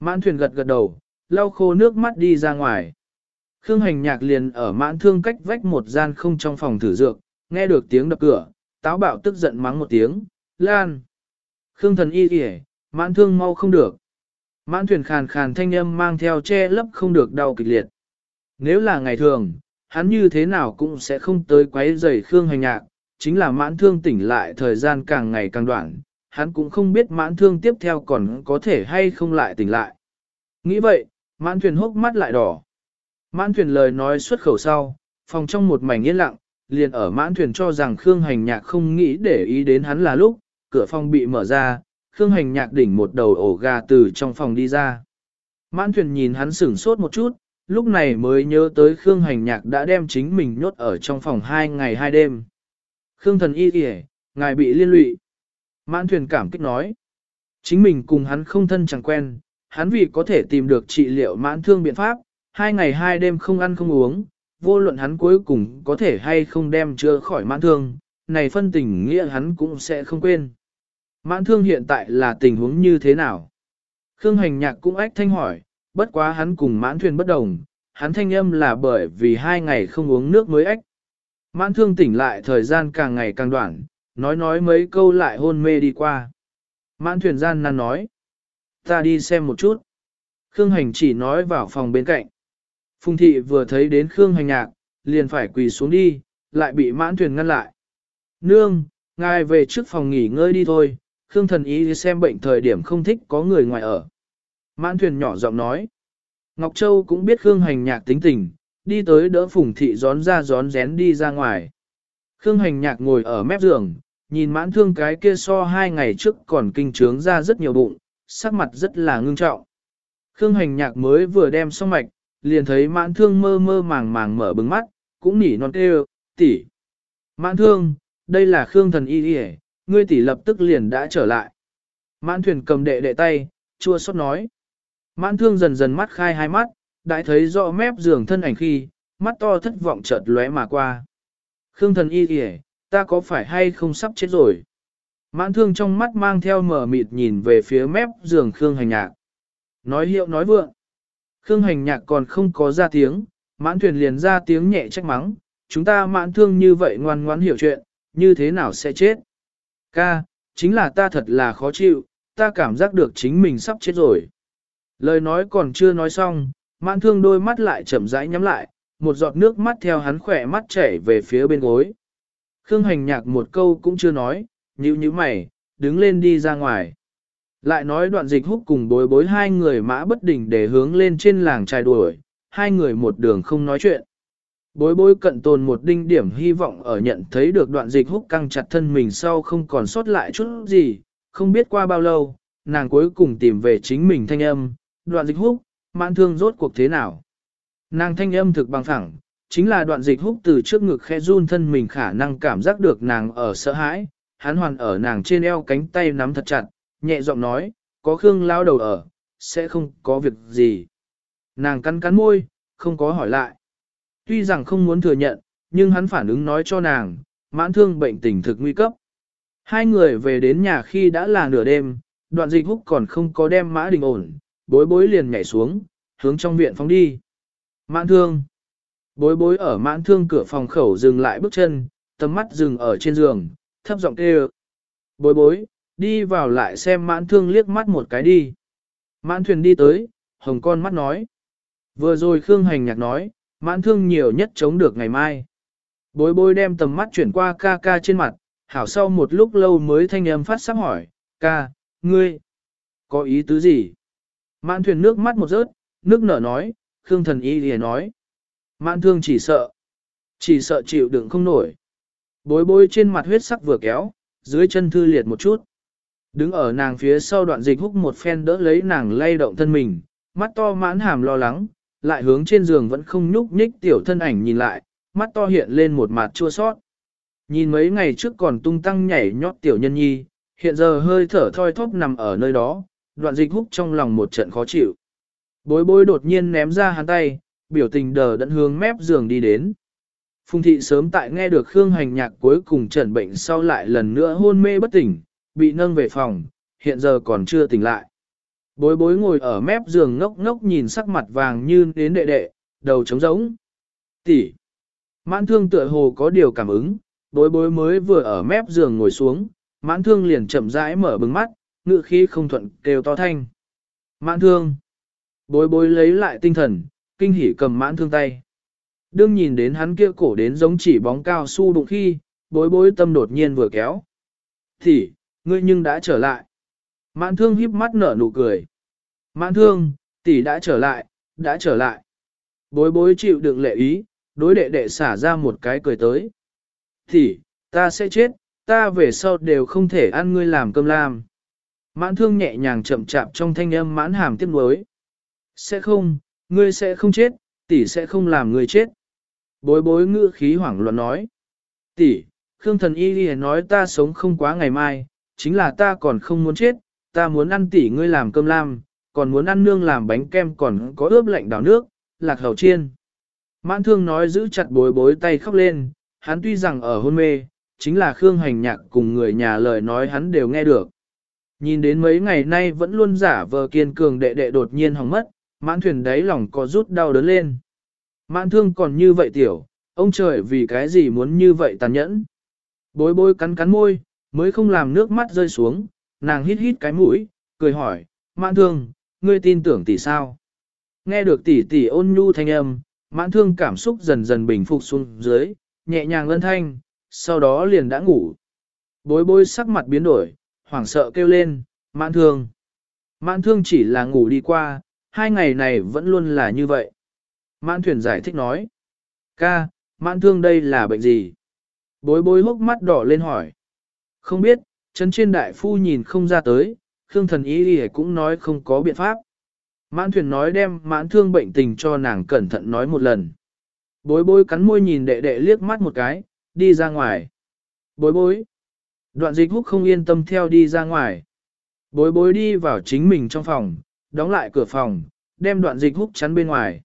Mãn thuyền gật gật đầu, lau khô nước mắt đi ra ngoài. Khương hành nhạc liền ở mãn thương cách vách một gian không trong phòng thử dược, nghe được tiếng đập cửa, táo bạo tức giận mắng một tiếng, lan. Khương thần y kìa, mãn thương mau không được. Mãn thuyền khàn khàn thanh âm mang theo che lấp không được đau kịch liệt. Nếu là ngày thường, hắn như thế nào cũng sẽ không tới quấy rầy Khương hành nhạc, chính là mãn thương tỉnh lại thời gian càng ngày càng đoạn, hắn cũng không biết mãn thương tiếp theo còn có thể hay không lại tỉnh lại. Nghĩ vậy, mãn thuyền hốc mắt lại đỏ. Mãn thuyền lời nói xuất khẩu sau, phòng trong một mảnh yên lặng, liền ở mãn thuyền cho rằng Khương hành nhạc không nghĩ để ý đến hắn là lúc, cửa phòng bị mở ra, Khương hành nhạc đỉnh một đầu ổ gà từ trong phòng đi ra. Mãn thuyền nhìn hắn sửng sốt một chút, lúc này mới nhớ tới Khương hành nhạc đã đem chính mình nhốt ở trong phòng hai ngày hai đêm. Khương thần y kìa, ngài bị liên lụy. Mãn thuyền cảm kích nói. Chính mình cùng hắn không thân chẳng quen, hắn vì có thể tìm được trị liệu mãn thương biện pháp, hai ngày hai đêm không ăn không uống, vô luận hắn cuối cùng có thể hay không đem chữa khỏi mãn thương, này phân tình nghĩa hắn cũng sẽ không quên. Mãn thương hiện tại là tình huống như thế nào? Khương hành nhạc cũng ách thanh hỏi, bất quá hắn cùng mãn thuyền bất đồng, hắn thanh âm là bởi vì hai ngày không uống nước mới ách. Mãn thương tỉnh lại thời gian càng ngày càng đoạn, nói nói mấy câu lại hôn mê đi qua. Mãn thuyền gian nan nói, ta đi xem một chút. Khương hành chỉ nói vào phòng bên cạnh. Phùng thị vừa thấy đến Khương hành nhạc, liền phải quỳ xuống đi, lại bị mãn thuyền ngăn lại. Nương, ngài về trước phòng nghỉ ngơi đi thôi, Khương thần ý xem bệnh thời điểm không thích có người ngoài ở. Mãn thuyền nhỏ giọng nói. Ngọc Châu cũng biết Khương hành nhạc tính tình, đi tới đỡ phùng thị gión ra gión rén đi ra ngoài. Khương hành nhạc ngồi ở mép giường, nhìn mãn thương cái kia so hai ngày trước còn kinh trướng ra rất nhiều bụng, sắc mặt rất là ngưng trọng. Khương hành nhạc mới vừa đem xong mạch, liền thấy mãn thương mơ mơ màng màng mở bừng mắt, cũng nỉ non kêu, tỷ. Mãn thương, đây là Khương thần y đi ngươi tỷ lập tức liền đã trở lại. Mãn thuyền cầm đệ đệ tay, chua xót nói. Mãn thương dần dần mắt khai hai mắt, đại thấy rõ mép giường thân ảnh khi, mắt to thất vọng chợt lóe mà qua. Khương thần y kìa, ta có phải hay không sắp chết rồi? Mãn thương trong mắt mang theo mở mịt nhìn về phía mép giường Khương hành nhạc. Nói hiệu nói vượng. Khương hành nhạc còn không có ra tiếng, mãn thuyền liền ra tiếng nhẹ trách mắng. Chúng ta mãn thương như vậy ngoan ngoãn hiểu chuyện, như thế nào sẽ chết? Ca, chính là ta thật là khó chịu, ta cảm giác được chính mình sắp chết rồi. Lời nói còn chưa nói xong, mãn thương đôi mắt lại chậm rãi nhắm lại, một giọt nước mắt theo hắn khỏe mắt chảy về phía bên gối. Khương hành nhạc một câu cũng chưa nói, nhíu nhíu mày, đứng lên đi ra ngoài. Lại nói đoạn dịch húc cùng bối bối hai người mã bất đỉnh để hướng lên trên làng trai đuổi, hai người một đường không nói chuyện. Bối bối cận tồn một đinh điểm hy vọng ở nhận thấy được đoạn dịch húc căng chặt thân mình sau không còn sót lại chút gì, không biết qua bao lâu, nàng cuối cùng tìm về chính mình thanh âm, đoạn dịch húc, mãn thương rốt cuộc thế nào. Nàng thanh âm thực bằng thẳng, chính là đoạn dịch húc từ trước ngực khe run thân mình khả năng cảm giác được nàng ở sợ hãi, hắn hoàn ở nàng trên eo cánh tay nắm thật chặt, nhẹ giọng nói, có Khương lao đầu ở, sẽ không có việc gì. Nàng cắn cắn môi, không có hỏi lại. Tuy rằng không muốn thừa nhận, nhưng hắn phản ứng nói cho nàng, mãn thương bệnh tình thực nguy cấp. Hai người về đến nhà khi đã là nửa đêm, đoạn dịch húc còn không có đem mã đình ổn, bối bối liền nhảy xuống, hướng trong viện phóng đi. Mãn thương. Bối bối ở mãn thương cửa phòng khẩu dừng lại bước chân, tầm mắt dừng ở trên giường, thấp giọng kêu. Bối bối, đi vào lại xem mãn thương liếc mắt một cái đi. Mãn thuyền đi tới, hồng con mắt nói. Vừa rồi Khương Hành Nhạc nói, mãn thương nhiều nhất chống được ngày mai. Bối bối đem tầm mắt chuyển qua ca ca trên mặt, hảo sau một lúc lâu mới thanh âm phát sắc hỏi, ca, ngươi, có ý tứ gì? Mãn thuyền nước mắt một rớt, nước nở nói, Khương thần y thì nói. Mãn thương chỉ sợ, chỉ sợ chịu đựng không nổi. Bối bối trên mặt huyết sắc vừa kéo, dưới chân thư liệt một chút. Đứng ở nàng phía sau đoạn dịch húc một phen đỡ lấy nàng lay động thân mình, mắt to mãn hàm lo lắng, lại hướng trên giường vẫn không nhúc nhích tiểu thân ảnh nhìn lại, mắt to hiện lên một mặt chua sót. Nhìn mấy ngày trước còn tung tăng nhảy nhót tiểu nhân nhi, hiện giờ hơi thở thoi thóp nằm ở nơi đó, đoạn dịch húc trong lòng một trận khó chịu. Bối bối đột nhiên ném ra hắn tay, biểu tình đờ đẫn hướng mép giường đi đến. Phùng thị sớm tại nghe được Khương hành nhạc cuối cùng trần bệnh sau lại lần nữa hôn mê bất tỉnh, bị nâng về phòng, hiện giờ còn chưa tỉnh lại. Bối bối ngồi ở mép giường ngốc ngốc nhìn sắc mặt vàng như đến đệ đệ, đầu trống rỗng. Tỷ. Mãn thương tựa hồ có điều cảm ứng, bối bối mới vừa ở mép giường ngồi xuống, mãn thương liền chậm rãi mở bừng mắt, ngự khí không thuận kêu to thanh. Mãn thương. Bối bối lấy lại tinh thần, kinh hỉ cầm mãn thương tay. Đương nhìn đến hắn kia cổ đến giống chỉ bóng cao su đụng khi, bối bối tâm đột nhiên vừa kéo. Thì, ngươi nhưng đã trở lại. Mãn thương híp mắt nở nụ cười. Mãn thương, tỷ đã trở lại, đã trở lại. Bối bối chịu đựng lệ ý, đối đệ đệ xả ra một cái cười tới. Thì, ta sẽ chết, ta về sau đều không thể ăn ngươi làm cơm lam. Mãn thương nhẹ nhàng chậm chạp trong thanh âm mãn hàm tiếp nối. Sẽ không, ngươi sẽ không chết, tỷ sẽ không làm ngươi chết. Bối bối ngữ khí hoảng loạn nói. Tỷ, Khương thần y đi nói ta sống không quá ngày mai, chính là ta còn không muốn chết, ta muốn ăn tỷ ngươi làm cơm lam, còn muốn ăn nương làm bánh kem còn có ướp lạnh đảo nước, lạc hầu chiên. Mãn thương nói giữ chặt bối bối tay khóc lên, hắn tuy rằng ở hôn mê, chính là Khương hành nhạc cùng người nhà lời nói hắn đều nghe được. Nhìn đến mấy ngày nay vẫn luôn giả vờ kiên cường đệ đệ đột nhiên hỏng mất, mãn thuyền đáy lòng có rút đau đớn lên. Mãn thương còn như vậy tiểu, ông trời vì cái gì muốn như vậy tàn nhẫn. Bối bối cắn cắn môi, mới không làm nước mắt rơi xuống, nàng hít hít cái mũi, cười hỏi, mãn thương, ngươi tin tưởng tỷ sao? Nghe được tỷ tỷ ôn nhu thanh âm, mãn thương cảm xúc dần dần bình phục xuống dưới, nhẹ nhàng lân thanh, sau đó liền đã ngủ. Bối bối sắc mặt biến đổi, hoảng sợ kêu lên, mãn thương. Mãn thương chỉ là ngủ đi qua, hai ngày này vẫn luôn là như vậy. Mãn thuyền giải thích nói, ca, mãn thương đây là bệnh gì? Bối bối hốc mắt đỏ lên hỏi. Không biết, chân trên đại phu nhìn không ra tới, Khương thần ý thì cũng nói không có biện pháp. Mãn thuyền nói đem mãn thương bệnh tình cho nàng cẩn thận nói một lần. Bối bối cắn môi nhìn đệ đệ liếc mắt một cái, đi ra ngoài. Bối bối. Đoạn dịch húc không yên tâm theo đi ra ngoài. Bối bối đi vào chính mình trong phòng, đóng lại cửa phòng, đem đoạn dịch hút chắn bên ngoài.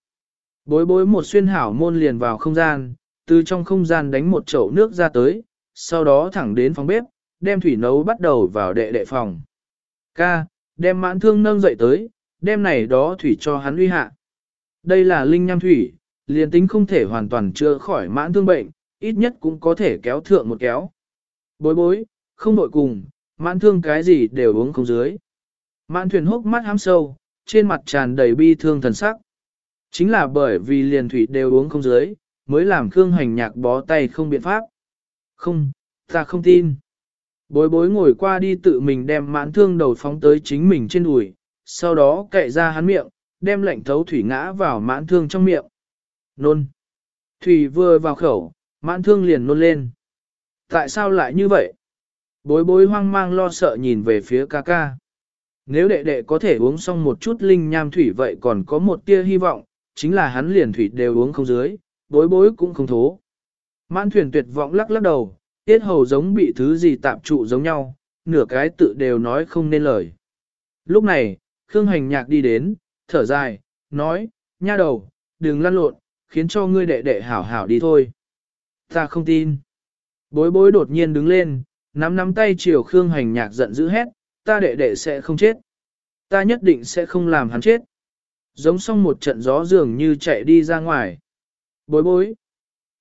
Bối bối một xuyên hảo môn liền vào không gian, từ trong không gian đánh một chậu nước ra tới, sau đó thẳng đến phòng bếp, đem thủy nấu bắt đầu vào đệ đệ phòng. Ca, đem mãn thương nâng dậy tới, đem này đó thủy cho hắn uy hạ. Đây là linh nham thủy, liền tính không thể hoàn toàn chữa khỏi mãn thương bệnh, ít nhất cũng có thể kéo thượng một kéo. Bối bối, không đội cùng, mãn thương cái gì đều uống không dưới. Mãn thuyền hốc mắt hám sâu, trên mặt tràn đầy bi thương thần sắc. Chính là bởi vì liền thủy đều uống không dưới, mới làm Khương hành nhạc bó tay không biện pháp. Không, ta không tin. Bối bối ngồi qua đi tự mình đem mãn thương đầu phóng tới chính mình trên đùi, sau đó cậy ra hắn miệng, đem lệnh thấu thủy ngã vào mãn thương trong miệng. Nôn. Thủy vừa vào khẩu, mãn thương liền nôn lên. Tại sao lại như vậy? Bối bối hoang mang lo sợ nhìn về phía ca ca. Nếu đệ đệ có thể uống xong một chút linh nham thủy vậy còn có một tia hy vọng, chính là hắn liền thủy đều uống không dưới, bối bối cũng không thố. Mãn thuyền tuyệt vọng lắc lắc đầu, tiết hầu giống bị thứ gì tạm trụ giống nhau, nửa cái tự đều nói không nên lời. Lúc này, Khương Hành Nhạc đi đến, thở dài, nói, nha đầu, đừng lăn lộn, khiến cho ngươi đệ đệ hảo hảo đi thôi. Ta không tin. Bối bối đột nhiên đứng lên, nắm nắm tay chiều Khương Hành Nhạc giận dữ hét, ta đệ đệ sẽ không chết. Ta nhất định sẽ không làm hắn chết. Giống xong một trận gió dường như chạy đi ra ngoài. Bối bối.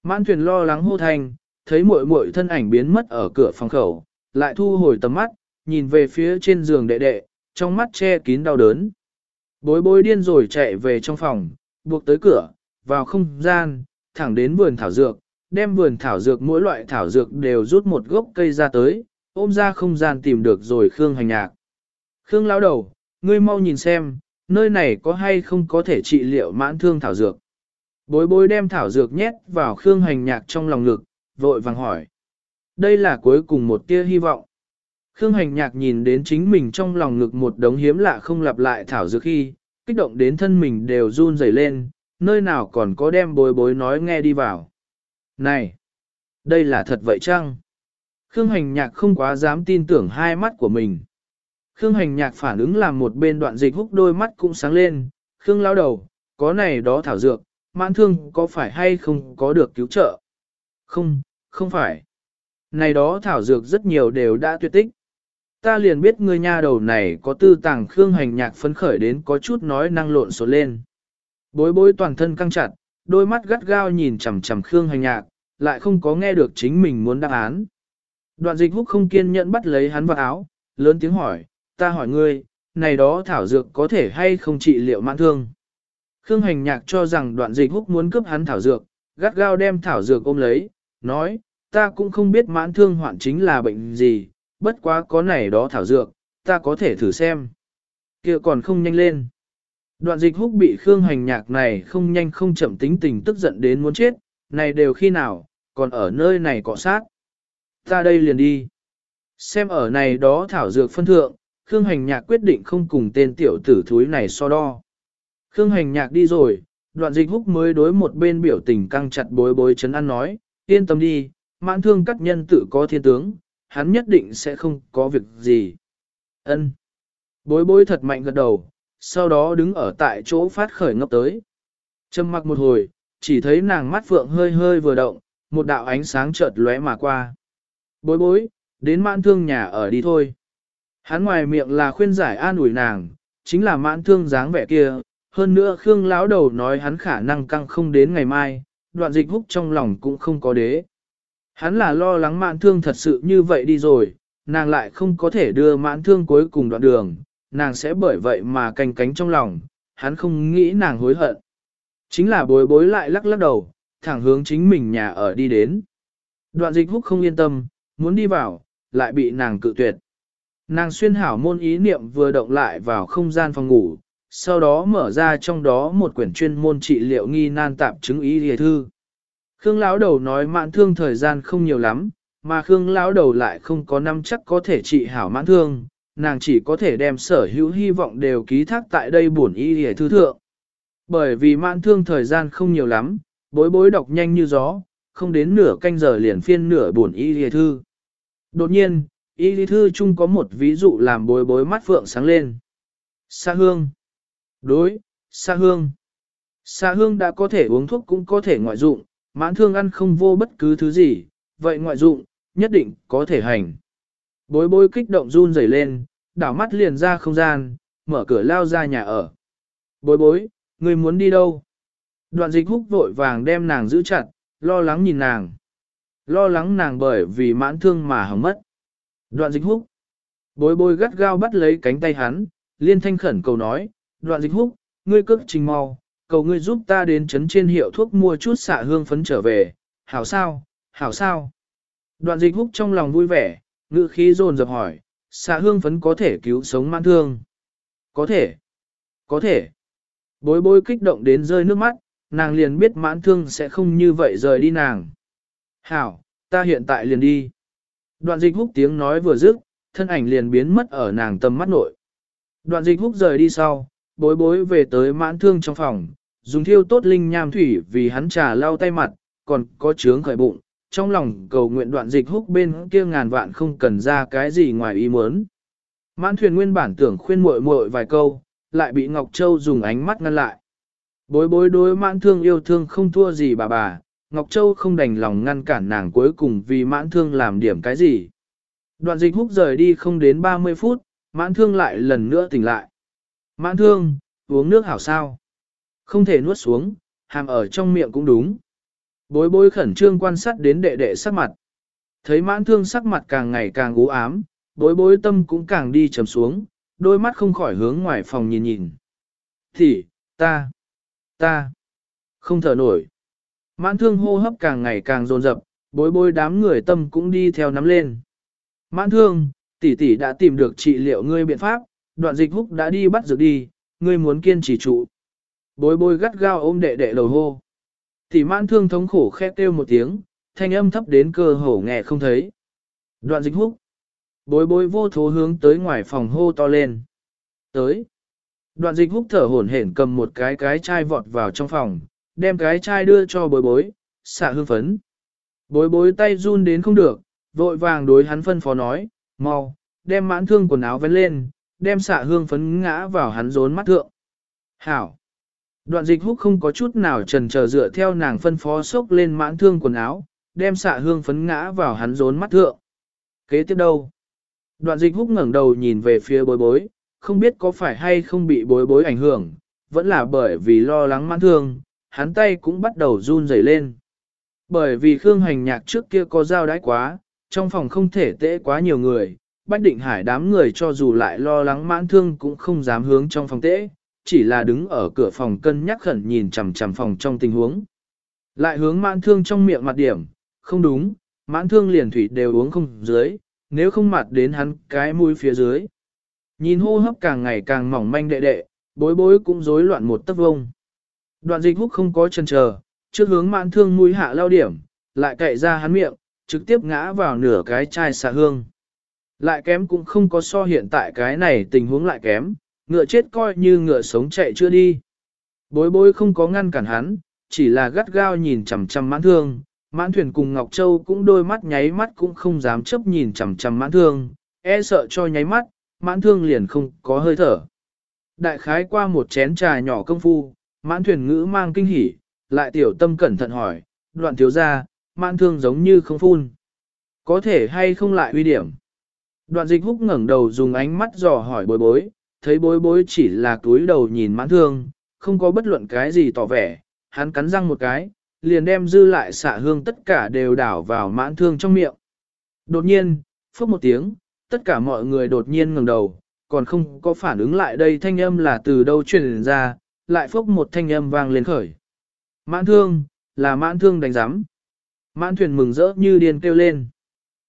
Mãn thuyền lo lắng hô thành, thấy muội muội thân ảnh biến mất ở cửa phòng khẩu, lại thu hồi tầm mắt, nhìn về phía trên giường đệ đệ, trong mắt che kín đau đớn. Bối bối điên rồi chạy về trong phòng, buộc tới cửa, vào không gian, thẳng đến vườn thảo dược, đem vườn thảo dược mỗi loại thảo dược đều rút một gốc cây ra tới, ôm ra không gian tìm được rồi Khương hành nhạc. Khương lão đầu, ngươi mau nhìn xem, nơi này có hay không có thể trị liệu mãn thương thảo dược. Bối bối đem thảo dược nhét vào Khương hành nhạc trong lòng ngực, vội vàng hỏi. Đây là cuối cùng một tia hy vọng. Khương hành nhạc nhìn đến chính mình trong lòng ngực một đống hiếm lạ không lặp lại thảo dược khi, kích động đến thân mình đều run rẩy lên, nơi nào còn có đem bối bối nói nghe đi vào. Này! Đây là thật vậy chăng? Khương hành nhạc không quá dám tin tưởng hai mắt của mình. Khương hành nhạc phản ứng làm một bên đoạn dịch húc đôi mắt cũng sáng lên, Khương lao đầu, có này đó thảo dược, mãn thương có phải hay không có được cứu trợ? Không, không phải. Này đó thảo dược rất nhiều đều đã tuyệt tích. ta liền biết ngươi nha đầu này có tư tàng khương hành nhạc phấn khởi đến có chút nói năng lộn xộn lên. Bối bối toàn thân căng chặt, đôi mắt gắt gao nhìn chằm chằm khương hành nhạc, lại không có nghe được chính mình muốn đáp án. Đoạn dịch húc không kiên nhẫn bắt lấy hắn vào áo, lớn tiếng hỏi, ta hỏi ngươi, này đó thảo dược có thể hay không trị liệu mãn thương. Khương hành nhạc cho rằng đoạn dịch húc muốn cướp hắn thảo dược, gắt gao đem thảo dược ôm lấy, nói, ta cũng không biết mãn thương hoạn chính là bệnh gì, bất quá có này đó thảo dược, ta có thể thử xem. kia còn không nhanh lên. Đoạn dịch húc bị Khương hành nhạc này không nhanh không chậm tính tình tức giận đến muốn chết, này đều khi nào, còn ở nơi này cọ sát. Ta đây liền đi. Xem ở này đó thảo dược phân thượng, Khương hành nhạc quyết định không cùng tên tiểu tử thúi này so đo. Khương hành nhạc đi rồi, đoạn dịch húc mới đối một bên biểu tình căng chặt bối bối chấn ăn nói, yên tâm đi, mãn thương các nhân tự có thiên tướng, hắn nhất định sẽ không có việc gì. Ân. Bối bối thật mạnh gật đầu, sau đó đứng ở tại chỗ phát khởi ngốc tới. Trầm mặc một hồi, chỉ thấy nàng mắt phượng hơi hơi vừa động, một đạo ánh sáng chợt lóe mà qua. Bối bối, đến mãn thương nhà ở đi thôi. Hắn ngoài miệng là khuyên giải an ủi nàng, chính là mãn thương dáng vẻ kia, hơn nữa Khương lão đầu nói hắn khả năng căng không đến ngày mai, đoạn dịch húc trong lòng cũng không có đế. Hắn là lo lắng mãn thương thật sự như vậy đi rồi, nàng lại không có thể đưa mãn thương cuối cùng đoạn đường, nàng sẽ bởi vậy mà canh cánh trong lòng, hắn không nghĩ nàng hối hận. Chính là bối bối lại lắc lắc đầu, thẳng hướng chính mình nhà ở đi đến. Đoạn dịch húc không yên tâm, muốn đi vào, lại bị nàng cự tuyệt. Nàng xuyên hảo môn ý niệm vừa động lại vào không gian phòng ngủ, sau đó mở ra trong đó một quyển chuyên môn trị liệu nghi nan tạp chứng ý hề thư. Khương lão đầu nói mãn thương thời gian không nhiều lắm, mà Khương lão đầu lại không có năm chắc có thể trị hảo mãn thương, nàng chỉ có thể đem sở hữu hy vọng đều ký thác tại đây bổn y hề thư thượng. Bởi vì mãn thương thời gian không nhiều lắm, bối bối đọc nhanh như gió, không đến nửa canh giờ liền phiên nửa bổn y hề thư. Đột nhiên, y lý thư chung có một ví dụ làm bối bối mắt phượng sáng lên. Sa hương. Đối, sa hương. Sa hương đã có thể uống thuốc cũng có thể ngoại dụng, mãn thương ăn không vô bất cứ thứ gì, vậy ngoại dụng, nhất định có thể hành. Bối bối kích động run rẩy lên, đảo mắt liền ra không gian, mở cửa lao ra nhà ở. Bối bối, người muốn đi đâu? Đoạn dịch húc vội vàng đem nàng giữ chặt, lo lắng nhìn nàng. Lo lắng nàng bởi vì mãn thương mà hỏng mất. Đoạn dịch húc. Bối bối gắt gao bắt lấy cánh tay hắn, liên thanh khẩn cầu nói, đoạn dịch húc, ngươi cước trình mau, cầu ngươi giúp ta đến chấn trên hiệu thuốc mua chút xạ hương phấn trở về, hảo sao, hảo sao. Đoạn dịch húc trong lòng vui vẻ, ngữ khí dồn dập hỏi, xạ hương phấn có thể cứu sống mãn thương. Có thể, có thể. Bối bối kích động đến rơi nước mắt, nàng liền biết mãn thương sẽ không như vậy rời đi nàng. Hảo, ta hiện tại liền đi. Đoạn dịch húc tiếng nói vừa dứt, thân ảnh liền biến mất ở nàng tầm mắt nội. Đoạn dịch húc rời đi sau, bối bối về tới mãn thương trong phòng, dùng thiêu tốt linh nham thủy vì hắn trà lau tay mặt, còn có chướng khởi bụng, trong lòng cầu nguyện đoạn dịch húc bên kia ngàn vạn không cần ra cái gì ngoài ý muốn. Mãn thuyền nguyên bản tưởng khuyên muội muội vài câu, lại bị Ngọc Châu dùng ánh mắt ngăn lại. Bối bối đối mãn thương yêu thương không thua gì bà bà, Ngọc Châu không đành lòng ngăn cản nàng cuối cùng vì mãn thương làm điểm cái gì. Đoạn dịch húc rời đi không đến 30 phút, mãn thương lại lần nữa tỉnh lại. Mãn thương, uống nước hảo sao? Không thể nuốt xuống, hàm ở trong miệng cũng đúng. Bối bối khẩn trương quan sát đến đệ đệ sắc mặt. Thấy mãn thương sắc mặt càng ngày càng u ám, bối bối tâm cũng càng đi trầm xuống, đôi mắt không khỏi hướng ngoài phòng nhìn nhìn. Thì, ta, ta, không thở nổi. Mãn thương hô hấp càng ngày càng dồn dập, bối bối đám người tâm cũng đi theo nắm lên. Mãn thương, tỷ tỷ đã tìm được trị liệu ngươi biện pháp, đoạn dịch húc đã đi bắt dược đi, ngươi muốn kiên trì trụ. Bối bối gắt gao ôm đệ đệ lầu hô. Tỷ mãn thương thống khổ khép kêu một tiếng, thanh âm thấp đến cơ hổ nghe không thấy. Đoạn dịch húc. Bối bối vô thố hướng tới ngoài phòng hô to lên. Tới. Đoạn dịch húc thở hổn hển cầm một cái cái chai vọt vào trong phòng, đem cái chai đưa cho bối bối, xạ hương phấn. Bối bối tay run đến không được, vội vàng đối hắn phân phó nói, mau, đem mãn thương quần áo vén lên, đem xạ hương phấn ngã vào hắn rốn mắt thượng. Hảo. Đoạn dịch húc không có chút nào trần chờ dựa theo nàng phân phó sốc lên mãn thương quần áo, đem xạ hương phấn ngã vào hắn rốn mắt thượng. Kế tiếp đâu? Đoạn dịch húc ngẩng đầu nhìn về phía bối bối, không biết có phải hay không bị bối bối ảnh hưởng, vẫn là bởi vì lo lắng mãn thương, hắn tay cũng bắt đầu run rẩy lên. Bởi vì Khương Hành Nhạc trước kia có giao đái quá, trong phòng không thể tễ quá nhiều người, Bách Định Hải đám người cho dù lại lo lắng mãn thương cũng không dám hướng trong phòng tễ, chỉ là đứng ở cửa phòng cân nhắc khẩn nhìn chằm chằm phòng trong tình huống. Lại hướng mãn thương trong miệng mặt điểm, không đúng, mãn thương liền thủy đều uống không dưới, nếu không mặt đến hắn cái mũi phía dưới. Nhìn hô hấp càng ngày càng mỏng manh đệ đệ, bối bối cũng rối loạn một tấc vông. Đoạn dịch húc không có chân chờ, trước hướng mãn thương mũi hạ lao điểm, lại cậy ra hắn miệng, trực tiếp ngã vào nửa cái chai xà hương. Lại kém cũng không có so hiện tại cái này tình huống lại kém, ngựa chết coi như ngựa sống chạy chưa đi. Bối bối không có ngăn cản hắn, chỉ là gắt gao nhìn chằm chằm mãn thương, mãn thuyền cùng Ngọc Châu cũng đôi mắt nháy mắt cũng không dám chấp nhìn chằm chằm mãn thương, e sợ cho nháy mắt, mãn thương liền không có hơi thở. Đại khái qua một chén trà nhỏ công phu, mãn thuyền ngữ mang kinh hỉ, lại tiểu tâm cẩn thận hỏi, đoạn thiếu ra, mãn thương giống như không phun. Có thể hay không lại uy điểm. Đoạn dịch húc ngẩng đầu dùng ánh mắt dò hỏi bối bối, thấy bối bối chỉ là túi đầu nhìn mãn thương, không có bất luận cái gì tỏ vẻ, hắn cắn răng một cái, liền đem dư lại xạ hương tất cả đều đảo vào mãn thương trong miệng. Đột nhiên, phốc một tiếng, tất cả mọi người đột nhiên ngẩng đầu, còn không có phản ứng lại đây thanh âm là từ đâu truyền ra, lại phốc một thanh âm vang lên khởi. Mãn thương, là mãn thương đánh giám. Mãn thuyền mừng rỡ như điên kêu lên.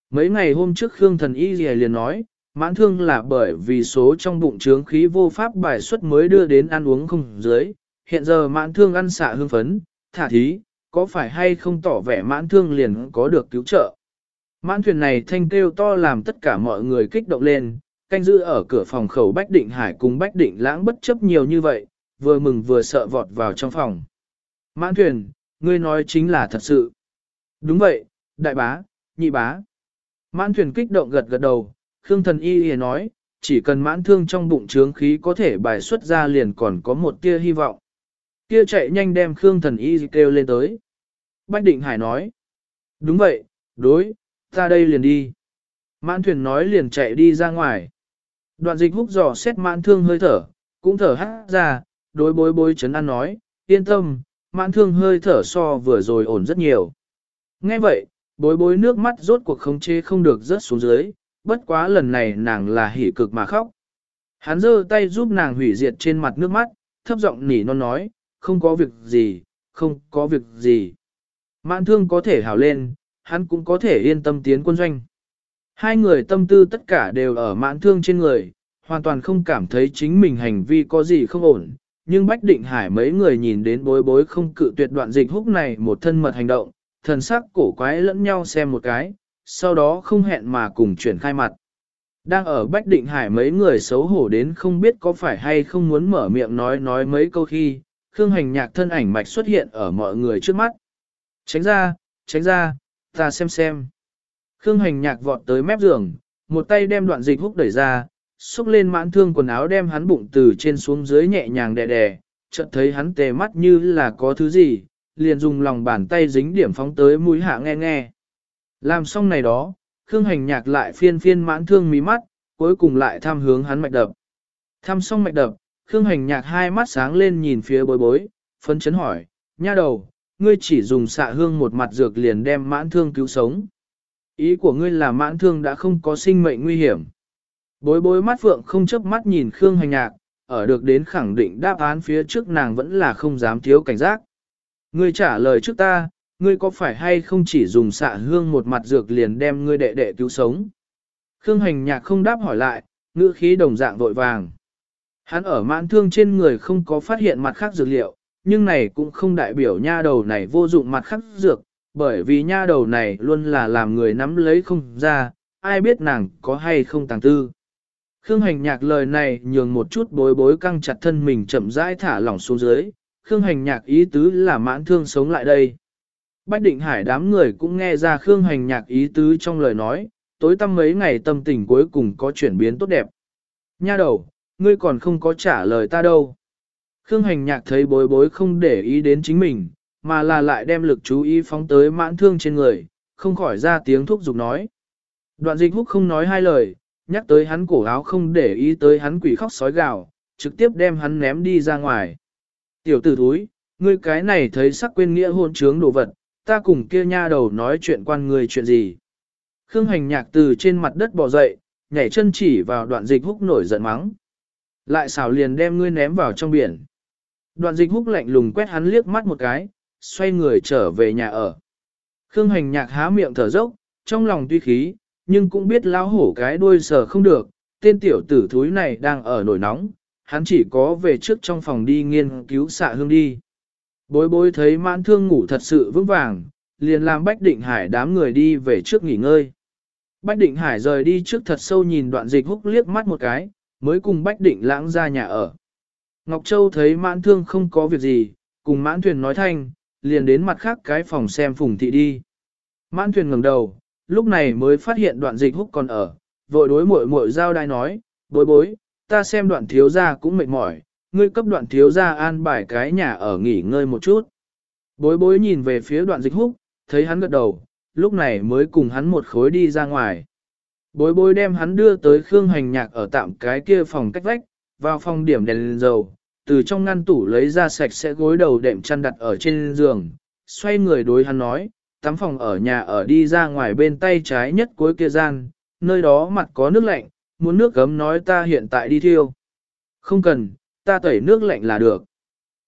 Mấy ngày hôm trước Khương Thần Y liền nói, mãn thương là bởi vì số trong bụng trướng khí vô pháp bài xuất mới đưa đến ăn uống không dưới. Hiện giờ mãn thương ăn xạ hương phấn, thả thí, có phải hay không tỏ vẻ mãn thương liền có được cứu trợ. Mãn thuyền này thanh kêu to làm tất cả mọi người kích động lên, canh giữ ở cửa phòng khẩu Bách Định Hải cùng Bách Định Lãng bất chấp nhiều như vậy, vừa mừng vừa sợ vọt vào trong phòng. Mãn thuyền, ngươi nói chính là thật sự. Đúng vậy, đại bá, nhị bá. Mãn thuyền kích động gật gật đầu, Khương thần y y nói, chỉ cần mãn thương trong bụng trướng khí có thể bài xuất ra liền còn có một tia hy vọng. Kia chạy nhanh đem Khương thần y kêu lên tới. Bách Định Hải nói, đúng vậy, đối, ta đây liền đi. Mãn thuyền nói liền chạy đi ra ngoài. Đoạn dịch húc dò xét mãn thương hơi thở, cũng thở hát ra, đối bối bối chấn an nói, yên tâm, mãn thương hơi thở so vừa rồi ổn rất nhiều. Nghe vậy, bối bối nước mắt rốt cuộc khống chế không được rớt xuống dưới, bất quá lần này nàng là hỉ cực mà khóc. Hắn giơ tay giúp nàng hủy diệt trên mặt nước mắt, thấp giọng nỉ non nói, không có việc gì, không có việc gì. Mãn thương có thể hào lên, hắn cũng có thể yên tâm tiến quân doanh. Hai người tâm tư tất cả đều ở mãn thương trên người, hoàn toàn không cảm thấy chính mình hành vi có gì không ổn. Nhưng Bách Định Hải mấy người nhìn đến bối bối không cự tuyệt đoạn dịch húc này một thân mật hành động, thần sắc cổ quái lẫn nhau xem một cái, sau đó không hẹn mà cùng chuyển khai mặt. Đang ở Bách Định Hải mấy người xấu hổ đến không biết có phải hay không muốn mở miệng nói nói mấy câu khi, Khương Hành Nhạc thân ảnh mạch xuất hiện ở mọi người trước mắt. Tránh ra, tránh ra, ta xem xem. Khương Hành Nhạc vọt tới mép giường, một tay đem đoạn dịch húc đẩy ra, xúc lên mãn thương quần áo đem hắn bụng từ trên xuống dưới nhẹ nhàng đè đè, chợt thấy hắn tề mắt như là có thứ gì, liền dùng lòng bàn tay dính điểm phóng tới mũi hạ nghe nghe. Làm xong này đó, Khương Hành Nhạc lại phiên phiên mãn thương mí mắt, cuối cùng lại tham hướng hắn mạch đập. Thăm xong mạch đập, Khương Hành Nhạc hai mắt sáng lên nhìn phía bối bối, phấn chấn hỏi, nha đầu, ngươi chỉ dùng xạ hương một mặt dược liền đem mãn thương cứu sống. Ý của ngươi là mãn thương đã không có sinh mệnh nguy hiểm. Bối bối mắt phượng không chớp mắt nhìn Khương Hành Nhạc, ở được đến khẳng định đáp án phía trước nàng vẫn là không dám thiếu cảnh giác. Ngươi trả lời trước ta, ngươi có phải hay không chỉ dùng xạ hương một mặt dược liền đem ngươi đệ đệ cứu sống? Khương hành nhạc không đáp hỏi lại, ngữ khí đồng dạng vội vàng. Hắn ở mãn thương trên người không có phát hiện mặt khác dược liệu, nhưng này cũng không đại biểu nha đầu này vô dụng mặt khác dược, bởi vì nha đầu này luôn là làm người nắm lấy không ra, ai biết nàng có hay không tàng tư. Khương hành nhạc lời này nhường một chút bối bối căng chặt thân mình chậm rãi thả lỏng xuống dưới, Khương hành nhạc ý tứ là mãn thương sống lại đây. Bách định hải đám người cũng nghe ra Khương hành nhạc ý tứ trong lời nói, tối tăm mấy ngày tâm tình cuối cùng có chuyển biến tốt đẹp. Nha đầu, ngươi còn không có trả lời ta đâu. Khương hành nhạc thấy bối bối không để ý đến chính mình, mà là lại đem lực chú ý phóng tới mãn thương trên người, không khỏi ra tiếng thúc giục nói. Đoạn dịch húc không nói hai lời, nhắc tới hắn cổ áo không để ý tới hắn quỷ khóc sói gào, trực tiếp đem hắn ném đi ra ngoài. Tiểu tử thúi, ngươi cái này thấy sắc quên nghĩa hôn trướng đồ vật, ta cùng kia nha đầu nói chuyện quan người chuyện gì. Khương hành nhạc từ trên mặt đất bò dậy, nhảy chân chỉ vào đoạn dịch húc nổi giận mắng. Lại xảo liền đem ngươi ném vào trong biển. Đoạn dịch húc lạnh lùng quét hắn liếc mắt một cái, xoay người trở về nhà ở. Khương hành nhạc há miệng thở dốc, trong lòng tuy khí, nhưng cũng biết lão hổ cái đuôi sờ không được, tên tiểu tử thúi này đang ở nổi nóng, hắn chỉ có về trước trong phòng đi nghiên cứu xạ hương đi. Bối bối thấy mãn thương ngủ thật sự vững vàng, liền làm Bách Định Hải đám người đi về trước nghỉ ngơi. Bách Định Hải rời đi trước thật sâu nhìn đoạn dịch húc liếc mắt một cái, mới cùng Bách Định lãng ra nhà ở. Ngọc Châu thấy mãn thương không có việc gì, cùng mãn thuyền nói thanh, liền đến mặt khác cái phòng xem phùng thị đi. Mãn thuyền ngẩng đầu, lúc này mới phát hiện đoạn dịch húc còn ở, vội đối muội muội giao đai nói, bối bối, ta xem đoạn thiếu gia cũng mệt mỏi, ngươi cấp đoạn thiếu gia an bài cái nhà ở nghỉ ngơi một chút. Bối bối nhìn về phía đoạn dịch húc, thấy hắn gật đầu, lúc này mới cùng hắn một khối đi ra ngoài. Bối bối đem hắn đưa tới Khương Hành Nhạc ở tạm cái kia phòng cách vách, vào phòng điểm đèn lên dầu, từ trong ngăn tủ lấy ra sạch sẽ gối đầu đệm chăn đặt ở trên giường, xoay người đối hắn nói, tắm phòng ở nhà ở đi ra ngoài bên tay trái nhất cuối kia gian, nơi đó mặt có nước lạnh, muốn nước gấm nói ta hiện tại đi thiêu. Không cần, ta tẩy nước lạnh là được.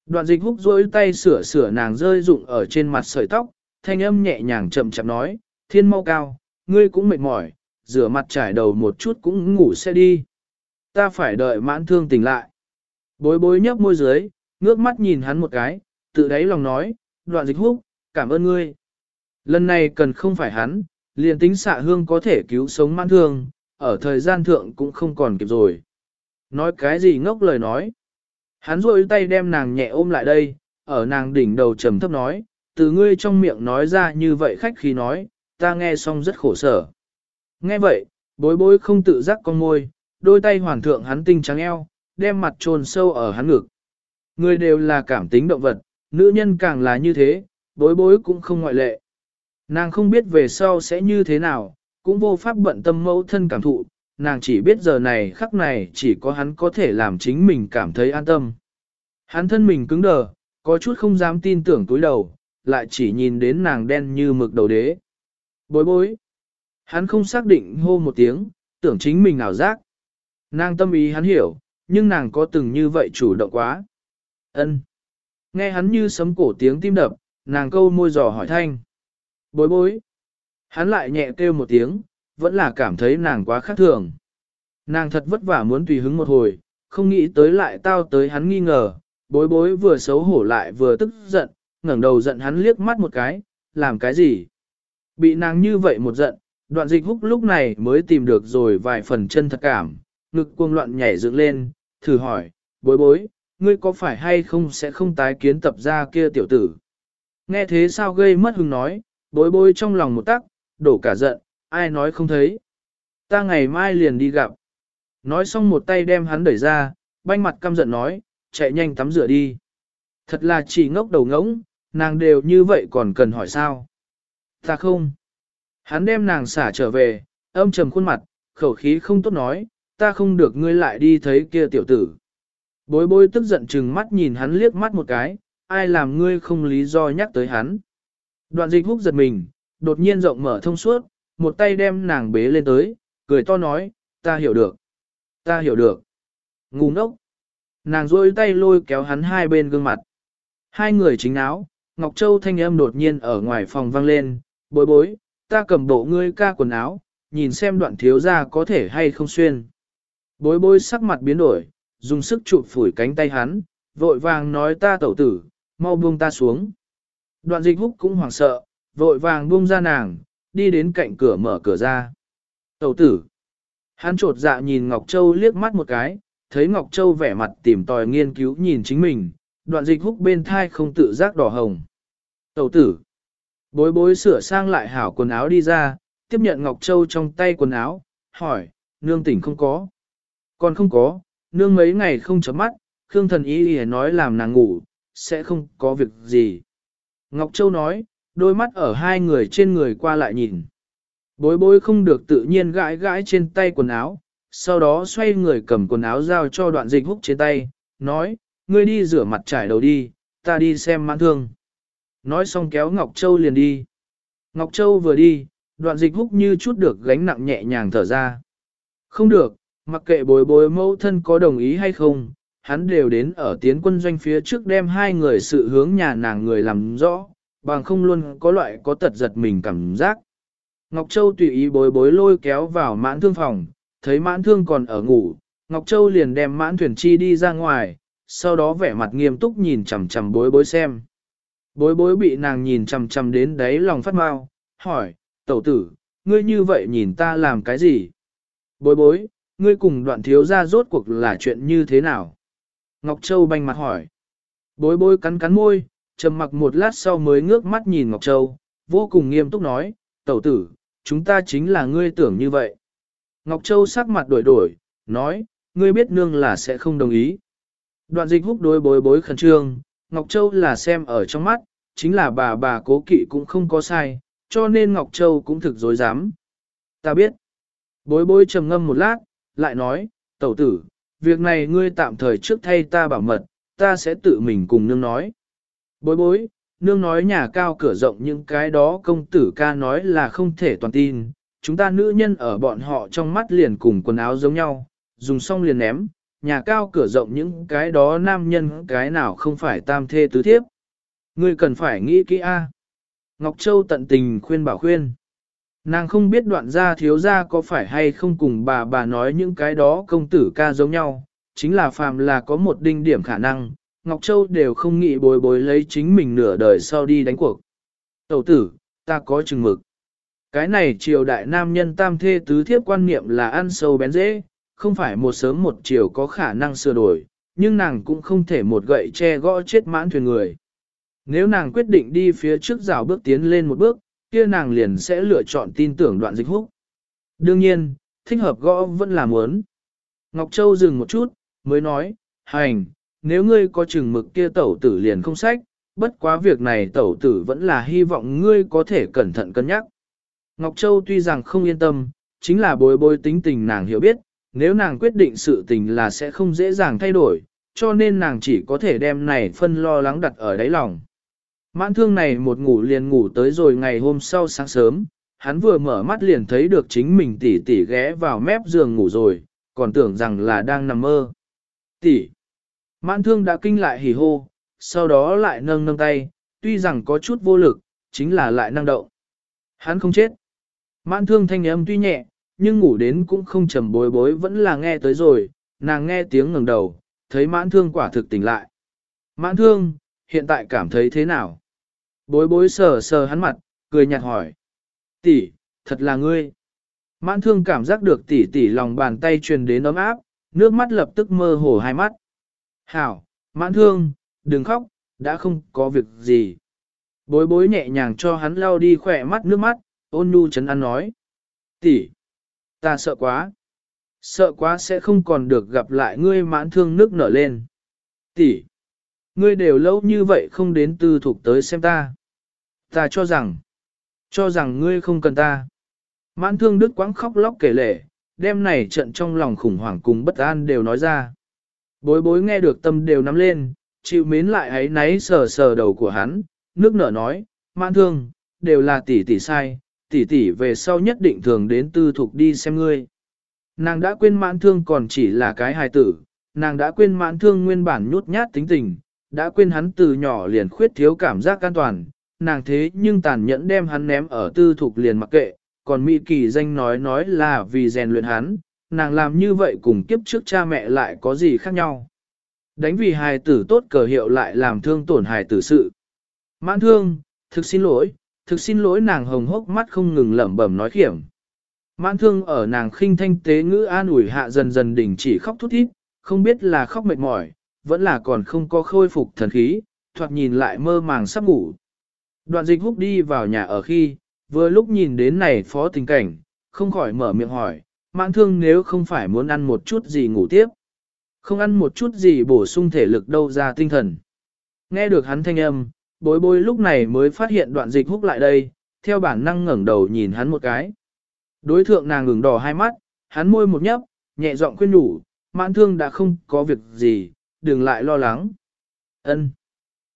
Đoạn dịch húc rỗi tay sửa sửa nàng rơi rụng ở trên mặt sợi tóc, thanh âm nhẹ nhàng chậm chậm nói, thiên mau cao, ngươi cũng mệt mỏi, rửa mặt trải đầu một chút cũng ngủ sẽ đi. Ta phải đợi mãn thương tỉnh lại. Bối bối nhấp môi dưới, ngước mắt nhìn hắn một cái, tự đáy lòng nói, đoạn dịch húc, cảm ơn ngươi. Lần này cần không phải hắn, liền tính xạ hương có thể cứu sống mãn thương, ở thời gian thượng cũng không còn kịp rồi. Nói cái gì ngốc lời nói. Hắn rôi tay đem nàng nhẹ ôm lại đây, ở nàng đỉnh đầu trầm thấp nói, từ ngươi trong miệng nói ra như vậy khách khí nói, ta nghe xong rất khổ sở. Nghe vậy, bối bối không tự giác con môi, đôi tay hoàn thượng hắn tinh trắng eo, đem mặt trồn sâu ở hắn ngực. Người đều là cảm tính động vật, nữ nhân càng là như thế, bối bối cũng không ngoại lệ. Nàng không biết về sau sẽ như thế nào, cũng vô pháp bận tâm mẫu thân cảm thụ, nàng chỉ biết giờ này khắc này chỉ có hắn có thể làm chính mình cảm thấy an tâm. Hắn thân mình cứng đờ, có chút không dám tin tưởng túi đầu, lại chỉ nhìn đến nàng đen như mực đầu đế. Bối bối. Hắn không xác định hô một tiếng, tưởng chính mình ảo giác. Nàng tâm ý hắn hiểu, nhưng nàng có từng như vậy chủ động quá. ân Nghe hắn như sấm cổ tiếng tim đập, nàng câu môi giò hỏi thanh. Bối bối. Hắn lại nhẹ kêu một tiếng, vẫn là cảm thấy nàng quá khác thường. Nàng thật vất vả muốn tùy hứng một hồi, không nghĩ tới lại tao tới hắn nghi ngờ, bối bối vừa xấu hổ lại vừa tức giận, ngẩng đầu giận hắn liếc mắt một cái, làm cái gì? Bị nàng như vậy một giận, đoạn dịch húc lúc này mới tìm được rồi vài phần chân thật cảm, ngực cuồng loạn nhảy dựng lên, thử hỏi, bối bối, ngươi có phải hay không sẽ không tái kiến tập ra kia tiểu tử? Nghe thế sao gây mất hứng nói, bối bối trong lòng một tắc, đổ cả giận, ai nói không thấy. Ta ngày mai liền đi gặp. Nói xong một tay đem hắn đẩy ra, banh mặt căm giận nói, chạy nhanh tắm rửa đi. Thật là chỉ ngốc đầu ngỗng, nàng đều như vậy còn cần hỏi sao? Ta không. Hắn đem nàng xả trở về, âm trầm khuôn mặt, khẩu khí không tốt nói, ta không được ngươi lại đi thấy kia tiểu tử. Bối bối tức giận chừng mắt nhìn hắn liếc mắt một cái, ai làm ngươi không lý do nhắc tới hắn. Đoạn dịch húc giật mình, đột nhiên rộng mở thông suốt, một tay đem nàng bế lên tới, cười to nói, ta hiểu được, ta hiểu được. Ngu ngốc. Nàng rôi tay lôi kéo hắn hai bên gương mặt. Hai người chính áo, Ngọc Châu thanh âm đột nhiên ở ngoài phòng vang lên, bối bối, ta cầm bộ ngươi ca quần áo, nhìn xem đoạn thiếu ra có thể hay không xuyên. Bối bối sắc mặt biến đổi, dùng sức chụp phủi cánh tay hắn, vội vàng nói ta tẩu tử, mau buông ta xuống. Đoạn dịch húc cũng hoảng sợ, vội vàng buông ra nàng, đi đến cạnh cửa mở cửa ra. Tẩu tử. Hắn trột dạ nhìn Ngọc Châu liếc mắt một cái, thấy Ngọc Châu vẻ mặt tìm tòi nghiên cứu nhìn chính mình, đoạn dịch húc bên thai không tự giác đỏ hồng. Tẩu tử. Bối bối sửa sang lại hảo quần áo đi ra, tiếp nhận Ngọc Châu trong tay quần áo, hỏi, nương tỉnh không có. Còn không có, nương mấy ngày không chấm mắt, Khương thần ý ý nói làm nàng ngủ, sẽ không có việc gì. Ngọc Châu nói, đôi mắt ở hai người trên người qua lại nhìn. Bối bối không được tự nhiên gãi gãi trên tay quần áo, sau đó xoay người cầm quần áo giao cho đoạn dịch húc trên tay, nói, ngươi đi rửa mặt trải đầu đi, ta đi xem mãn thương. Nói xong kéo Ngọc Châu liền đi. Ngọc Châu vừa đi, đoạn dịch húc như chút được gánh nặng nhẹ nhàng thở ra. Không được, mặc kệ bối bối mẫu thân có đồng ý hay không, hắn đều đến ở tiến quân doanh phía trước đem hai người sự hướng nhà nàng người làm rõ, bằng không luôn có loại có tật giật mình cảm giác. Ngọc Châu tùy ý bối bối lôi kéo vào mãn thương phòng, thấy mãn thương còn ở ngủ, Ngọc Châu liền đem mãn thuyền chi đi ra ngoài, sau đó vẻ mặt nghiêm túc nhìn chằm chằm bối bối xem. Bối bối bị nàng nhìn chằm chằm đến đáy lòng phát mau, hỏi, tẩu tử, ngươi như vậy nhìn ta làm cái gì? Bối bối, ngươi cùng đoạn thiếu ra rốt cuộc là chuyện như thế nào? Ngọc Châu banh mặt hỏi. Bối bối cắn cắn môi, trầm mặc một lát sau mới ngước mắt nhìn Ngọc Châu, vô cùng nghiêm túc nói, tẩu tử, chúng ta chính là ngươi tưởng như vậy. Ngọc Châu sắc mặt đổi đổi, nói, ngươi biết nương là sẽ không đồng ý. Đoạn dịch húc đối bối bối khẩn trương, Ngọc Châu là xem ở trong mắt, chính là bà bà cố kỵ cũng không có sai, cho nên Ngọc Châu cũng thực dối dám. Ta biết. Bối bối trầm ngâm một lát, lại nói, tẩu tử, việc này ngươi tạm thời trước thay ta bảo mật, ta sẽ tự mình cùng nương nói. Bối bối, nương nói nhà cao cửa rộng những cái đó công tử ca nói là không thể toàn tin, chúng ta nữ nhân ở bọn họ trong mắt liền cùng quần áo giống nhau, dùng xong liền ném, nhà cao cửa rộng những cái đó nam nhân cái nào không phải tam thê tứ thiếp. Ngươi cần phải nghĩ kỹ a. Ngọc Châu tận tình khuyên bảo khuyên. Nàng không biết đoạn gia thiếu gia có phải hay không cùng bà bà nói những cái đó công tử ca giống nhau, chính là phàm là có một đinh điểm khả năng, Ngọc Châu đều không nghĩ bối bối lấy chính mình nửa đời sau đi đánh cuộc. Tẩu tử, ta có chừng mực. Cái này triều đại nam nhân tam thê tứ thiếp quan niệm là ăn sâu bén dễ, không phải một sớm một chiều có khả năng sửa đổi, nhưng nàng cũng không thể một gậy che gõ chết mãn thuyền người. Nếu nàng quyết định đi phía trước rào bước tiến lên một bước, kia nàng liền sẽ lựa chọn tin tưởng đoạn dịch húc. Đương nhiên, thích hợp gõ vẫn là muốn. Ngọc Châu dừng một chút, mới nói, hành, nếu ngươi có chừng mực kia tẩu tử liền không sách, bất quá việc này tẩu tử vẫn là hy vọng ngươi có thể cẩn thận cân nhắc. Ngọc Châu tuy rằng không yên tâm, chính là bối bối tính tình nàng hiểu biết, nếu nàng quyết định sự tình là sẽ không dễ dàng thay đổi, cho nên nàng chỉ có thể đem này phân lo lắng đặt ở đáy lòng. Mãn thương này một ngủ liền ngủ tới rồi ngày hôm sau sáng sớm, hắn vừa mở mắt liền thấy được chính mình tỉ tỉ ghé vào mép giường ngủ rồi, còn tưởng rằng là đang nằm mơ. Tỷ. Mãn thương đã kinh lại hỉ hô, sau đó lại nâng nâng tay, tuy rằng có chút vô lực, chính là lại năng động. Hắn không chết. Mãn thương thanh âm tuy nhẹ, nhưng ngủ đến cũng không trầm bối bối vẫn là nghe tới rồi, nàng nghe tiếng ngẩng đầu, thấy mãn thương quả thực tỉnh lại. Mãn thương, hiện tại cảm thấy thế nào? Bối bối sờ sờ hắn mặt, cười nhạt hỏi. Tỷ, thật là ngươi. Mãn thương cảm giác được tỷ tỷ lòng bàn tay truyền đến ấm áp, nước mắt lập tức mơ hồ hai mắt. Hảo, mãn thương, đừng khóc, đã không có việc gì. Bối bối nhẹ nhàng cho hắn lau đi khỏe mắt nước mắt, ôn nhu chấn ăn nói. Tỷ, ta sợ quá. Sợ quá sẽ không còn được gặp lại ngươi mãn thương nước nở lên. Tỷ, ngươi đều lâu như vậy không đến tư thuộc tới xem ta. Ta cho rằng, cho rằng ngươi không cần ta. Mãn thương đức quãng khóc lóc kể lể, đêm này trận trong lòng khủng hoảng cùng bất an đều nói ra. Bối bối nghe được tâm đều nắm lên, chịu mến lại ấy náy sờ sờ đầu của hắn, nước nở nói, mãn thương, đều là tỷ tỷ sai, tỷ tỷ về sau nhất định thường đến tư thục đi xem ngươi. Nàng đã quên mãn thương còn chỉ là cái hài tử, nàng đã quên mãn thương nguyên bản nhút nhát tính tình, đã quên hắn từ nhỏ liền khuyết thiếu cảm giác an toàn, nàng thế nhưng tàn nhẫn đem hắn ném ở tư thục liền mặc kệ, còn Mỹ kỳ danh nói nói là vì rèn luyện hắn, nàng làm như vậy cùng kiếp trước cha mẹ lại có gì khác nhau. Đánh vì hài tử tốt cờ hiệu lại làm thương tổn hài tử sự. Mãn thương, thực xin lỗi, thực xin lỗi nàng hồng hốc mắt không ngừng lẩm bẩm nói khiểm. Mãn thương ở nàng khinh thanh tế ngữ an ủi hạ dần dần đỉnh chỉ khóc thút thít, không biết là khóc mệt mỏi, vẫn là còn không có khôi phục thần khí, thoạt nhìn lại mơ màng sắp ngủ. Đoạn dịch húc đi vào nhà ở khi, vừa lúc nhìn đến này phó tình cảnh, không khỏi mở miệng hỏi, mãn thương nếu không phải muốn ăn một chút gì ngủ tiếp. Không ăn một chút gì bổ sung thể lực đâu ra tinh thần. Nghe được hắn thanh âm, bối bối lúc này mới phát hiện đoạn dịch húc lại đây, theo bản năng ngẩng đầu nhìn hắn một cái. Đối thượng nàng ngừng đỏ hai mắt, hắn môi một nhấp, nhẹ giọng khuyên nhủ, mãn thương đã không có việc gì, đừng lại lo lắng. Ân.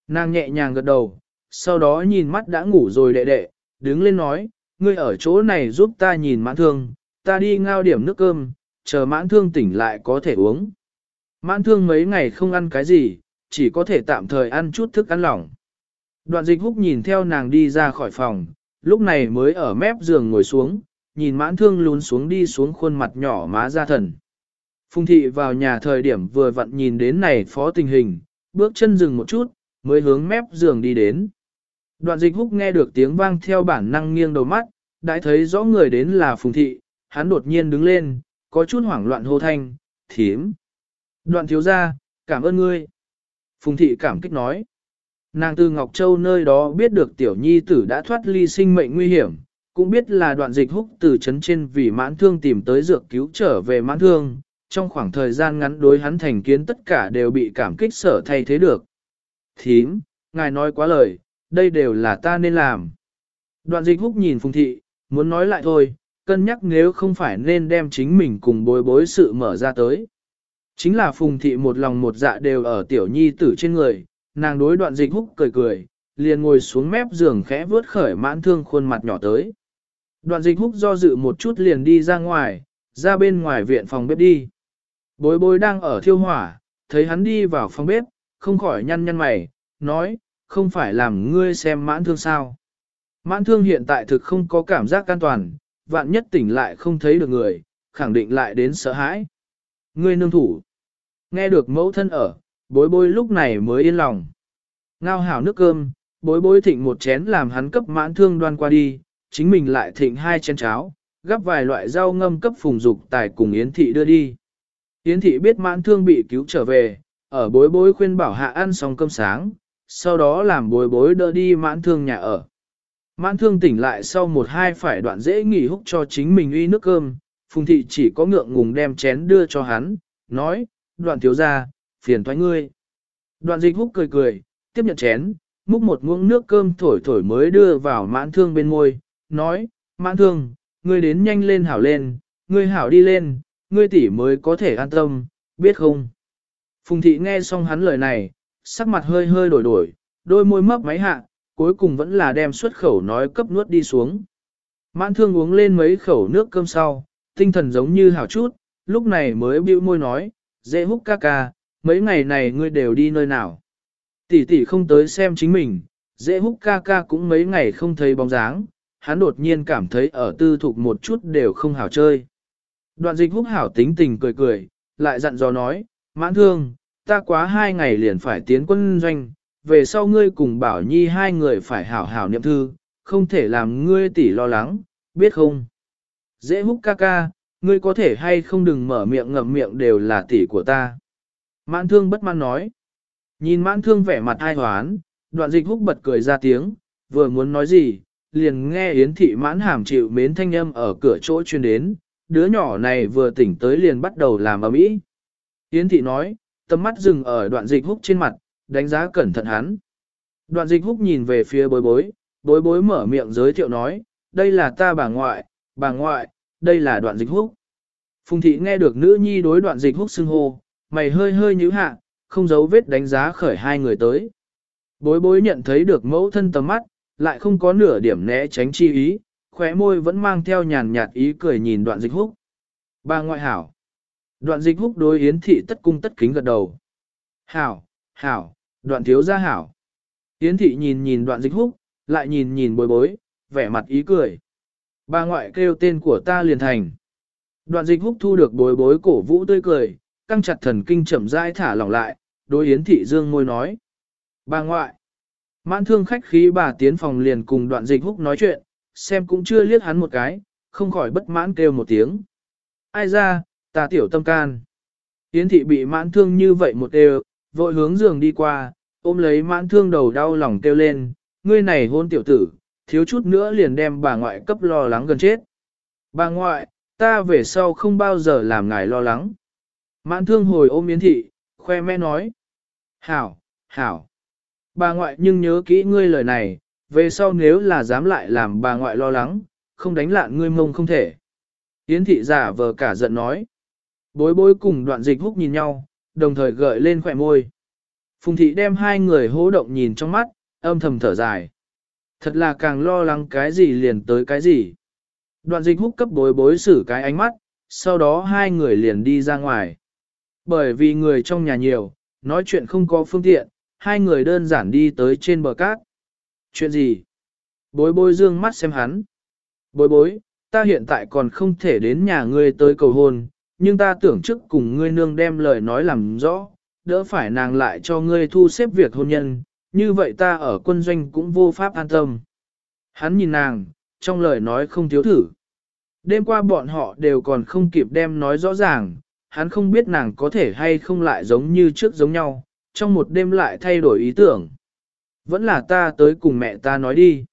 Nàng nhẹ nhàng gật đầu, sau đó nhìn mắt đã ngủ rồi đệ đệ, đứng lên nói, ngươi ở chỗ này giúp ta nhìn mãn thương, ta đi ngao điểm nước cơm, chờ mãn thương tỉnh lại có thể uống. Mãn thương mấy ngày không ăn cái gì, chỉ có thể tạm thời ăn chút thức ăn lỏng. Đoạn dịch húc nhìn theo nàng đi ra khỏi phòng, lúc này mới ở mép giường ngồi xuống, nhìn mãn thương lún xuống đi xuống khuôn mặt nhỏ má ra thần. Phùng thị vào nhà thời điểm vừa vặn nhìn đến này phó tình hình, bước chân dừng một chút, mới hướng mép giường đi đến. Đoạn dịch húc nghe được tiếng vang theo bản năng nghiêng đầu mắt, đã thấy rõ người đến là Phùng thị, hắn đột nhiên đứng lên, có chút hoảng loạn hô thanh, thiếm. Đoạn thiếu ra, cảm ơn ngươi. Phùng thị cảm kích nói. Nàng từ Ngọc Châu nơi đó biết được tiểu nhi tử đã thoát ly sinh mệnh nguy hiểm, cũng biết là đoạn dịch húc từ chấn trên vì mãn thương tìm tới dược cứu trở về mãn thương, trong khoảng thời gian ngắn đối hắn thành kiến tất cả đều bị cảm kích sở thay thế được. Thím, ngài nói quá lời, đây đều là ta nên làm. Đoạn dịch húc nhìn Phùng thị, muốn nói lại thôi, cân nhắc nếu không phải nên đem chính mình cùng bối bối sự mở ra tới. Chính là Phùng thị một lòng một dạ đều ở tiểu nhi tử trên người, nàng đối đoạn dịch húc cười cười, liền ngồi xuống mép giường khẽ vớt khởi mãn thương khuôn mặt nhỏ tới. Đoạn dịch húc do dự một chút liền đi ra ngoài, ra bên ngoài viện phòng bếp đi. Bối bối đang ở thiêu hỏa, thấy hắn đi vào phòng bếp, không khỏi nhăn nhăn mày, nói, không phải làm ngươi xem mãn thương sao. Mãn thương hiện tại thực không có cảm giác an toàn, vạn nhất tỉnh lại không thấy được người, khẳng định lại đến sợ hãi. Ngươi nương thủ. Nghe được mẫu thân ở, bối bối lúc này mới yên lòng. Ngao hảo nước cơm, bối bối thịnh một chén làm hắn cấp mãn thương đoan qua đi, chính mình lại thịnh hai chén cháo, gắp vài loại rau ngâm cấp phùng dục tài cùng Yến Thị đưa đi. Yến Thị biết mãn thương bị cứu trở về, ở bối bối khuyên bảo hạ ăn xong cơm sáng, sau đó làm bối bối đỡ đi mãn thương nhà ở. Mãn thương tỉnh lại sau một hai phải đoạn dễ nghỉ húc cho chính mình uy nước cơm, Phùng Thị chỉ có ngượng ngùng đem chén đưa cho hắn, nói, đoạn thiếu ra, phiền thoái ngươi. Đoạn dịch húc cười cười, tiếp nhận chén, múc một muỗng nước cơm thổi thổi mới đưa vào mãn thương bên môi, nói, mãn thương, ngươi đến nhanh lên hảo lên, ngươi hảo đi lên, ngươi tỷ mới có thể an tâm, biết không? Phùng thị nghe xong hắn lời này, sắc mặt hơi hơi đổi đổi, đôi môi mấp máy hạ, cuối cùng vẫn là đem xuất khẩu nói cấp nuốt đi xuống. Mãn thương uống lên mấy khẩu nước cơm sau, tinh thần giống như hảo chút, lúc này mới bĩu môi nói, dễ húc ca ca, mấy ngày này ngươi đều đi nơi nào. Tỷ tỷ không tới xem chính mình, dễ húc ca ca cũng mấy ngày không thấy bóng dáng, hắn đột nhiên cảm thấy ở tư thục một chút đều không hảo chơi. Đoạn dịch húc hảo tính tình cười cười, lại dặn dò nói, mãn thương, ta quá hai ngày liền phải tiến quân doanh, về sau ngươi cùng bảo nhi hai người phải hảo hảo niệm thư, không thể làm ngươi tỷ lo lắng, biết không? Dễ húc ca ca, ngươi có thể hay không đừng mở miệng ngậm miệng đều là tỷ của ta. Mãn thương bất mãn nói. Nhìn mãn thương vẻ mặt ai hoán, đoạn dịch húc bật cười ra tiếng, vừa muốn nói gì, liền nghe Yến thị mãn hàm chịu mến thanh âm ở cửa chỗ chuyên đến, đứa nhỏ này vừa tỉnh tới liền bắt đầu làm ầm ĩ. Yến thị nói, tầm mắt dừng ở đoạn dịch húc trên mặt, đánh giá cẩn thận hắn. Đoạn dịch húc nhìn về phía bối bối, bối bối mở miệng giới thiệu nói, đây là ta bà ngoại, bà ngoại, đây là đoạn dịch húc. Phùng thị nghe được nữ nhi đối đoạn dịch húc xưng hô, mày hơi hơi nhíu hạ, không giấu vết đánh giá khởi hai người tới. Bối bối nhận thấy được mẫu thân tầm mắt, lại không có nửa điểm né tránh chi ý, khóe môi vẫn mang theo nhàn nhạt ý cười nhìn đoạn dịch húc. Bà ngoại hảo. Đoạn dịch húc đối yến thị tất cung tất kính gật đầu. Hảo, hảo, đoạn thiếu gia hảo. Yến thị nhìn nhìn đoạn dịch húc, lại nhìn nhìn bối bối, vẻ mặt ý cười. Bà ngoại kêu tên của ta liền thành. Đoạn dịch húc thu được bối bối cổ vũ tươi cười, căng chặt thần kinh chậm rãi thả lỏng lại, đối yến thị dương môi nói. Bà ngoại. Mãn thương khách khí bà tiến phòng liền cùng đoạn dịch húc nói chuyện, xem cũng chưa liếc hắn một cái, không khỏi bất mãn kêu một tiếng. Ai ra, ta tiểu tâm can. Yến thị bị mãn thương như vậy một đều, vội hướng giường đi qua, ôm lấy mãn thương đầu đau lòng kêu lên, ngươi này hôn tiểu tử, thiếu chút nữa liền đem bà ngoại cấp lo lắng gần chết. Bà ngoại, ta về sau không bao giờ làm ngài lo lắng. Mãn thương hồi ôm Yến thị, khoe mẽ nói. Hảo, hảo. Bà ngoại nhưng nhớ kỹ ngươi lời này, về sau nếu là dám lại làm bà ngoại lo lắng, không đánh lạn ngươi mông không thể. Yến thị giả vờ cả giận nói. Bối bối cùng đoạn dịch húc nhìn nhau, đồng thời gợi lên khỏe môi. Phùng thị đem hai người hố động nhìn trong mắt, âm thầm thở dài. Thật là càng lo lắng cái gì liền tới cái gì. Đoạn dịch húc cấp bối bối xử cái ánh mắt, sau đó hai người liền đi ra ngoài. Bởi vì người trong nhà nhiều, nói chuyện không có phương tiện, hai người đơn giản đi tới trên bờ cát. Chuyện gì? Bối bối dương mắt xem hắn. Bối bối, ta hiện tại còn không thể đến nhà ngươi tới cầu hôn, nhưng ta tưởng trước cùng ngươi nương đem lời nói làm rõ, đỡ phải nàng lại cho ngươi thu xếp việc hôn nhân, như vậy ta ở quân doanh cũng vô pháp an tâm. Hắn nhìn nàng, trong lời nói không thiếu thử. Đêm qua bọn họ đều còn không kịp đem nói rõ ràng, hắn không biết nàng có thể hay không lại giống như trước giống nhau, trong một đêm lại thay đổi ý tưởng. Vẫn là ta tới cùng mẹ ta nói đi.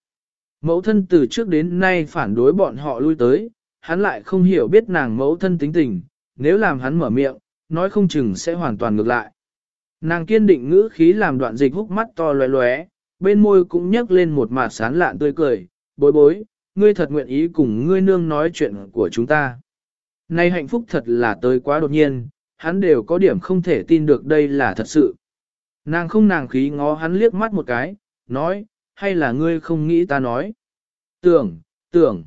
Mẫu thân từ trước đến nay phản đối bọn họ lui tới, hắn lại không hiểu biết nàng mẫu thân tính tình, nếu làm hắn mở miệng, nói không chừng sẽ hoàn toàn ngược lại. Nàng kiên định ngữ khí làm đoạn dịch húc mắt to loé loé, bên môi cũng nhấc lên một mặt sán lạn tươi cười, bối bối, ngươi thật nguyện ý cùng ngươi nương nói chuyện của chúng ta. Nay hạnh phúc thật là tới quá đột nhiên, hắn đều có điểm không thể tin được đây là thật sự. Nàng không nàng khí ngó hắn liếc mắt một cái, nói, hay là ngươi không nghĩ ta nói. Tưởng, tưởng.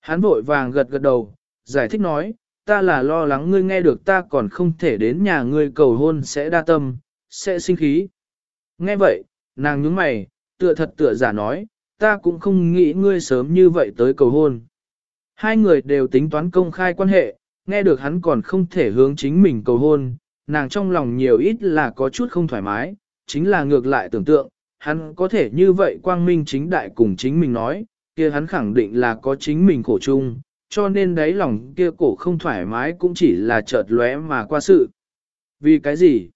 Hắn vội vàng gật gật đầu, giải thích nói, ta là lo lắng ngươi nghe được ta còn không thể đến nhà ngươi cầu hôn sẽ đa tâm, sẽ sinh khí. Nghe vậy, nàng nhướng mày, tựa thật tựa giả nói, ta cũng không nghĩ ngươi sớm như vậy tới cầu hôn. Hai người đều tính toán công khai quan hệ, nghe được hắn còn không thể hướng chính mình cầu hôn, nàng trong lòng nhiều ít là có chút không thoải mái, chính là ngược lại tưởng tượng, hắn có thể như vậy quang minh chính đại cùng chính mình nói, kia hắn khẳng định là có chính mình khổ chung, cho nên đáy lòng kia cổ không thoải mái cũng chỉ là chợt lóe mà qua sự. Vì cái gì?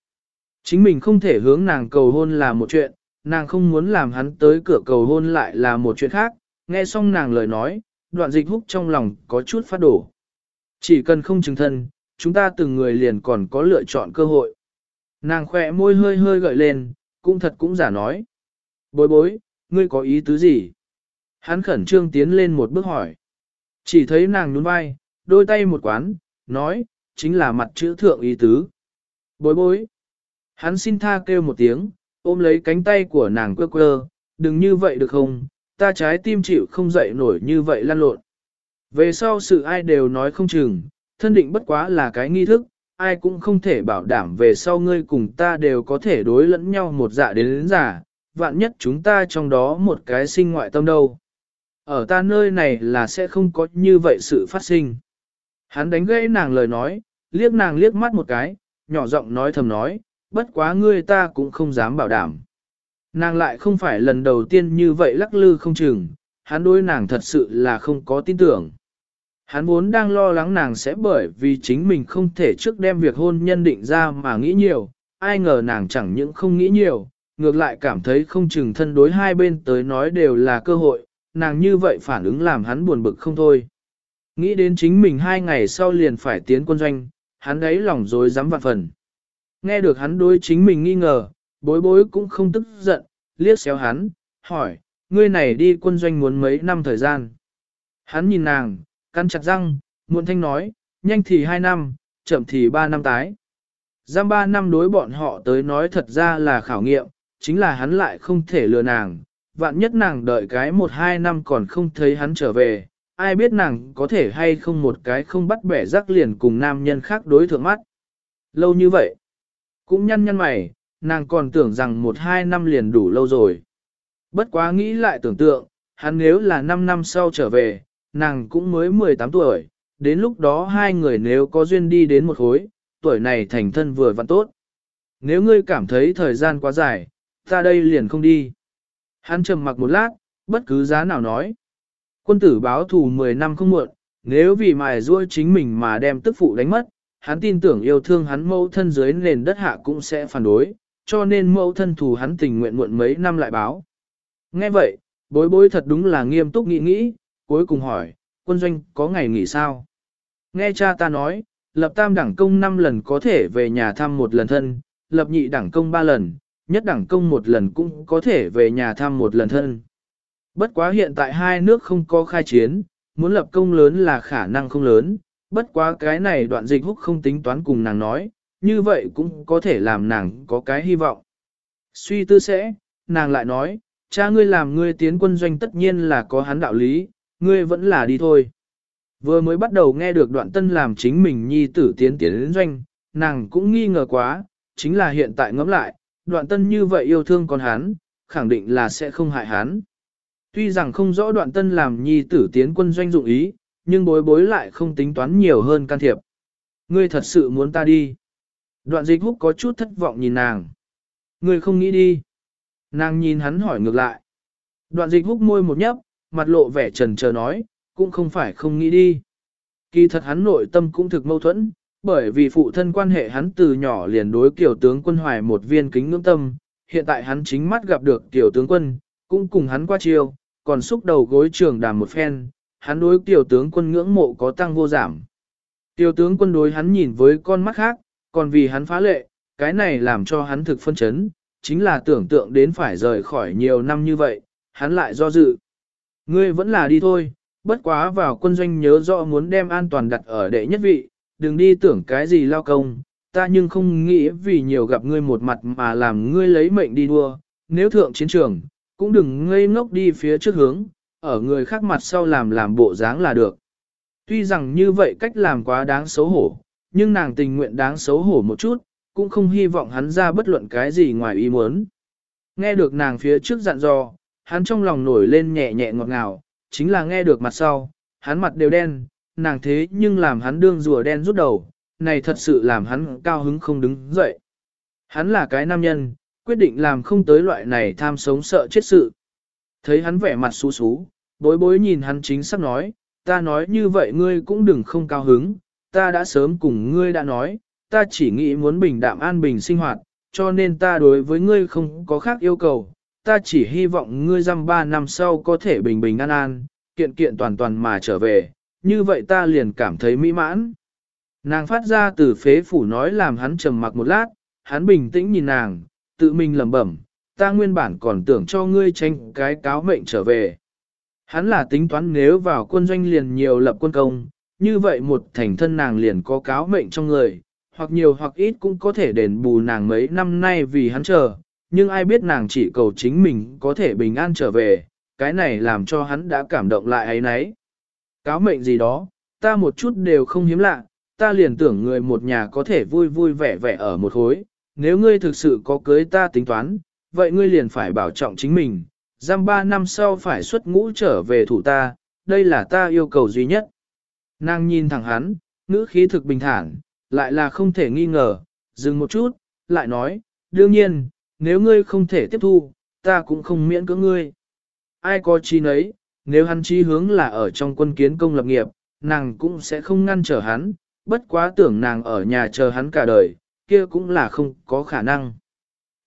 Chính mình không thể hướng nàng cầu hôn là một chuyện, nàng không muốn làm hắn tới cửa cầu hôn lại là một chuyện khác, nghe xong nàng lời nói, đoạn dịch húc trong lòng có chút phát đổ. Chỉ cần không chứng thân, chúng ta từng người liền còn có lựa chọn cơ hội. Nàng khỏe môi hơi hơi gợi lên, cũng thật cũng giả nói. Bối bối, ngươi có ý tứ gì? Hắn khẩn trương tiến lên một bước hỏi. Chỉ thấy nàng nhún vai, đôi tay một quán, nói, chính là mặt chữ thượng ý tứ. Bối bối. Hắn xin tha kêu một tiếng, ôm lấy cánh tay của nàng quơ quơ, đừng như vậy được không, ta trái tim chịu không dậy nổi như vậy lan lộn. Về sau sự ai đều nói không chừng, thân định bất quá là cái nghi thức, ai cũng không thể bảo đảm về sau ngươi cùng ta đều có thể đối lẫn nhau một dạ đến đến giả, vạn nhất chúng ta trong đó một cái sinh ngoại tâm đâu. Ở ta nơi này là sẽ không có như vậy sự phát sinh. Hắn đánh gãy nàng lời nói, liếc nàng liếc mắt một cái, nhỏ giọng nói thầm nói, bất quá ngươi ta cũng không dám bảo đảm. Nàng lại không phải lần đầu tiên như vậy lắc lư không chừng, hắn đối nàng thật sự là không có tin tưởng. Hắn vốn đang lo lắng nàng sẽ bởi vì chính mình không thể trước đem việc hôn nhân định ra mà nghĩ nhiều, ai ngờ nàng chẳng những không nghĩ nhiều, ngược lại cảm thấy không chừng thân đối hai bên tới nói đều là cơ hội, nàng như vậy phản ứng làm hắn buồn bực không thôi. Nghĩ đến chính mình hai ngày sau liền phải tiến quân doanh, hắn ấy lòng dối dám vạn phần. Nghe được hắn đối chính mình nghi ngờ, bối bối cũng không tức giận, liếc xéo hắn, hỏi, ngươi này đi quân doanh muốn mấy năm thời gian. Hắn nhìn nàng, căn chặt răng, muộn thanh nói, nhanh thì hai năm, chậm thì ba năm tái. Giam ba năm đối bọn họ tới nói thật ra là khảo nghiệm, chính là hắn lại không thể lừa nàng, vạn nhất nàng đợi cái một hai năm còn không thấy hắn trở về, ai biết nàng có thể hay không một cái không bắt bẻ rắc liền cùng nam nhân khác đối thượng mắt. Lâu như vậy, cũng nhăn nhăn mày, nàng còn tưởng rằng một hai năm liền đủ lâu rồi. Bất quá nghĩ lại tưởng tượng, hắn nếu là 5 năm sau trở về, nàng cũng mới 18 tuổi, đến lúc đó hai người nếu có duyên đi đến một khối, tuổi này thành thân vừa vặn tốt. Nếu ngươi cảm thấy thời gian quá dài, ta đây liền không đi. Hắn trầm mặc một lát, bất cứ giá nào nói. Quân tử báo thù 10 năm không muộn, nếu vì mài ruôi chính mình mà đem tức phụ đánh mất, hắn tin tưởng yêu thương hắn mẫu thân dưới nền đất hạ cũng sẽ phản đối, cho nên mẫu thân thù hắn tình nguyện muộn mấy năm lại báo. Nghe vậy, bối bối thật đúng là nghiêm túc nghĩ nghĩ, cuối cùng hỏi, quân doanh có ngày nghỉ sao? Nghe cha ta nói, lập tam đẳng công 5 lần có thể về nhà thăm một lần thân, lập nhị đẳng công 3 lần, nhất đẳng công một lần cũng có thể về nhà thăm một lần thân. Bất quá hiện tại hai nước không có khai chiến, muốn lập công lớn là khả năng không lớn, bất quá cái này đoạn dịch húc không tính toán cùng nàng nói, như vậy cũng có thể làm nàng có cái hy vọng. Suy tư sẽ, nàng lại nói, cha ngươi làm ngươi tiến quân doanh tất nhiên là có hắn đạo lý, ngươi vẫn là đi thôi. Vừa mới bắt đầu nghe được đoạn tân làm chính mình nhi tử tiến tiến đến doanh, nàng cũng nghi ngờ quá, chính là hiện tại ngẫm lại, đoạn tân như vậy yêu thương con hắn, khẳng định là sẽ không hại hắn. Tuy rằng không rõ đoạn tân làm nhi tử tiến quân doanh dụng ý, nhưng bối bối lại không tính toán nhiều hơn can thiệp. Ngươi thật sự muốn ta đi. Đoạn dịch húc có chút thất vọng nhìn nàng. Ngươi không nghĩ đi. Nàng nhìn hắn hỏi ngược lại. Đoạn dịch húc môi một nhấp, mặt lộ vẻ trần chờ nói, cũng không phải không nghĩ đi. Kỳ thật hắn nội tâm cũng thực mâu thuẫn, bởi vì phụ thân quan hệ hắn từ nhỏ liền đối kiểu tướng quân hoài một viên kính ngưỡng tâm, hiện tại hắn chính mắt gặp được tiểu tướng quân, cũng cùng hắn qua chiêu, còn xúc đầu gối trường đàm một phen, hắn đối tiểu tướng quân ngưỡng mộ có tăng vô giảm. Tiểu tướng quân đối hắn nhìn với con mắt khác, còn vì hắn phá lệ, cái này làm cho hắn thực phân chấn, chính là tưởng tượng đến phải rời khỏi nhiều năm như vậy, hắn lại do dự. Ngươi vẫn là đi thôi, bất quá vào quân doanh nhớ rõ muốn đem an toàn đặt ở đệ nhất vị, đừng đi tưởng cái gì lao công, ta nhưng không nghĩ vì nhiều gặp ngươi một mặt mà làm ngươi lấy mệnh đi đua, nếu thượng chiến trường, cũng đừng ngây ngốc đi phía trước hướng, ở người khác mặt sau làm làm bộ dáng là được. Tuy rằng như vậy cách làm quá đáng xấu hổ, nhưng nàng tình nguyện đáng xấu hổ một chút, cũng không hy vọng hắn ra bất luận cái gì ngoài ý muốn. Nghe được nàng phía trước dặn dò, hắn trong lòng nổi lên nhẹ nhẹ ngọt ngào, chính là nghe được mặt sau, hắn mặt đều đen, nàng thế nhưng làm hắn đương rùa đen rút đầu, này thật sự làm hắn cao hứng không đứng dậy. Hắn là cái nam nhân, quyết định làm không tới loại này tham sống sợ chết sự. Thấy hắn vẻ mặt xú xú, bối bối nhìn hắn chính xác nói, ta nói như vậy ngươi cũng đừng không cao hứng, ta đã sớm cùng ngươi đã nói, ta chỉ nghĩ muốn bình đạm an bình sinh hoạt, cho nên ta đối với ngươi không có khác yêu cầu, ta chỉ hy vọng ngươi dăm ba năm sau có thể bình bình an an, kiện kiện toàn toàn mà trở về, như vậy ta liền cảm thấy mỹ mãn. Nàng phát ra từ phế phủ nói làm hắn trầm mặc một lát, hắn bình tĩnh nhìn nàng, tự mình lẩm bẩm, ta nguyên bản còn tưởng cho ngươi tranh cái cáo mệnh trở về. Hắn là tính toán nếu vào quân doanh liền nhiều lập quân công, như vậy một thành thân nàng liền có cáo mệnh trong người, hoặc nhiều hoặc ít cũng có thể đền bù nàng mấy năm nay vì hắn chờ, nhưng ai biết nàng chỉ cầu chính mình có thể bình an trở về, cái này làm cho hắn đã cảm động lại ấy nấy. Cáo mệnh gì đó, ta một chút đều không hiếm lạ, ta liền tưởng người một nhà có thể vui vui vẻ vẻ ở một hối, nếu ngươi thực sự có cưới ta tính toán, vậy ngươi liền phải bảo trọng chính mình, giam ba năm sau phải xuất ngũ trở về thủ ta, đây là ta yêu cầu duy nhất. Nàng nhìn thẳng hắn, ngữ khí thực bình thản, lại là không thể nghi ngờ, dừng một chút, lại nói, đương nhiên, nếu ngươi không thể tiếp thu, ta cũng không miễn cưỡng ngươi. Ai có chi nấy, nếu hắn chi hướng là ở trong quân kiến công lập nghiệp, nàng cũng sẽ không ngăn trở hắn, bất quá tưởng nàng ở nhà chờ hắn cả đời, kia cũng là không có khả năng.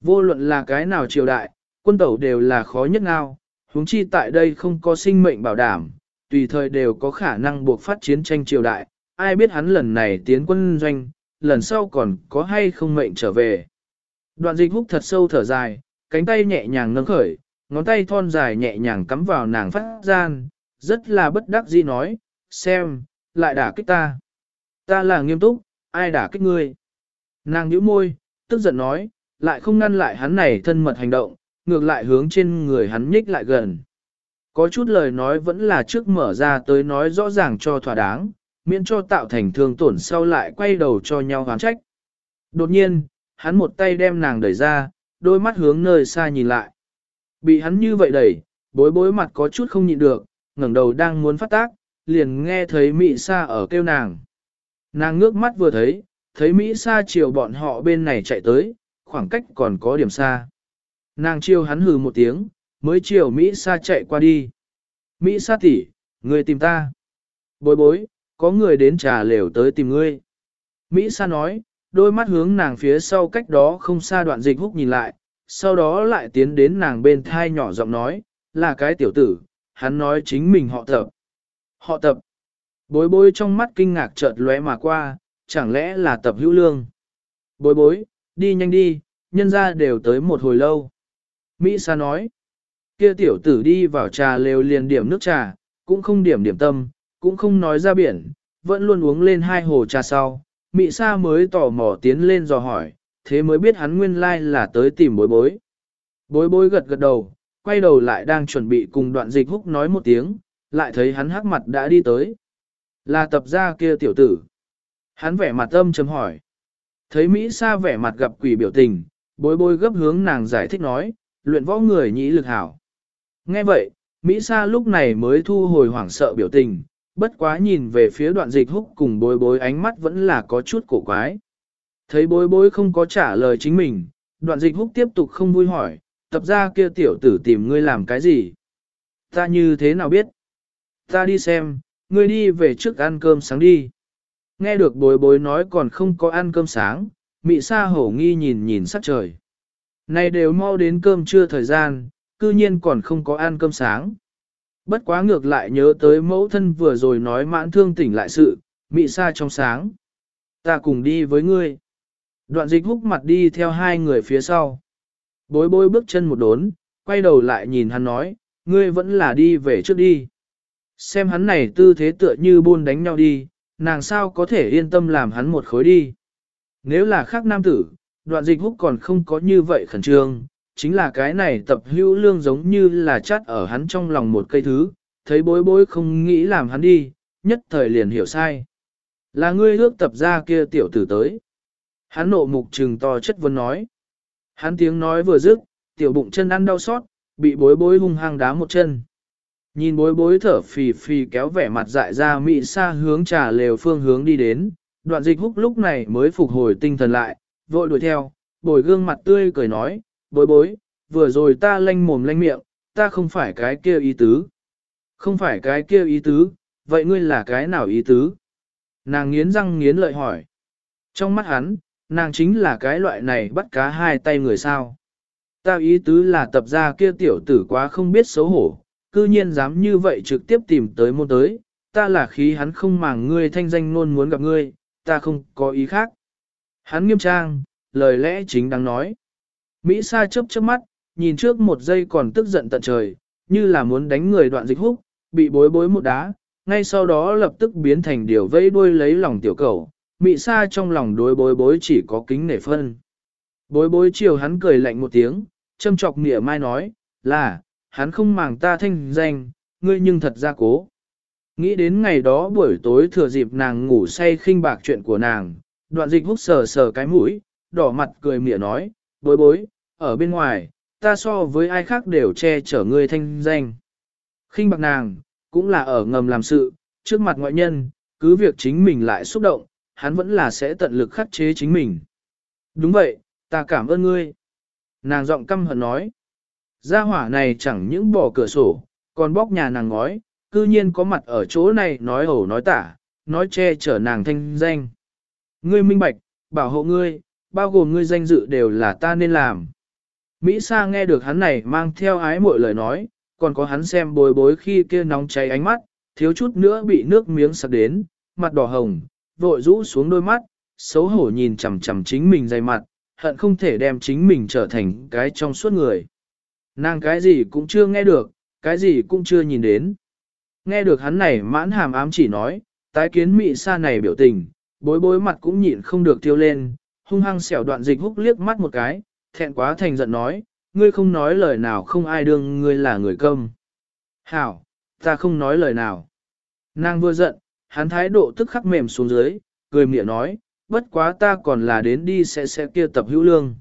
Vô luận là cái nào triều đại, quân tẩu đều là khó nhất ngao, huống chi tại đây không có sinh mệnh bảo đảm, tùy thời đều có khả năng buộc phát chiến tranh triều đại, ai biết hắn lần này tiến quân doanh, lần sau còn có hay không mệnh trở về. Đoạn dịch húc thật sâu thở dài, cánh tay nhẹ nhàng nâng khởi, ngón tay thon dài nhẹ nhàng cắm vào nàng phát gian, rất là bất đắc dĩ nói, xem, lại đả kích ta. Ta là nghiêm túc, ai đả kích ngươi. Nàng nhíu môi, tức giận nói, lại không ngăn lại hắn này thân mật hành động, ngược lại hướng trên người hắn nhích lại gần. Có chút lời nói vẫn là trước mở ra tới nói rõ ràng cho thỏa đáng, miễn cho tạo thành thương tổn sau lại quay đầu cho nhau hoán trách. Đột nhiên, hắn một tay đem nàng đẩy ra, đôi mắt hướng nơi xa nhìn lại. Bị hắn như vậy đẩy, bối bối mặt có chút không nhịn được, ngẩng đầu đang muốn phát tác, liền nghe thấy Mỹ Sa ở kêu nàng. Nàng ngước mắt vừa thấy, thấy Mỹ Sa chiều bọn họ bên này chạy tới, khoảng cách còn có điểm xa. Nàng chiều hắn hừ một tiếng, mới chiều Mỹ Sa chạy qua đi. Mỹ Sa tỷ, người tìm ta. Bối bối, có người đến trà lều tới tìm ngươi. Mỹ Sa nói, đôi mắt hướng nàng phía sau cách đó không xa đoạn dịch húc nhìn lại, sau đó lại tiến đến nàng bên thai nhỏ giọng nói, là cái tiểu tử, hắn nói chính mình họ tập. Họ tập. Bối bối trong mắt kinh ngạc chợt lóe mà qua, chẳng lẽ là tập hữu lương. Bối bối, đi nhanh đi, nhân ra đều tới một hồi lâu. Mỹ Sa nói, kia tiểu tử đi vào trà lều liền điểm nước trà, cũng không điểm điểm tâm, cũng không nói ra biển, vẫn luôn uống lên hai hồ trà sau, Mị Sa mới tò mò tiến lên dò hỏi, thế mới biết hắn nguyên lai là tới tìm bối bối. Bối bối gật gật đầu, quay đầu lại đang chuẩn bị cùng đoạn dịch húc nói một tiếng, lại thấy hắn hắc mặt đã đi tới. Là tập gia kia tiểu tử. Hắn vẻ mặt âm chấm hỏi. Thấy Mỹ Sa vẻ mặt gặp quỷ biểu tình, bối bối gấp hướng nàng giải thích nói, luyện võ người nhĩ lực hảo. Nghe vậy, Mỹ Sa lúc này mới thu hồi hoảng sợ biểu tình, bất quá nhìn về phía đoạn dịch húc cùng bối bối ánh mắt vẫn là có chút cổ quái. Thấy bối bối không có trả lời chính mình, đoạn dịch húc tiếp tục không vui hỏi, tập ra kia tiểu tử tìm ngươi làm cái gì? Ta như thế nào biết? Ta đi xem, ngươi đi về trước ăn cơm sáng đi. Nghe được bối bối nói còn không có ăn cơm sáng, mị sa hổ nghi nhìn nhìn sắc trời. Này đều mau đến cơm trưa thời gian, cư nhiên còn không có ăn cơm sáng. Bất quá ngược lại nhớ tới mẫu thân vừa rồi nói mãn thương tỉnh lại sự, mị sa trong sáng. Ta cùng đi với ngươi. Đoạn dịch húc mặt đi theo hai người phía sau. Bối bối bước chân một đốn, quay đầu lại nhìn hắn nói, ngươi vẫn là đi về trước đi. Xem hắn này tư thế tựa như buôn đánh nhau đi, nàng sao có thể yên tâm làm hắn một khối đi. Nếu là khác nam tử, đoạn dịch húc còn không có như vậy khẩn trương, chính là cái này tập hữu lương giống như là chắt ở hắn trong lòng một cây thứ, thấy bối bối không nghĩ làm hắn đi, nhất thời liền hiểu sai. Là ngươi ước tập ra kia tiểu tử tới. Hắn nộ mục trừng to chất vấn nói. Hắn tiếng nói vừa dứt, tiểu bụng chân ăn đau xót, bị bối bối hung hăng đá một chân. Nhìn bối bối thở phì phì kéo vẻ mặt dại ra mị xa hướng trà lều phương hướng đi đến, đoạn dịch húc lúc này mới phục hồi tinh thần lại, vội đuổi theo, bồi gương mặt tươi cười nói, bối bối, vừa rồi ta lanh mồm lanh miệng, ta không phải cái kia ý tứ. Không phải cái kia ý tứ, vậy ngươi là cái nào ý tứ? Nàng nghiến răng nghiến lợi hỏi. Trong mắt hắn, nàng chính là cái loại này bắt cá hai tay người sao. Ta ý tứ là tập ra kia tiểu tử quá không biết xấu hổ, cư nhiên dám như vậy trực tiếp tìm tới môn tới, ta là khí hắn không màng ngươi thanh danh luôn muốn gặp ngươi, ta không có ý khác. Hắn nghiêm trang, lời lẽ chính đáng nói. Mỹ Sa chớp chớp mắt, nhìn trước một giây còn tức giận tận trời, như là muốn đánh người đoạn dịch húc, bị bối bối một đá, ngay sau đó lập tức biến thành điều vây đuôi lấy lòng tiểu cầu. Mỹ Sa trong lòng đối bối bối chỉ có kính nể phân. Bối bối chiều hắn cười lạnh một tiếng, châm chọc nghĩa mai nói, là, hắn không màng ta thanh danh, ngươi nhưng thật ra cố. Nghĩ đến ngày đó buổi tối thừa dịp nàng ngủ say khinh bạc chuyện của nàng, đoạn dịch húc sờ sờ cái mũi, đỏ mặt cười mỉa nói, bối bối, ở bên ngoài, ta so với ai khác đều che chở ngươi thanh danh. khinh bạc nàng, cũng là ở ngầm làm sự, trước mặt ngoại nhân, cứ việc chính mình lại xúc động, hắn vẫn là sẽ tận lực khắc chế chính mình. Đúng vậy, ta cảm ơn ngươi. Nàng giọng căm hận nói. Gia hỏa này chẳng những bỏ cửa sổ, còn bóc nhà nàng ngói, cư nhiên có mặt ở chỗ này nói hổ nói tả, nói che chở nàng thanh danh. Ngươi minh bạch, bảo hộ ngươi, bao gồm ngươi danh dự đều là ta nên làm. Mỹ Sa nghe được hắn này mang theo ái mọi lời nói, còn có hắn xem bối bối khi kia nóng cháy ánh mắt, thiếu chút nữa bị nước miếng sặc đến, mặt đỏ hồng, vội rũ xuống đôi mắt, xấu hổ nhìn chằm chằm chính mình dày mặt, hận không thể đem chính mình trở thành cái trong suốt người. Nàng cái gì cũng chưa nghe được, cái gì cũng chưa nhìn đến. Nghe được hắn này mãn hàm ám chỉ nói, tái kiến mị sa này biểu tình, bối bối mặt cũng nhịn không được tiêu lên, hung hăng xẻo đoạn dịch húc liếc mắt một cái, thẹn quá thành giận nói, ngươi không nói lời nào không ai đương ngươi là người công. Hảo, ta không nói lời nào. Nàng vừa giận, hắn thái độ tức khắc mềm xuống dưới, cười miệng nói, bất quá ta còn là đến đi sẽ sẽ kia tập hữu lương.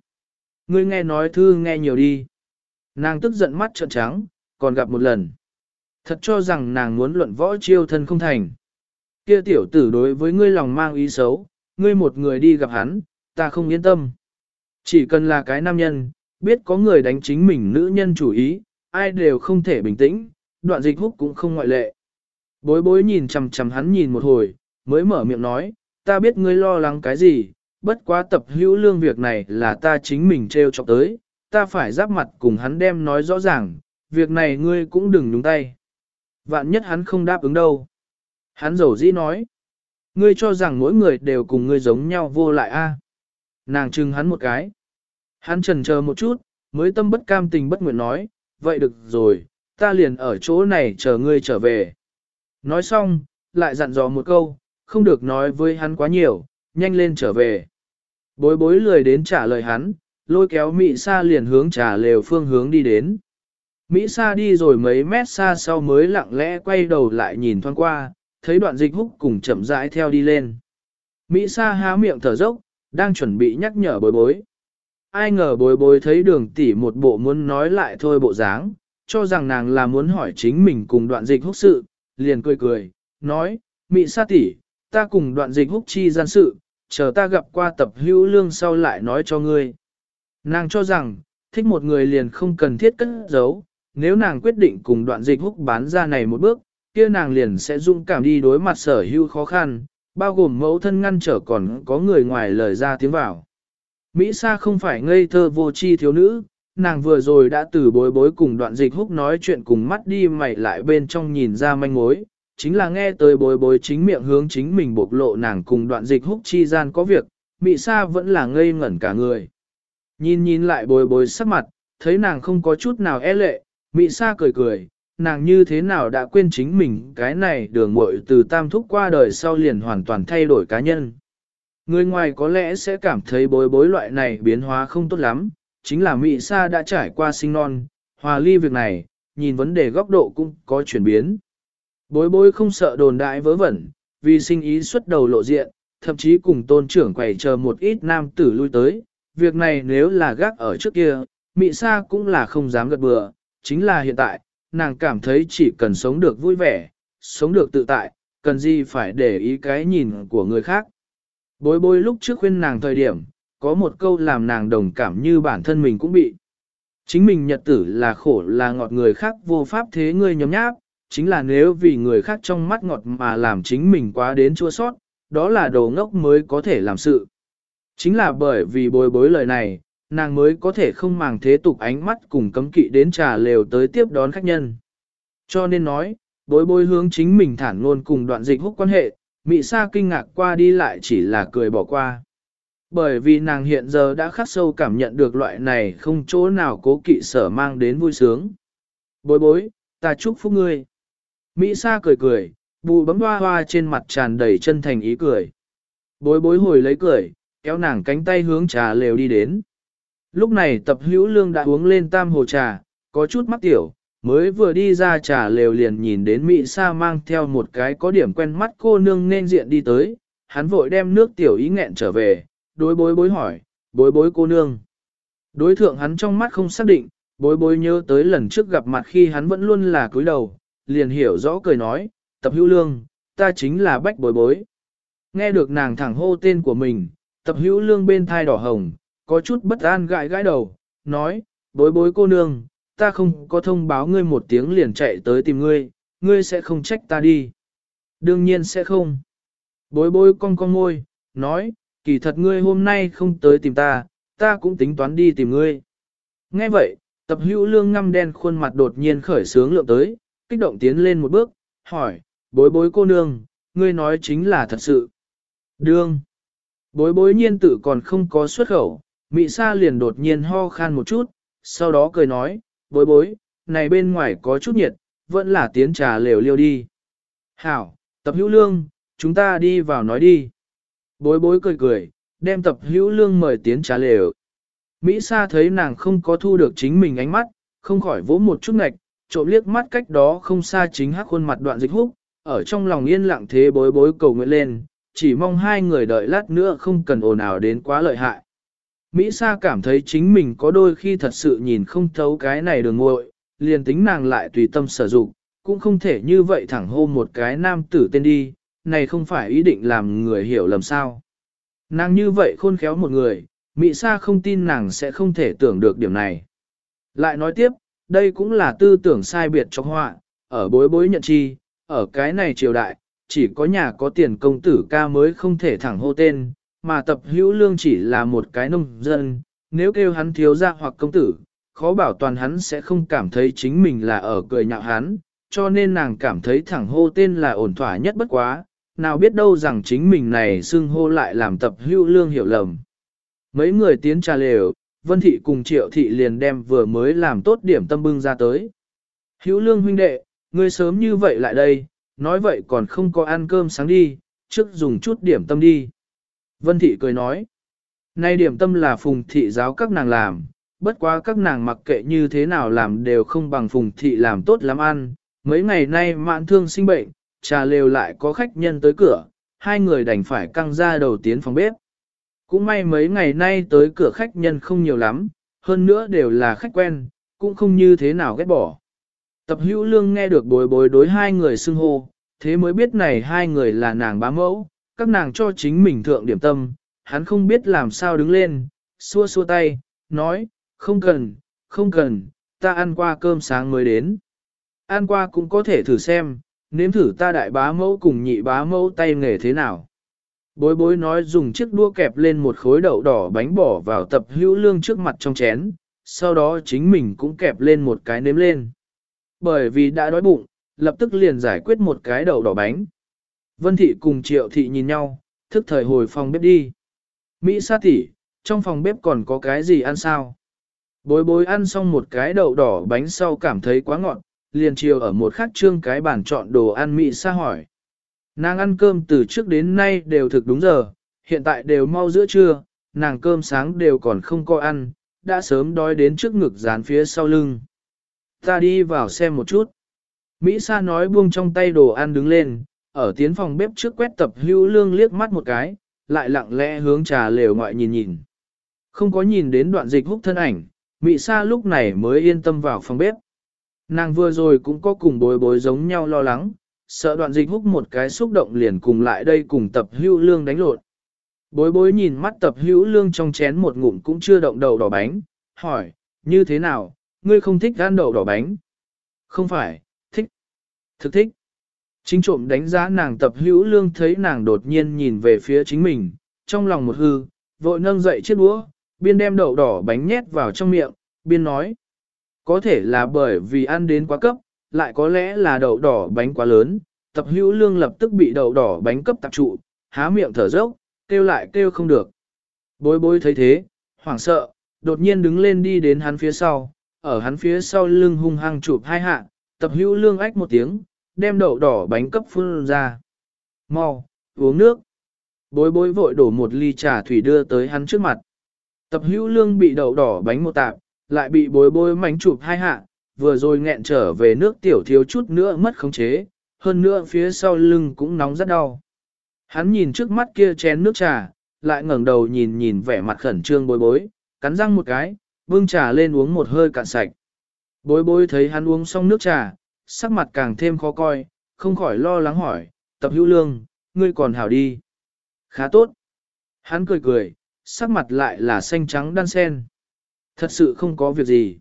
Ngươi nghe nói thư nghe nhiều đi. Nàng tức giận mắt trợn trắng, còn gặp một lần. Thật cho rằng nàng muốn luận võ chiêu thân không thành. Kia tiểu tử đối với ngươi lòng mang ý xấu, ngươi một người đi gặp hắn, ta không yên tâm. Chỉ cần là cái nam nhân, biết có người đánh chính mình nữ nhân chủ ý, ai đều không thể bình tĩnh, đoạn dịch húc cũng không ngoại lệ. Bối bối nhìn chầm chầm hắn nhìn một hồi, mới mở miệng nói, ta biết ngươi lo lắng cái gì, bất quá tập hữu lương việc này là ta chính mình treo chọc tới, ta phải giáp mặt cùng hắn đem nói rõ ràng, việc này ngươi cũng đừng nhúng tay. Vạn nhất hắn không đáp ứng đâu. Hắn dầu dĩ nói, ngươi cho rằng mỗi người đều cùng ngươi giống nhau vô lại a? Nàng trừng hắn một cái. Hắn trần chờ một chút, mới tâm bất cam tình bất nguyện nói, vậy được rồi, ta liền ở chỗ này chờ ngươi trở về. Nói xong, lại dặn dò một câu, không được nói với hắn quá nhiều, nhanh lên trở về. Bối bối lười đến trả lời hắn, lôi kéo Mỹ Sa liền hướng trả lều phương hướng đi đến. Mỹ Sa đi rồi mấy mét xa sau mới lặng lẽ quay đầu lại nhìn thoáng qua, thấy đoạn dịch húc cùng chậm rãi theo đi lên. Mỹ Sa há miệng thở dốc, đang chuẩn bị nhắc nhở bối bối. Ai ngờ bối bối thấy đường tỷ một bộ muốn nói lại thôi bộ dáng, cho rằng nàng là muốn hỏi chính mình cùng đoạn dịch húc sự, liền cười cười, nói, "Mị Sa tỷ, ta cùng đoạn dịch húc chi gian sự, chờ ta gặp qua tập hữu lương sau lại nói cho ngươi. Nàng cho rằng, thích một người liền không cần thiết cất giấu, nếu nàng quyết định cùng đoạn dịch húc bán ra này một bước, kia nàng liền sẽ dung cảm đi đối mặt sở hữu khó khăn, bao gồm mẫu thân ngăn trở còn có người ngoài lời ra tiếng vào. Mỹ Sa không phải ngây thơ vô chi thiếu nữ, nàng vừa rồi đã từ bối bối cùng đoạn dịch húc nói chuyện cùng mắt đi mày lại bên trong nhìn ra manh mối, chính là nghe tới bối bối chính miệng hướng chính mình bộc lộ nàng cùng đoạn dịch húc chi gian có việc, Mỹ Sa vẫn là ngây ngẩn cả người. Nhìn nhìn lại bối bối sắc mặt, thấy nàng không có chút nào e lệ, Mỹ Sa cười cười, nàng như thế nào đã quên chính mình cái này đường muội từ tam thúc qua đời sau liền hoàn toàn thay đổi cá nhân. Người ngoài có lẽ sẽ cảm thấy bối bối loại này biến hóa không tốt lắm, chính là Mỹ Sa đã trải qua sinh non, hòa ly việc này, nhìn vấn đề góc độ cũng có chuyển biến. Bối bối không sợ đồn đại vớ vẩn, vì sinh ý xuất đầu lộ diện, thậm chí cùng tôn trưởng quầy chờ một ít nam tử lui tới. Việc này nếu là gác ở trước kia, Mỹ Sa cũng là không dám gật bừa, chính là hiện tại, nàng cảm thấy chỉ cần sống được vui vẻ, sống được tự tại, cần gì phải để ý cái nhìn của người khác. Bối bối lúc trước khuyên nàng thời điểm, có một câu làm nàng đồng cảm như bản thân mình cũng bị. Chính mình nhật tử là khổ là ngọt người khác vô pháp thế ngươi nhóm nháp, chính là nếu vì người khác trong mắt ngọt mà làm chính mình quá đến chua sót, đó là đồ ngốc mới có thể làm sự. Chính là bởi vì bối bối lời này, nàng mới có thể không màng thế tục ánh mắt cùng cấm kỵ đến trà lều tới tiếp đón khách nhân. Cho nên nói, bối bối hướng chính mình thản luôn cùng đoạn dịch hút quan hệ, mỹ Sa kinh ngạc qua đi lại chỉ là cười bỏ qua. Bởi vì nàng hiện giờ đã khắc sâu cảm nhận được loại này không chỗ nào cố kỵ sở mang đến vui sướng. Bối bối, ta chúc phúc ngươi. Mỹ Sa cười cười, bù bấm hoa hoa trên mặt tràn đầy chân thành ý cười. Bối bối hồi lấy cười, kéo nàng cánh tay hướng trà lều đi đến. Lúc này tập hữu lương đã uống lên tam hồ trà, có chút mắc tiểu, mới vừa đi ra trà lều liền nhìn đến Mỹ Sa mang theo một cái có điểm quen mắt cô nương nên diện đi tới, hắn vội đem nước tiểu ý nghẹn trở về, đối bối bối hỏi, bối bối cô nương. Đối thượng hắn trong mắt không xác định, bối bối nhớ tới lần trước gặp mặt khi hắn vẫn luôn là cúi đầu, liền hiểu rõ cười nói, tập hữu lương, ta chính là bách bối bối. Nghe được nàng thẳng hô tên của mình, tập hữu lương bên thai đỏ hồng, có chút bất an gãi gãi đầu, nói, bối bối cô nương, ta không có thông báo ngươi một tiếng liền chạy tới tìm ngươi, ngươi sẽ không trách ta đi. Đương nhiên sẽ không. Bối bối cong cong môi, nói, kỳ thật ngươi hôm nay không tới tìm ta, ta cũng tính toán đi tìm ngươi. Nghe vậy, tập hữu lương ngăm đen khuôn mặt đột nhiên khởi sướng lượng tới, kích động tiến lên một bước, hỏi, bối bối cô nương, ngươi nói chính là thật sự. Đương. Bối bối nhiên tử còn không có xuất khẩu, mị sa liền đột nhiên ho khan một chút, sau đó cười nói, bối bối, này bên ngoài có chút nhiệt, vẫn là tiến trà lều liêu đi. Hảo, tập hữu lương, chúng ta đi vào nói đi. Bối bối cười cười, đem tập hữu lương mời tiến trà lều. Mỹ Sa thấy nàng không có thu được chính mình ánh mắt, không khỏi vỗ một chút ngạch, trộm liếc mắt cách đó không xa chính hắc khuôn mặt đoạn dịch húc, ở trong lòng yên lặng thế bối bối cầu nguyện lên, chỉ mong hai người đợi lát nữa không cần ồn ào đến quá lợi hại. Mỹ Sa cảm thấy chính mình có đôi khi thật sự nhìn không thấu cái này đường ngội, liền tính nàng lại tùy tâm sử dụng, cũng không thể như vậy thẳng hô một cái nam tử tên đi, này không phải ý định làm người hiểu lầm sao. Nàng như vậy khôn khéo một người, Mỹ Sa không tin nàng sẽ không thể tưởng được điểm này. Lại nói tiếp, đây cũng là tư tưởng sai biệt trong họa, ở bối bối nhận chi, ở cái này triều đại, chỉ có nhà có tiền công tử ca mới không thể thẳng hô tên, mà tập hữu lương chỉ là một cái nông dân, nếu kêu hắn thiếu gia hoặc công tử, khó bảo toàn hắn sẽ không cảm thấy chính mình là ở cười nhạo hắn, cho nên nàng cảm thấy thẳng hô tên là ổn thỏa nhất bất quá, nào biết đâu rằng chính mình này xưng hô lại làm tập hữu lương hiểu lầm. Mấy người tiến trà lều, Vân Thị cùng Triệu Thị liền đem vừa mới làm tốt điểm tâm bưng ra tới. Hữu lương huynh đệ, ngươi sớm như vậy lại đây, nói vậy còn không có ăn cơm sáng đi, trước dùng chút điểm tâm đi. Vân Thị cười nói, nay điểm tâm là phùng thị giáo các nàng làm, bất quá các nàng mặc kệ như thế nào làm đều không bằng phùng thị làm tốt lắm ăn. Mấy ngày nay mạn thương sinh bệnh, trà lều lại có khách nhân tới cửa, hai người đành phải căng ra đầu tiến phòng bếp. Cũng may mấy ngày nay tới cửa khách nhân không nhiều lắm, hơn nữa đều là khách quen, cũng không như thế nào ghét bỏ. Tập hữu lương nghe được bối bối đối hai người xưng hô, thế mới biết này hai người là nàng bá mẫu, các nàng cho chính mình thượng điểm tâm, hắn không biết làm sao đứng lên, xua xua tay, nói, không cần, không cần, ta ăn qua cơm sáng mới đến. Ăn qua cũng có thể thử xem, nếm thử ta đại bá mẫu cùng nhị bá mẫu tay nghề thế nào. Bối bối nói dùng chiếc đua kẹp lên một khối đậu đỏ bánh bỏ vào tập hữu lương trước mặt trong chén, sau đó chính mình cũng kẹp lên một cái nếm lên. Bởi vì đã đói bụng, lập tức liền giải quyết một cái đậu đỏ bánh. Vân thị cùng triệu thị nhìn nhau, thức thời hồi phòng bếp đi. Mỹ sa tỷ, trong phòng bếp còn có cái gì ăn sao? Bối bối ăn xong một cái đậu đỏ bánh sau cảm thấy quá ngọt, liền chiều ở một khắc trương cái bàn chọn đồ ăn Mỹ sa hỏi. Nàng ăn cơm từ trước đến nay đều thực đúng giờ, hiện tại đều mau giữa trưa, nàng cơm sáng đều còn không có ăn, đã sớm đói đến trước ngực dán phía sau lưng. Ta đi vào xem một chút. Mỹ Sa nói buông trong tay đồ ăn đứng lên, ở tiến phòng bếp trước quét tập hữu lương liếc mắt một cái, lại lặng lẽ hướng trà lều ngoại nhìn nhìn. Không có nhìn đến đoạn dịch húc thân ảnh, Mỹ Sa lúc này mới yên tâm vào phòng bếp. Nàng vừa rồi cũng có cùng bối bối giống nhau lo lắng, sợ đoạn dịch húc một cái xúc động liền cùng lại đây cùng tập hữu lương đánh lộn. Bối bối nhìn mắt tập hữu lương trong chén một ngụm cũng chưa động đầu đỏ bánh, hỏi, như thế nào, ngươi không thích ăn đậu đỏ bánh? Không phải, thích. Thực thích. Chính trộm đánh giá nàng tập hữu lương thấy nàng đột nhiên nhìn về phía chính mình, trong lòng một hư, vội nâng dậy chiếc đũa, biên đem đậu đỏ bánh nhét vào trong miệng, biên nói. Có thể là bởi vì ăn đến quá cấp, lại có lẽ là đậu đỏ bánh quá lớn, tập hữu lương lập tức bị đậu đỏ bánh cấp tạp trụ, há miệng thở dốc, kêu lại kêu không được. Bối bối thấy thế, hoảng sợ, đột nhiên đứng lên đi đến hắn phía sau, ở hắn phía sau lưng hung hăng chụp hai hạ, tập hữu lương ách một tiếng, đem đậu đỏ bánh cấp phun ra. Mau, uống nước. Bối bối vội đổ một ly trà thủy đưa tới hắn trước mặt. Tập hữu lương bị đậu đỏ bánh một tạp, lại bị bối bối mánh chụp hai hạ, vừa rồi nghẹn trở về nước tiểu thiếu chút nữa mất khống chế, hơn nữa phía sau lưng cũng nóng rất đau. Hắn nhìn trước mắt kia chén nước trà, lại ngẩng đầu nhìn nhìn vẻ mặt khẩn trương bối bối, cắn răng một cái, bưng trà lên uống một hơi cạn sạch. Bối bối thấy hắn uống xong nước trà, sắc mặt càng thêm khó coi, không khỏi lo lắng hỏi, tập hữu lương, ngươi còn hảo đi. Khá tốt. Hắn cười cười, sắc mặt lại là xanh trắng đan sen. Thật sự không có việc gì.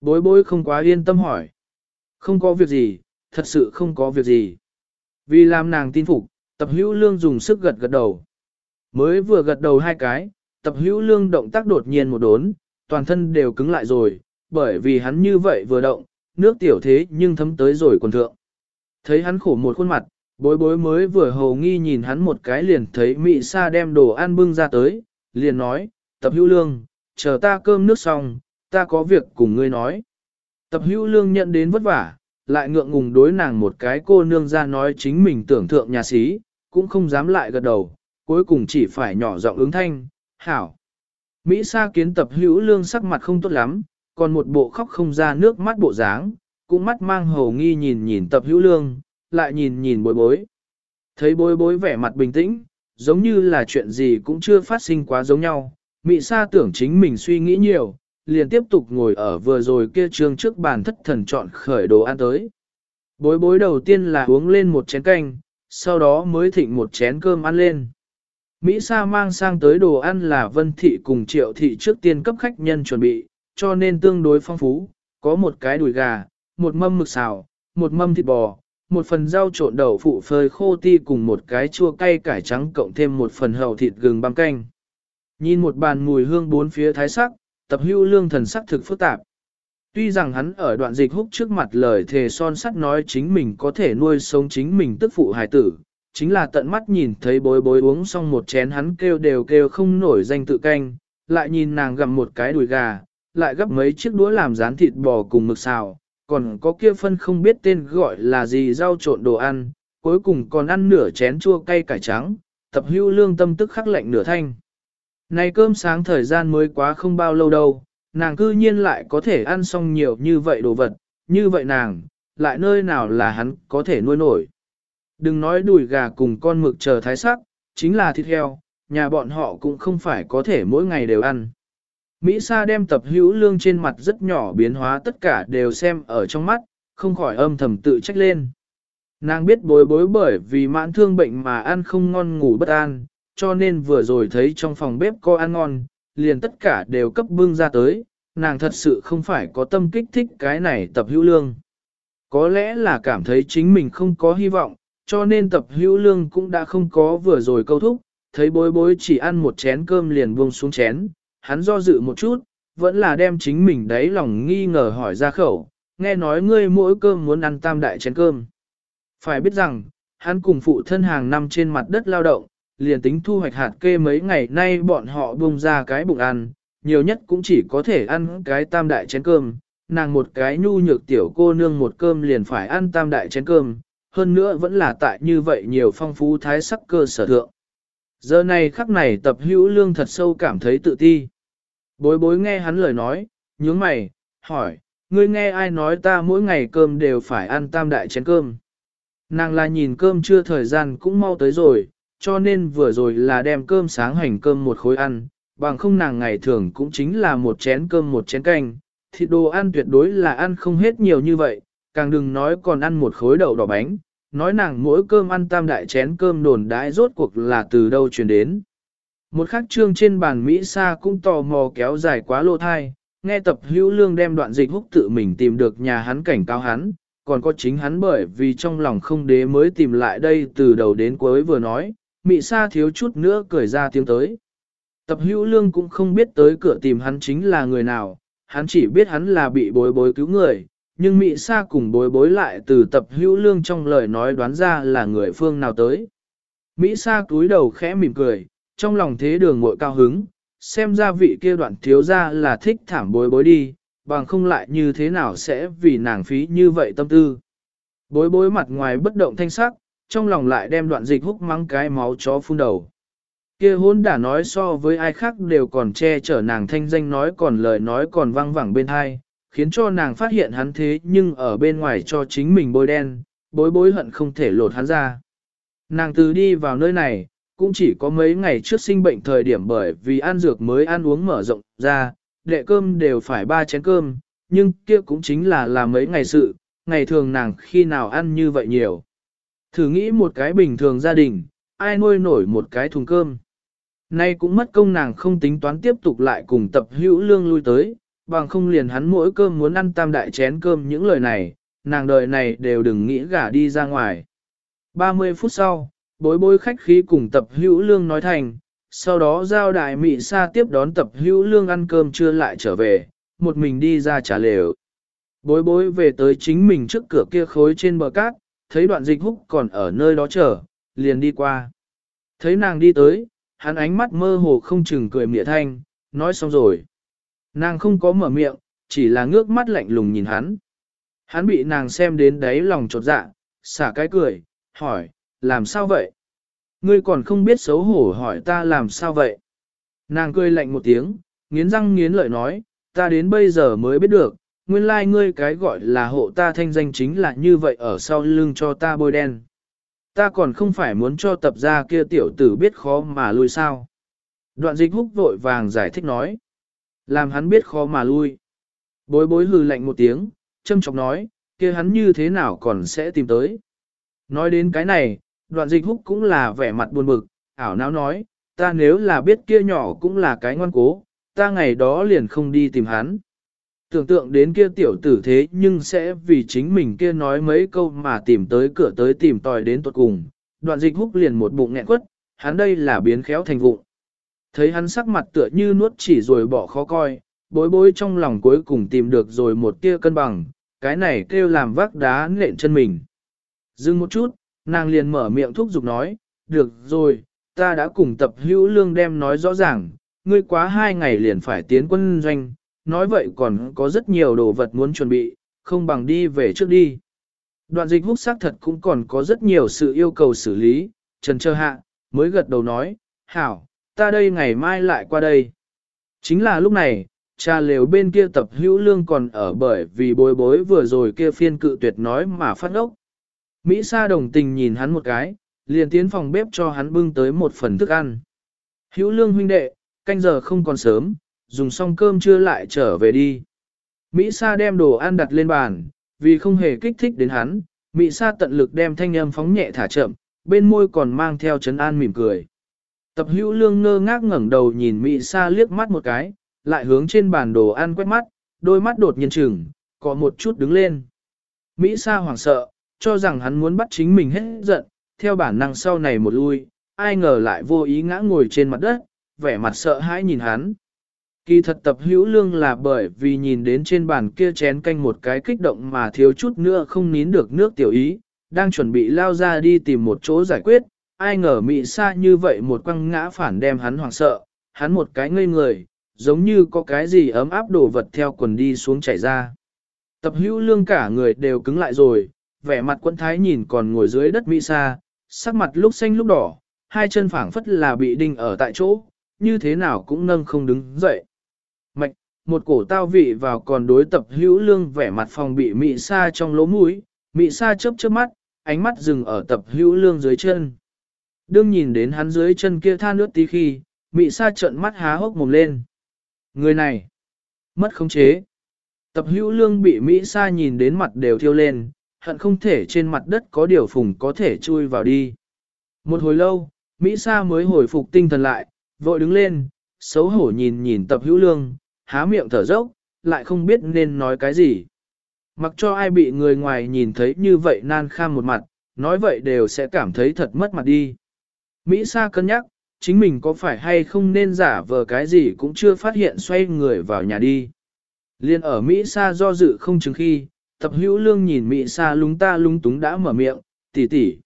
Bối bối không quá yên tâm hỏi. Không có việc gì, thật sự không có việc gì. Vì làm nàng tin phục, tập hữu lương dùng sức gật gật đầu. Mới vừa gật đầu hai cái, tập hữu lương động tác đột nhiên một đốn, toàn thân đều cứng lại rồi, bởi vì hắn như vậy vừa động, nước tiểu thế nhưng thấm tới rồi quần thượng. Thấy hắn khổ một khuôn mặt, bối bối mới vừa hầu nghi nhìn hắn một cái liền thấy mị sa đem đồ ăn bưng ra tới, liền nói, tập hữu lương, chờ ta cơm nước xong, ta có việc cùng ngươi nói. Tập hữu lương nhận đến vất vả, lại ngượng ngùng đối nàng một cái cô nương ra nói chính mình tưởng thượng nhà sĩ, cũng không dám lại gật đầu, cuối cùng chỉ phải nhỏ giọng ứng thanh, hảo. Mỹ Sa kiến tập hữu lương sắc mặt không tốt lắm, còn một bộ khóc không ra nước mắt bộ dáng, cũng mắt mang hầu nghi nhìn nhìn tập hữu lương, lại nhìn nhìn bối bối. Thấy bối bối vẻ mặt bình tĩnh, giống như là chuyện gì cũng chưa phát sinh quá giống nhau. Mỹ Sa tưởng chính mình suy nghĩ nhiều, liền tiếp tục ngồi ở vừa rồi kia trường trước bàn thất thần chọn khởi đồ ăn tới. Bối bối đầu tiên là uống lên một chén canh, sau đó mới thịnh một chén cơm ăn lên. Mỹ Sa mang sang tới đồ ăn là Vân Thị cùng Triệu Thị trước tiên cấp khách nhân chuẩn bị, cho nên tương đối phong phú, có một cái đùi gà, một mâm mực xào, một mâm thịt bò, một phần rau trộn đậu phụ phơi khô ti cùng một cái chua cay cải trắng cộng thêm một phần hầu thịt gừng băm canh. Nhìn một bàn mùi hương bốn phía thái sắc, tập hưu lương thần sắc thực phức tạp. Tuy rằng hắn ở đoạn dịch húc trước mặt lời thề son sắt nói chính mình có thể nuôi sống chính mình tức phụ hài tử, chính là tận mắt nhìn thấy bối bối uống xong một chén hắn kêu đều kêu không nổi danh tự canh, lại nhìn nàng gặm một cái đùi gà, lại gấp mấy chiếc đũa làm rán thịt bò cùng mực xào, còn có kia phân không biết tên gọi là gì rau trộn đồ ăn, cuối cùng còn ăn nửa chén chua cay cải trắng, tập hưu lương tâm tức khắc lạnh nửa thanh. Này cơm sáng thời gian mới quá không bao lâu đâu, nàng cư nhiên lại có thể ăn xong nhiều như vậy đồ vật, như vậy nàng, lại nơi nào là hắn có thể nuôi nổi. Đừng nói đùi gà cùng con mực chờ thái sắc, chính là thịt heo, nhà bọn họ cũng không phải có thể mỗi ngày đều ăn. Mỹ Sa đem tập hữu lương trên mặt rất nhỏ biến hóa tất cả đều xem ở trong mắt, không khỏi âm thầm tự trách lên. Nàng biết bối bối bởi vì mãn thương bệnh mà ăn không ngon ngủ bất an, cho nên vừa rồi thấy trong phòng bếp có ăn ngon, liền tất cả đều cấp bưng ra tới, nàng thật sự không phải có tâm kích thích cái này tập hữu lương. Có lẽ là cảm thấy chính mình không có hy vọng, cho nên tập hữu lương cũng đã không có vừa rồi câu thúc, thấy bối bối chỉ ăn một chén cơm liền buông xuống chén, hắn do dự một chút, vẫn là đem chính mình đấy lòng nghi ngờ hỏi ra khẩu, nghe nói ngươi mỗi cơm muốn ăn tam đại chén cơm. Phải biết rằng, hắn cùng phụ thân hàng năm trên mặt đất lao động, liền tính thu hoạch hạt kê mấy ngày nay bọn họ bung ra cái bụng ăn, nhiều nhất cũng chỉ có thể ăn cái tam đại chén cơm, nàng một cái nhu nhược tiểu cô nương một cơm liền phải ăn tam đại chén cơm, hơn nữa vẫn là tại như vậy nhiều phong phú thái sắc cơ sở thượng. Giờ này khắc này tập hữu lương thật sâu cảm thấy tự ti. Bối bối nghe hắn lời nói, nhướng mày, hỏi, ngươi nghe ai nói ta mỗi ngày cơm đều phải ăn tam đại chén cơm. Nàng là nhìn cơm chưa thời gian cũng mau tới rồi, cho nên vừa rồi là đem cơm sáng hành cơm một khối ăn, bằng không nàng ngày thường cũng chính là một chén cơm một chén canh, thịt đồ ăn tuyệt đối là ăn không hết nhiều như vậy, càng đừng nói còn ăn một khối đậu đỏ bánh, nói nàng mỗi cơm ăn tam đại chén cơm đồn đãi rốt cuộc là từ đâu truyền đến. Một khắc trương trên bàn Mỹ Sa cũng tò mò kéo dài quá lô thai, nghe tập hữu lương đem đoạn dịch húc tự mình tìm được nhà hắn cảnh cáo hắn, còn có chính hắn bởi vì trong lòng không đế mới tìm lại đây từ đầu đến cuối vừa nói, Mỹ Sa thiếu chút nữa cười ra tiếng tới. Tập hữu lương cũng không biết tới cửa tìm hắn chính là người nào, hắn chỉ biết hắn là bị bối bối cứu người, nhưng Mỹ Sa cùng bối bối lại từ tập hữu lương trong lời nói đoán ra là người phương nào tới. Mỹ Sa túi đầu khẽ mỉm cười, trong lòng thế đường muội cao hứng, xem ra vị kia đoạn thiếu ra là thích thảm bối bối đi, bằng không lại như thế nào sẽ vì nàng phí như vậy tâm tư. Bối bối mặt ngoài bất động thanh sắc, trong lòng lại đem đoạn dịch húc mắng cái máu chó phun đầu. Kia hôn đã nói so với ai khác đều còn che chở nàng thanh danh nói còn lời nói còn văng vẳng bên hai, khiến cho nàng phát hiện hắn thế nhưng ở bên ngoài cho chính mình bôi đen, bối bối hận không thể lột hắn ra. Nàng từ đi vào nơi này, cũng chỉ có mấy ngày trước sinh bệnh thời điểm bởi vì ăn dược mới ăn uống mở rộng ra, đệ cơm đều phải ba chén cơm, nhưng kia cũng chính là là mấy ngày sự, ngày thường nàng khi nào ăn như vậy nhiều. Thử nghĩ một cái bình thường gia đình, ai nuôi nổi một cái thùng cơm. Nay cũng mất công nàng không tính toán tiếp tục lại cùng tập hữu lương lui tới, bằng không liền hắn mỗi cơm muốn ăn tam đại chén cơm những lời này, nàng đời này đều đừng nghĩ gả đi ra ngoài. 30 phút sau, bối bối khách khí cùng tập hữu lương nói thành, sau đó giao đại mị sa tiếp đón tập hữu lương ăn cơm trưa lại trở về, một mình đi ra trả lều. Bối bối về tới chính mình trước cửa kia khối trên bờ cát, thấy đoạn dịch húc còn ở nơi đó chờ, liền đi qua. Thấy nàng đi tới, hắn ánh mắt mơ hồ không chừng cười mỉa thanh, nói xong rồi. Nàng không có mở miệng, chỉ là ngước mắt lạnh lùng nhìn hắn. Hắn bị nàng xem đến đáy lòng trột dạ, xả cái cười, hỏi, làm sao vậy? Ngươi còn không biết xấu hổ hỏi ta làm sao vậy? Nàng cười lạnh một tiếng, nghiến răng nghiến lợi nói, ta đến bây giờ mới biết được, nguyên lai like ngươi cái gọi là hộ ta thanh danh chính là như vậy ở sau lưng cho ta bôi đen. Ta còn không phải muốn cho tập gia kia tiểu tử biết khó mà lui sao. Đoạn dịch húc vội vàng giải thích nói. Làm hắn biết khó mà lui. Bối bối hừ lạnh một tiếng, châm chọc nói, kia hắn như thế nào còn sẽ tìm tới. Nói đến cái này, đoạn dịch húc cũng là vẻ mặt buồn bực, ảo não nói, ta nếu là biết kia nhỏ cũng là cái ngoan cố, ta ngày đó liền không đi tìm hắn. Tưởng tượng đến kia tiểu tử thế nhưng sẽ vì chính mình kia nói mấy câu mà tìm tới cửa tới tìm tòi đến tuột cùng, đoạn dịch húc liền một bụng nghẹn quất, hắn đây là biến khéo thành vụng. Thấy hắn sắc mặt tựa như nuốt chỉ rồi bỏ khó coi, bối bối trong lòng cuối cùng tìm được rồi một tia cân bằng, cái này kêu làm vác đá nện chân mình. Dừng một chút, nàng liền mở miệng thúc giục nói, được rồi, ta đã cùng tập hữu lương đem nói rõ ràng, ngươi quá hai ngày liền phải tiến quân doanh, nói vậy còn có rất nhiều đồ vật muốn chuẩn bị, không bằng đi về trước đi. Đoạn dịch hút xác thật cũng còn có rất nhiều sự yêu cầu xử lý, trần chờ hạ, mới gật đầu nói, hảo, ta đây ngày mai lại qua đây. Chính là lúc này, cha lều bên kia tập hữu lương còn ở bởi vì bối bối vừa rồi kia phiên cự tuyệt nói mà phát ốc. Mỹ Sa đồng tình nhìn hắn một cái, liền tiến phòng bếp cho hắn bưng tới một phần thức ăn. Hữu lương huynh đệ, canh giờ không còn sớm, dùng xong cơm trưa lại trở về đi. Mỹ Sa đem đồ ăn đặt lên bàn, vì không hề kích thích đến hắn, Mỹ Sa tận lực đem thanh âm phóng nhẹ thả chậm, bên môi còn mang theo chấn an mỉm cười. Tập hữu lương ngơ ngác ngẩng đầu nhìn Mỹ Sa liếc mắt một cái, lại hướng trên bàn đồ ăn quét mắt, đôi mắt đột nhiên chừng, có một chút đứng lên. Mỹ Sa hoảng sợ, cho rằng hắn muốn bắt chính mình hết giận, theo bản năng sau này một lui, ai ngờ lại vô ý ngã ngồi trên mặt đất, vẻ mặt sợ hãi nhìn hắn. Kỳ thật tập hữu lương là bởi vì nhìn đến trên bàn kia chén canh một cái kích động mà thiếu chút nữa không nín được nước tiểu ý, đang chuẩn bị lao ra đi tìm một chỗ giải quyết, ai ngờ mị xa như vậy một quăng ngã phản đem hắn hoảng sợ, hắn một cái ngây người, giống như có cái gì ấm áp đổ vật theo quần đi xuống chảy ra. Tập hữu lương cả người đều cứng lại rồi, vẻ mặt quân thái nhìn còn ngồi dưới đất mỹ sa sắc mặt lúc xanh lúc đỏ, hai chân phảng phất là bị đinh ở tại chỗ, như thế nào cũng nâng không đứng dậy. Mạch, một cổ tao vị vào còn đối tập hữu lương vẻ mặt phòng bị mỹ sa trong lỗ mũi, mỹ sa chớp chớp mắt, ánh mắt dừng ở tập hữu lương dưới chân. Đương nhìn đến hắn dưới chân kia tha nước tí khi, mỹ sa trợn mắt há hốc mồm lên. Người này, mất khống chế. Tập hữu lương bị Mỹ Sa nhìn đến mặt đều thiêu lên, hận không thể trên mặt đất có điều phùng có thể chui vào đi. Một hồi lâu, Mỹ Sa mới hồi phục tinh thần lại, vội đứng lên, xấu hổ nhìn nhìn tập hữu lương, há miệng thở dốc, lại không biết nên nói cái gì. Mặc cho ai bị người ngoài nhìn thấy như vậy nan kham một mặt, nói vậy đều sẽ cảm thấy thật mất mặt đi. Mỹ Sa cân nhắc, chính mình có phải hay không nên giả vờ cái gì cũng chưa phát hiện xoay người vào nhà đi. Liên ở Mỹ Sa do dự không chứng khi, tập hữu lương nhìn Mỹ Sa lúng ta lúng túng đã mở miệng, tỷ tỷ.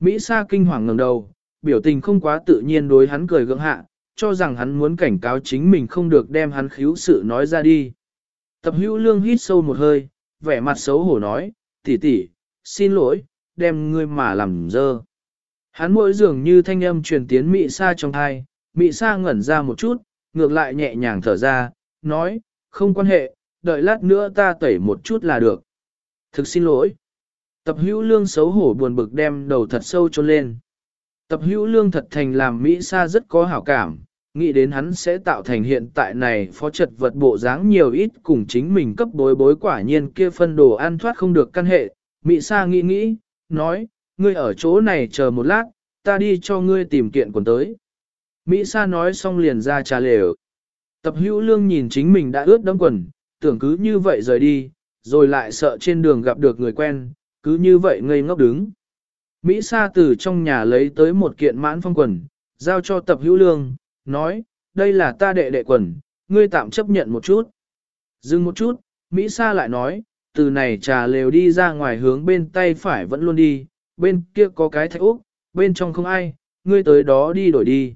Mỹ Sa kinh hoàng ngẩng đầu, biểu tình không quá tự nhiên đối hắn cười gượng hạ, cho rằng hắn muốn cảnh cáo chính mình không được đem hắn khíu sự nói ra đi. Tập hữu lương hít sâu một hơi, vẻ mặt xấu hổ nói, tỷ tỷ, xin lỗi, đem ngươi mà làm dơ. Hắn mỗi dường như thanh âm truyền tiến mỹ sa trong thai, mỹ sa ngẩn ra một chút, ngược lại nhẹ nhàng thở ra, nói, không quan hệ, đợi lát nữa ta tẩy một chút là được. Thực xin lỗi. Tập hữu lương xấu hổ buồn bực đem đầu thật sâu cho lên. Tập hữu lương thật thành làm Mỹ Sa rất có hảo cảm, nghĩ đến hắn sẽ tạo thành hiện tại này phó trật vật bộ dáng nhiều ít cùng chính mình cấp bối bối quả nhiên kia phân đồ ăn thoát không được căn hệ. Mỹ Sa nghĩ nghĩ, nói, ngươi ở chỗ này chờ một lát, ta đi cho ngươi tìm kiện quần tới. Mỹ Sa nói xong liền ra trà lều. Tập hữu lương nhìn chính mình đã ướt đẫm quần, tưởng cứ như vậy rời đi, rồi lại sợ trên đường gặp được người quen, cứ như vậy ngây ngốc đứng. Mỹ Sa từ trong nhà lấy tới một kiện mãn phong quần, giao cho tập hữu lương, nói, đây là ta đệ đệ quần, ngươi tạm chấp nhận một chút. Dừng một chút, Mỹ Sa lại nói, từ này trà lều đi ra ngoài hướng bên tay phải vẫn luôn đi, bên kia có cái thạch úc, bên trong không ai, ngươi tới đó đi đổi đi.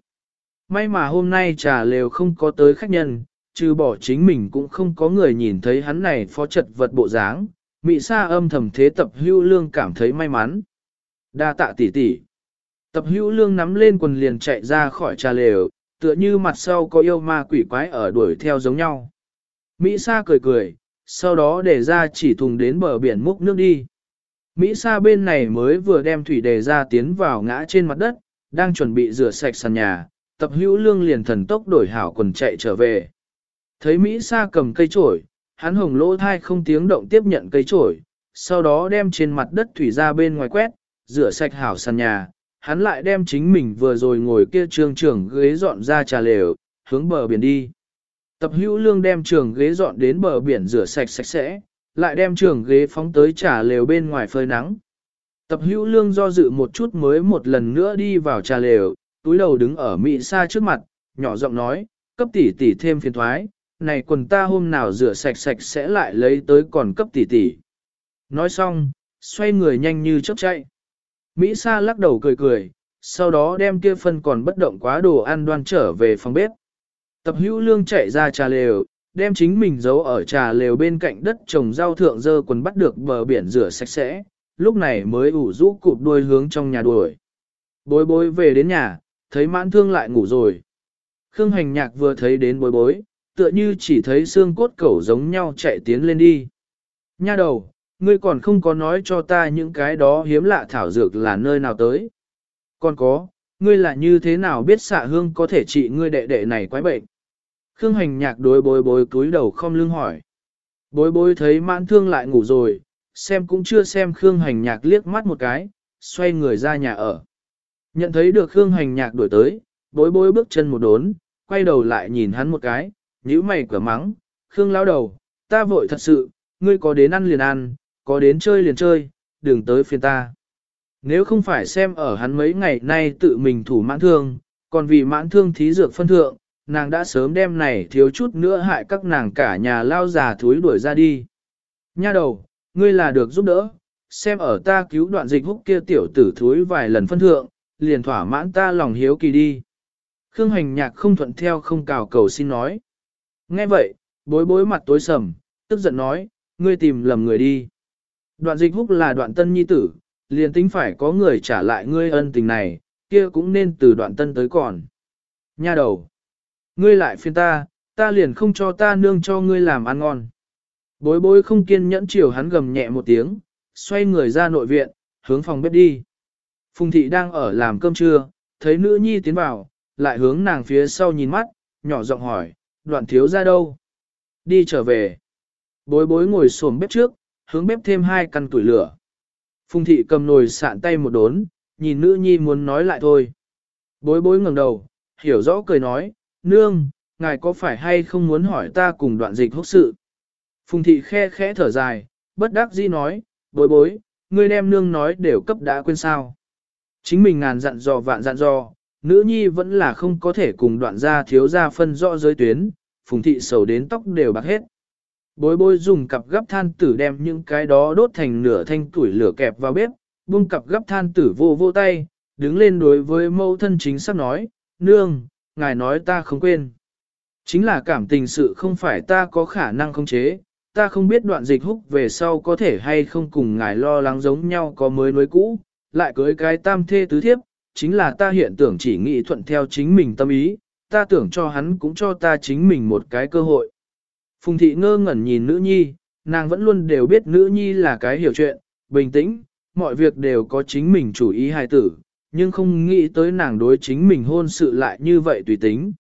May mà hôm nay trà lều không có tới khách nhân, trừ bỏ chính mình cũng không có người nhìn thấy hắn này phó trật vật bộ dáng, Mỹ Sa âm thầm thế tập hưu lương cảm thấy may mắn. Đa tạ tỷ tỷ. Tập hữu lương nắm lên quần liền chạy ra khỏi trà lều, tựa như mặt sau có yêu ma quỷ quái ở đuổi theo giống nhau. Mỹ Sa cười cười, sau đó để ra chỉ thùng đến bờ biển múc nước đi. Mỹ Sa bên này mới vừa đem thủy đề ra tiến vào ngã trên mặt đất, đang chuẩn bị rửa sạch sàn nhà, tập hữu lương liền thần tốc đổi hảo quần chạy trở về. Thấy Mỹ Sa cầm cây trổi, hắn hồng lỗ thai không tiếng động tiếp nhận cây trổi, sau đó đem trên mặt đất thủy ra bên ngoài quét, rửa sạch hảo sàn nhà, hắn lại đem chính mình vừa rồi ngồi kia trường trưởng ghế dọn ra trà lều, hướng bờ biển đi. Tập hữu lương đem trường ghế dọn đến bờ biển rửa sạch sạch sẽ, lại đem trường ghế phóng tới trà lều bên ngoài phơi nắng. Tập hữu lương do dự một chút mới một lần nữa đi vào trà lều, túi đầu đứng ở mị sa trước mặt, nhỏ giọng nói, cấp tỷ tỷ thêm phiền thoái, này quần ta hôm nào rửa sạch sạch sẽ lại lấy tới còn cấp tỷ tỷ. Nói xong, xoay người nhanh như chớp chạy. Mỹ Sa lắc đầu cười cười, sau đó đem kia phân còn bất động quá đồ ăn đoan trở về phòng bếp. Tập hữu lương chạy ra trà lều, đem chính mình giấu ở trà lều bên cạnh đất trồng rau thượng dơ quần bắt được bờ biển rửa sạch sẽ, lúc này mới ủ rũ cụp đuôi hướng trong nhà đuổi. Bối bối về đến nhà, thấy mãn thương lại ngủ rồi. Khương hành nhạc vừa thấy đến bối bối, tựa như chỉ thấy xương cốt cẩu giống nhau chạy tiến lên đi. Nha đầu, ngươi còn không có nói cho ta những cái đó hiếm lạ thảo dược là nơi nào tới. Còn có, ngươi là như thế nào biết xạ hương có thể trị ngươi đệ đệ này quái bệnh. Khương hành nhạc đối bối bối cúi đầu không lưng hỏi. Bối bối thấy mãn thương lại ngủ rồi, xem cũng chưa xem Khương hành nhạc liếc mắt một cái, xoay người ra nhà ở. Nhận thấy được Khương hành nhạc đuổi tới, bối bối bước chân một đốn, quay đầu lại nhìn hắn một cái, nhíu mày cửa mắng, Khương lao đầu, ta vội thật sự, ngươi có đến ăn liền ăn, có đến chơi liền chơi, đừng tới phiền ta. Nếu không phải xem ở hắn mấy ngày nay tự mình thủ mãn thương, còn vì mãn thương thí dược phân thượng, nàng đã sớm đem này thiếu chút nữa hại các nàng cả nhà lao già thúi đuổi ra đi. Nha đầu, ngươi là được giúp đỡ, xem ở ta cứu đoạn dịch húc kia tiểu tử thúi vài lần phân thượng, liền thỏa mãn ta lòng hiếu kỳ đi. Khương hành nhạc không thuận theo không cào cầu xin nói. Nghe vậy, bối bối mặt tối sầm, tức giận nói, ngươi tìm lầm người đi. Đoạn dịch húc là đoạn tân nhi tử, liền tính phải có người trả lại ngươi ân tình này, kia cũng nên từ đoạn tân tới còn. Nha đầu, ngươi lại phiên ta, ta liền không cho ta nương cho ngươi làm ăn ngon. Bối bối không kiên nhẫn chiều hắn gầm nhẹ một tiếng, xoay người ra nội viện, hướng phòng bếp đi. Phùng thị đang ở làm cơm trưa, thấy nữ nhi tiến vào, lại hướng nàng phía sau nhìn mắt, nhỏ giọng hỏi, đoạn thiếu ra đâu? Đi trở về. Bối bối ngồi xổm bếp trước, hướng bếp thêm hai căn tuổi lửa. Phùng thị cầm nồi sạn tay một đốn, nhìn nữ nhi muốn nói lại thôi. Bối bối ngẩng đầu, hiểu rõ cười nói, nương, ngài có phải hay không muốn hỏi ta cùng đoạn dịch hốc sự? Phùng thị khe khẽ thở dài, bất đắc dĩ nói, bối bối, ngươi đem nương nói đều cấp đã quên sao. Chính mình ngàn dặn dò vạn dặn dò, nữ nhi vẫn là không có thể cùng đoạn gia thiếu gia phân rõ giới tuyến, phùng thị sầu đến tóc đều bạc hết. Bối bối dùng cặp gấp than tử đem những cái đó đốt thành nửa thanh tuổi lửa kẹp vào bếp, buông cặp gấp than tử vô vô tay, đứng lên đối với mẫu thân chính xác nói, nương, ngài nói ta không quên. Chính là cảm tình sự không phải ta có khả năng khống chế, ta không biết đoạn dịch húc về sau có thể hay không cùng ngài lo lắng giống nhau có mới nối cũ, lại cưới cái tam thê tứ thiếp, chính là ta hiện tưởng chỉ nghĩ thuận theo chính mình tâm ý, ta tưởng cho hắn cũng cho ta chính mình một cái cơ hội. Phùng thị ngơ ngẩn nhìn nữ nhi, nàng vẫn luôn đều biết nữ nhi là cái hiểu chuyện, bình tĩnh, mọi việc đều có chính mình chủ ý hài tử, nhưng không nghĩ tới nàng đối chính mình hôn sự lại như vậy tùy tính.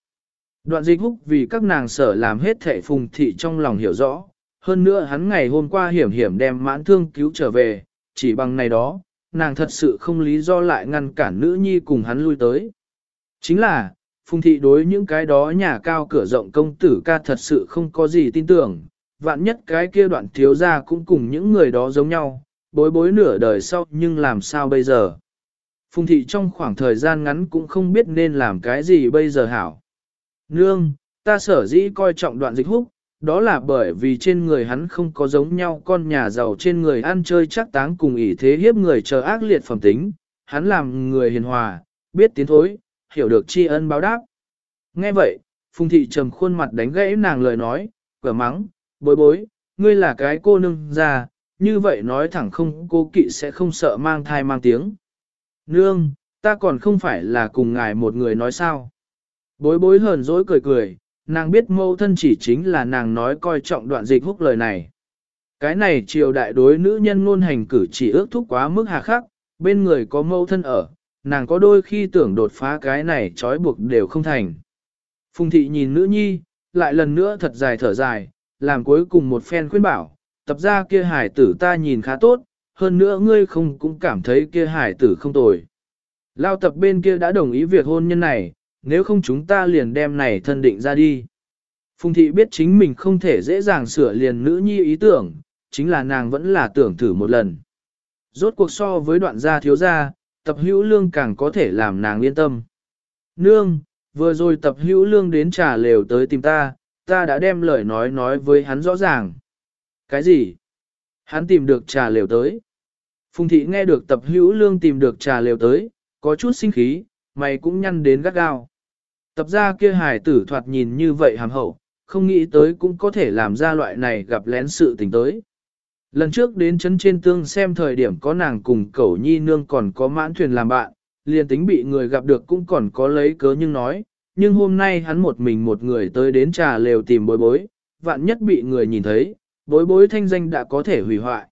Đoạn dịch húc vì các nàng sở làm hết thể phùng thị trong lòng hiểu rõ, hơn nữa hắn ngày hôm qua hiểm hiểm đem mãn thương cứu trở về, chỉ bằng này đó, nàng thật sự không lý do lại ngăn cản nữ nhi cùng hắn lui tới. Chính là, phùng thị đối những cái đó nhà cao cửa rộng công tử ca thật sự không có gì tin tưởng, vạn nhất cái kia đoạn thiếu ra cũng cùng những người đó giống nhau, bối bối nửa đời sau nhưng làm sao bây giờ. Phùng thị trong khoảng thời gian ngắn cũng không biết nên làm cái gì bây giờ hảo. Nương, ta sở dĩ coi trọng đoạn dịch húc, đó là bởi vì trên người hắn không có giống nhau con nhà giàu trên người ăn chơi chắc táng cùng ỷ thế hiếp người chờ ác liệt phẩm tính, hắn làm người hiền hòa, biết tiến thối, hiểu được tri ân báo đáp. Nghe vậy, Phùng thị trầm khuôn mặt đánh gãy nàng lời nói, cửa mắng, bối bối, ngươi là cái cô nương già, như vậy nói thẳng không cô kỵ sẽ không sợ mang thai mang tiếng. Nương, ta còn không phải là cùng ngài một người nói sao. Bối bối hờn dỗi cười cười, nàng biết mâu thân chỉ chính là nàng nói coi trọng đoạn dịch húc lời này. Cái này triều đại đối nữ nhân ngôn hành cử chỉ ước thúc quá mức hà khắc, bên người có mâu thân ở, nàng có đôi khi tưởng đột phá cái này trói buộc đều không thành. Phùng thị nhìn nữ nhi, lại lần nữa thật dài thở dài, làm cuối cùng một phen khuyên bảo, tập ra kia hải tử ta nhìn khá tốt, hơn nữa ngươi không cũng cảm thấy kia hải tử không tồi. Lao tập bên kia đã đồng ý việc hôn nhân này, nếu không chúng ta liền đem này thân định ra đi. Phùng thị biết chính mình không thể dễ dàng sửa liền nữ nhi ý tưởng, chính là nàng vẫn là tưởng thử một lần. Rốt cuộc so với đoạn gia thiếu gia, tập hữu lương càng có thể làm nàng yên tâm. Nương, vừa rồi tập hữu lương đến trà lều tới tìm ta, ta đã đem lời nói nói với hắn rõ ràng. Cái gì? Hắn tìm được trà lều tới. Phùng thị nghe được tập hữu lương tìm được trà lều tới, có chút sinh khí, mày cũng nhăn đến gắt gao. Tập ra kia hài tử thoạt nhìn như vậy hàm hậu, không nghĩ tới cũng có thể làm ra loại này gặp lén sự tình tới. Lần trước đến chấn trên tương xem thời điểm có nàng cùng cẩu nhi nương còn có mãn thuyền làm bạn, liền tính bị người gặp được cũng còn có lấy cớ nhưng nói, nhưng hôm nay hắn một mình một người tới đến trà lều tìm bối bối, vạn nhất bị người nhìn thấy, bối bối thanh danh đã có thể hủy hoại.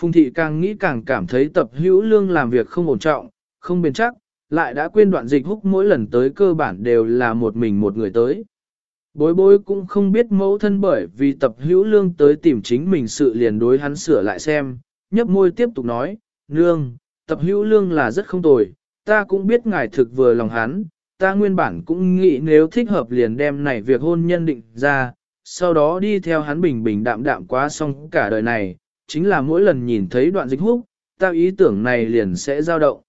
Phùng thị càng nghĩ càng cảm thấy tập hữu lương làm việc không ổn trọng, không bền chắc, lại đã quên đoạn dịch húc mỗi lần tới cơ bản đều là một mình một người tới. Bối bối cũng không biết mẫu thân bởi vì tập hữu lương tới tìm chính mình sự liền đối hắn sửa lại xem, nhấp môi tiếp tục nói, nương, tập hữu lương là rất không tồi, ta cũng biết ngài thực vừa lòng hắn, ta nguyên bản cũng nghĩ nếu thích hợp liền đem này việc hôn nhân định ra, sau đó đi theo hắn bình bình đạm đạm quá xong cả đời này, chính là mỗi lần nhìn thấy đoạn dịch húc, ta ý tưởng này liền sẽ dao động.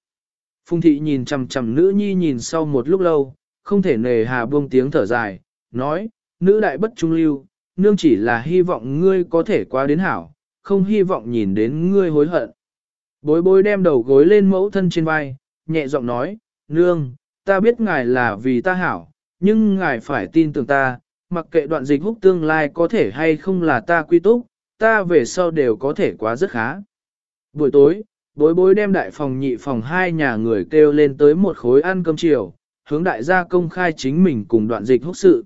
Phùng thị nhìn chằm chằm nữ nhi nhìn sau một lúc lâu, không thể nề hà buông tiếng thở dài, nói, nữ đại bất trung lưu, nương chỉ là hy vọng ngươi có thể qua đến hảo, không hy vọng nhìn đến ngươi hối hận. Bối bối đem đầu gối lên mẫu thân trên vai, nhẹ giọng nói, nương, ta biết ngài là vì ta hảo, nhưng ngài phải tin tưởng ta, mặc kệ đoạn dịch húc tương lai có thể hay không là ta quy túc, ta về sau đều có thể quá rất khá. Buổi tối, bối bối đem đại phòng nhị phòng hai nhà người kêu lên tới một khối ăn cơm chiều, hướng đại gia công khai chính mình cùng đoạn dịch húc sự.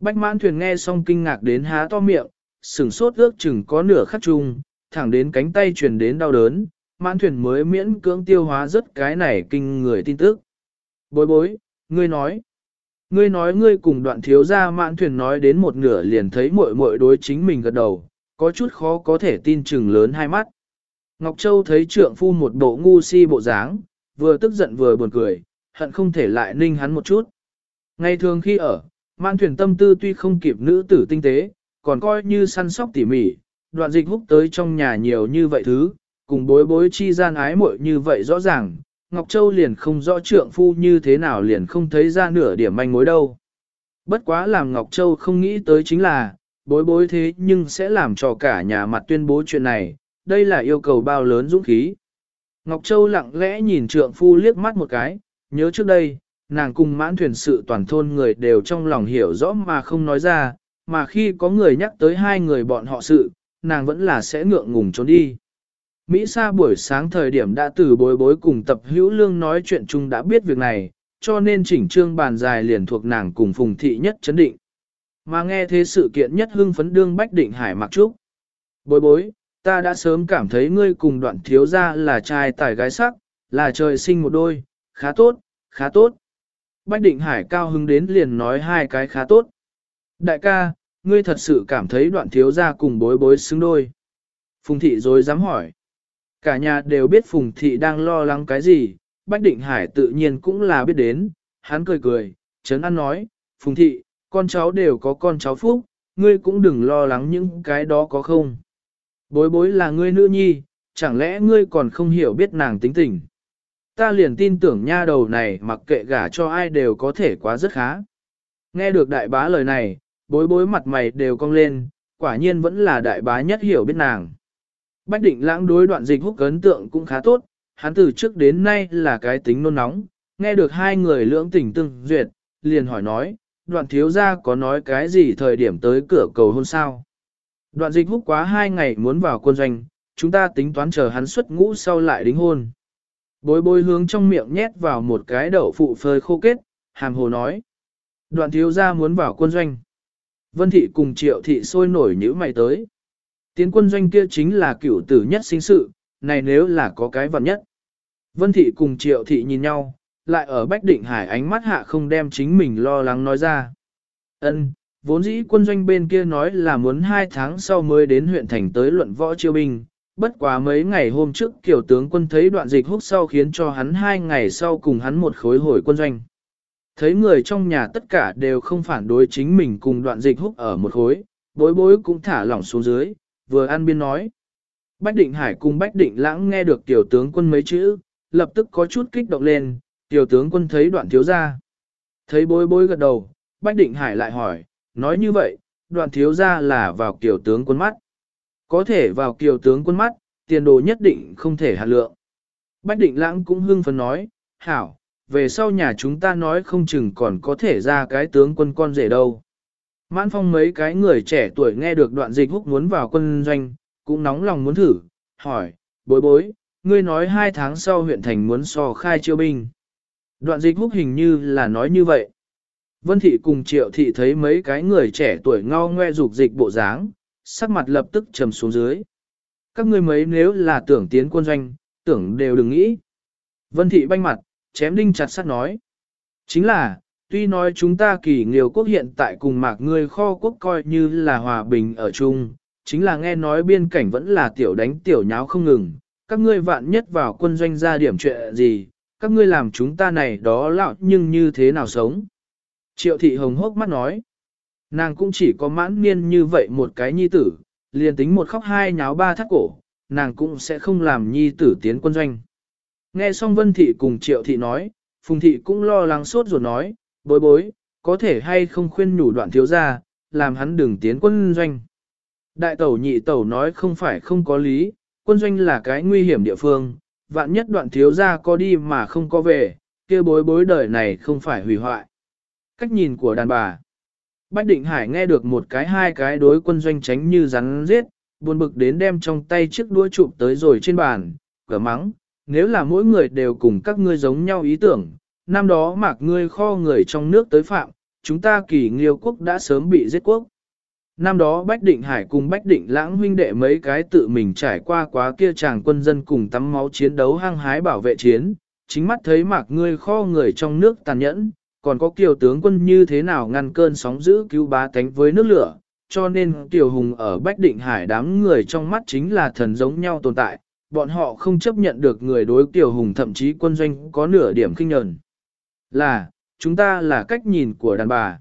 Bách mãn thuyền nghe xong kinh ngạc đến há to miệng, sửng sốt ước chừng có nửa khắc chung, thẳng đến cánh tay truyền đến đau đớn, mãn thuyền mới miễn cưỡng tiêu hóa rất cái này kinh người tin tức. Bối bối, ngươi nói, ngươi nói ngươi cùng đoạn thiếu gia mãn thuyền nói đến một nửa liền thấy muội muội đối chính mình gật đầu, có chút khó có thể tin chừng lớn hai mắt. Ngọc Châu thấy trượng phu một bộ ngu si bộ dáng, vừa tức giận vừa buồn cười, hận không thể lại ninh hắn một chút. Ngày thường khi ở, mang thuyền tâm tư tuy không kịp nữ tử tinh tế, còn coi như săn sóc tỉ mỉ, đoạn dịch húc tới trong nhà nhiều như vậy thứ, cùng bối bối chi gian ái muội như vậy rõ ràng, Ngọc Châu liền không rõ trượng phu như thế nào liền không thấy ra nửa điểm manh mối đâu. Bất quá làm Ngọc Châu không nghĩ tới chính là, bối bối thế nhưng sẽ làm cho cả nhà mặt tuyên bố chuyện này, đây là yêu cầu bao lớn dũng khí. Ngọc Châu lặng lẽ nhìn trượng phu liếc mắt một cái, nhớ trước đây, nàng cùng mãn thuyền sự toàn thôn người đều trong lòng hiểu rõ mà không nói ra, mà khi có người nhắc tới hai người bọn họ sự, nàng vẫn là sẽ ngượng ngùng trốn đi. Mỹ Sa buổi sáng thời điểm đã từ bối bối cùng tập hữu lương nói chuyện chung đã biết việc này, cho nên chỉnh trương bàn dài liền thuộc nàng cùng phùng thị nhất chấn định. Mà nghe thế sự kiện nhất hưng phấn đương bách định hải mặc trúc. Bối bối, ta đã sớm cảm thấy ngươi cùng đoạn thiếu gia là trai tài gái sắc, là trời sinh một đôi, khá tốt, khá tốt. Bách định hải cao hứng đến liền nói hai cái khá tốt. Đại ca, ngươi thật sự cảm thấy đoạn thiếu gia cùng bối bối xứng đôi. Phùng thị rồi dám hỏi. Cả nhà đều biết Phùng Thị đang lo lắng cái gì, Bách Định Hải tự nhiên cũng là biết đến, hắn cười cười, chấn an nói, Phùng Thị, con cháu đều có con cháu phúc, ngươi cũng đừng lo lắng những cái đó có không. Bối bối là ngươi nữ nhi, chẳng lẽ ngươi còn không hiểu biết nàng tính tình. Ta liền tin tưởng nha đầu này mặc kệ gả cho ai đều có thể quá rất khá. Nghe được đại bá lời này, bối bối mặt mày đều cong lên, quả nhiên vẫn là đại bá nhất hiểu biết nàng. Bách định lãng đối đoạn dịch húc ấn tượng cũng khá tốt, hắn từ trước đến nay là cái tính nôn nóng, nghe được hai người lưỡng tình tương duyệt, liền hỏi nói, đoạn thiếu gia có nói cái gì thời điểm tới cửa cầu hôn sao. Đoạn dịch húc quá hai ngày muốn vào quân doanh, chúng ta tính toán chờ hắn xuất ngũ sau lại đính hôn. Bối bối hướng trong miệng nhét vào một cái đậu phụ phơi khô kết, hàm hồ nói. Đoạn thiếu gia muốn vào quân doanh. Vân thị cùng triệu thị sôi nổi nhữ mày tới. Tiến quân doanh kia chính là cửu tử nhất sinh sự, này nếu là có cái vật nhất. Vân thị cùng triệu thị nhìn nhau, lại ở Bách Định Hải ánh mắt hạ không đem chính mình lo lắng nói ra. Ân, vốn dĩ quân doanh bên kia nói là muốn hai tháng sau mới đến huyện thành tới luận võ chiêu binh, bất quá mấy ngày hôm trước kiểu tướng quân thấy đoạn dịch húc sau khiến cho hắn hai ngày sau cùng hắn một khối hồi quân doanh. Thấy người trong nhà tất cả đều không phản đối chính mình cùng đoạn dịch húc ở một khối, bối bối cũng thả lỏng xuống dưới, vừa ăn biên nói. Bách định hải cùng bách định lãng nghe được tiểu tướng quân mấy chữ, lập tức có chút kích động lên, tiểu tướng quân thấy đoạn thiếu ra. Thấy bối bối gật đầu, bách định hải lại hỏi, nói như vậy, đoạn thiếu ra là vào kiểu tướng quân mắt. Có thể vào kiểu tướng quân mắt, tiền đồ nhất định không thể hạt lượng. Bách định lãng cũng hưng phấn nói, hảo, về sau nhà chúng ta nói không chừng còn có thể ra cái tướng quân con rể đâu. Mãn phong mấy cái người trẻ tuổi nghe được đoạn dịch húc muốn vào quân doanh, cũng nóng lòng muốn thử, hỏi, bối bối, ngươi nói hai tháng sau huyện thành muốn so khai chiêu binh. Đoạn dịch húc hình như là nói như vậy. Vân thị cùng triệu thị thấy mấy cái người trẻ tuổi ngao ngoe dục dịch bộ dáng, sắc mặt lập tức trầm xuống dưới. Các ngươi mấy nếu là tưởng tiến quân doanh, tưởng đều đừng nghĩ. Vân thị banh mặt, chém đinh chặt sắt nói. Chính là, tuy nói chúng ta kỳ nghiều quốc hiện tại cùng mạc ngươi kho quốc coi như là hòa bình ở chung, chính là nghe nói biên cảnh vẫn là tiểu đánh tiểu nháo không ngừng, các ngươi vạn nhất vào quân doanh ra điểm chuyện gì, các ngươi làm chúng ta này đó lão nhưng như thế nào sống. Triệu thị hồng hốc mắt nói, nàng cũng chỉ có mãn niên như vậy một cái nhi tử, liền tính một khóc hai nháo ba thắt cổ, nàng cũng sẽ không làm nhi tử tiến quân doanh. Nghe xong vân thị cùng triệu thị nói, phùng thị cũng lo lắng sốt ruột nói, bối bối, có thể hay không khuyên nhủ đoạn thiếu ra, làm hắn đừng tiến quân doanh. Đại tẩu nhị tẩu nói không phải không có lý, quân doanh là cái nguy hiểm địa phương, vạn nhất đoạn thiếu ra có đi mà không có về, kia bối bối đời này không phải hủy hoại. Cách nhìn của đàn bà. Bách Định Hải nghe được một cái hai cái đối quân doanh tránh như rắn giết, buồn bực đến đem trong tay chiếc đũa chụp tới rồi trên bàn, cửa mắng, nếu là mỗi người đều cùng các ngươi giống nhau ý tưởng, năm đó mạc ngươi kho người trong nước tới phạm, chúng ta kỳ nghiêu quốc đã sớm bị giết quốc. Năm đó Bách Định Hải cùng Bách Định Lãng huynh đệ mấy cái tự mình trải qua quá kia chàng quân dân cùng tắm máu chiến đấu hăng hái bảo vệ chiến, chính mắt thấy mạc ngươi kho người trong nước tàn nhẫn, còn có kiều tướng quân như thế nào ngăn cơn sóng giữ cứu bá tánh với nước lửa, cho nên Kiều Hùng ở Bách Định Hải đám người trong mắt chính là thần giống nhau tồn tại, bọn họ không chấp nhận được người đối Kiều Hùng thậm chí quân doanh có nửa điểm kinh nhẫn. Là, chúng ta là cách nhìn của đàn bà.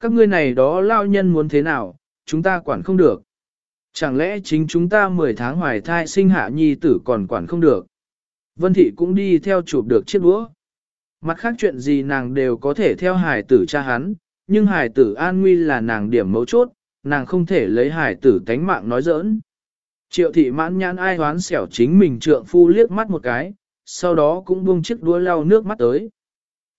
Các ngươi này đó lao nhân muốn thế nào, chúng ta quản không được. Chẳng lẽ chính chúng ta 10 tháng hoài thai sinh hạ nhi tử còn quản không được. Vân Thị cũng đi theo chụp được chiếc đũa. Mặt khác chuyện gì nàng đều có thể theo hải tử cha hắn, nhưng hải tử an nguy là nàng điểm mấu chốt, nàng không thể lấy hải tử tánh mạng nói giỡn. Triệu thị mãn nhãn ai hoán xẻo chính mình trượng phu liếc mắt một cái, sau đó cũng buông chiếc đũa lau nước mắt tới.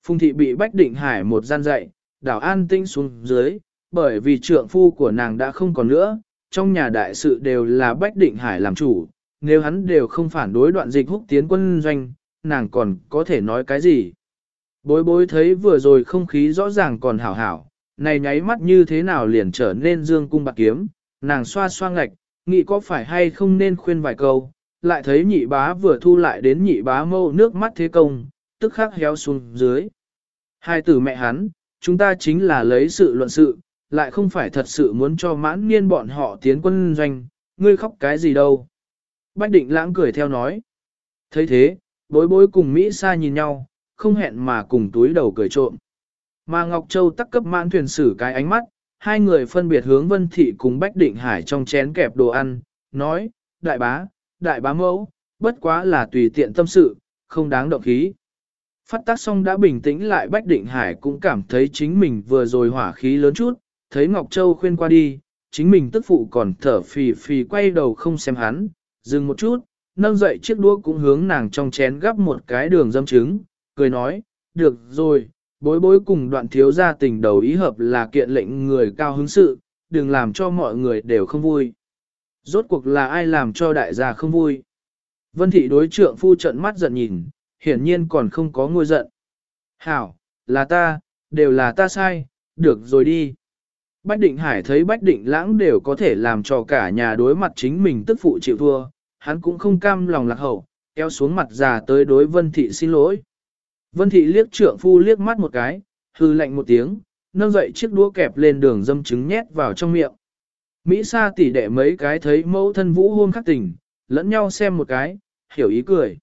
Phùng thị bị bách định hải một gian dậy, đảo an tinh xuống dưới, bởi vì trượng phu của nàng đã không còn nữa, trong nhà đại sự đều là bách định hải làm chủ, nếu hắn đều không phản đối đoạn dịch húc tiến quân doanh, nàng còn có thể nói cái gì. Bối bối thấy vừa rồi không khí rõ ràng còn hảo hảo, này nháy mắt như thế nào liền trở nên dương cung bạc kiếm, nàng xoa xoa ngạch, nghĩ có phải hay không nên khuyên vài câu, lại thấy nhị bá vừa thu lại đến nhị bá mâu nước mắt thế công, tức khắc héo xuống dưới. Hai tử mẹ hắn, chúng ta chính là lấy sự luận sự, lại không phải thật sự muốn cho mãn niên bọn họ tiến quân doanh, ngươi khóc cái gì đâu. Bách định lãng cười theo nói. thấy thế, bối bối cùng Mỹ Sa nhìn nhau, không hẹn mà cùng túi đầu cười trộm. Mà Ngọc Châu tắc cấp mãn thuyền sử cái ánh mắt, hai người phân biệt hướng Vân Thị cùng Bách Định Hải trong chén kẹp đồ ăn, nói, đại bá, đại bá mẫu, bất quá là tùy tiện tâm sự, không đáng động khí. Phát tác xong đã bình tĩnh lại Bách Định Hải cũng cảm thấy chính mình vừa rồi hỏa khí lớn chút, thấy Ngọc Châu khuyên qua đi, chính mình tức phụ còn thở phì phì quay đầu không xem hắn, dừng một chút, nâng dậy chiếc đũa cũng hướng nàng trong chén gắp một cái đường dâm trứng, cười nói, được rồi, bối bối cùng đoạn thiếu gia tình đầu ý hợp là kiện lệnh người cao hứng sự, đừng làm cho mọi người đều không vui. Rốt cuộc là ai làm cho đại gia không vui? Vân thị đối trượng phu trận mắt giận nhìn, hiển nhiên còn không có ngôi giận. Hảo, là ta, đều là ta sai, được rồi đi. Bách định hải thấy bách định lãng đều có thể làm cho cả nhà đối mặt chính mình tức phụ chịu thua, hắn cũng không cam lòng lạc hậu, kéo xuống mặt già tới đối vân thị xin lỗi. Vân thị liếc trượng phu liếc mắt một cái, hư lạnh một tiếng, nâng dậy chiếc đũa kẹp lên đường dâm trứng nhét vào trong miệng. Mỹ Sa tỷ đệ mấy cái thấy mẫu thân vũ hôn khắc tình, lẫn nhau xem một cái, hiểu ý cười.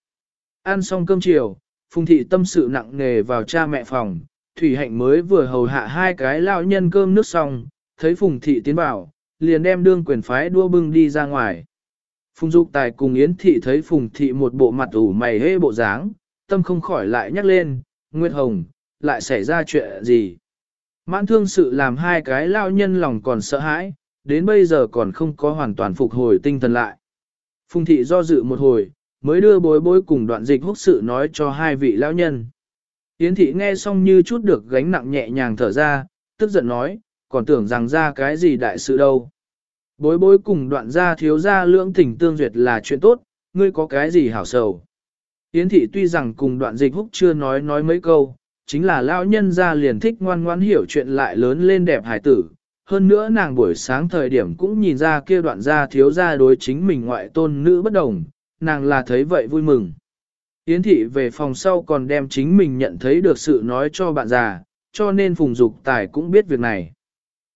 Ăn xong cơm chiều, Phùng thị tâm sự nặng nề vào cha mẹ phòng, Thủy Hạnh mới vừa hầu hạ hai cái lao nhân cơm nước xong, thấy Phùng thị tiến vào, liền đem đương quyền phái đua bưng đi ra ngoài. Phùng Dục Tài cùng Yến thị thấy Phùng thị một bộ mặt ủ mày hê bộ dáng, tâm không khỏi lại nhắc lên, Nguyệt Hồng, lại xảy ra chuyện gì? Mãn thương sự làm hai cái lao nhân lòng còn sợ hãi, đến bây giờ còn không có hoàn toàn phục hồi tinh thần lại. Phùng thị do dự một hồi, mới đưa bối bối cùng đoạn dịch húc sự nói cho hai vị lao nhân. Yến thị nghe xong như chút được gánh nặng nhẹ nhàng thở ra, tức giận nói, còn tưởng rằng ra cái gì đại sự đâu. Bối bối cùng đoạn gia thiếu gia lưỡng tình tương duyệt là chuyện tốt, ngươi có cái gì hảo sầu. Yến thị tuy rằng cùng đoạn dịch húc chưa nói nói mấy câu, chính là lão nhân gia liền thích ngoan ngoãn hiểu chuyện lại lớn lên đẹp hải tử. Hơn nữa nàng buổi sáng thời điểm cũng nhìn ra kia đoạn gia thiếu gia đối chính mình ngoại tôn nữ bất đồng, nàng là thấy vậy vui mừng. Yến thị về phòng sau còn đem chính mình nhận thấy được sự nói cho bạn già, cho nên Phùng Dục Tài cũng biết việc này.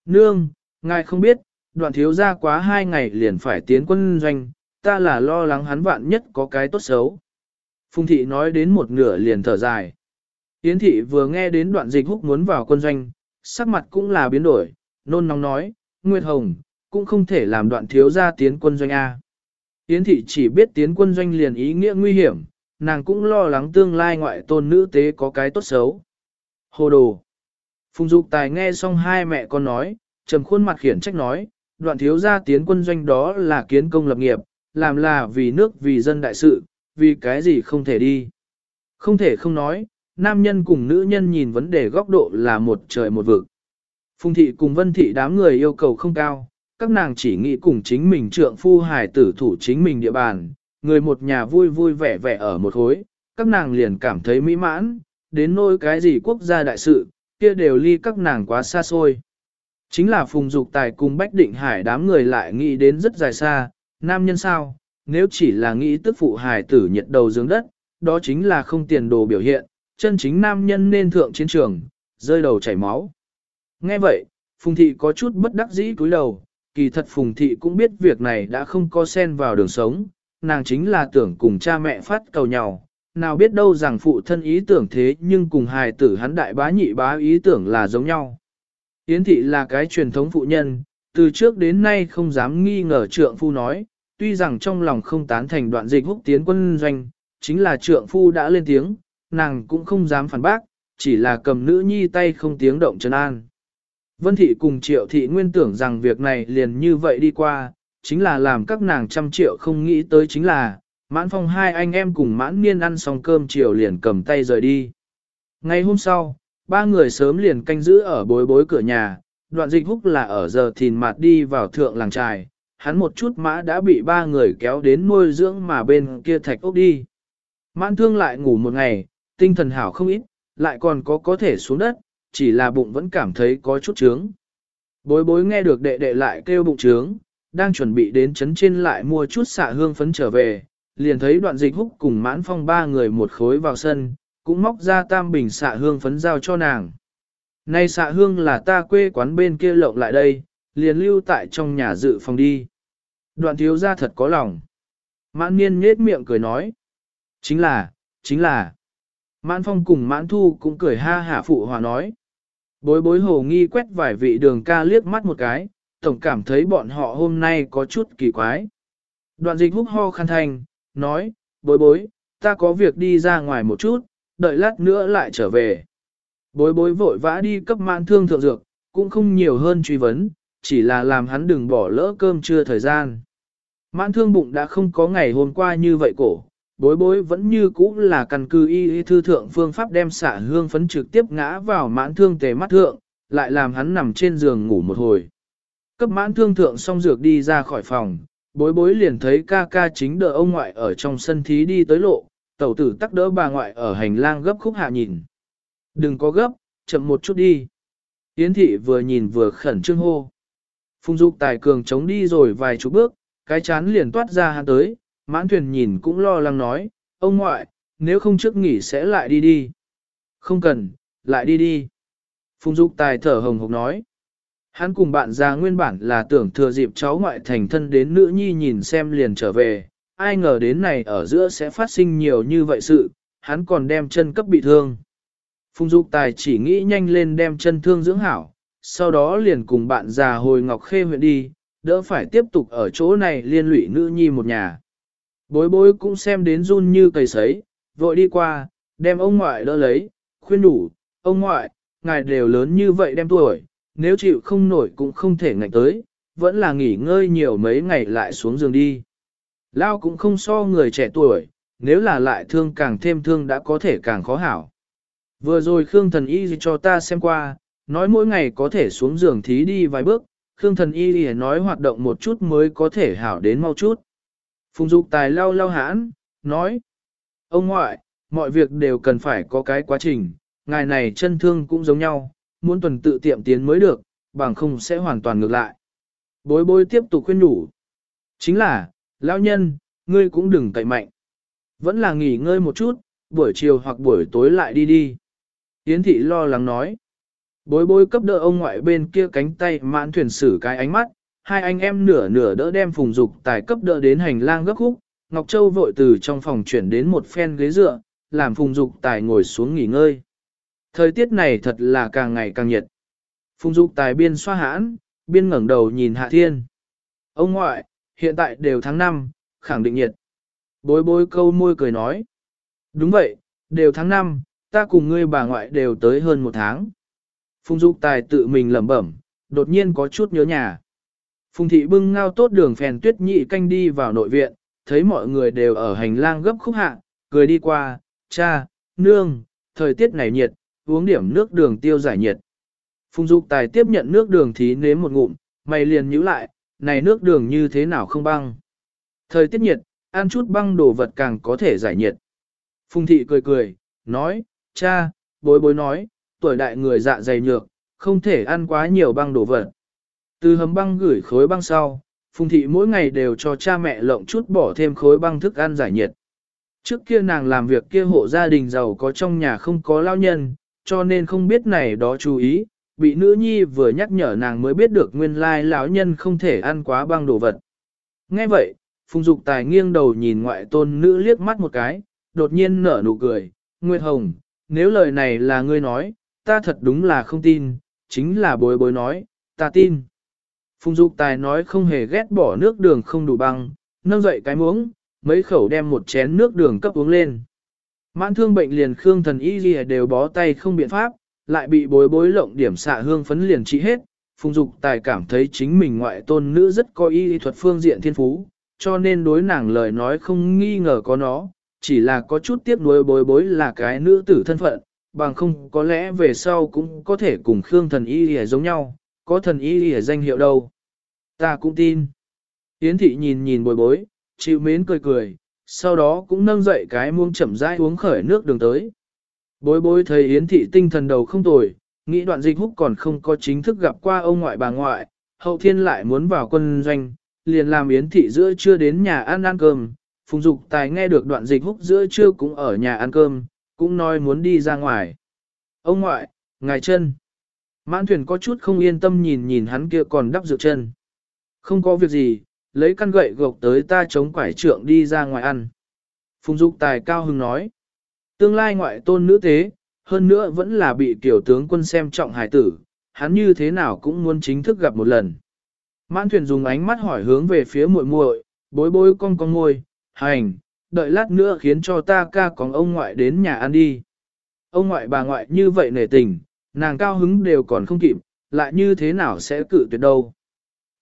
Nương, ngài không biết, đoạn thiếu gia quá hai ngày liền phải tiến quân doanh, ta là lo lắng hắn vạn nhất có cái tốt xấu. Phùng thị nói đến một nửa liền thở dài. Yến thị vừa nghe đến đoạn dịch húc muốn vào quân doanh, sắc mặt cũng là biến đổi, nôn nóng nói, Nguyệt Hồng, cũng không thể làm đoạn thiếu gia tiến quân doanh A. Yến thị chỉ biết tiến quân doanh liền ý nghĩa nguy hiểm, nàng cũng lo lắng tương lai ngoại tôn nữ tế có cái tốt xấu. Hồ đồ. Phùng Dục Tài nghe xong hai mẹ con nói, trầm khuôn mặt khiển trách nói, đoạn thiếu gia tiến quân doanh đó là kiến công lập nghiệp, làm là vì nước vì dân đại sự, vì cái gì không thể đi. Không thể không nói, nam nhân cùng nữ nhân nhìn vấn đề góc độ là một trời một vực. Phùng thị cùng vân thị đám người yêu cầu không cao, các nàng chỉ nghĩ cùng chính mình trượng phu Hải tử thủ chính mình địa bàn, người một nhà vui vui vẻ vẻ ở một khối, các nàng liền cảm thấy mỹ mãn, đến nỗi cái gì quốc gia đại sự, kia đều ly các nàng quá xa xôi. Chính là phùng dục tài cùng Bách Định Hải đám người lại nghĩ đến rất dài xa, nam nhân sao, nếu chỉ là nghĩ tức phụ hài tử nhiệt đầu dưỡng đất, đó chính là không tiền đồ biểu hiện, chân chính nam nhân nên thượng chiến trường, rơi đầu chảy máu. Nghe vậy, Phùng Thị có chút bất đắc dĩ cúi đầu, kỳ thật Phùng Thị cũng biết việc này đã không có sen vào đường sống, nàng chính là tưởng cùng cha mẹ phát cầu nhau, nào biết đâu rằng phụ thân ý tưởng thế nhưng cùng hài tử hắn đại bá nhị bá ý tưởng là giống nhau. Yến Thị là cái truyền thống phụ nhân, từ trước đến nay không dám nghi ngờ trượng phu nói, tuy rằng trong lòng không tán thành đoạn dịch húc tiến quân doanh, chính là trượng phu đã lên tiếng, nàng cũng không dám phản bác, chỉ là cầm nữ nhi tay không tiếng động trấn an. Vân thị cùng triệu thị nguyên tưởng rằng việc này liền như vậy đi qua, chính là làm các nàng trăm triệu không nghĩ tới chính là, mãn phong hai anh em cùng mãn niên ăn xong cơm chiều liền cầm tay rời đi. Ngày hôm sau, ba người sớm liền canh giữ ở bối bối cửa nhà, đoạn dịch húc là ở giờ thìn mặt đi vào thượng làng trài, hắn một chút mã đã bị ba người kéo đến nuôi dưỡng mà bên kia thạch ốc đi. Mãn thương lại ngủ một ngày, tinh thần hảo không ít, lại còn có có thể xuống đất, chỉ là bụng vẫn cảm thấy có chút trướng. Bối bối nghe được đệ đệ lại kêu bụng trướng, đang chuẩn bị đến chấn trên lại mua chút xạ hương phấn trở về, liền thấy đoạn dịch húc cùng mãn phong ba người một khối vào sân, cũng móc ra tam bình xạ hương phấn giao cho nàng. Này xạ hương là ta quê quán bên kia lộng lại đây, liền lưu tại trong nhà dự phòng đi. Đoạn thiếu ra thật có lòng. Mãn niên nhết miệng cười nói. Chính là, chính là. Mãn phong cùng mãn thu cũng cười ha hả phụ hòa nói. Bối bối hồ nghi quét vài vị đường ca liếc mắt một cái, tổng cảm thấy bọn họ hôm nay có chút kỳ quái. Đoạn dịch húc ho khăn thành, nói, bối bối, ta có việc đi ra ngoài một chút, đợi lát nữa lại trở về. Bối bối vội vã đi cấp mãn thương thượng dược, cũng không nhiều hơn truy vấn, chỉ là làm hắn đừng bỏ lỡ cơm trưa thời gian. Mãn thương bụng đã không có ngày hôm qua như vậy cổ, bối bối vẫn như cũ là căn cứ y y thư thượng phương pháp đem xả hương phấn trực tiếp ngã vào mãn thương tề mắt thượng, lại làm hắn nằm trên giường ngủ một hồi. Cấp mãn thương thượng xong dược đi ra khỏi phòng, bối bối liền thấy ca ca chính đỡ ông ngoại ở trong sân thí đi tới lộ, tẩu tử tắc đỡ bà ngoại ở hành lang gấp khúc hạ nhìn. Đừng có gấp, chậm một chút đi. Yến thị vừa nhìn vừa khẩn trương hô. Phùng dục tài cường chống đi rồi vài chục bước, cái chán liền toát ra hắn tới, mãn thuyền nhìn cũng lo lắng nói, ông ngoại, nếu không trước nghỉ sẽ lại đi đi. Không cần, lại đi đi. Phùng dục tài thở hồng hộc nói. Hắn cùng bạn già nguyên bản là tưởng thừa dịp cháu ngoại thành thân đến nữ nhi nhìn xem liền trở về, ai ngờ đến này ở giữa sẽ phát sinh nhiều như vậy sự, hắn còn đem chân cấp bị thương. Phùng Dục Tài chỉ nghĩ nhanh lên đem chân thương dưỡng hảo, sau đó liền cùng bạn già hồi Ngọc Khê huyện đi, đỡ phải tiếp tục ở chỗ này liên lụy nữ nhi một nhà. Bối bối cũng xem đến run như cầy sấy, vội đi qua, đem ông ngoại đỡ lấy, khuyên đủ, ông ngoại, ngài đều lớn như vậy đem tuổi, nếu chịu không nổi cũng không thể ngạnh tới, vẫn là nghỉ ngơi nhiều mấy ngày lại xuống giường đi. Lao cũng không so người trẻ tuổi, nếu là lại thương càng thêm thương đã có thể càng khó hảo. Vừa rồi Khương thần y cho ta xem qua, nói mỗi ngày có thể xuống giường thí đi vài bước, Khương thần y lìa nói hoạt động một chút mới có thể hảo đến mau chút. Phùng Dục Tài lau lau hãn, nói. Ông ngoại, mọi việc đều cần phải có cái quá trình, ngài này chân thương cũng giống nhau, muốn tuần tự tiệm tiến mới được, bằng không sẽ hoàn toàn ngược lại. Bối bối tiếp tục khuyên nhủ. Chính là, lão nhân, ngươi cũng đừng cậy mạnh. Vẫn là nghỉ ngơi một chút, buổi chiều hoặc buổi tối lại đi đi. Yến thị lo lắng nói. Bối bối cấp đỡ ông ngoại bên kia cánh tay mãn thuyền sử cái ánh mắt, hai anh em nửa nửa đỡ đem phùng dục tài cấp đỡ đến hành lang gấp khúc, Ngọc Châu vội từ trong phòng chuyển đến một phen ghế dựa, làm phùng dục tài ngồi xuống nghỉ ngơi. Thời tiết này thật là càng ngày càng nhiệt. Phùng dục tài biên xoa hãn, biên ngẩng đầu nhìn hạ thiên. Ông ngoại, hiện tại đều tháng 5, khẳng định nhiệt. Bối bối câu môi cười nói. Đúng vậy, đều tháng 5, ta cùng ngươi bà ngoại đều tới hơn một tháng. Phùng Dục Tài tự mình lẩm bẩm, đột nhiên có chút nhớ nhà. Phùng Thị bưng ngao tốt đường phèn tuyết nhị canh đi vào nội viện, thấy mọi người đều ở hành lang gấp khúc hạ, cười đi qua, cha, nương, thời tiết này nhiệt, uống điểm nước đường tiêu giải nhiệt. Phùng Dục Tài tiếp nhận nước đường thí nếm một ngụm, mày liền nhíu lại, này nước đường như thế nào không băng. Thời tiết nhiệt, ăn chút băng đồ vật càng có thể giải nhiệt. Phùng Thị cười cười, nói, cha, bối bối nói, tuổi đại người dạ dày nhược, không thể ăn quá nhiều băng đồ vật. Từ hầm băng gửi khối băng sau, Phùng Thị mỗi ngày đều cho cha mẹ lộng chút bỏ thêm khối băng thức ăn giải nhiệt. Trước kia nàng làm việc kia hộ gia đình giàu có trong nhà không có lao nhân, cho nên không biết này đó chú ý, bị nữ nhi vừa nhắc nhở nàng mới biết được nguyên lai lão nhân không thể ăn quá băng đồ vật. Nghe vậy, Phùng Dục Tài nghiêng đầu nhìn ngoại tôn nữ liếc mắt một cái, đột nhiên nở nụ cười, Nguyệt Hồng, nếu lời này là ngươi nói, ta thật đúng là không tin, chính là bối bối nói, ta tin. Phùng Dục Tài nói không hề ghét bỏ nước đường không đủ băng, nâng dậy cái muỗng, mấy khẩu đem một chén nước đường cấp uống lên. Mãn thương bệnh liền Khương thần y gì đều bó tay không biện pháp, lại bị bối bối lộng điểm xạ hương phấn liền trị hết. Phùng Dục Tài cảm thấy chính mình ngoại tôn nữ rất có y thuật phương diện thiên phú, cho nên đối nàng lời nói không nghi ngờ có nó, chỉ là có chút tiếc nuối bối bối là cái nữ tử thân phận, bằng không có lẽ về sau cũng có thể cùng Khương thần y lìa giống nhau, có thần y lìa danh hiệu đâu. Ta cũng tin. Yến thị nhìn nhìn bối bối, chịu mến cười cười, sau đó cũng nâng dậy cái muông chậm rãi uống khởi nước đường tới. Bối bối thấy Yến thị tinh thần đầu không tồi, nghĩ đoạn dịch húc còn không có chính thức gặp qua ông ngoại bà ngoại, hậu thiên lại muốn vào quân doanh, liền làm Yến thị giữa trưa đến nhà ăn ăn cơm, Phùng Dục Tài nghe được đoạn dịch húc giữa trưa cũng ở nhà ăn cơm, cũng nói muốn đi ra ngoài. Ông ngoại, ngài chân. Mãn thuyền có chút không yên tâm nhìn nhìn hắn kia còn đắp dược chân. Không có việc gì, lấy căn gậy gộc tới ta chống quải trượng đi ra ngoài ăn. Phùng Dục Tài cao hưng nói. Tương lai ngoại tôn nữ tế, hơn nữa vẫn là bị tiểu tướng quân xem trọng hải tử, hắn như thế nào cũng muốn chính thức gặp một lần. Mãn thuyền dùng ánh mắt hỏi hướng về phía muội muội, bối bối con con ngôi, hành, đợi lát nữa khiến cho ta ca còn ông ngoại đến nhà ăn đi. Ông ngoại bà ngoại như vậy nể tình, nàng cao hứng đều còn không kịp, lại như thế nào sẽ cự tuyệt đâu.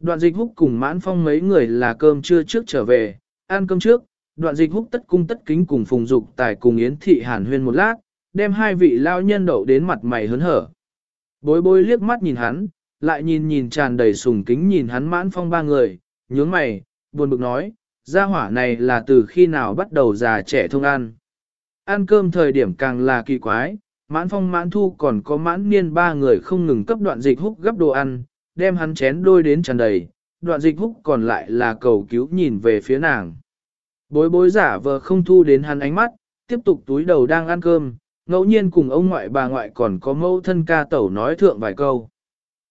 Đoạn dịch húc cùng mãn phong mấy người là cơm trưa trước trở về, ăn cơm trước, đoạn dịch húc tất cung tất kính cùng phùng dục tài cùng yến thị hàn huyên một lát, đem hai vị lao nhân đậu đến mặt mày hớn hở. Bối bối liếc mắt nhìn hắn, lại nhìn nhìn tràn đầy sùng kính nhìn hắn mãn phong ba người, nhướng mày, buồn bực nói, gia hỏa này là từ khi nào bắt đầu già trẻ thông ăn. Ăn cơm thời điểm càng là kỳ quái, mãn phong mãn thu còn có mãn niên ba người không ngừng cấp đoạn dịch húc gấp đồ ăn, đem hắn chén đôi đến tràn đầy, đoạn dịch húc còn lại là cầu cứu nhìn về phía nàng. Bối bối giả vờ không thu đến hắn ánh mắt, tiếp tục túi đầu đang ăn cơm, ngẫu nhiên cùng ông ngoại bà ngoại còn có mâu thân ca tẩu nói thượng vài câu.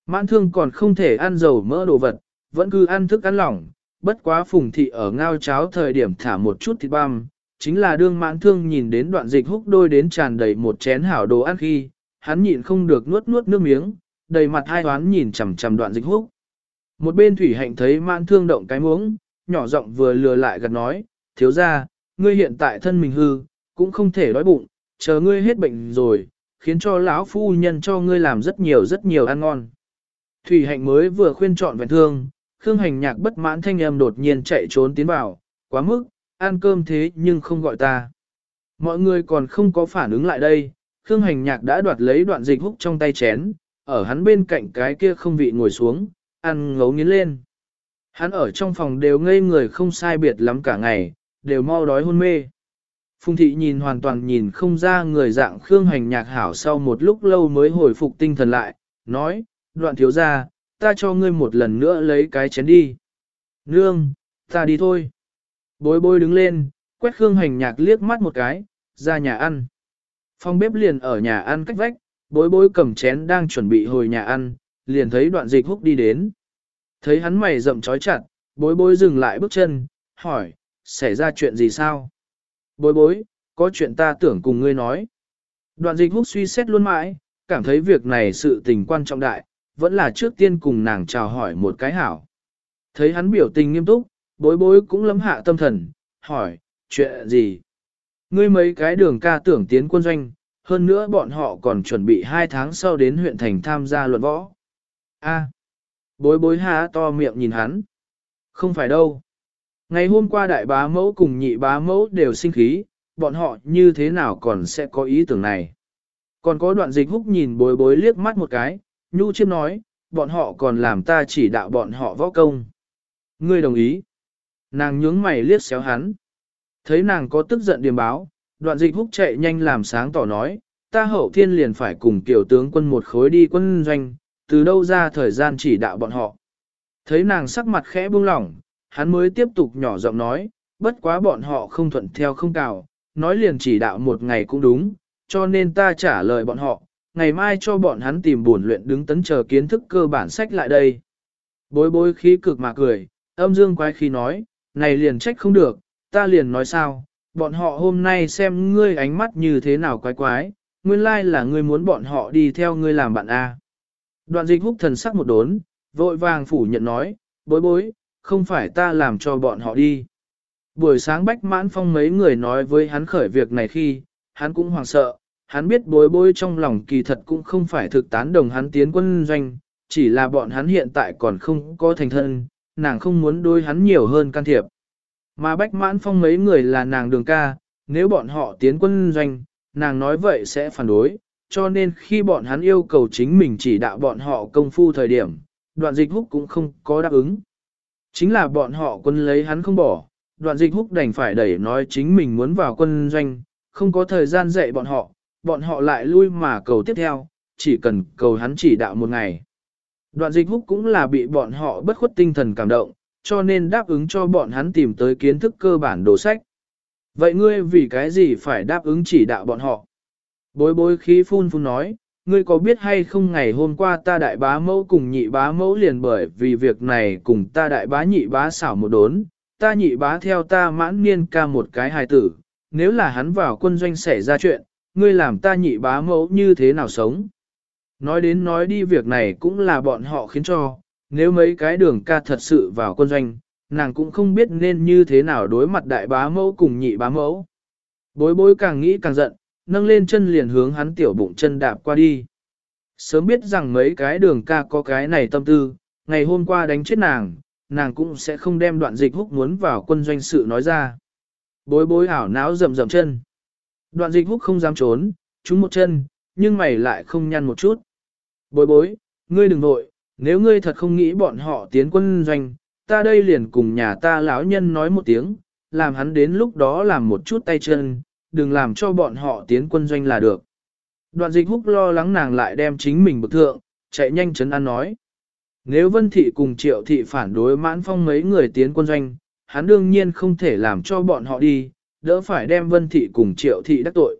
Mãn thương còn không thể ăn dầu mỡ đồ vật, vẫn cứ ăn thức ăn lỏng, bất quá phùng thị ở ngao cháo thời điểm thả một chút thịt băm, chính là đương mãn thương nhìn đến đoạn dịch húc đôi đến tràn đầy một chén hảo đồ ăn khi, hắn nhịn không được nuốt nuốt nước miếng, đầy mặt hai toán nhìn chằm chằm đoạn dịch húc. Một bên thủy hạnh thấy mãn thương động cái muống, nhỏ giọng vừa lừa lại gật nói, thiếu ra, ngươi hiện tại thân mình hư, cũng không thể đói bụng, chờ ngươi hết bệnh rồi, khiến cho lão phu nhân cho ngươi làm rất nhiều rất nhiều ăn ngon. Thủy hạnh mới vừa khuyên trọn vẹn thương, Khương hành nhạc bất mãn thanh âm đột nhiên chạy trốn tiến vào, quá mức, ăn cơm thế nhưng không gọi ta. Mọi người còn không có phản ứng lại đây, Khương hành nhạc đã đoạt lấy đoạn dịch húc trong tay chén, ở hắn bên cạnh cái kia không vị ngồi xuống, ăn ngấu nghiến lên. Hắn ở trong phòng đều ngây người không sai biệt lắm cả ngày, đều mau đói hôn mê. Phùng thị nhìn hoàn toàn nhìn không ra người dạng Khương Hành nhạc hảo sau một lúc lâu mới hồi phục tinh thần lại, nói, đoạn thiếu ra, ta cho ngươi một lần nữa lấy cái chén đi. Nương, ta đi thôi. Bối bối đứng lên, quét Khương Hành nhạc liếc mắt một cái, ra nhà ăn. Phòng bếp liền ở nhà ăn cách vách, bối bối cầm chén đang chuẩn bị hồi nhà ăn, liền thấy đoạn dịch húc đi đến. Thấy hắn mày rậm trói chặt, bối bối dừng lại bước chân, hỏi, xảy ra chuyện gì sao? Bối bối, có chuyện ta tưởng cùng ngươi nói. Đoạn dịch húc suy xét luôn mãi, cảm thấy việc này sự tình quan trọng đại, vẫn là trước tiên cùng nàng chào hỏi một cái hảo. Thấy hắn biểu tình nghiêm túc, bối bối cũng lấm hạ tâm thần, hỏi, chuyện gì? Ngươi mấy cái đường ca tưởng tiến quân doanh, hơn nữa bọn họ còn chuẩn bị hai tháng sau đến huyện thành tham gia luận võ. A. À, bối bối há to miệng nhìn hắn. Không phải đâu. Ngày hôm qua đại bá mẫu cùng nhị bá mẫu đều sinh khí, bọn họ như thế nào còn sẽ có ý tưởng này. Còn có đoạn dịch húc nhìn bối bối liếc mắt một cái, nhu chiêm nói, bọn họ còn làm ta chỉ đạo bọn họ võ công. Ngươi đồng ý. Nàng nhướng mày liếc xéo hắn. Thấy nàng có tức giận điềm báo, đoạn dịch húc chạy nhanh làm sáng tỏ nói, ta hậu thiên liền phải cùng kiểu tướng quân một khối đi quân doanh, từ đâu ra thời gian chỉ đạo bọn họ. Thấy nàng sắc mặt khẽ buông lỏng, hắn mới tiếp tục nhỏ giọng nói, bất quá bọn họ không thuận theo không cào, nói liền chỉ đạo một ngày cũng đúng, cho nên ta trả lời bọn họ, ngày mai cho bọn hắn tìm buồn luyện đứng tấn chờ kiến thức cơ bản sách lại đây. Bối bối khí cực mà cười, âm dương quái khí nói, này liền trách không được, ta liền nói sao, bọn họ hôm nay xem ngươi ánh mắt như thế nào quái quái, nguyên lai là ngươi muốn bọn họ đi theo ngươi làm bạn A. Đoạn dịch húc thần sắc một đốn, vội vàng phủ nhận nói, bối bối, không phải ta làm cho bọn họ đi. Buổi sáng bách mãn phong mấy người nói với hắn khởi việc này khi, hắn cũng hoảng sợ, hắn biết bối bối trong lòng kỳ thật cũng không phải thực tán đồng hắn tiến quân doanh, chỉ là bọn hắn hiện tại còn không có thành thân, nàng không muốn đôi hắn nhiều hơn can thiệp. Mà bách mãn phong mấy người là nàng đường ca, nếu bọn họ tiến quân doanh, nàng nói vậy sẽ phản đối, cho nên khi bọn hắn yêu cầu chính mình chỉ đạo bọn họ công phu thời điểm, đoạn dịch húc cũng không có đáp ứng. Chính là bọn họ quân lấy hắn không bỏ, đoạn dịch húc đành phải đẩy nói chính mình muốn vào quân doanh, không có thời gian dạy bọn họ, bọn họ lại lui mà cầu tiếp theo, chỉ cần cầu hắn chỉ đạo một ngày. Đoạn dịch húc cũng là bị bọn họ bất khuất tinh thần cảm động, cho nên đáp ứng cho bọn hắn tìm tới kiến thức cơ bản đồ sách. Vậy ngươi vì cái gì phải đáp ứng chỉ đạo bọn họ? Bối bối khí phun phun nói, ngươi có biết hay không ngày hôm qua ta đại bá mẫu cùng nhị bá mẫu liền bởi vì việc này cùng ta đại bá nhị bá xảo một đốn, ta nhị bá theo ta mãn niên ca một cái hài tử, nếu là hắn vào quân doanh xảy ra chuyện, ngươi làm ta nhị bá mẫu như thế nào sống? Nói đến nói đi việc này cũng là bọn họ khiến cho, nếu mấy cái đường ca thật sự vào quân doanh, nàng cũng không biết nên như thế nào đối mặt đại bá mẫu cùng nhị bá mẫu. Bối bối càng nghĩ càng giận, nâng lên chân liền hướng hắn tiểu bụng chân đạp qua đi. Sớm biết rằng mấy cái đường ca có cái này tâm tư, ngày hôm qua đánh chết nàng, nàng cũng sẽ không đem đoạn dịch húc muốn vào quân doanh sự nói ra. Bối bối ảo náo rầm rầm chân. Đoạn dịch húc không dám trốn, trúng một chân, nhưng mày lại không nhăn một chút. Bối bối, ngươi đừng nội, nếu ngươi thật không nghĩ bọn họ tiến quân doanh, ta đây liền cùng nhà ta lão nhân nói một tiếng, làm hắn đến lúc đó làm một chút tay chân, đừng làm cho bọn họ tiến quân doanh là được. Đoạn dịch húc lo lắng nàng lại đem chính mình bực thượng, chạy nhanh chấn an nói. Nếu Vân Thị cùng Triệu Thị phản đối mãn phong mấy người tiến quân doanh, hắn đương nhiên không thể làm cho bọn họ đi, đỡ phải đem Vân Thị cùng Triệu Thị đắc tội.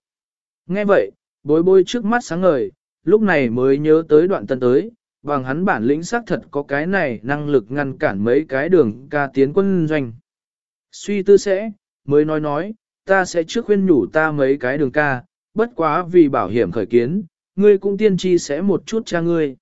Nghe vậy, bối bối trước mắt sáng ngời, lúc này mới nhớ tới đoạn tân tới, bằng hắn bản lĩnh xác thật có cái này năng lực ngăn cản mấy cái đường ca tiến quân doanh. Suy tư sẽ, mới nói nói, ta sẽ trước khuyên nhủ ta mấy cái đường ca, bất quá vì bảo hiểm khởi kiến, ngươi cũng tiên tri sẽ một chút cha ngươi.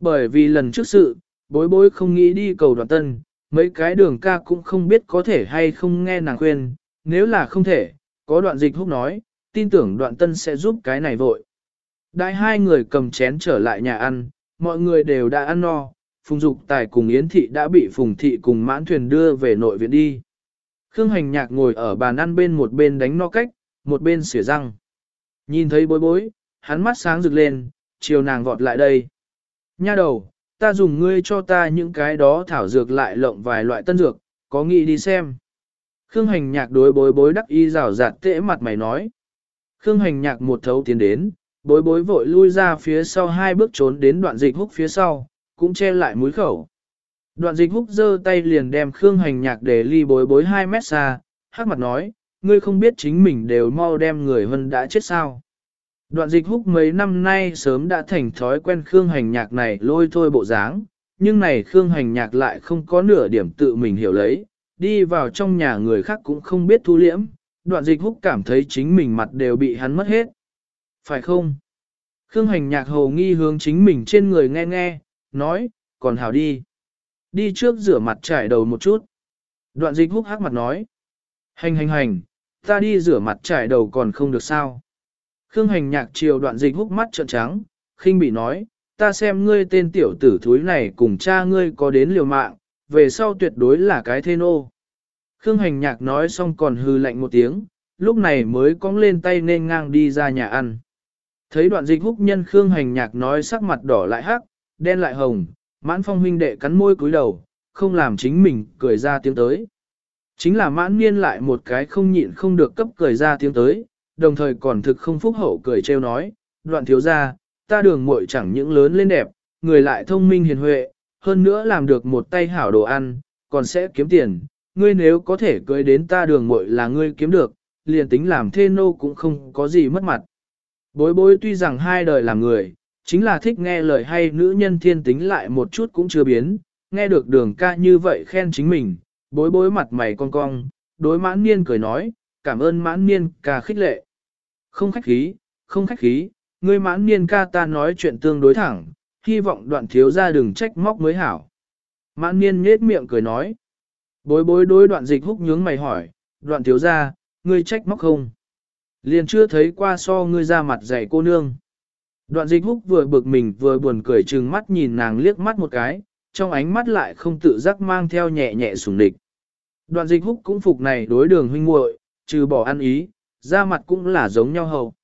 Bởi vì lần trước sự, bối bối không nghĩ đi cầu đoạn tân, mấy cái đường ca cũng không biết có thể hay không nghe nàng khuyên, nếu là không thể, có đoạn dịch húc nói, tin tưởng đoạn tân sẽ giúp cái này vội. Đại hai người cầm chén trở lại nhà ăn, mọi người đều đã ăn no, Phùng Dục Tài cùng Yến Thị đã bị Phùng Thị cùng mãn thuyền đưa về nội viện đi. Khương Hành Nhạc ngồi ở bàn ăn bên một bên đánh no cách, một bên xỉa răng. Nhìn thấy bối bối, hắn mắt sáng rực lên, chiều nàng vọt lại đây. Nha đầu, ta dùng ngươi cho ta những cái đó thảo dược lại lộng vài loại tân dược, có nghĩ đi xem. Khương hành nhạc đối bối bối đắc y rào rạt tễ mặt mày nói. Khương hành nhạc một thấu tiến đến, bối bối vội lui ra phía sau hai bước trốn đến đoạn dịch húc phía sau, cũng che lại mũi khẩu. Đoạn dịch húc giơ tay liền đem Khương hành nhạc để ly bối bối 2 mét xa, hát mặt nói, ngươi không biết chính mình đều mau đem người hân đã chết sao. Đoạn dịch húc mấy năm nay sớm đã thành thói quen Khương hành nhạc này lôi thôi bộ dáng, nhưng này Khương hành nhạc lại không có nửa điểm tự mình hiểu lấy, đi vào trong nhà người khác cũng không biết thu liễm, đoạn dịch húc cảm thấy chính mình mặt đều bị hắn mất hết. Phải không? Khương hành nhạc hầu nghi hướng chính mình trên người nghe nghe, nói, còn hảo đi. Đi trước rửa mặt trải đầu một chút. Đoạn dịch húc hắc mặt nói, hành hành hành, ta đi rửa mặt trải đầu còn không được sao. Khương hành nhạc chiều đoạn dịch húc mắt trợn trắng, khinh bị nói, ta xem ngươi tên tiểu tử thúi này cùng cha ngươi có đến liều mạng, về sau tuyệt đối là cái thê nô. Khương hành nhạc nói xong còn hư lạnh một tiếng, lúc này mới cong lên tay nên ngang đi ra nhà ăn. Thấy đoạn dịch húc nhân Khương hành nhạc nói sắc mặt đỏ lại hắc, đen lại hồng, mãn phong huynh đệ cắn môi cúi đầu, không làm chính mình cười ra tiếng tới. Chính là mãn niên lại một cái không nhịn không được cấp cười ra tiếng tới, đồng thời còn thực không phúc hậu cười trêu nói, đoạn thiếu ra, ta đường muội chẳng những lớn lên đẹp, người lại thông minh hiền huệ, hơn nữa làm được một tay hảo đồ ăn, còn sẽ kiếm tiền, ngươi nếu có thể cưới đến ta đường muội là ngươi kiếm được, liền tính làm thê nô cũng không có gì mất mặt. Bối bối tuy rằng hai đời làm người, chính là thích nghe lời hay nữ nhân thiên tính lại một chút cũng chưa biến, nghe được đường ca như vậy khen chính mình, bối bối mặt mày cong cong, đối mãn niên cười nói, cảm ơn mãn niên ca khích lệ. Không khách khí, không khách khí, ngươi mãn niên ca ta nói chuyện tương đối thẳng, hy vọng đoạn thiếu ra đừng trách móc mới hảo. Mãn niên nhết miệng cười nói. Bối bối đối đoạn dịch húc nhướng mày hỏi, đoạn thiếu ra, ngươi trách móc không? Liền chưa thấy qua so ngươi ra mặt dạy cô nương. Đoạn dịch húc vừa bực mình vừa buồn cười chừng mắt nhìn nàng liếc mắt một cái, trong ánh mắt lại không tự giác mang theo nhẹ nhẹ sùng địch. Đoạn dịch húc cũng phục này đối đường huynh muội, trừ bỏ ăn ý, ra mặt cũng là giống nhau hầu.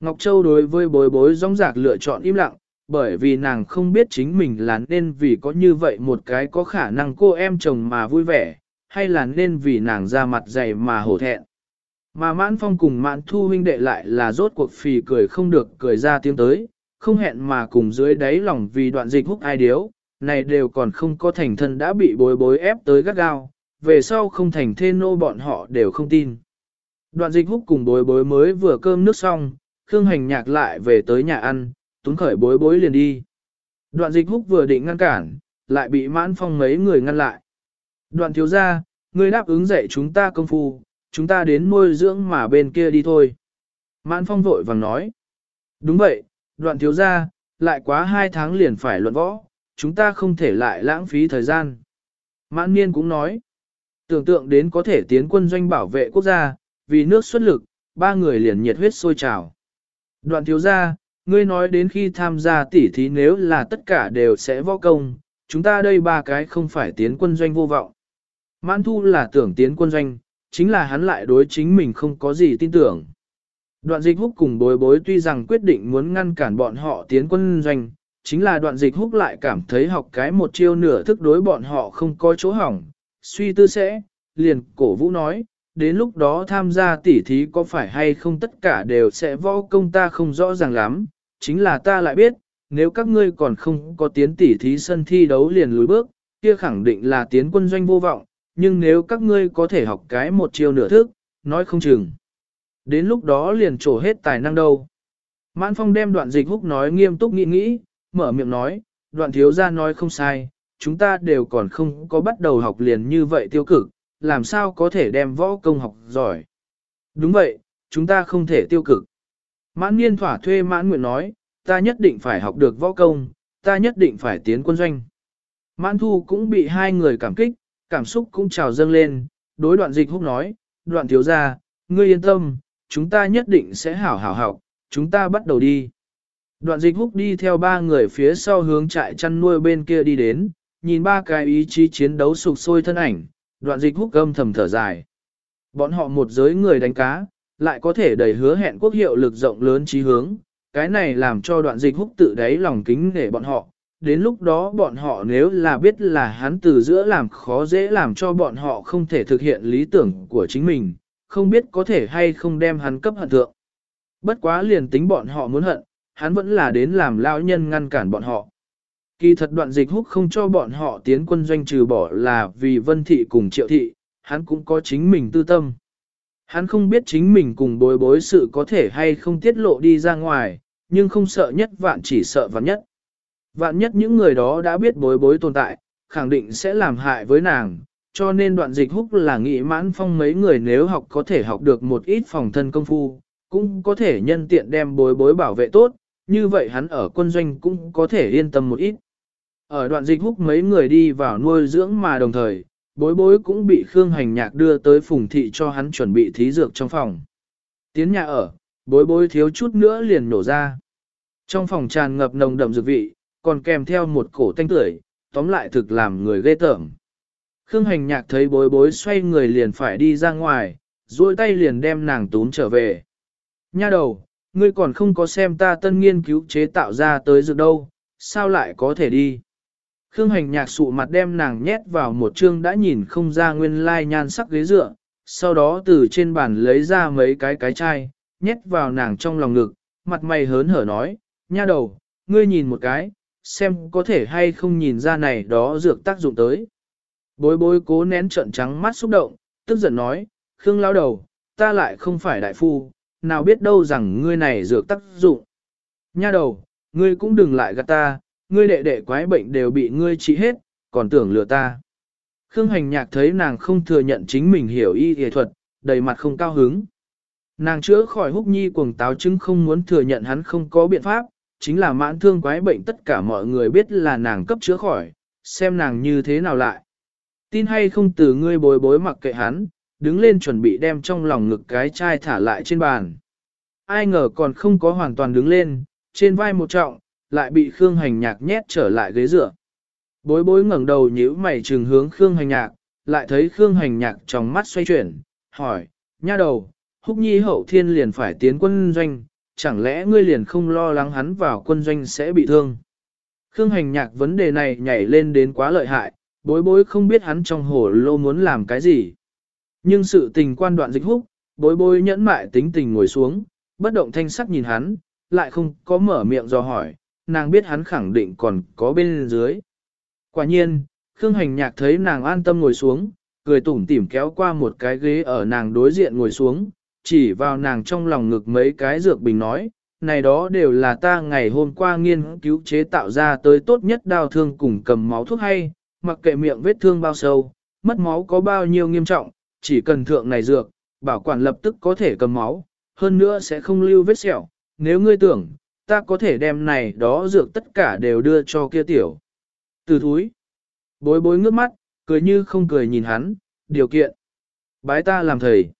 Ngọc Châu đối với bối bối rong rạc lựa chọn im lặng, bởi vì nàng không biết chính mình là nên vì có như vậy một cái có khả năng cô em chồng mà vui vẻ, hay là nên vì nàng ra mặt dày mà hổ thẹn. Mà mãn phong cùng mãn thu huynh đệ lại là rốt cuộc phì cười không được cười ra tiếng tới, không hẹn mà cùng dưới đáy lòng vì đoạn dịch húc ai điếu, này đều còn không có thành thân đã bị bối bối ép tới gắt gao, về sau không thành thê nô bọn họ đều không tin. Đoạn dịch húc cùng bối bối mới vừa cơm nước xong, Khương Hành nhạc lại về tới nhà ăn, túng khởi bối bối liền đi. Đoạn dịch húc vừa định ngăn cản, lại bị mãn phong mấy người ngăn lại. Đoạn thiếu ra, người đáp ứng dạy chúng ta công phu, chúng ta đến nuôi dưỡng mà bên kia đi thôi. Mãn phong vội vàng nói. Đúng vậy, đoạn thiếu ra, lại quá hai tháng liền phải luận võ, chúng ta không thể lại lãng phí thời gian. Mãn niên cũng nói. Tưởng tượng đến có thể tiến quân doanh bảo vệ quốc gia, vì nước xuất lực, ba người liền nhiệt huyết sôi trào. Đoạn thiếu ra, ngươi nói đến khi tham gia tỉ thí nếu là tất cả đều sẽ võ công, chúng ta đây ba cái không phải tiến quân doanh vô vọng. Mãn thu là tưởng tiến quân doanh, chính là hắn lại đối chính mình không có gì tin tưởng. Đoạn dịch húc cùng bối bối tuy rằng quyết định muốn ngăn cản bọn họ tiến quân doanh, chính là đoạn dịch húc lại cảm thấy học cái một chiêu nửa thức đối bọn họ không có chỗ hỏng, suy tư sẽ, liền cổ vũ nói, đến lúc đó tham gia tỉ thí có phải hay không tất cả đều sẽ võ công ta không rõ ràng lắm, chính là ta lại biết, nếu các ngươi còn không có tiến tỉ thí sân thi đấu liền lùi bước, kia khẳng định là tiến quân doanh vô vọng, nhưng nếu các ngươi có thể học cái một chiều nửa thức, nói không chừng. Đến lúc đó liền trổ hết tài năng đâu. Mãn Phong đem đoạn dịch húc nói nghiêm túc nghĩ nghĩ, mở miệng nói, đoạn thiếu ra nói không sai, chúng ta đều còn không có bắt đầu học liền như vậy tiêu cực, làm sao có thể đem võ công học giỏi. Đúng vậy, chúng ta không thể tiêu cực. Mãn niên thỏa thuê mãn nguyện nói, ta nhất định phải học được võ công, ta nhất định phải tiến quân doanh. Mãn thu cũng bị hai người cảm kích, cảm xúc cũng trào dâng lên, đối đoạn dịch húc nói, đoạn thiếu ra, ngươi yên tâm, chúng ta nhất định sẽ hảo hảo học, chúng ta bắt đầu đi. Đoạn dịch húc đi theo ba người phía sau hướng trại chăn nuôi bên kia đi đến, nhìn ba cái ý chí chiến đấu sục sôi thân ảnh, đoạn dịch húc âm thầm thở dài. Bọn họ một giới người đánh cá, lại có thể đầy hứa hẹn quốc hiệu lực rộng lớn trí hướng, cái này làm cho đoạn dịch húc tự đáy lòng kính để bọn họ, đến lúc đó bọn họ nếu là biết là hắn từ giữa làm khó dễ làm cho bọn họ không thể thực hiện lý tưởng của chính mình, không biết có thể hay không đem hắn cấp hận thượng. Bất quá liền tính bọn họ muốn hận, hắn vẫn là đến làm lão nhân ngăn cản bọn họ. Kỳ thật đoạn dịch húc không cho bọn họ tiến quân doanh trừ bỏ là vì vân thị cùng triệu thị, hắn cũng có chính mình tư tâm. Hắn không biết chính mình cùng bối bối sự có thể hay không tiết lộ đi ra ngoài, nhưng không sợ nhất vạn chỉ sợ vạn nhất. Vạn nhất những người đó đã biết bối bối tồn tại, khẳng định sẽ làm hại với nàng, cho nên đoạn dịch húc là nghĩ mãn phong mấy người nếu học có thể học được một ít phòng thân công phu, cũng có thể nhân tiện đem bối bối bảo vệ tốt, như vậy hắn ở quân doanh cũng có thể yên tâm một ít. Ở đoạn dịch húc mấy người đi vào nuôi dưỡng mà đồng thời, bối bối cũng bị Khương Hành Nhạc đưa tới phùng thị cho hắn chuẩn bị thí dược trong phòng. Tiến nhà ở, bối bối thiếu chút nữa liền nổ ra. Trong phòng tràn ngập nồng đậm dược vị, còn kèm theo một cổ tanh tưởi, tóm lại thực làm người ghê tởm. Khương Hành Nhạc thấy bối bối xoay người liền phải đi ra ngoài, duỗi tay liền đem nàng túm trở về. Nha đầu, ngươi còn không có xem ta tân nghiên cứu chế tạo ra tới dược đâu, sao lại có thể đi? Khương hành nhạc sụ mặt đem nàng nhét vào một chương đã nhìn không ra nguyên lai nhan sắc ghế dựa, sau đó từ trên bàn lấy ra mấy cái cái chai, nhét vào nàng trong lòng ngực, mặt mày hớn hở nói, nha đầu, ngươi nhìn một cái, xem có thể hay không nhìn ra này đó dược tác dụng tới. Bối bối cố nén trận trắng mắt xúc động, tức giận nói, Khương lao đầu, ta lại không phải đại phu, nào biết đâu rằng ngươi này dược tác dụng. Nha đầu, ngươi cũng đừng lại gạt ta, ngươi đệ đệ quái bệnh đều bị ngươi trị hết, còn tưởng lừa ta. Khương hành nhạc thấy nàng không thừa nhận chính mình hiểu y y thuật, đầy mặt không cao hứng. Nàng chữa khỏi húc nhi cuồng táo chứng không muốn thừa nhận hắn không có biện pháp, chính là mãn thương quái bệnh tất cả mọi người biết là nàng cấp chữa khỏi, xem nàng như thế nào lại. Tin hay không từ ngươi bối bối mặc kệ hắn, đứng lên chuẩn bị đem trong lòng ngực cái chai thả lại trên bàn. Ai ngờ còn không có hoàn toàn đứng lên, trên vai một trọng, lại bị Khương Hành Nhạc nhét trở lại ghế dựa. Bối bối ngẩng đầu nhíu mày trừng hướng Khương Hành Nhạc, lại thấy Khương Hành Nhạc trong mắt xoay chuyển, hỏi, nha đầu, húc nhi hậu thiên liền phải tiến quân doanh, chẳng lẽ ngươi liền không lo lắng hắn vào quân doanh sẽ bị thương? Khương Hành Nhạc vấn đề này nhảy lên đến quá lợi hại, bối bối không biết hắn trong hồ lô muốn làm cái gì. Nhưng sự tình quan đoạn dịch húc, bối bối nhẫn mại tính tình ngồi xuống, bất động thanh sắc nhìn hắn, lại không có mở miệng do hỏi, nàng biết hắn khẳng định còn có bên dưới. Quả nhiên, Khương Hành Nhạc thấy nàng an tâm ngồi xuống, cười tủm tỉm kéo qua một cái ghế ở nàng đối diện ngồi xuống, chỉ vào nàng trong lòng ngực mấy cái dược bình nói, này đó đều là ta ngày hôm qua nghiên cứu chế tạo ra tới tốt nhất đau thương cùng cầm máu thuốc hay, mặc kệ miệng vết thương bao sâu, mất máu có bao nhiêu nghiêm trọng, chỉ cần thượng này dược, bảo quản lập tức có thể cầm máu, hơn nữa sẽ không lưu vết sẹo, nếu ngươi tưởng, ta có thể đem này đó dược tất cả đều đưa cho kia tiểu. Từ thúi, bối bối ngước mắt, cười như không cười nhìn hắn, điều kiện. Bái ta làm thầy.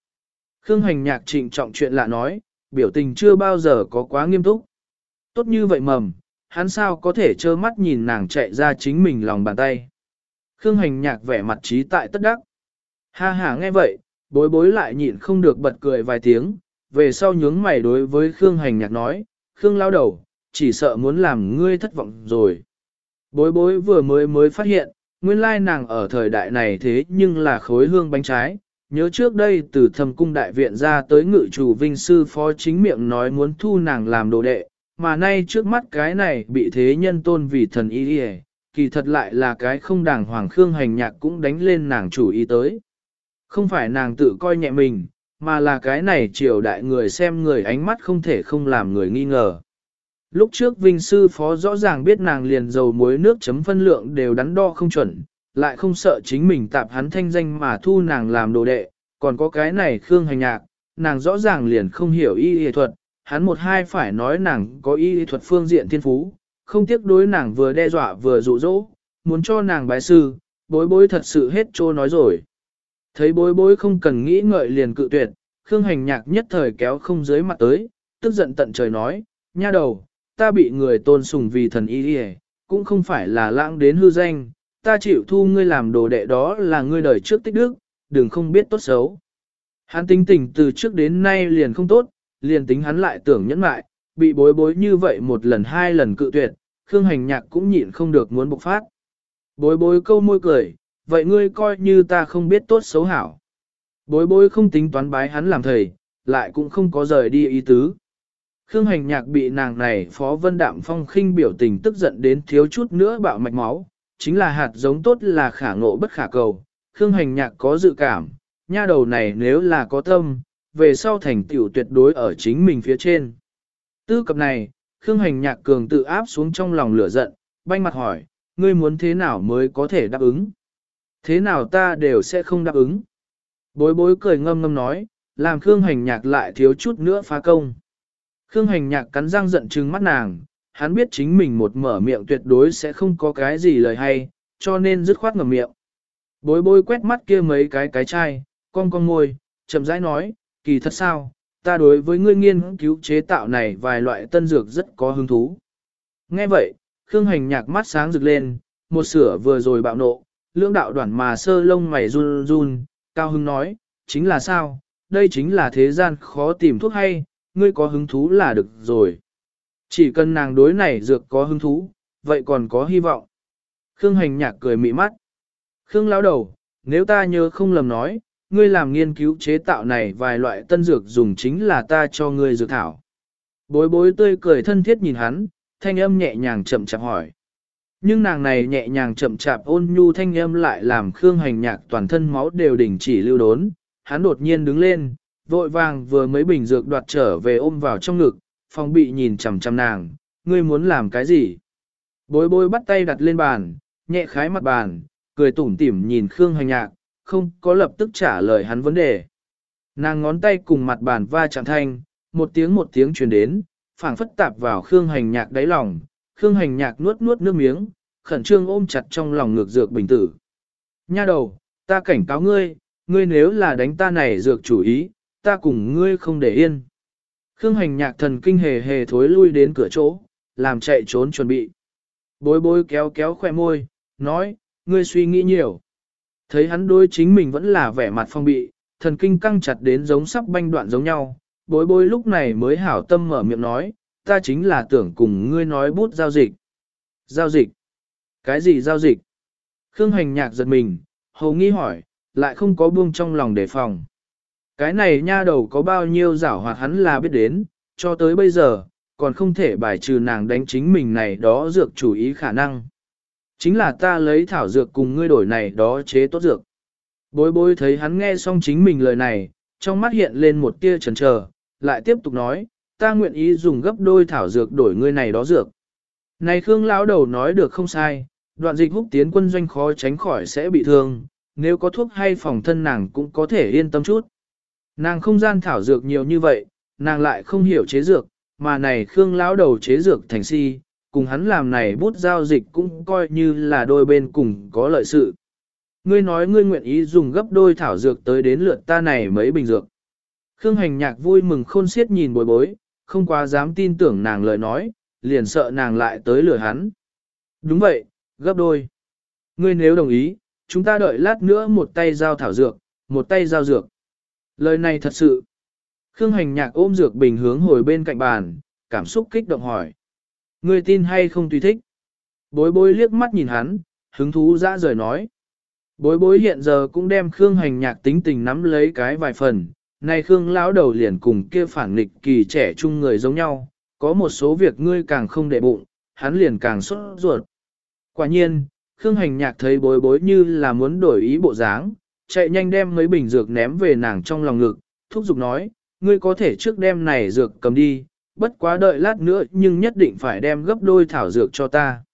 Khương hành nhạc trịnh trọng chuyện lạ nói, biểu tình chưa bao giờ có quá nghiêm túc. Tốt như vậy mầm, hắn sao có thể trơ mắt nhìn nàng chạy ra chính mình lòng bàn tay. Khương hành nhạc vẻ mặt trí tại tất đắc. Ha ha nghe vậy, bối bối lại nhịn không được bật cười vài tiếng, về sau nhướng mày đối với Khương hành nhạc nói, Khương lao đầu, chỉ sợ muốn làm ngươi thất vọng rồi. Bối bối vừa mới mới phát hiện, nguyên lai nàng ở thời đại này thế nhưng là khối hương bánh trái. Nhớ trước đây từ thầm cung đại viện ra tới ngự chủ vinh sư phó chính miệng nói muốn thu nàng làm đồ đệ, mà nay trước mắt cái này bị thế nhân tôn vì thần y đi kỳ thật lại là cái không đàng hoàng khương hành nhạc cũng đánh lên nàng chủ ý tới. Không phải nàng tự coi nhẹ mình, mà là cái này triều đại người xem người ánh mắt không thể không làm người nghi ngờ. Lúc trước Vinh Sư Phó rõ ràng biết nàng liền dầu muối nước chấm phân lượng đều đắn đo không chuẩn, lại không sợ chính mình tạp hắn thanh danh mà thu nàng làm đồ đệ, còn có cái này Khương Hành Nhạc, nàng rõ ràng liền không hiểu y y thuật, hắn một hai phải nói nàng có y y thuật phương diện thiên phú, không tiếc đối nàng vừa đe dọa vừa dụ dỗ, muốn cho nàng bái sư, bối bối thật sự hết trô nói rồi. Thấy bối bối không cần nghĩ ngợi liền cự tuyệt, Khương Hành Nhạc nhất thời kéo không dưới mặt tới, tức giận tận trời nói, nha đầu, ta bị người tôn sùng vì thần y đi cũng không phải là lãng đến hư danh, ta chịu thu ngươi làm đồ đệ đó là ngươi đời trước tích đức, đừng không biết tốt xấu. Hắn tính tình từ trước đến nay liền không tốt, liền tính hắn lại tưởng nhẫn mại, bị bối bối như vậy một lần hai lần cự tuyệt, Khương Hành Nhạc cũng nhịn không được muốn bộc phát. Bối bối câu môi cười, vậy ngươi coi như ta không biết tốt xấu hảo. Bối bối không tính toán bái hắn làm thầy, lại cũng không có rời đi ý tứ. Khương hành nhạc bị nàng này phó vân đạm phong khinh biểu tình tức giận đến thiếu chút nữa bạo mạch máu, chính là hạt giống tốt là khả ngộ bất khả cầu. Khương hành nhạc có dự cảm, nha đầu này nếu là có tâm, về sau thành tiểu tuyệt đối ở chính mình phía trên. Tư cập này, Khương hành nhạc cường tự áp xuống trong lòng lửa giận, banh mặt hỏi, ngươi muốn thế nào mới có thể đáp ứng? Thế nào ta đều sẽ không đáp ứng. Bối bối cười ngâm ngâm nói, làm Khương hành nhạc lại thiếu chút nữa phá công. Khương hành nhạc cắn răng giận trừng mắt nàng, hắn biết chính mình một mở miệng tuyệt đối sẽ không có cái gì lời hay, cho nên dứt khoát ngầm miệng. Bối bối quét mắt kia mấy cái cái chai, con con môi, chậm rãi nói, kỳ thật sao, ta đối với ngươi nghiên cứu chế tạo này vài loại tân dược rất có hứng thú. Nghe vậy, Khương hành nhạc mắt sáng rực lên, một sửa vừa rồi bạo nộ, lưỡng đạo đoạn mà sơ lông mày run run, cao hứng nói, chính là sao, đây chính là thế gian khó tìm thuốc hay, ngươi có hứng thú là được rồi. Chỉ cần nàng đối này dược có hứng thú, vậy còn có hy vọng. Khương hành nhạc cười mị mắt. Khương lão đầu, nếu ta nhớ không lầm nói, ngươi làm nghiên cứu chế tạo này vài loại tân dược dùng chính là ta cho ngươi dược thảo. Bối bối tươi cười thân thiết nhìn hắn, thanh âm nhẹ nhàng chậm chạp hỏi. Nhưng nàng này nhẹ nhàng chậm chạp ôn nhu thanh âm lại làm Khương hành nhạc toàn thân máu đều đình chỉ lưu đốn. Hắn đột nhiên đứng lên, vội vàng vừa mấy bình dược đoạt trở về ôm vào trong ngực, phòng bị nhìn chằm chằm nàng, ngươi muốn làm cái gì? Bối bối bắt tay đặt lên bàn, nhẹ khái mặt bàn, cười tủm tỉm nhìn Khương hành nhạc, không có lập tức trả lời hắn vấn đề. Nàng ngón tay cùng mặt bàn va chạm thanh, một tiếng một tiếng truyền đến, phảng phất tạp vào Khương hành nhạc đáy lòng, Khương hành nhạc nuốt nuốt nước miếng, khẩn trương ôm chặt trong lòng ngược dược bình tử. Nha đầu, ta cảnh cáo ngươi, ngươi nếu là đánh ta này dược chủ ý, ta cùng ngươi không để yên. Khương hành nhạc thần kinh hề hề thối lui đến cửa chỗ, làm chạy trốn chuẩn bị. Bối bối kéo kéo khoe môi, nói, ngươi suy nghĩ nhiều. Thấy hắn đối chính mình vẫn là vẻ mặt phong bị, thần kinh căng chặt đến giống sắp banh đoạn giống nhau. Bối bối lúc này mới hảo tâm mở miệng nói, ta chính là tưởng cùng ngươi nói bút giao dịch. Giao dịch? Cái gì giao dịch? Khương hành nhạc giật mình, hầu nghi hỏi, lại không có buông trong lòng đề phòng. Cái này nha đầu có bao nhiêu giảo hoạt hắn là biết đến, cho tới bây giờ, còn không thể bài trừ nàng đánh chính mình này đó dược chủ ý khả năng. Chính là ta lấy thảo dược cùng ngươi đổi này đó chế tốt dược. Bối bối thấy hắn nghe xong chính mình lời này, trong mắt hiện lên một tia chần chờ, lại tiếp tục nói, ta nguyện ý dùng gấp đôi thảo dược đổi ngươi này đó dược. Này Khương lão đầu nói được không sai, đoạn dịch húc tiến quân doanh khó tránh khỏi sẽ bị thương, nếu có thuốc hay phòng thân nàng cũng có thể yên tâm chút. Nàng không gian thảo dược nhiều như vậy, nàng lại không hiểu chế dược, mà này Khương lão đầu chế dược thành si, cùng hắn làm này bút giao dịch cũng coi như là đôi bên cùng có lợi sự. Ngươi nói ngươi nguyện ý dùng gấp đôi thảo dược tới đến lượt ta này mấy bình dược. Khương hành nhạc vui mừng khôn xiết nhìn bối bối, không quá dám tin tưởng nàng lời nói, liền sợ nàng lại tới lừa hắn. Đúng vậy, gấp đôi. Ngươi nếu đồng ý, chúng ta đợi lát nữa một tay giao thảo dược, một tay giao dược. Lời này thật sự. Khương hành nhạc ôm dược bình hướng hồi bên cạnh bàn, cảm xúc kích động hỏi. Ngươi tin hay không tùy thích? Bối bối liếc mắt nhìn hắn, hứng thú ra rời nói. Bối bối hiện giờ cũng đem Khương hành nhạc tính tình nắm lấy cái vài phần. Này Khương lão đầu liền cùng kia phản nghịch kỳ trẻ chung người giống nhau, có một số việc ngươi càng không để bụng, hắn liền càng sốt ruột. Quả nhiên, Khương hành nhạc thấy bối bối như là muốn đổi ý bộ dáng, chạy nhanh đem mấy bình dược ném về nàng trong lòng ngực, thúc giục nói, ngươi có thể trước đem này dược cầm đi, bất quá đợi lát nữa nhưng nhất định phải đem gấp đôi thảo dược cho ta.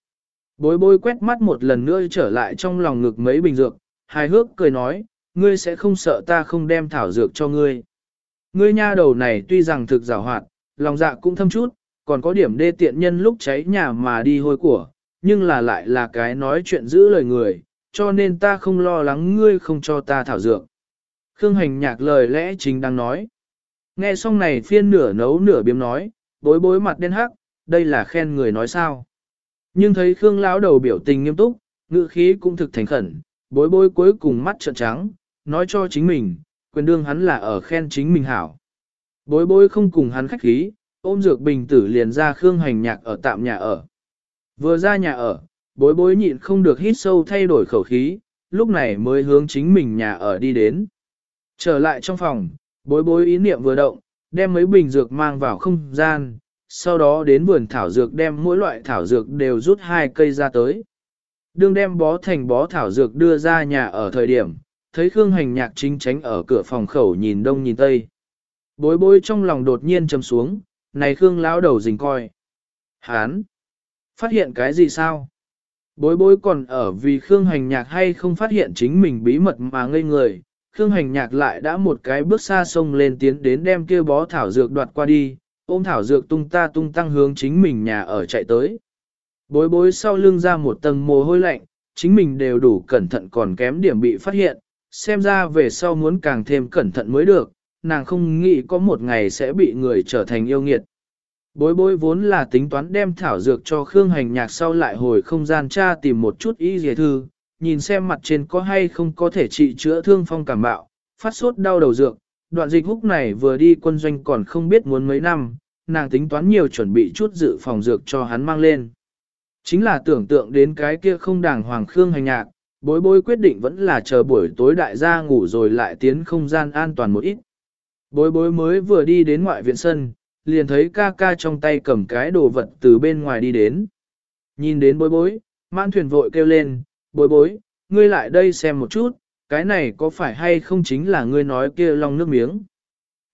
Bối bối quét mắt một lần nữa trở lại trong lòng ngực mấy bình dược, hài hước cười nói, ngươi sẽ không sợ ta không đem thảo dược cho ngươi. Ngươi nha đầu này tuy rằng thực rào hoạt, lòng dạ cũng thâm chút, còn có điểm đê tiện nhân lúc cháy nhà mà đi hôi của, nhưng là lại là cái nói chuyện giữ lời người, cho nên ta không lo lắng ngươi không cho ta thảo dược. Khương hành nhạc lời lẽ chính đang nói. Nghe xong này phiên nửa nấu nửa biếm nói, bối bối mặt đen hắc, đây là khen người nói sao. Nhưng thấy Khương lão đầu biểu tình nghiêm túc, ngữ khí cũng thực thành khẩn, bối bối cuối cùng mắt trợn trắng, nói cho chính mình, quyền đương hắn là ở khen chính mình hảo. Bối bối không cùng hắn khách khí, ôm dược bình tử liền ra Khương hành nhạc ở tạm nhà ở. Vừa ra nhà ở, bối bối nhịn không được hít sâu thay đổi khẩu khí, lúc này mới hướng chính mình nhà ở đi đến. Trở lại trong phòng, bối bối ý niệm vừa động, đem mấy bình dược mang vào không gian, sau đó đến vườn thảo dược đem mỗi loại thảo dược đều rút hai cây ra tới. Đương đem bó thành bó thảo dược đưa ra nhà ở thời điểm, thấy Khương Hành Nhạc chính tránh ở cửa phòng khẩu nhìn đông nhìn tây. Bối bối trong lòng đột nhiên trầm xuống, này Khương lão đầu rình coi. Hán! Phát hiện cái gì sao? Bối bối còn ở vì Khương Hành Nhạc hay không phát hiện chính mình bí mật mà ngây người. Khương Hành Nhạc lại đã một cái bước xa sông lên tiến đến đem kia bó thảo dược đoạt qua đi, ôm thảo dược tung ta tung tăng hướng chính mình nhà ở chạy tới. Bối bối sau lưng ra một tầng mồ hôi lạnh, chính mình đều đủ cẩn thận còn kém điểm bị phát hiện, xem ra về sau muốn càng thêm cẩn thận mới được, nàng không nghĩ có một ngày sẽ bị người trở thành yêu nghiệt. Bối bối vốn là tính toán đem thảo dược cho Khương Hành Nhạc sau lại hồi không gian tra tìm một chút y dề thư, nhìn xem mặt trên có hay không có thể trị chữa thương phong cảm bạo, phát sốt đau đầu dược. Đoạn dịch húc này vừa đi quân doanh còn không biết muốn mấy năm, nàng tính toán nhiều chuẩn bị chút dự phòng dược cho hắn mang lên. Chính là tưởng tượng đến cái kia không đàng hoàng Khương Hành Nhạc, bối bối quyết định vẫn là chờ buổi tối đại gia ngủ rồi lại tiến không gian an toàn một ít. Bối bối mới vừa đi đến ngoại viện sân, liền thấy ca ca trong tay cầm cái đồ vật từ bên ngoài đi đến. Nhìn đến bối bối, mãn thuyền vội kêu lên, bối bối, ngươi lại đây xem một chút, cái này có phải hay không chính là ngươi nói kia long nước miếng.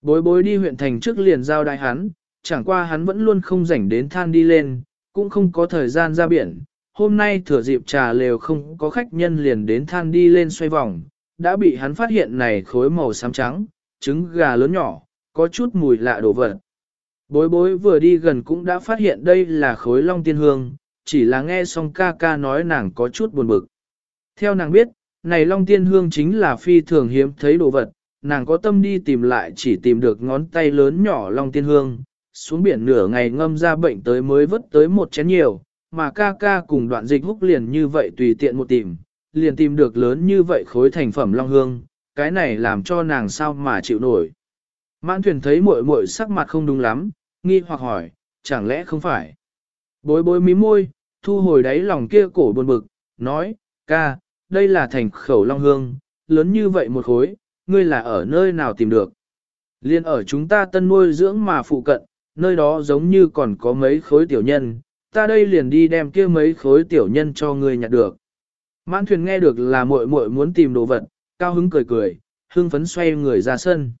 Bối bối đi huyện thành trước liền giao đại hắn, chẳng qua hắn vẫn luôn không rảnh đến than đi lên, cũng không có thời gian ra biển. Hôm nay thừa dịp trà lều không có khách nhân liền đến than đi lên xoay vòng, đã bị hắn phát hiện này khối màu xám trắng, trứng gà lớn nhỏ, có chút mùi lạ đồ vật. Bối bối vừa đi gần cũng đã phát hiện đây là khối long tiên hương, chỉ là nghe xong ca ca nói nàng có chút buồn bực. Theo nàng biết, này long tiên hương chính là phi thường hiếm thấy đồ vật, nàng có tâm đi tìm lại chỉ tìm được ngón tay lớn nhỏ long tiên hương, xuống biển nửa ngày ngâm ra bệnh tới mới vớt tới một chén nhiều, mà ca ca cùng đoạn dịch húc liền như vậy tùy tiện một tìm, liền tìm được lớn như vậy khối thành phẩm long hương, cái này làm cho nàng sao mà chịu nổi. Mãn thuyền thấy muội muội sắc mặt không đúng lắm, nghi hoặc hỏi, chẳng lẽ không phải. Bối bối mí môi, thu hồi đáy lòng kia cổ buồn bực, nói, ca, đây là thành khẩu long hương, lớn như vậy một khối, ngươi là ở nơi nào tìm được. Liên ở chúng ta tân nuôi dưỡng mà phụ cận, nơi đó giống như còn có mấy khối tiểu nhân, ta đây liền đi đem kia mấy khối tiểu nhân cho ngươi nhặt được. Mãn thuyền nghe được là muội muội muốn tìm đồ vật, cao hứng cười cười, hưng phấn xoay người ra sân.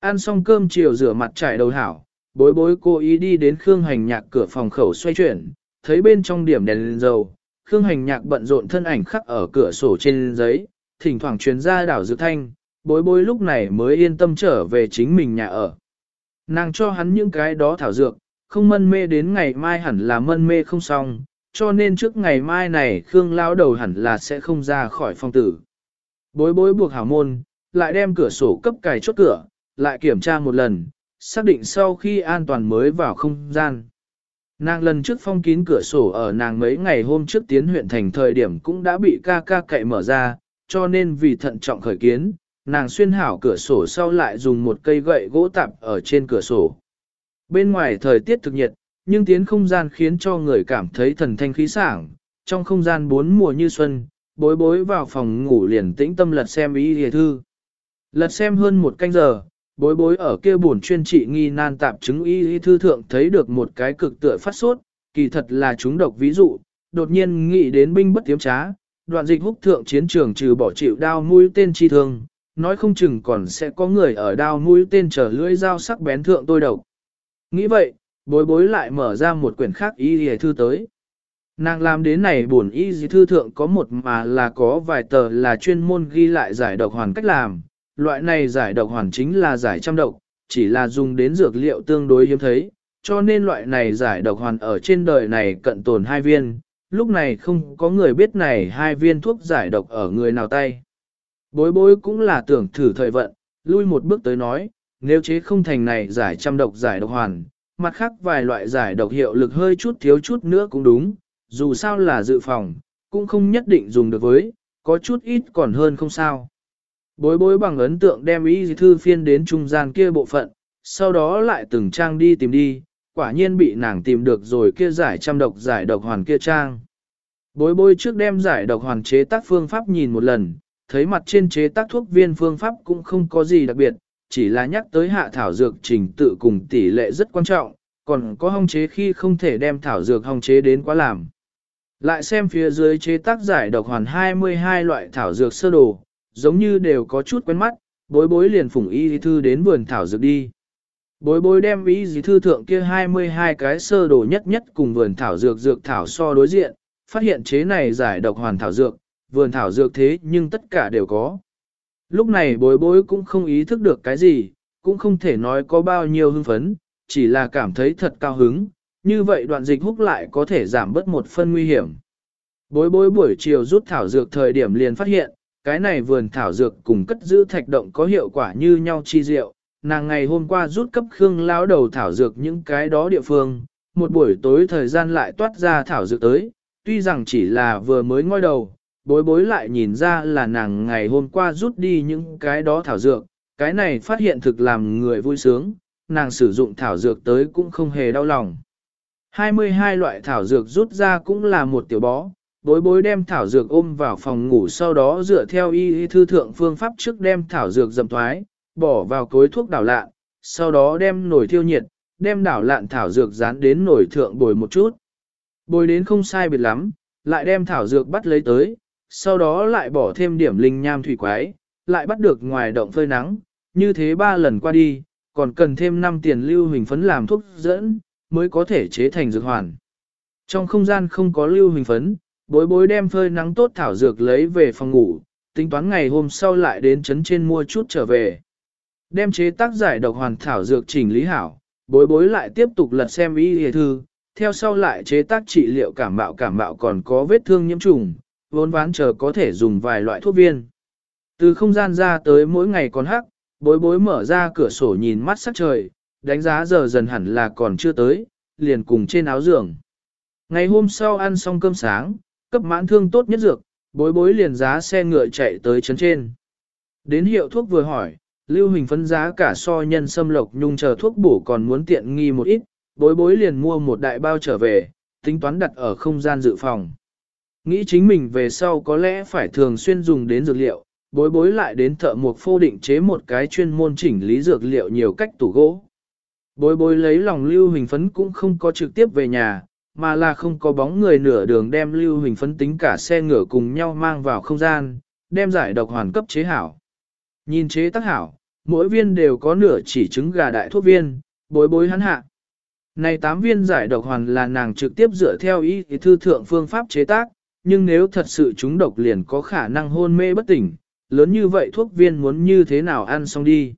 Ăn xong cơm chiều rửa mặt trải đầu hảo, bối bối cô ý đi đến Khương Hành Nhạc cửa phòng khẩu xoay chuyển, thấy bên trong điểm đèn lên dầu, Khương Hành Nhạc bận rộn thân ảnh khắc ở cửa sổ trên giấy, thỉnh thoảng truyền ra đảo dược thanh, bối bối lúc này mới yên tâm trở về chính mình nhà ở. Nàng cho hắn những cái đó thảo dược, không mân mê đến ngày mai hẳn là mân mê không xong, cho nên trước ngày mai này Khương lao đầu hẳn là sẽ không ra khỏi phong tử. Bối bối buộc hảo môn, lại đem cửa sổ cấp cài chốt cửa, lại kiểm tra một lần, xác định sau khi an toàn mới vào không gian. Nàng lần trước phong kín cửa sổ ở nàng mấy ngày hôm trước tiến huyện thành thời điểm cũng đã bị ca ca cậy mở ra, cho nên vì thận trọng khởi kiến, nàng xuyên hảo cửa sổ sau lại dùng một cây gậy gỗ tạp ở trên cửa sổ. Bên ngoài thời tiết thực nhiệt, nhưng tiến không gian khiến cho người cảm thấy thần thanh khí sảng, trong không gian bốn mùa như xuân, bối bối vào phòng ngủ liền tĩnh tâm lật xem ý hề thư. Lật xem hơn một canh giờ, bối bối ở kia buồn chuyên trị nghi nan tạp chứng y y thư thượng thấy được một cái cực tựa phát sốt, kỳ thật là chúng độc ví dụ, đột nhiên nghĩ đến binh bất tiếm trá, đoạn dịch húc thượng chiến trường trừ bỏ chịu đao mũi tên chi thương, nói không chừng còn sẽ có người ở đao mũi tên trở lưỡi dao sắc bén thượng tôi độc. Nghĩ vậy, bối bối lại mở ra một quyển khác y dì thư tới. Nàng làm đến này buồn y dì thư thượng có một mà là có vài tờ là chuyên môn ghi lại giải độc hoàn cách làm, loại này giải độc hoàn chính là giải trăm độc, chỉ là dùng đến dược liệu tương đối hiếm thấy, cho nên loại này giải độc hoàn ở trên đời này cận tồn hai viên, lúc này không có người biết này hai viên thuốc giải độc ở người nào tay. Bối bối cũng là tưởng thử thời vận, lui một bước tới nói, nếu chế không thành này giải trăm độc giải độc hoàn, mặt khác vài loại giải độc hiệu lực hơi chút thiếu chút nữa cũng đúng, dù sao là dự phòng, cũng không nhất định dùng được với, có chút ít còn hơn không sao. Bối bối bằng ấn tượng đem ý thư phiên đến trung gian kia bộ phận, sau đó lại từng trang đi tìm đi, quả nhiên bị nàng tìm được rồi kia giải trăm độc giải độc hoàn kia trang. Bối bối trước đem giải độc hoàn chế tác phương pháp nhìn một lần, thấy mặt trên chế tác thuốc viên phương pháp cũng không có gì đặc biệt, chỉ là nhắc tới hạ thảo dược trình tự cùng tỷ lệ rất quan trọng, còn có hong chế khi không thể đem thảo dược hong chế đến quá làm. Lại xem phía dưới chế tác giải độc hoàn 22 loại thảo dược sơ đồ, giống như đều có chút quen mắt, bối bối liền phủng y thư đến vườn thảo dược đi. Bối bối đem ý dì thư thượng kia 22 cái sơ đồ nhất nhất cùng vườn thảo dược dược thảo so đối diện, phát hiện chế này giải độc hoàn thảo dược, vườn thảo dược thế nhưng tất cả đều có. Lúc này bối bối cũng không ý thức được cái gì, cũng không thể nói có bao nhiêu hưng phấn, chỉ là cảm thấy thật cao hứng, như vậy đoạn dịch hút lại có thể giảm bớt một phân nguy hiểm. Bối bối buổi chiều rút thảo dược thời điểm liền phát hiện, cái này vườn thảo dược cùng cất giữ thạch động có hiệu quả như nhau chi diệu. Nàng ngày hôm qua rút cấp khương lão đầu thảo dược những cái đó địa phương, một buổi tối thời gian lại toát ra thảo dược tới, tuy rằng chỉ là vừa mới ngoi đầu, bối bối lại nhìn ra là nàng ngày hôm qua rút đi những cái đó thảo dược, cái này phát hiện thực làm người vui sướng, nàng sử dụng thảo dược tới cũng không hề đau lòng. 22 loại thảo dược rút ra cũng là một tiểu bó, bối bối đem thảo dược ôm vào phòng ngủ sau đó dựa theo y, thư thượng phương pháp trước đem thảo dược dầm thoái, bỏ vào cối thuốc đảo lạn, sau đó đem nồi thiêu nhiệt, đem đảo lạn thảo dược dán đến nồi thượng bồi một chút. Bồi đến không sai biệt lắm, lại đem thảo dược bắt lấy tới, sau đó lại bỏ thêm điểm linh nham thủy quái, lại bắt được ngoài động phơi nắng, như thế ba lần qua đi, còn cần thêm 5 tiền lưu hình phấn làm thuốc dẫn, mới có thể chế thành dược hoàn. Trong không gian không có lưu hình phấn, bối bối đem phơi nắng tốt thảo dược lấy về phòng ngủ, tính toán ngày hôm sau lại đến trấn trên mua chút trở về. Đem chế tác giải độc hoàn thảo dược chỉnh lý hảo, bối bối lại tiếp tục lật xem y hề thư, theo sau lại chế tác trị liệu cảm bạo cảm bạo còn có vết thương nhiễm trùng, vốn ván chờ có thể dùng vài loại thuốc viên. Từ không gian ra tới mỗi ngày còn hắc, bối bối mở ra cửa sổ nhìn mắt sắc trời, đánh giá giờ dần hẳn là còn chưa tới, liền cùng trên áo giường. Ngày hôm sau ăn xong cơm sáng, cấp mãn thương tốt nhất dược, bối bối liền giá xe ngựa chạy tới chấn trên. Đến hiệu thuốc vừa hỏi, lưu hình phấn giá cả so nhân xâm lộc nhung chờ thuốc bổ còn muốn tiện nghi một ít, bối bối liền mua một đại bao trở về, tính toán đặt ở không gian dự phòng. Nghĩ chính mình về sau có lẽ phải thường xuyên dùng đến dược liệu, bối bối lại đến thợ mộc phô định chế một cái chuyên môn chỉnh lý dược liệu nhiều cách tủ gỗ. Bối bối lấy lòng lưu hình phấn cũng không có trực tiếp về nhà, mà là không có bóng người nửa đường đem lưu hình phấn tính cả xe ngựa cùng nhau mang vào không gian, đem giải độc hoàn cấp chế hảo. Nhìn chế tác hảo, mỗi viên đều có nửa chỉ trứng gà đại thuốc viên, bối bối hắn hạ. Này 8 viên giải độc hoàn là nàng trực tiếp dựa theo ý thư thượng phương pháp chế tác, nhưng nếu thật sự chúng độc liền có khả năng hôn mê bất tỉnh, lớn như vậy thuốc viên muốn như thế nào ăn xong đi.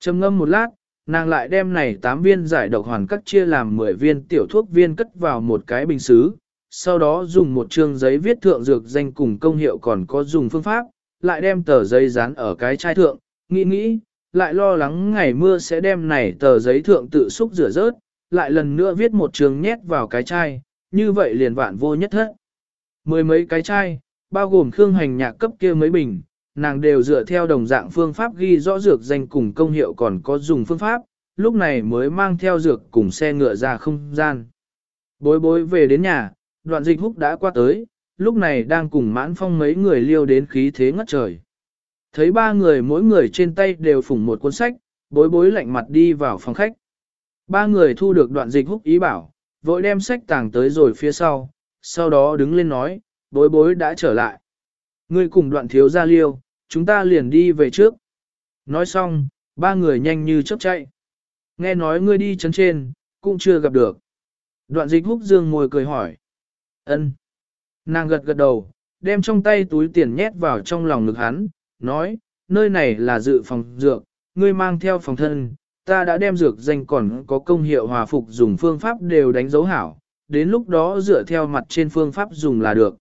Trầm ngâm một lát, nàng lại đem này 8 viên giải độc hoàn cắt chia làm 10 viên tiểu thuốc viên cất vào một cái bình xứ, sau đó dùng một chương giấy viết thượng dược danh cùng công hiệu còn có dùng phương pháp, lại đem tờ giấy dán ở cái chai thượng, nghĩ nghĩ, lại lo lắng ngày mưa sẽ đem này tờ giấy thượng tự xúc rửa rớt, lại lần nữa viết một chương nhét vào cái chai, như vậy liền vạn vô nhất thất. Mười mấy cái chai, bao gồm khương hành nhạc cấp kia mấy bình, nàng đều dựa theo đồng dạng phương pháp ghi rõ dược danh cùng công hiệu còn có dùng phương pháp, lúc này mới mang theo dược cùng xe ngựa ra không gian. Bối bối về đến nhà, đoạn dịch húc đã qua tới, lúc này đang cùng mãn phong mấy người liêu đến khí thế ngất trời. Thấy ba người mỗi người trên tay đều phủng một cuốn sách, bối bối lạnh mặt đi vào phòng khách. Ba người thu được đoạn dịch húc ý bảo, vội đem sách tàng tới rồi phía sau, sau đó đứng lên nói, bối bối đã trở lại. Ngươi cùng đoạn thiếu ra liêu, chúng ta liền đi về trước. Nói xong, ba người nhanh như chớp chạy. Nghe nói ngươi đi chấn trên, cũng chưa gặp được. Đoạn dịch húc dương ngồi cười hỏi. ân. Nàng gật gật đầu, đem trong tay túi tiền nhét vào trong lòng ngực hắn, nói, nơi này là dự phòng dược, ngươi mang theo phòng thân, ta đã đem dược danh còn có công hiệu hòa phục dùng phương pháp đều đánh dấu hảo, đến lúc đó dựa theo mặt trên phương pháp dùng là được.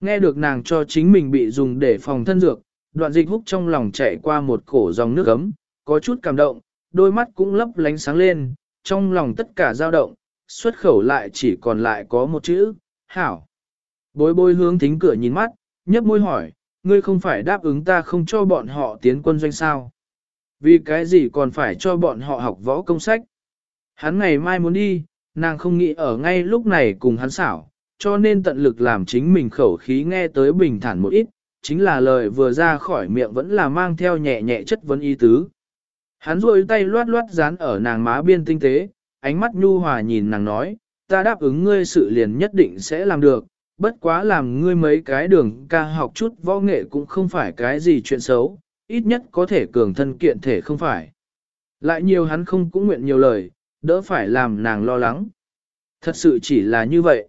Nghe được nàng cho chính mình bị dùng để phòng thân dược, đoạn dịch húc trong lòng chạy qua một cổ dòng nước ấm, có chút cảm động, đôi mắt cũng lấp lánh sáng lên, trong lòng tất cả dao động, xuất khẩu lại chỉ còn lại có một chữ, hảo. Bối bối hướng thính cửa nhìn mắt, nhấp môi hỏi, ngươi không phải đáp ứng ta không cho bọn họ tiến quân doanh sao? Vì cái gì còn phải cho bọn họ học võ công sách? Hắn ngày mai muốn đi, nàng không nghĩ ở ngay lúc này cùng hắn xảo, cho nên tận lực làm chính mình khẩu khí nghe tới bình thản một ít, chính là lời vừa ra khỏi miệng vẫn là mang theo nhẹ nhẹ chất vấn ý tứ. Hắn rôi tay loát loát dán ở nàng má biên tinh tế, ánh mắt nhu hòa nhìn nàng nói, ta đáp ứng ngươi sự liền nhất định sẽ làm được, bất quá làm ngươi mấy cái đường ca học chút võ nghệ cũng không phải cái gì chuyện xấu, ít nhất có thể cường thân kiện thể không phải. Lại nhiều hắn không cũng nguyện nhiều lời, đỡ phải làm nàng lo lắng. Thật sự chỉ là như vậy.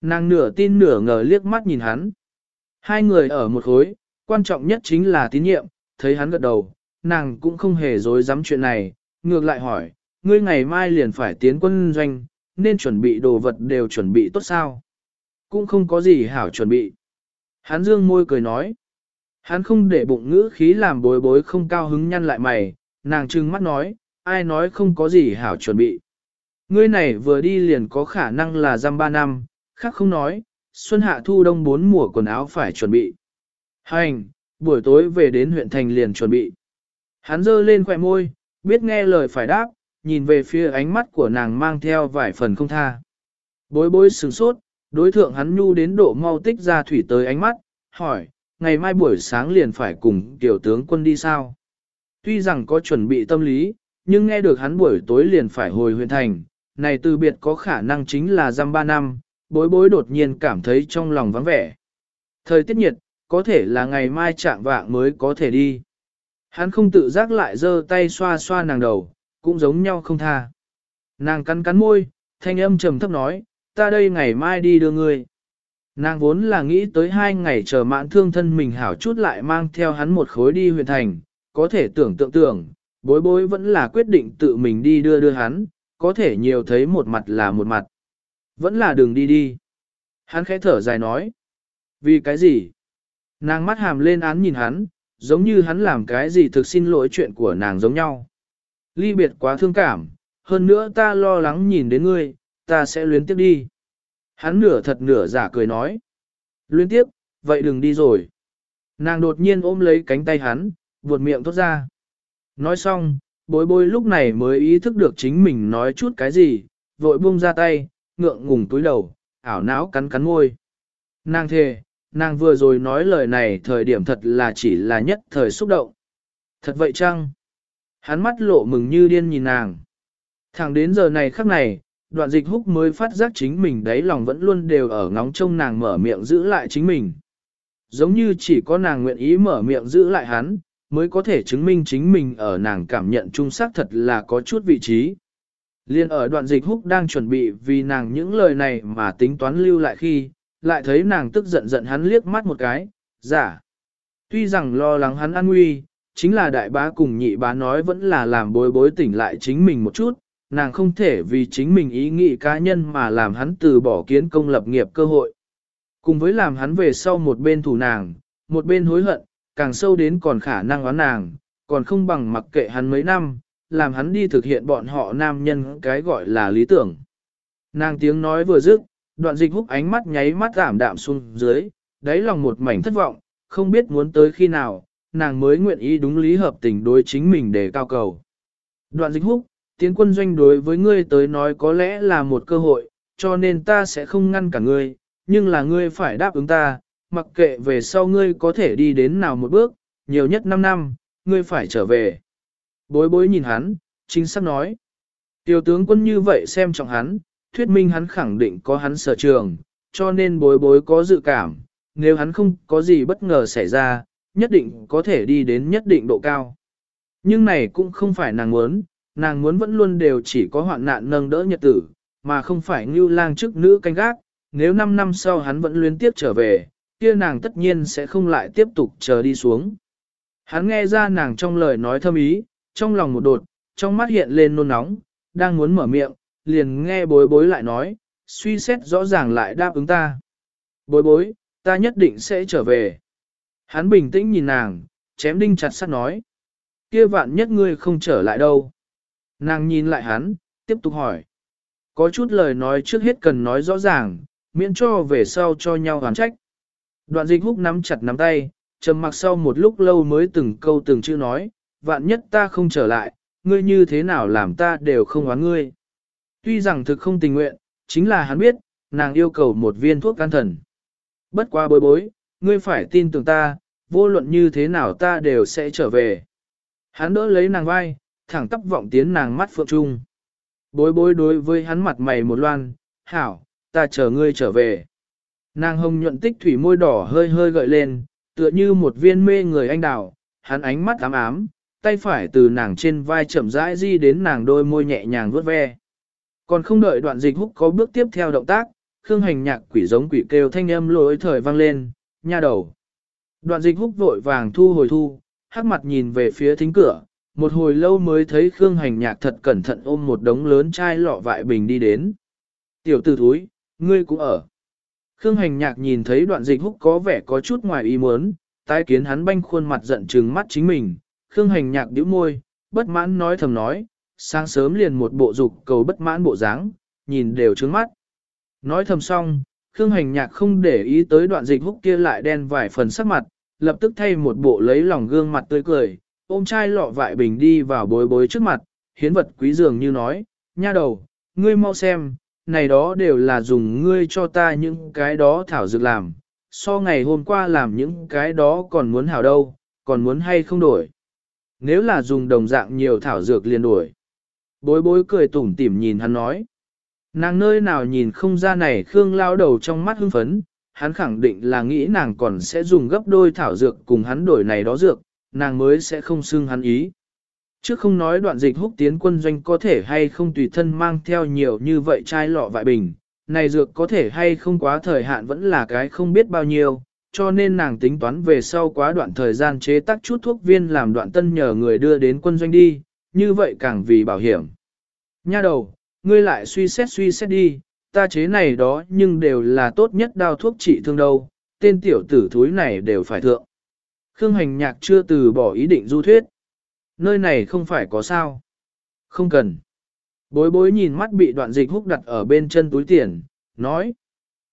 Nàng nửa tin nửa ngờ liếc mắt nhìn hắn. Hai người ở một khối, quan trọng nhất chính là tín nhiệm, thấy hắn gật đầu, nàng cũng không hề dối dám chuyện này, ngược lại hỏi, ngươi ngày mai liền phải tiến quân doanh, nên chuẩn bị đồ vật đều chuẩn bị tốt sao? Cũng không có gì hảo chuẩn bị. Hắn dương môi cười nói. Hắn không để bụng ngữ khí làm bối bối không cao hứng nhăn lại mày, nàng trừng mắt nói, ai nói không có gì hảo chuẩn bị. Ngươi này vừa đi liền có khả năng là giam ba năm, khác không nói, xuân hạ thu đông bốn mùa quần áo phải chuẩn bị. Hành, buổi tối về đến huyện thành liền chuẩn bị. Hắn giơ lên khỏe môi, biết nghe lời phải đáp, nhìn về phía ánh mắt của nàng mang theo vài phần không tha. Bối bối sừng sốt, đối thượng hắn nhu đến độ mau tích ra thủy tới ánh mắt, hỏi, ngày mai buổi sáng liền phải cùng tiểu tướng quân đi sao? Tuy rằng có chuẩn bị tâm lý, nhưng nghe được hắn buổi tối liền phải hồi huyện thành, này từ biệt có khả năng chính là giam ba năm, bối bối đột nhiên cảm thấy trong lòng vắng vẻ. Thời tiết nhiệt, có thể là ngày mai trạng vạng mới có thể đi. Hắn không tự giác lại giơ tay xoa xoa nàng đầu, cũng giống nhau không tha. Nàng cắn cắn môi, thanh âm trầm thấp nói, ta đây ngày mai đi đưa ngươi. Nàng vốn là nghĩ tới hai ngày chờ mãn thương thân mình hảo chút lại mang theo hắn một khối đi huyện thành, có thể tưởng tượng tưởng, bối bối vẫn là quyết định tự mình đi đưa đưa hắn, có thể nhiều thấy một mặt là một mặt. Vẫn là đường đi đi. Hắn khẽ thở dài nói. Vì cái gì? Nàng mắt hàm lên án nhìn hắn, giống như hắn làm cái gì thực xin lỗi chuyện của nàng giống nhau. Ly biệt quá thương cảm, hơn nữa ta lo lắng nhìn đến ngươi, ta sẽ luyến tiếp đi. Hắn nửa thật nửa giả cười nói. Luyến tiếp, vậy đừng đi rồi. Nàng đột nhiên ôm lấy cánh tay hắn, buột miệng thốt ra. Nói xong, bối bối lúc này mới ý thức được chính mình nói chút cái gì, vội buông ra tay, ngượng ngùng túi đầu, ảo não cắn cắn môi. Nàng thề, nàng vừa rồi nói lời này thời điểm thật là chỉ là nhất thời xúc động. Thật vậy chăng? Hắn mắt lộ mừng như điên nhìn nàng. Thẳng đến giờ này khắc này, đoạn dịch húc mới phát giác chính mình đáy lòng vẫn luôn đều ở ngóng trông nàng mở miệng giữ lại chính mình. Giống như chỉ có nàng nguyện ý mở miệng giữ lại hắn, mới có thể chứng minh chính mình ở nàng cảm nhận trung xác thật là có chút vị trí. Liên ở đoạn dịch húc đang chuẩn bị vì nàng những lời này mà tính toán lưu lại khi, lại thấy nàng tức giận giận hắn liếc mắt một cái, giả. Tuy rằng lo lắng hắn an nguy, chính là đại bá cùng nhị bá nói vẫn là làm bối bối tỉnh lại chính mình một chút, nàng không thể vì chính mình ý nghĩ cá nhân mà làm hắn từ bỏ kiến công lập nghiệp cơ hội. Cùng với làm hắn về sau một bên thủ nàng, một bên hối hận, càng sâu đến còn khả năng oán nàng, còn không bằng mặc kệ hắn mấy năm, làm hắn đi thực hiện bọn họ nam nhân cái gọi là lý tưởng. Nàng tiếng nói vừa dứt, đoạn dịch húc ánh mắt nháy mắt giảm đạm xuống dưới, đáy lòng một mảnh thất vọng, không biết muốn tới khi nào, nàng mới nguyện ý đúng lý hợp tình đối chính mình để cao cầu. Đoạn dịch húc, tiến quân doanh đối với ngươi tới nói có lẽ là một cơ hội, cho nên ta sẽ không ngăn cả ngươi, nhưng là ngươi phải đáp ứng ta, mặc kệ về sau ngươi có thể đi đến nào một bước, nhiều nhất 5 năm, ngươi phải trở về. Bối bối nhìn hắn, chính xác nói. Tiểu tướng quân như vậy xem trọng hắn, thuyết minh hắn khẳng định có hắn sở trường, cho nên bối bối có dự cảm, nếu hắn không có gì bất ngờ xảy ra, nhất định có thể đi đến nhất định độ cao. Nhưng này cũng không phải nàng muốn, nàng muốn vẫn luôn đều chỉ có hoạn nạn nâng đỡ nhật tử, mà không phải như lang chức nữ canh gác, nếu 5 năm sau hắn vẫn luyến tiếp trở về, kia nàng tất nhiên sẽ không lại tiếp tục chờ đi xuống. Hắn nghe ra nàng trong lời nói thâm ý, trong lòng một đột, trong mắt hiện lên nôn nóng, đang muốn mở miệng, liền nghe bối bối lại nói, suy xét rõ ràng lại đáp ứng ta. Bối bối, ta nhất định sẽ trở về. Hắn bình tĩnh nhìn nàng, chém đinh chặt sắt nói. kia vạn nhất ngươi không trở lại đâu. Nàng nhìn lại hắn, tiếp tục hỏi. Có chút lời nói trước hết cần nói rõ ràng, miễn cho về sau cho nhau hoàn trách. Đoạn dịch húc nắm chặt nắm tay, trầm mặc sau một lúc lâu mới từng câu từng chữ nói, vạn nhất ta không trở lại, ngươi như thế nào làm ta đều không oán ngươi. Tuy rằng thực không tình nguyện, chính là hắn biết, nàng yêu cầu một viên thuốc can thần. Bất quá bối bối, ngươi phải tin tưởng ta, vô luận như thế nào ta đều sẽ trở về. Hắn đỡ lấy nàng vai, thẳng tắp vọng tiến nàng mắt phượng trung. Bối bối đối với hắn mặt mày một loan, hảo, ta chờ ngươi trở về. Nàng hồng nhuận tích thủy môi đỏ hơi hơi gợi lên, tựa như một viên mê người anh đào, hắn ánh mắt ám ám, tay phải từ nàng trên vai chậm rãi di đến nàng đôi môi nhẹ nhàng vuốt ve. Còn không đợi đoạn dịch húc có bước tiếp theo động tác, Khương hành nhạc quỷ giống quỷ kêu thanh âm lối thời vang lên, nha đầu. Đoạn dịch húc vội vàng thu hồi thu, hắc mặt nhìn về phía thính cửa, một hồi lâu mới thấy Khương hành nhạc thật cẩn thận ôm một đống lớn chai lọ vại bình đi đến. Tiểu tử thúi, ngươi cũng ở. Khương hành nhạc nhìn thấy đoạn dịch húc có vẻ có chút ngoài ý muốn, tái kiến hắn banh khuôn mặt giận trừng mắt chính mình. Khương hành nhạc nhíu môi, bất mãn nói thầm nói, sáng sớm liền một bộ dục cầu bất mãn bộ dáng, nhìn đều trướng mắt. Nói thầm xong, Khương hành nhạc không để ý tới đoạn dịch húc kia lại đen vài phần sắc mặt, lập tức thay một bộ lấy lòng gương mặt tươi cười, ôm chai lọ vại bình đi vào bối bối trước mặt, hiến vật quý dường như nói, nha đầu, ngươi mau xem, này đó đều là dùng ngươi cho ta những cái đó thảo dược làm, so ngày hôm qua làm những cái đó còn muốn hảo đâu, còn muốn hay không đổi. Nếu là dùng đồng dạng nhiều thảo dược liền đổi. Bối bối cười tủm tỉm nhìn hắn nói. Nàng nơi nào nhìn không ra này Khương lao đầu trong mắt hưng phấn, hắn khẳng định là nghĩ nàng còn sẽ dùng gấp đôi thảo dược cùng hắn đổi này đó dược, nàng mới sẽ không xưng hắn ý. Chứ không nói đoạn dịch húc tiến quân doanh có thể hay không tùy thân mang theo nhiều như vậy chai lọ vại bình, này dược có thể hay không quá thời hạn vẫn là cái không biết bao nhiêu, cho nên nàng tính toán về sau quá đoạn thời gian chế tác chút thuốc viên làm đoạn tân nhờ người đưa đến quân doanh đi, như vậy càng vì bảo hiểm. Nha đầu, ngươi lại suy xét suy xét đi, ta chế này đó nhưng đều là tốt nhất đao thuốc trị thương đâu, tên tiểu tử thúi này đều phải thượng. Khương hành nhạc chưa từ bỏ ý định du thuyết. Nơi này không phải có sao. Không cần. Bối bối nhìn mắt bị đoạn dịch húc đặt ở bên chân túi tiền, nói.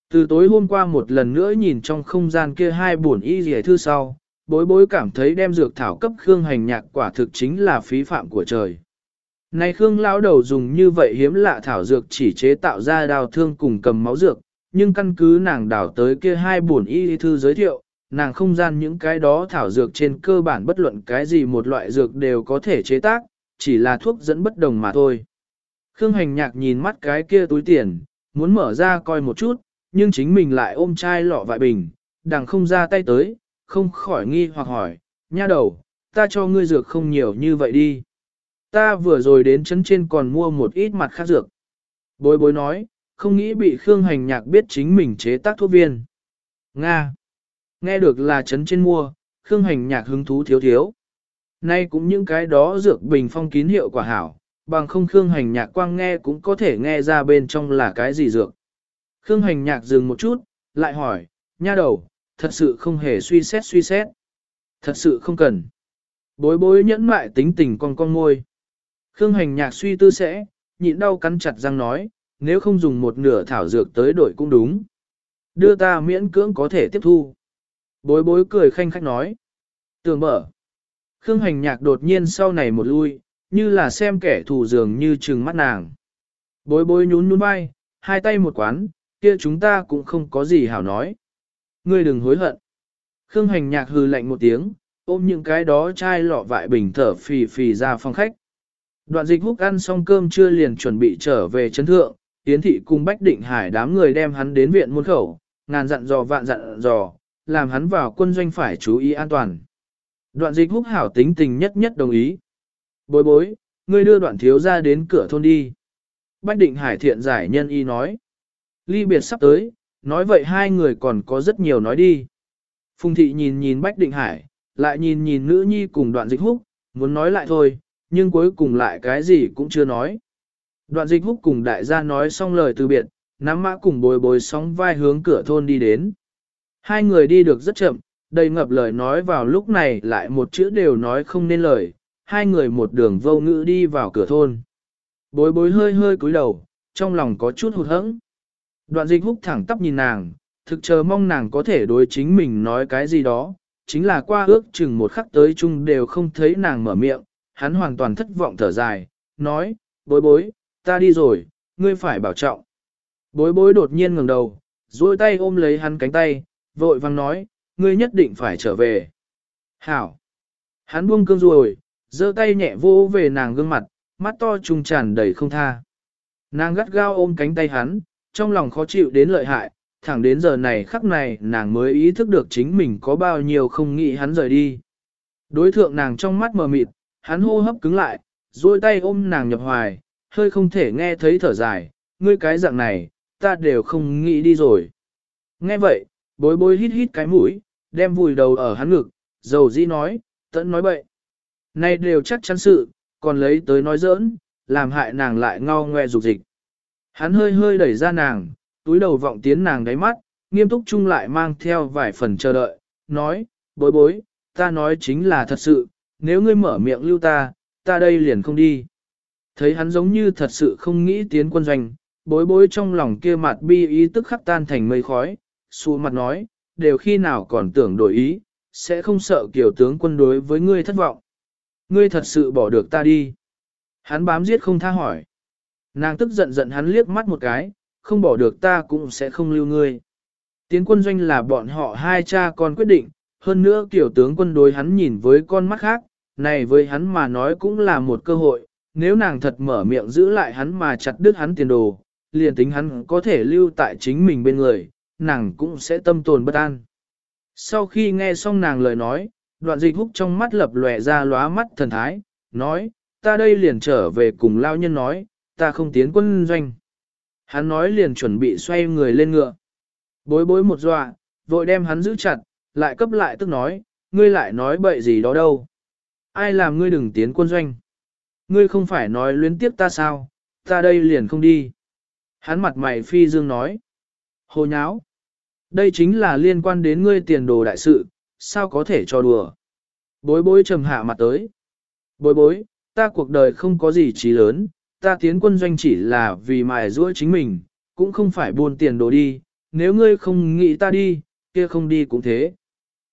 Từ tối hôm qua một lần nữa nhìn trong không gian kia hai buồn y dì thư sau, bối bối cảm thấy đem dược thảo cấp Khương hành nhạc quả thực chính là phí phạm của trời. Này Khương lão đầu dùng như vậy hiếm lạ thảo dược chỉ chế tạo ra đào thương cùng cầm máu dược, nhưng căn cứ nàng đảo tới kia hai buồn y thư giới thiệu, nàng không gian những cái đó thảo dược trên cơ bản bất luận cái gì một loại dược đều có thể chế tác, chỉ là thuốc dẫn bất đồng mà thôi. Khương hành nhạc nhìn mắt cái kia túi tiền, muốn mở ra coi một chút, nhưng chính mình lại ôm chai lọ vại bình, đằng không ra tay tới, không khỏi nghi hoặc hỏi, nha đầu, ta cho ngươi dược không nhiều như vậy đi. Ta vừa rồi đến chấn trên còn mua một ít mặt khác dược. Bối bối nói, không nghĩ bị Khương hành nhạc biết chính mình chế tác thuốc viên. Nga. Nghe được là chấn trên mua, Khương hành nhạc hứng thú thiếu thiếu. Nay cũng những cái đó dược bình phong kín hiệu quả hảo, bằng không Khương hành nhạc quang nghe cũng có thể nghe ra bên trong là cái gì dược. Khương hành nhạc dừng một chút, lại hỏi, nha đầu, thật sự không hề suy xét suy xét. Thật sự không cần. Bối bối nhẫn mại tính tình con con ngôi. Khương hành nhạc suy tư sẽ, nhịn đau cắn chặt răng nói, nếu không dùng một nửa thảo dược tới đổi cũng đúng. Đưa ta miễn cưỡng có thể tiếp thu. Bối bối cười khanh khách nói. Tường mở. Khương hành nhạc đột nhiên sau này một lui, như là xem kẻ thù dường như trừng mắt nàng. Bối bối nhún nhún vai, hai tay một quán, kia chúng ta cũng không có gì hảo nói. Ngươi đừng hối hận. Khương hành nhạc hừ lạnh một tiếng, ôm những cái đó chai lọ vại bình thở phì phì ra phòng khách. Đoạn dịch húc ăn xong cơm trưa liền chuẩn bị trở về chấn thượng, Yến thị cùng Bách Định Hải đám người đem hắn đến viện muôn khẩu, ngàn dặn dò vạn dặn dò, làm hắn vào quân doanh phải chú ý an toàn. Đoạn dịch húc hảo tính tình nhất nhất đồng ý. Bối bối, ngươi đưa đoạn thiếu ra đến cửa thôn đi. Bách định hải thiện giải nhân y nói. Ly biệt sắp tới, nói vậy hai người còn có rất nhiều nói đi. Phùng thị nhìn nhìn Bách định hải, lại nhìn nhìn nữ nhi cùng đoạn dịch húc, muốn nói lại thôi, nhưng cuối cùng lại cái gì cũng chưa nói. Đoạn dịch húc cùng đại gia nói xong lời từ biệt, nắm mã cùng bồi bồi sóng vai hướng cửa thôn đi đến. Hai người đi được rất chậm, đầy ngập lời nói vào lúc này lại một chữ đều nói không nên lời, hai người một đường vô ngữ đi vào cửa thôn. Bối bối hơi hơi cúi đầu, trong lòng có chút hụt hẫng. Đoạn dịch húc thẳng tắp nhìn nàng, thực chờ mong nàng có thể đối chính mình nói cái gì đó, chính là qua ước chừng một khắc tới chung đều không thấy nàng mở miệng, hắn hoàn toàn thất vọng thở dài, nói, bối bối, ta đi rồi, ngươi phải bảo trọng. Bối bối đột nhiên ngẩng đầu, duỗi tay ôm lấy hắn cánh tay, vội vang nói, ngươi nhất định phải trở về. Hảo! Hắn buông cương rồi, giơ tay nhẹ vô về nàng gương mặt, mắt to trùng tràn đầy không tha. Nàng gắt gao ôm cánh tay hắn, trong lòng khó chịu đến lợi hại, thẳng đến giờ này khắc này nàng mới ý thức được chính mình có bao nhiêu không nghĩ hắn rời đi. Đối thượng nàng trong mắt mờ mịt, hắn hô hấp cứng lại, duỗi tay ôm nàng nhập hoài, hơi không thể nghe thấy thở dài, ngươi cái dạng này, ta đều không nghĩ đi rồi. Nghe vậy, bối bối hít hít cái mũi, đem vùi đầu ở hắn ngực, dầu dĩ nói, tẫn nói bậy. Này đều chắc chắn sự, còn lấy tới nói giỡn, làm hại nàng lại ngao ngoe dục dịch. Hắn hơi hơi đẩy ra nàng, túi đầu vọng tiến nàng đáy mắt, nghiêm túc chung lại mang theo vài phần chờ đợi, nói, bối bối, ta nói chính là thật sự, nếu ngươi mở miệng lưu ta, ta đây liền không đi. Thấy hắn giống như thật sự không nghĩ tiến quân doanh, bối bối trong lòng kia mặt bi ý tức khắc tan thành mây khói, xua mặt nói, đều khi nào còn tưởng đổi ý, sẽ không sợ kiểu tướng quân đối với ngươi thất vọng. Ngươi thật sự bỏ được ta đi. Hắn bám giết không tha hỏi. Nàng tức giận giận hắn liếc mắt một cái, không bỏ được ta cũng sẽ không lưu ngươi. Tiến quân doanh là bọn họ hai cha con quyết định, hơn nữa kiểu tướng quân đối hắn nhìn với con mắt khác, này với hắn mà nói cũng là một cơ hội, nếu nàng thật mở miệng giữ lại hắn mà chặt đứt hắn tiền đồ, liền tính hắn có thể lưu tại chính mình bên người, nàng cũng sẽ tâm tồn bất an. Sau khi nghe xong nàng lời nói, đoạn dịch húc trong mắt lập lòe ra lóa mắt thần thái, nói, ta đây liền trở về cùng lao nhân nói, ta không tiến quân doanh. Hắn nói liền chuẩn bị xoay người lên ngựa. Bối bối một dọa, vội đem hắn giữ chặt, lại cấp lại tức nói, ngươi lại nói bậy gì đó đâu. Ai làm ngươi đừng tiến quân doanh. Ngươi không phải nói luyến tiếp ta sao, ta đây liền không đi. Hắn mặt mày phi dương nói. Hồ nháo. Đây chính là liên quan đến ngươi tiền đồ đại sự, sao có thể cho đùa. Bối bối trầm hạ mặt tới. Bối bối, ta cuộc đời không có gì trí lớn, ta tiến quân doanh chỉ là vì mài giũa chính mình, cũng không phải buôn tiền đồ đi, nếu ngươi không nghĩ ta đi, kia không đi cũng thế.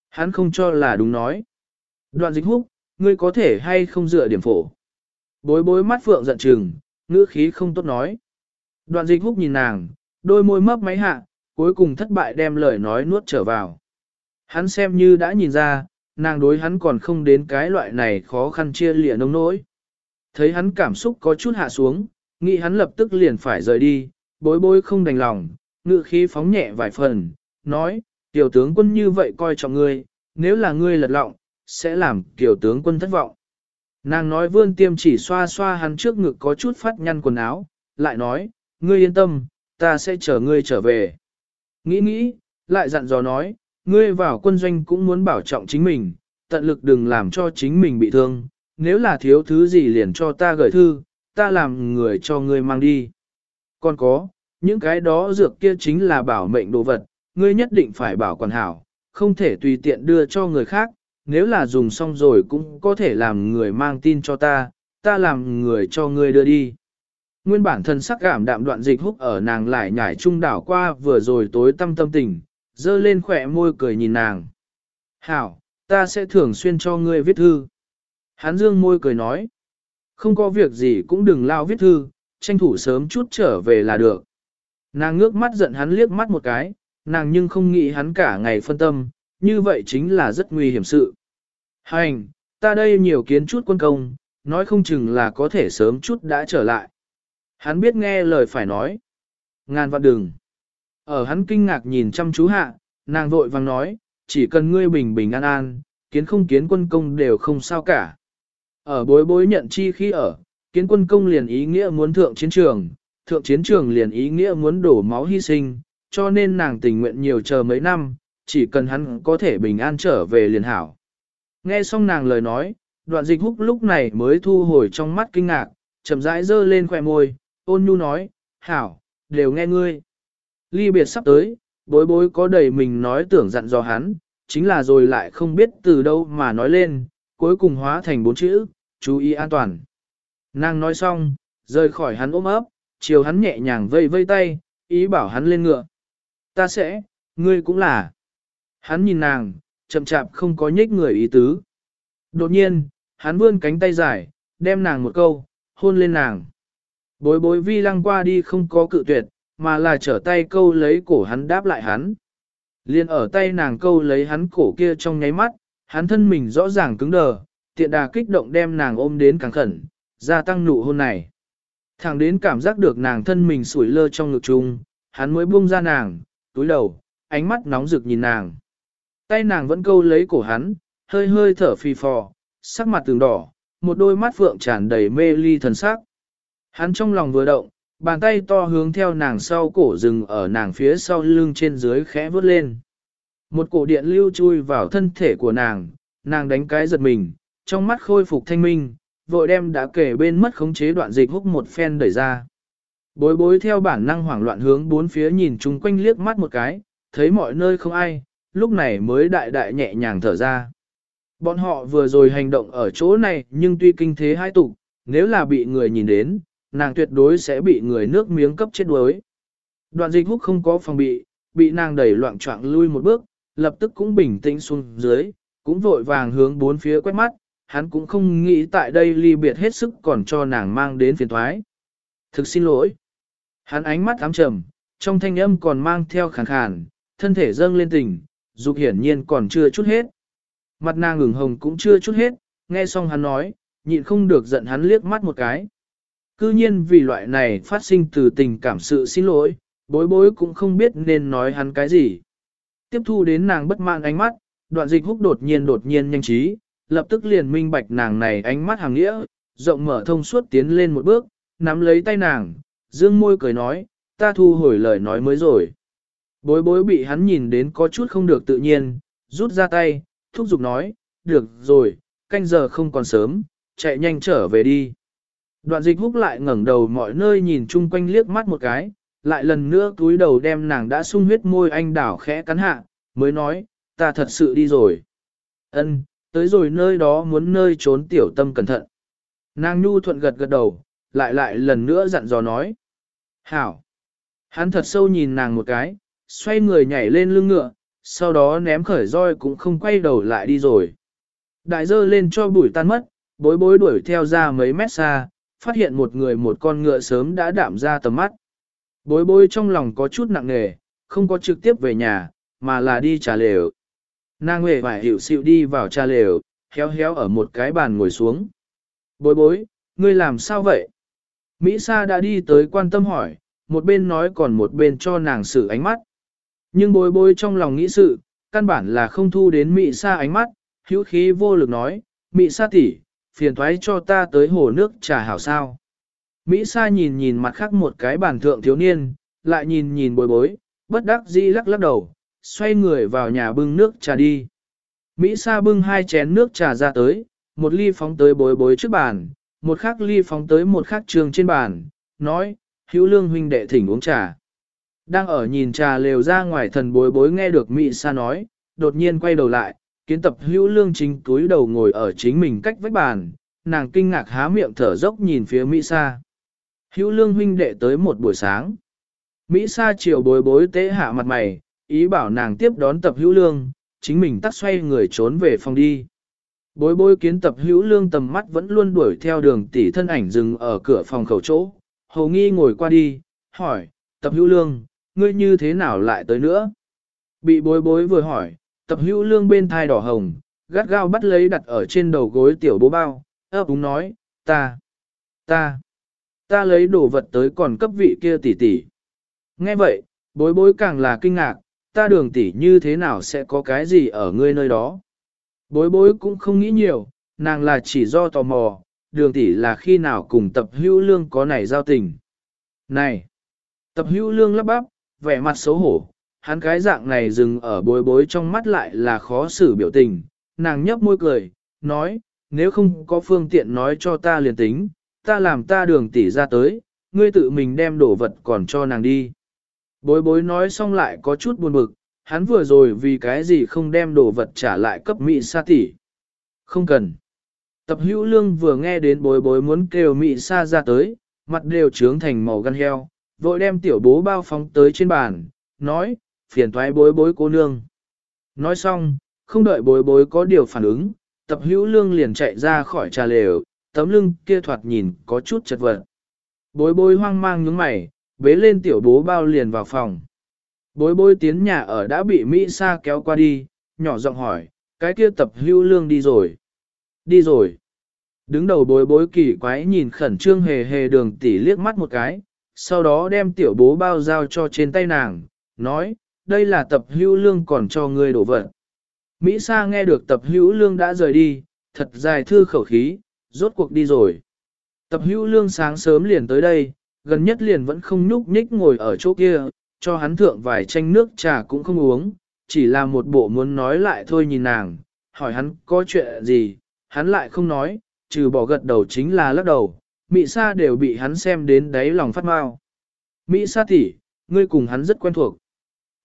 Hắn không cho là đúng nói. Đoạn dịch húc, ngươi có thể hay không dựa điểm phổ. Bối bối mắt phượng giận trừng, ngữ khí không tốt nói. Đoạn dịch húc nhìn nàng, đôi môi mấp máy hạ, cuối cùng thất bại đem lời nói nuốt trở vào. Hắn xem như đã nhìn ra, nàng đối hắn còn không đến cái loại này khó khăn chia lìa nông nỗi. Thấy hắn cảm xúc có chút hạ xuống, nghĩ hắn lập tức liền phải rời đi, bối bối không đành lòng, ngự khí phóng nhẹ vài phần, nói, tiểu tướng quân như vậy coi trọng ngươi, nếu là ngươi lật lọng, sẽ làm tiểu tướng quân thất vọng. Nàng nói vươn tiêm chỉ xoa xoa hắn trước ngực có chút phát nhăn quần áo, lại nói, ngươi yên tâm, ta sẽ chờ ngươi trở về. Nghĩ nghĩ, lại dặn dò nói, ngươi vào quân doanh cũng muốn bảo trọng chính mình, tận lực đừng làm cho chính mình bị thương, nếu là thiếu thứ gì liền cho ta gửi thư, ta làm người cho ngươi mang đi. Còn có, những cái đó dược kia chính là bảo mệnh đồ vật, ngươi nhất định phải bảo quản hảo, không thể tùy tiện đưa cho người khác, nếu là dùng xong rồi cũng có thể làm người mang tin cho ta, ta làm người cho ngươi đưa đi. Nguyên bản thân sắc cảm đạm đoạn dịch húc ở nàng lại nhảy trung đảo qua vừa rồi tối tâm tâm tình, dơ lên khỏe môi cười nhìn nàng. Hảo, ta sẽ thường xuyên cho ngươi viết thư. Hán dương môi cười nói. Không có việc gì cũng đừng lao viết thư, tranh thủ sớm chút trở về là được. Nàng ngước mắt giận hắn liếc mắt một cái, nàng nhưng không nghĩ hắn cả ngày phân tâm, như vậy chính là rất nguy hiểm sự. Hành, ta đây nhiều kiến chút quân công, nói không chừng là có thể sớm chút đã trở lại. Hắn biết nghe lời phải nói. Ngàn vạn đừng. Ở hắn kinh ngạc nhìn chăm chú hạ, nàng vội vàng nói, chỉ cần ngươi bình bình an an, kiến không kiến quân công đều không sao cả. Ở bối bối nhận chi khi ở, kiến quân công liền ý nghĩa muốn thượng chiến trường, thượng chiến trường liền ý nghĩa muốn đổ máu hy sinh, cho nên nàng tình nguyện nhiều chờ mấy năm, chỉ cần hắn có thể bình an trở về liền hảo. Nghe xong nàng lời nói, đoạn dịch húc lúc này mới thu hồi trong mắt kinh ngạc, chậm rãi dơ lên khỏe môi, ôn nhu nói, hảo, đều nghe ngươi. Ly biệt sắp tới, bối bối có đầy mình nói tưởng dặn dò hắn, chính là rồi lại không biết từ đâu mà nói lên, cuối cùng hóa thành bốn chữ, chú ý an toàn. Nàng nói xong, rời khỏi hắn ôm ấp, chiều hắn nhẹ nhàng vây vây tay, ý bảo hắn lên ngựa. Ta sẽ, ngươi cũng là. Hắn nhìn nàng, chậm chạp không có nhích người ý tứ. Đột nhiên, hắn vươn cánh tay dài, đem nàng một câu, hôn lên nàng. Bối bối vi lăng qua đi không có cự tuyệt, mà là trở tay câu lấy cổ hắn đáp lại hắn. Liên ở tay nàng câu lấy hắn cổ kia trong nháy mắt, hắn thân mình rõ ràng cứng đờ, tiện đà kích động đem nàng ôm đến càng khẩn, gia tăng nụ hôn này. Thẳng đến cảm giác được nàng thân mình sủi lơ trong ngực chung, hắn mới buông ra nàng, túi đầu, ánh mắt nóng rực nhìn nàng. Tay nàng vẫn câu lấy cổ hắn, hơi hơi thở phì phò, sắc mặt từng đỏ, một đôi mắt phượng tràn đầy mê ly thần sắc. Hắn trong lòng vừa động, bàn tay to hướng theo nàng sau cổ rừng ở nàng phía sau lưng trên dưới khẽ vớt lên. Một cổ điện lưu chui vào thân thể của nàng, nàng đánh cái giật mình, trong mắt khôi phục thanh minh, vội đem đã kể bên mất khống chế đoạn dịch húc một phen đẩy ra. Bối bối theo bản năng hoảng loạn hướng bốn phía nhìn chung quanh liếc mắt một cái, thấy mọi nơi không ai, lúc này mới đại đại nhẹ nhàng thở ra. Bọn họ vừa rồi hành động ở chỗ này nhưng tuy kinh thế hai tục, nếu là bị người nhìn đến, nàng tuyệt đối sẽ bị người nước miếng cấp chết đuối. Đoạn dịch húc không có phòng bị, bị nàng đẩy loạn trọng lui một bước, lập tức cũng bình tĩnh xuống dưới, cũng vội vàng hướng bốn phía quét mắt, hắn cũng không nghĩ tại đây ly biệt hết sức còn cho nàng mang đến phiền thoái. Thực xin lỗi. Hắn ánh mắt ám trầm, trong thanh âm còn mang theo khàn khàn, thân thể dâng lên tình, dục hiển nhiên còn chưa chút hết. Mặt nàng ngừng hồng cũng chưa chút hết, nghe xong hắn nói, nhịn không được giận hắn liếc mắt một cái. Cư nhiên vì loại này phát sinh từ tình cảm sự xin lỗi, bối bối cũng không biết nên nói hắn cái gì. Tiếp thu đến nàng bất mãn ánh mắt, đoạn dịch húc đột nhiên đột nhiên nhanh trí, lập tức liền minh bạch nàng này ánh mắt hàng nghĩa, rộng mở thông suốt tiến lên một bước, nắm lấy tay nàng, dương môi cười nói, ta thu hồi lời nói mới rồi. Bối bối bị hắn nhìn đến có chút không được tự nhiên, rút ra tay, thúc giục nói, được rồi, canh giờ không còn sớm, chạy nhanh trở về đi. Đoạn dịch húc lại ngẩng đầu mọi nơi nhìn chung quanh liếc mắt một cái, lại lần nữa túi đầu đem nàng đã sung huyết môi anh đảo khẽ cắn hạ, mới nói, ta thật sự đi rồi. Ân, tới rồi nơi đó muốn nơi trốn tiểu tâm cẩn thận. Nàng nhu thuận gật gật đầu, lại lại lần nữa dặn dò nói. Hảo! Hắn thật sâu nhìn nàng một cái, xoay người nhảy lên lưng ngựa, sau đó ném khởi roi cũng không quay đầu lại đi rồi. Đại dơ lên cho bụi tan mất, bối bối đuổi theo ra mấy mét xa, phát hiện một người một con ngựa sớm đã đạm ra tầm mắt. Bối bối trong lòng có chút nặng nề, không có trực tiếp về nhà, mà là đi trà lều. Nàng huệ phải hiểu xịu đi vào trà lều, héo héo ở một cái bàn ngồi xuống. Bối bối, ngươi làm sao vậy? Mỹ Sa đã đi tới quan tâm hỏi, một bên nói còn một bên cho nàng xử ánh mắt. Nhưng bối bối trong lòng nghĩ sự, căn bản là không thu đến Mỹ Sa ánh mắt, hữu khí vô lực nói, Mỹ Sa tỷ, phiền thoái cho ta tới hồ nước trà hảo sao. Mỹ Sa nhìn nhìn mặt khác một cái bản thượng thiếu niên, lại nhìn nhìn bối bối, bất đắc dĩ lắc lắc đầu, xoay người vào nhà bưng nước trà đi. Mỹ Sa bưng hai chén nước trà ra tới, một ly phóng tới bối bối trước bàn, một khác ly phóng tới một khác trường trên bàn, nói, hữu lương huynh đệ thỉnh uống trà. Đang ở nhìn trà lều ra ngoài thần bối bối nghe được Mỹ Sa nói, đột nhiên quay đầu lại, kiến tập hữu lương chính túi đầu ngồi ở chính mình cách vách bàn, nàng kinh ngạc há miệng thở dốc nhìn phía Mỹ Sa. Hữu lương huynh đệ tới một buổi sáng. Mỹ Sa chiều bối bối tế hạ mặt mày, ý bảo nàng tiếp đón tập hữu lương, chính mình tắt xoay người trốn về phòng đi. Bối bối kiến tập hữu lương tầm mắt vẫn luôn đuổi theo đường tỷ thân ảnh dừng ở cửa phòng khẩu chỗ. Hầu nghi ngồi qua đi, hỏi, tập hữu lương, ngươi như thế nào lại tới nữa? Bị bối bối vừa hỏi, tập hữu lương bên thai đỏ hồng, gắt gao bắt lấy đặt ở trên đầu gối tiểu bố bao, ấp úng nói, ta, ta, ta lấy đồ vật tới còn cấp vị kia tỷ tỷ. Nghe vậy, bối bối càng là kinh ngạc, ta đường tỷ như thế nào sẽ có cái gì ở ngươi nơi đó. Bối bối cũng không nghĩ nhiều, nàng là chỉ do tò mò, đường tỷ là khi nào cùng tập hữu lương có này giao tình. Này! Tập hữu lương lắp bắp, vẻ mặt xấu hổ, hắn cái dạng này dừng ở bối bối trong mắt lại là khó xử biểu tình, nàng nhấp môi cười, nói, nếu không có phương tiện nói cho ta liền tính, ta làm ta đường tỷ ra tới, ngươi tự mình đem đổ vật còn cho nàng đi. Bối bối nói xong lại có chút buồn bực, hắn vừa rồi vì cái gì không đem đồ vật trả lại cấp Mỹ Sa tỷ. Không cần. Tập hữu lương vừa nghe đến bối bối muốn kêu Mỹ Sa ra tới, mặt đều trướng thành màu gan heo, vội đem tiểu bố bao phóng tới trên bàn, nói, phiền thoái bối bối cô nương. Nói xong, không đợi bối bối có điều phản ứng, tập hữu lương liền chạy ra khỏi trà lều, tấm lưng kia thoạt nhìn có chút chật vật. Bối bối hoang mang nhướng mày, bế lên tiểu bố bao liền vào phòng. Bối bối tiến nhà ở đã bị Mỹ Sa kéo qua đi, nhỏ giọng hỏi, cái kia tập hữu lương đi rồi. Đi rồi. Đứng đầu bối bối kỳ quái nhìn khẩn trương hề hề đường tỷ liếc mắt một cái, sau đó đem tiểu bố bao giao cho trên tay nàng, nói, đây là tập hữu lương còn cho ngươi đổ vật. Mỹ Sa nghe được tập hữu lương đã rời đi, thật dài thư khẩu khí, rốt cuộc đi rồi. Tập hữu lương sáng sớm liền tới đây, gần nhất liền vẫn không nhúc nhích ngồi ở chỗ kia, cho hắn thượng vài chanh nước trà cũng không uống, chỉ là một bộ muốn nói lại thôi nhìn nàng, hỏi hắn có chuyện gì, hắn lại không nói, trừ bỏ gật đầu chính là lắc đầu, Mỹ Sa đều bị hắn xem đến đáy lòng phát mau. Mỹ Sa tỷ, ngươi cùng hắn rất quen thuộc.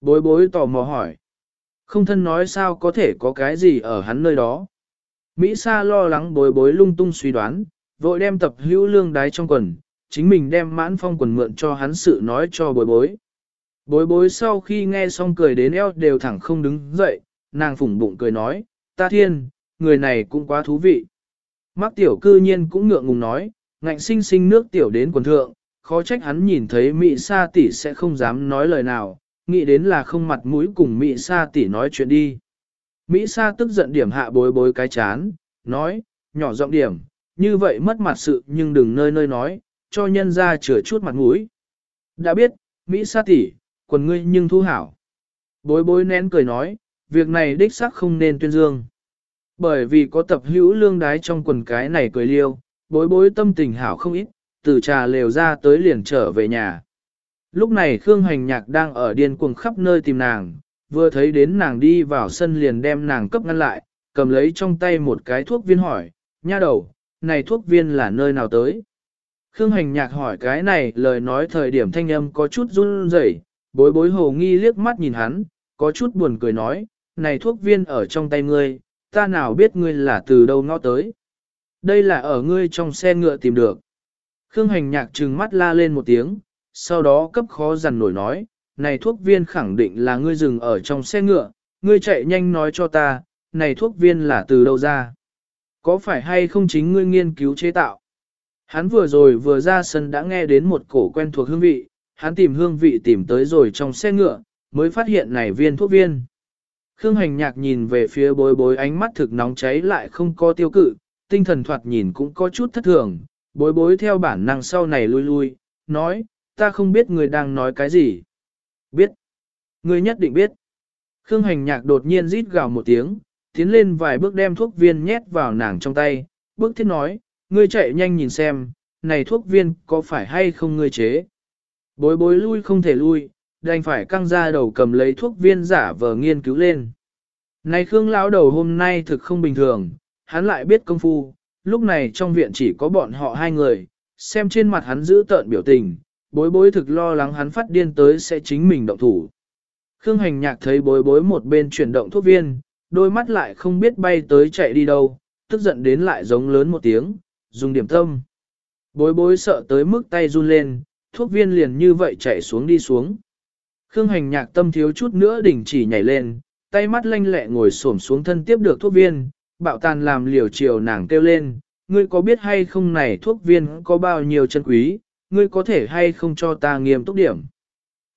Bối bối tò mò hỏi. Không thân nói sao có thể có cái gì ở hắn nơi đó. Mỹ Sa lo lắng bối bối lung tung suy đoán, vội đem tập hữu lương đái trong quần, chính mình đem mãn phong quần mượn cho hắn sự nói cho bối bối. Bối bối sau khi nghe xong cười đến eo đều thẳng không đứng dậy, nàng phủng bụng cười nói, ta thiên, người này cũng quá thú vị. Mắc tiểu cư nhiên cũng ngượng ngùng nói, ngạnh sinh sinh nước tiểu đến quần thượng, khó trách hắn nhìn thấy Mỹ Sa tỷ sẽ không dám nói lời nào, nghĩ đến là không mặt mũi cùng Mỹ Sa tỷ nói chuyện đi. Mỹ Sa tức giận điểm hạ bối bối cái chán, nói, nhỏ giọng điểm, như vậy mất mặt sự nhưng đừng nơi nơi nói, cho nhân ra chừa chút mặt mũi. Đã biết, Mỹ Sa tỷ, quần ngươi nhưng thu hảo. Bối bối nén cười nói, việc này đích xác không nên tuyên dương. Bởi vì có tập hữu lương đái trong quần cái này cười liêu, bối bối tâm tình hảo không ít, từ trà lều ra tới liền trở về nhà. Lúc này Khương Hành Nhạc đang ở điên cuồng khắp nơi tìm nàng, vừa thấy đến nàng đi vào sân liền đem nàng cấp ngăn lại, cầm lấy trong tay một cái thuốc viên hỏi, nha đầu, này thuốc viên là nơi nào tới? Khương Hành Nhạc hỏi cái này lời nói thời điểm thanh âm có chút run rẩy, bối bối hồ nghi liếc mắt nhìn hắn, có chút buồn cười nói, này thuốc viên ở trong tay ngươi, ta nào biết ngươi là từ đâu ngõ tới. Đây là ở ngươi trong xe ngựa tìm được. Khương hành nhạc trừng mắt la lên một tiếng, sau đó cấp khó dằn nổi nói, này thuốc viên khẳng định là ngươi dừng ở trong xe ngựa, ngươi chạy nhanh nói cho ta, này thuốc viên là từ đâu ra. Có phải hay không chính ngươi nghiên cứu chế tạo? Hắn vừa rồi vừa ra sân đã nghe đến một cổ quen thuộc hương vị, hắn tìm hương vị tìm tới rồi trong xe ngựa, mới phát hiện này viên thuốc viên. Khương hành nhạc nhìn về phía bối bối ánh mắt thực nóng cháy lại không có tiêu cự, tinh thần thoạt nhìn cũng có chút thất thường, bối bối theo bản năng sau này lui lui, nói, ta không biết người đang nói cái gì. Biết. Người nhất định biết. Khương hành nhạc đột nhiên rít gào một tiếng, tiến lên vài bước đem thuốc viên nhét vào nàng trong tay, bước thiết nói, ngươi chạy nhanh nhìn xem, này thuốc viên có phải hay không ngươi chế. Bối bối lui không thể lui, đành phải căng ra đầu cầm lấy thuốc viên giả vờ nghiên cứu lên. Này Khương lão đầu hôm nay thực không bình thường, hắn lại biết công phu, lúc này trong viện chỉ có bọn họ hai người, xem trên mặt hắn giữ tợn biểu tình, bối bối thực lo lắng hắn phát điên tới sẽ chính mình động thủ. Khương hành nhạc thấy bối bối một bên chuyển động thuốc viên, đôi mắt lại không biết bay tới chạy đi đâu, tức giận đến lại giống lớn một tiếng, dùng điểm tâm. Bối bối sợ tới mức tay run lên, thuốc viên liền như vậy chạy xuống đi xuống. Khương hành nhạc tâm thiếu chút nữa đỉnh chỉ nhảy lên, tay mắt lanh lẹ ngồi xổm xuống thân tiếp được thuốc viên, bạo tàn làm liều chiều nàng kêu lên, ngươi có biết hay không này thuốc viên có bao nhiêu chân quý, ngươi có thể hay không cho ta nghiêm túc điểm.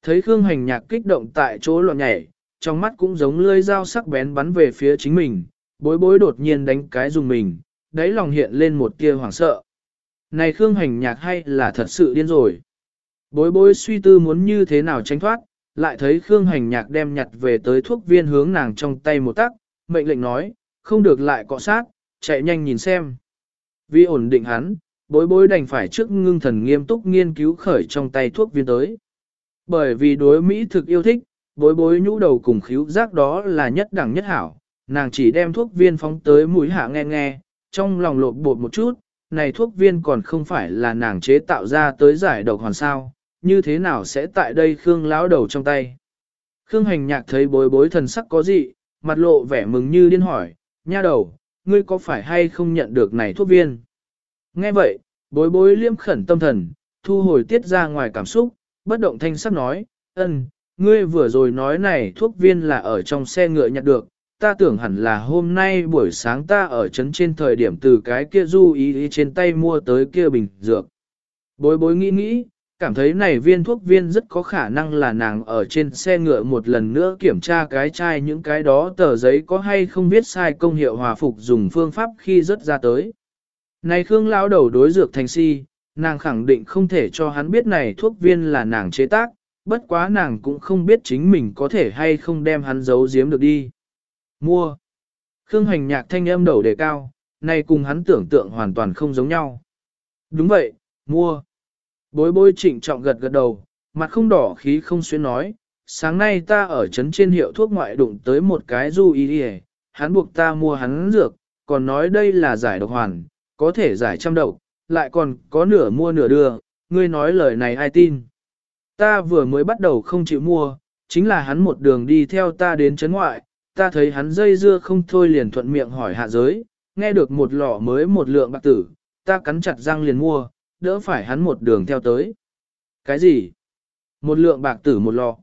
Thấy Khương hành nhạc kích động tại chỗ loạn nhảy, trong mắt cũng giống lưỡi dao sắc bén bắn về phía chính mình, bối bối đột nhiên đánh cái dùng mình, đáy lòng hiện lên một tia hoảng sợ. Này Khương hành nhạc hay là thật sự điên rồi. Bối bối suy tư muốn như thế nào tránh thoát, lại thấy Khương hành nhạc đem nhặt về tới thuốc viên hướng nàng trong tay một tắc, mệnh lệnh nói, không được lại cọ sát, chạy nhanh nhìn xem. Vì ổn định hắn, bối bối đành phải trước ngưng thần nghiêm túc nghiên cứu khởi trong tay thuốc viên tới. Bởi vì đối Mỹ thực yêu thích, bối bối nhũ đầu cùng khíu giác đó là nhất đẳng nhất hảo, nàng chỉ đem thuốc viên phóng tới mũi hạ nghe nghe, trong lòng lột bột một chút, này thuốc viên còn không phải là nàng chế tạo ra tới giải độc hoàn sao, như thế nào sẽ tại đây Khương lão đầu trong tay. Khương hành nhạc thấy bối bối thần sắc có gì, mặt lộ vẻ mừng như điên hỏi, nha đầu, ngươi có phải hay không nhận được này thuốc viên? Nghe vậy, bối bối liêm khẩn tâm thần, thu hồi tiết ra ngoài cảm xúc, bất động thanh sắc nói, ân, ngươi vừa rồi nói này thuốc viên là ở trong xe ngựa nhặt được, ta tưởng hẳn là hôm nay buổi sáng ta ở trấn trên thời điểm từ cái kia du ý, ý trên tay mua tới kia bình dược. Bối bối nghĩ nghĩ, cảm thấy này viên thuốc viên rất có khả năng là nàng ở trên xe ngựa một lần nữa kiểm tra cái chai những cái đó tờ giấy có hay không biết sai công hiệu hòa phục dùng phương pháp khi rớt ra tới. Này Khương lão đầu đối dược thành si, nàng khẳng định không thể cho hắn biết này thuốc viên là nàng chế tác, bất quá nàng cũng không biết chính mình có thể hay không đem hắn giấu giếm được đi. Mua. Khương hành nhạc thanh âm đầu đề cao, này cùng hắn tưởng tượng hoàn toàn không giống nhau. Đúng vậy, mua. Bối bối trịnh trọng gật gật đầu, mặt không đỏ khí không xuyên nói, sáng nay ta ở trấn trên hiệu thuốc ngoại đụng tới một cái du y hắn buộc ta mua hắn dược, còn nói đây là giải độc hoàn, có thể giải trăm độc, lại còn có nửa mua nửa đưa, ngươi nói lời này ai tin. Ta vừa mới bắt đầu không chịu mua, chính là hắn một đường đi theo ta đến chấn ngoại, ta thấy hắn dây dưa không thôi liền thuận miệng hỏi hạ giới, nghe được một lọ mới một lượng bạc tử, ta cắn chặt răng liền mua, đỡ phải hắn một đường theo tới. Cái gì? Một lượng bạc tử một lọ.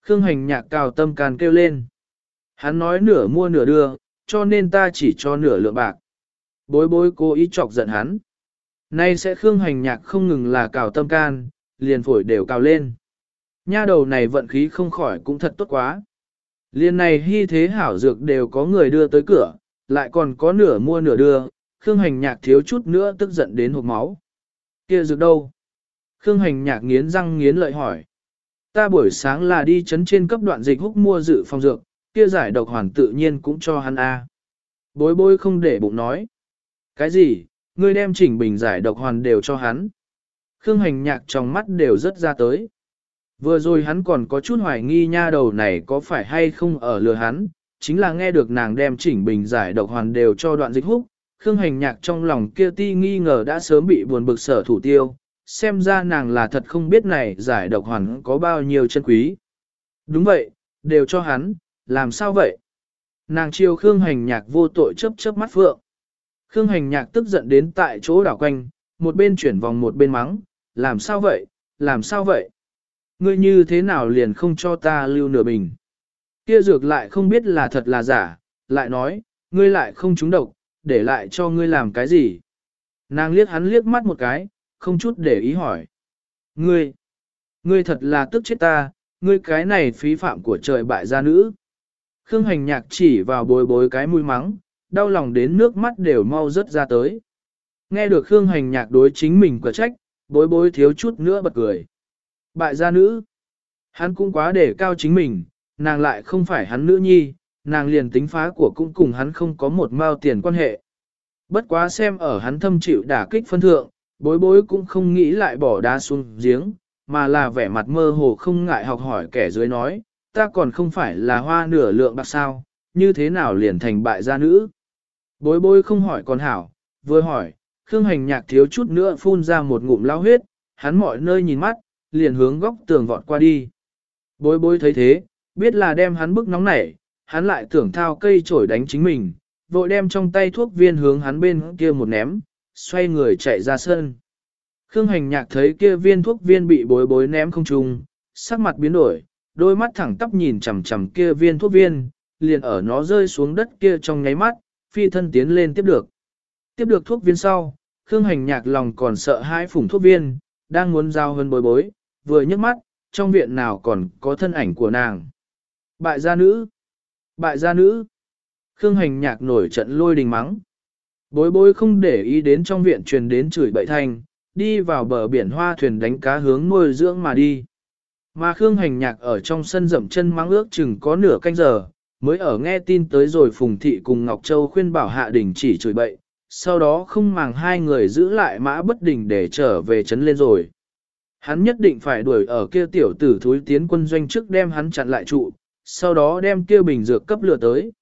Khương hành nhạc cào tâm can kêu lên. Hắn nói nửa mua nửa đưa, cho nên ta chỉ cho nửa lượng bạc. Bối bối cố ý chọc giận hắn. Nay sẽ Khương hành nhạc không ngừng là cào tâm can, liền phổi đều cào lên. Nha đầu này vận khí không khỏi cũng thật tốt quá. Liên này hy thế hảo dược đều có người đưa tới cửa, lại còn có nửa mua nửa đưa, Khương hành nhạc thiếu chút nữa tức giận đến hộp máu. Kia dược đâu? Khương hành nhạc nghiến răng nghiến lợi hỏi. Ta buổi sáng là đi chấn trên cấp đoạn dịch húc mua dự phòng dược, kia giải độc hoàn tự nhiên cũng cho hắn A. Bối bối không để bụng nói. Cái gì, ngươi đem chỉnh bình giải độc hoàn đều cho hắn. Khương hành nhạc trong mắt đều rất ra tới. Vừa rồi hắn còn có chút hoài nghi nha đầu này có phải hay không ở lừa hắn, chính là nghe được nàng đem chỉnh bình giải độc hoàn đều cho đoạn dịch húc, Khương hành nhạc trong lòng kia ti nghi ngờ đã sớm bị buồn bực sở thủ tiêu, xem ra nàng là thật không biết này giải độc hoàn có bao nhiêu chân quý. Đúng vậy, đều cho hắn, làm sao vậy? Nàng chiều Khương hành nhạc vô tội chớp chớp mắt phượng. Khương hành nhạc tức giận đến tại chỗ đảo quanh, một bên chuyển vòng một bên mắng, làm sao vậy, làm sao vậy? Ngươi như thế nào liền không cho ta lưu nửa bình? Kia dược lại không biết là thật là giả, lại nói, ngươi lại không trúng độc, để lại cho ngươi làm cái gì? Nàng liếc hắn liếc mắt một cái, không chút để ý hỏi. Ngươi, ngươi thật là tức chết ta, ngươi cái này phí phạm của trời bại gia nữ. Khương hành nhạc chỉ vào bối bối cái mũi mắng, đau lòng đến nước mắt đều mau rớt ra tới. Nghe được Khương hành nhạc đối chính mình quả trách, bối bối thiếu chút nữa bật cười. Bại gia nữ, hắn cũng quá để cao chính mình, nàng lại không phải hắn nữ nhi, nàng liền tính phá của cũng cùng hắn không có một mao tiền quan hệ. Bất quá xem ở hắn thâm chịu đả kích phân thượng, bối bối cũng không nghĩ lại bỏ đá xuống giếng, mà là vẻ mặt mơ hồ không ngại học hỏi kẻ dưới nói, ta còn không phải là hoa nửa lượng bạc sao, như thế nào liền thành bại gia nữ. Bối bối không hỏi còn hảo, vừa hỏi, Khương Hành Nhạc thiếu chút nữa phun ra một ngụm lao huyết, hắn mọi nơi nhìn mắt, liền hướng góc tường vọt qua đi. Bối bối thấy thế, biết là đem hắn bức nóng nảy, hắn lại tưởng thao cây chổi đánh chính mình, vội đem trong tay thuốc viên hướng hắn bên kia một ném, xoay người chạy ra sân. Khương hành nhạc thấy kia viên thuốc viên bị bối bối ném không trùng, sắc mặt biến đổi, đôi mắt thẳng tắp nhìn chằm chằm kia viên thuốc viên, liền ở nó rơi xuống đất kia trong nháy mắt, phi thân tiến lên tiếp được. Tiếp được thuốc viên sau, Khương hành nhạc lòng còn sợ hãi phủng thuốc viên, đang muốn giao hơn bối bối, vừa nhấc mắt, trong viện nào còn có thân ảnh của nàng. Bại gia nữ! Bại gia nữ! Khương hành nhạc nổi trận lôi đình mắng. Bối bối không để ý đến trong viện truyền đến chửi bậy thanh, đi vào bờ biển hoa thuyền đánh cá hướng nuôi dưỡng mà đi. Mà Khương hành nhạc ở trong sân rậm chân mắng ước chừng có nửa canh giờ, mới ở nghe tin tới rồi Phùng Thị cùng Ngọc Châu khuyên bảo hạ đình chỉ chửi bậy, sau đó không màng hai người giữ lại mã bất đình để trở về trấn lên rồi. Hắn nhất định phải đuổi ở kia tiểu tử thúi tiến quân doanh trước đem hắn chặn lại trụ, sau đó đem kia bình dược cấp lừa tới.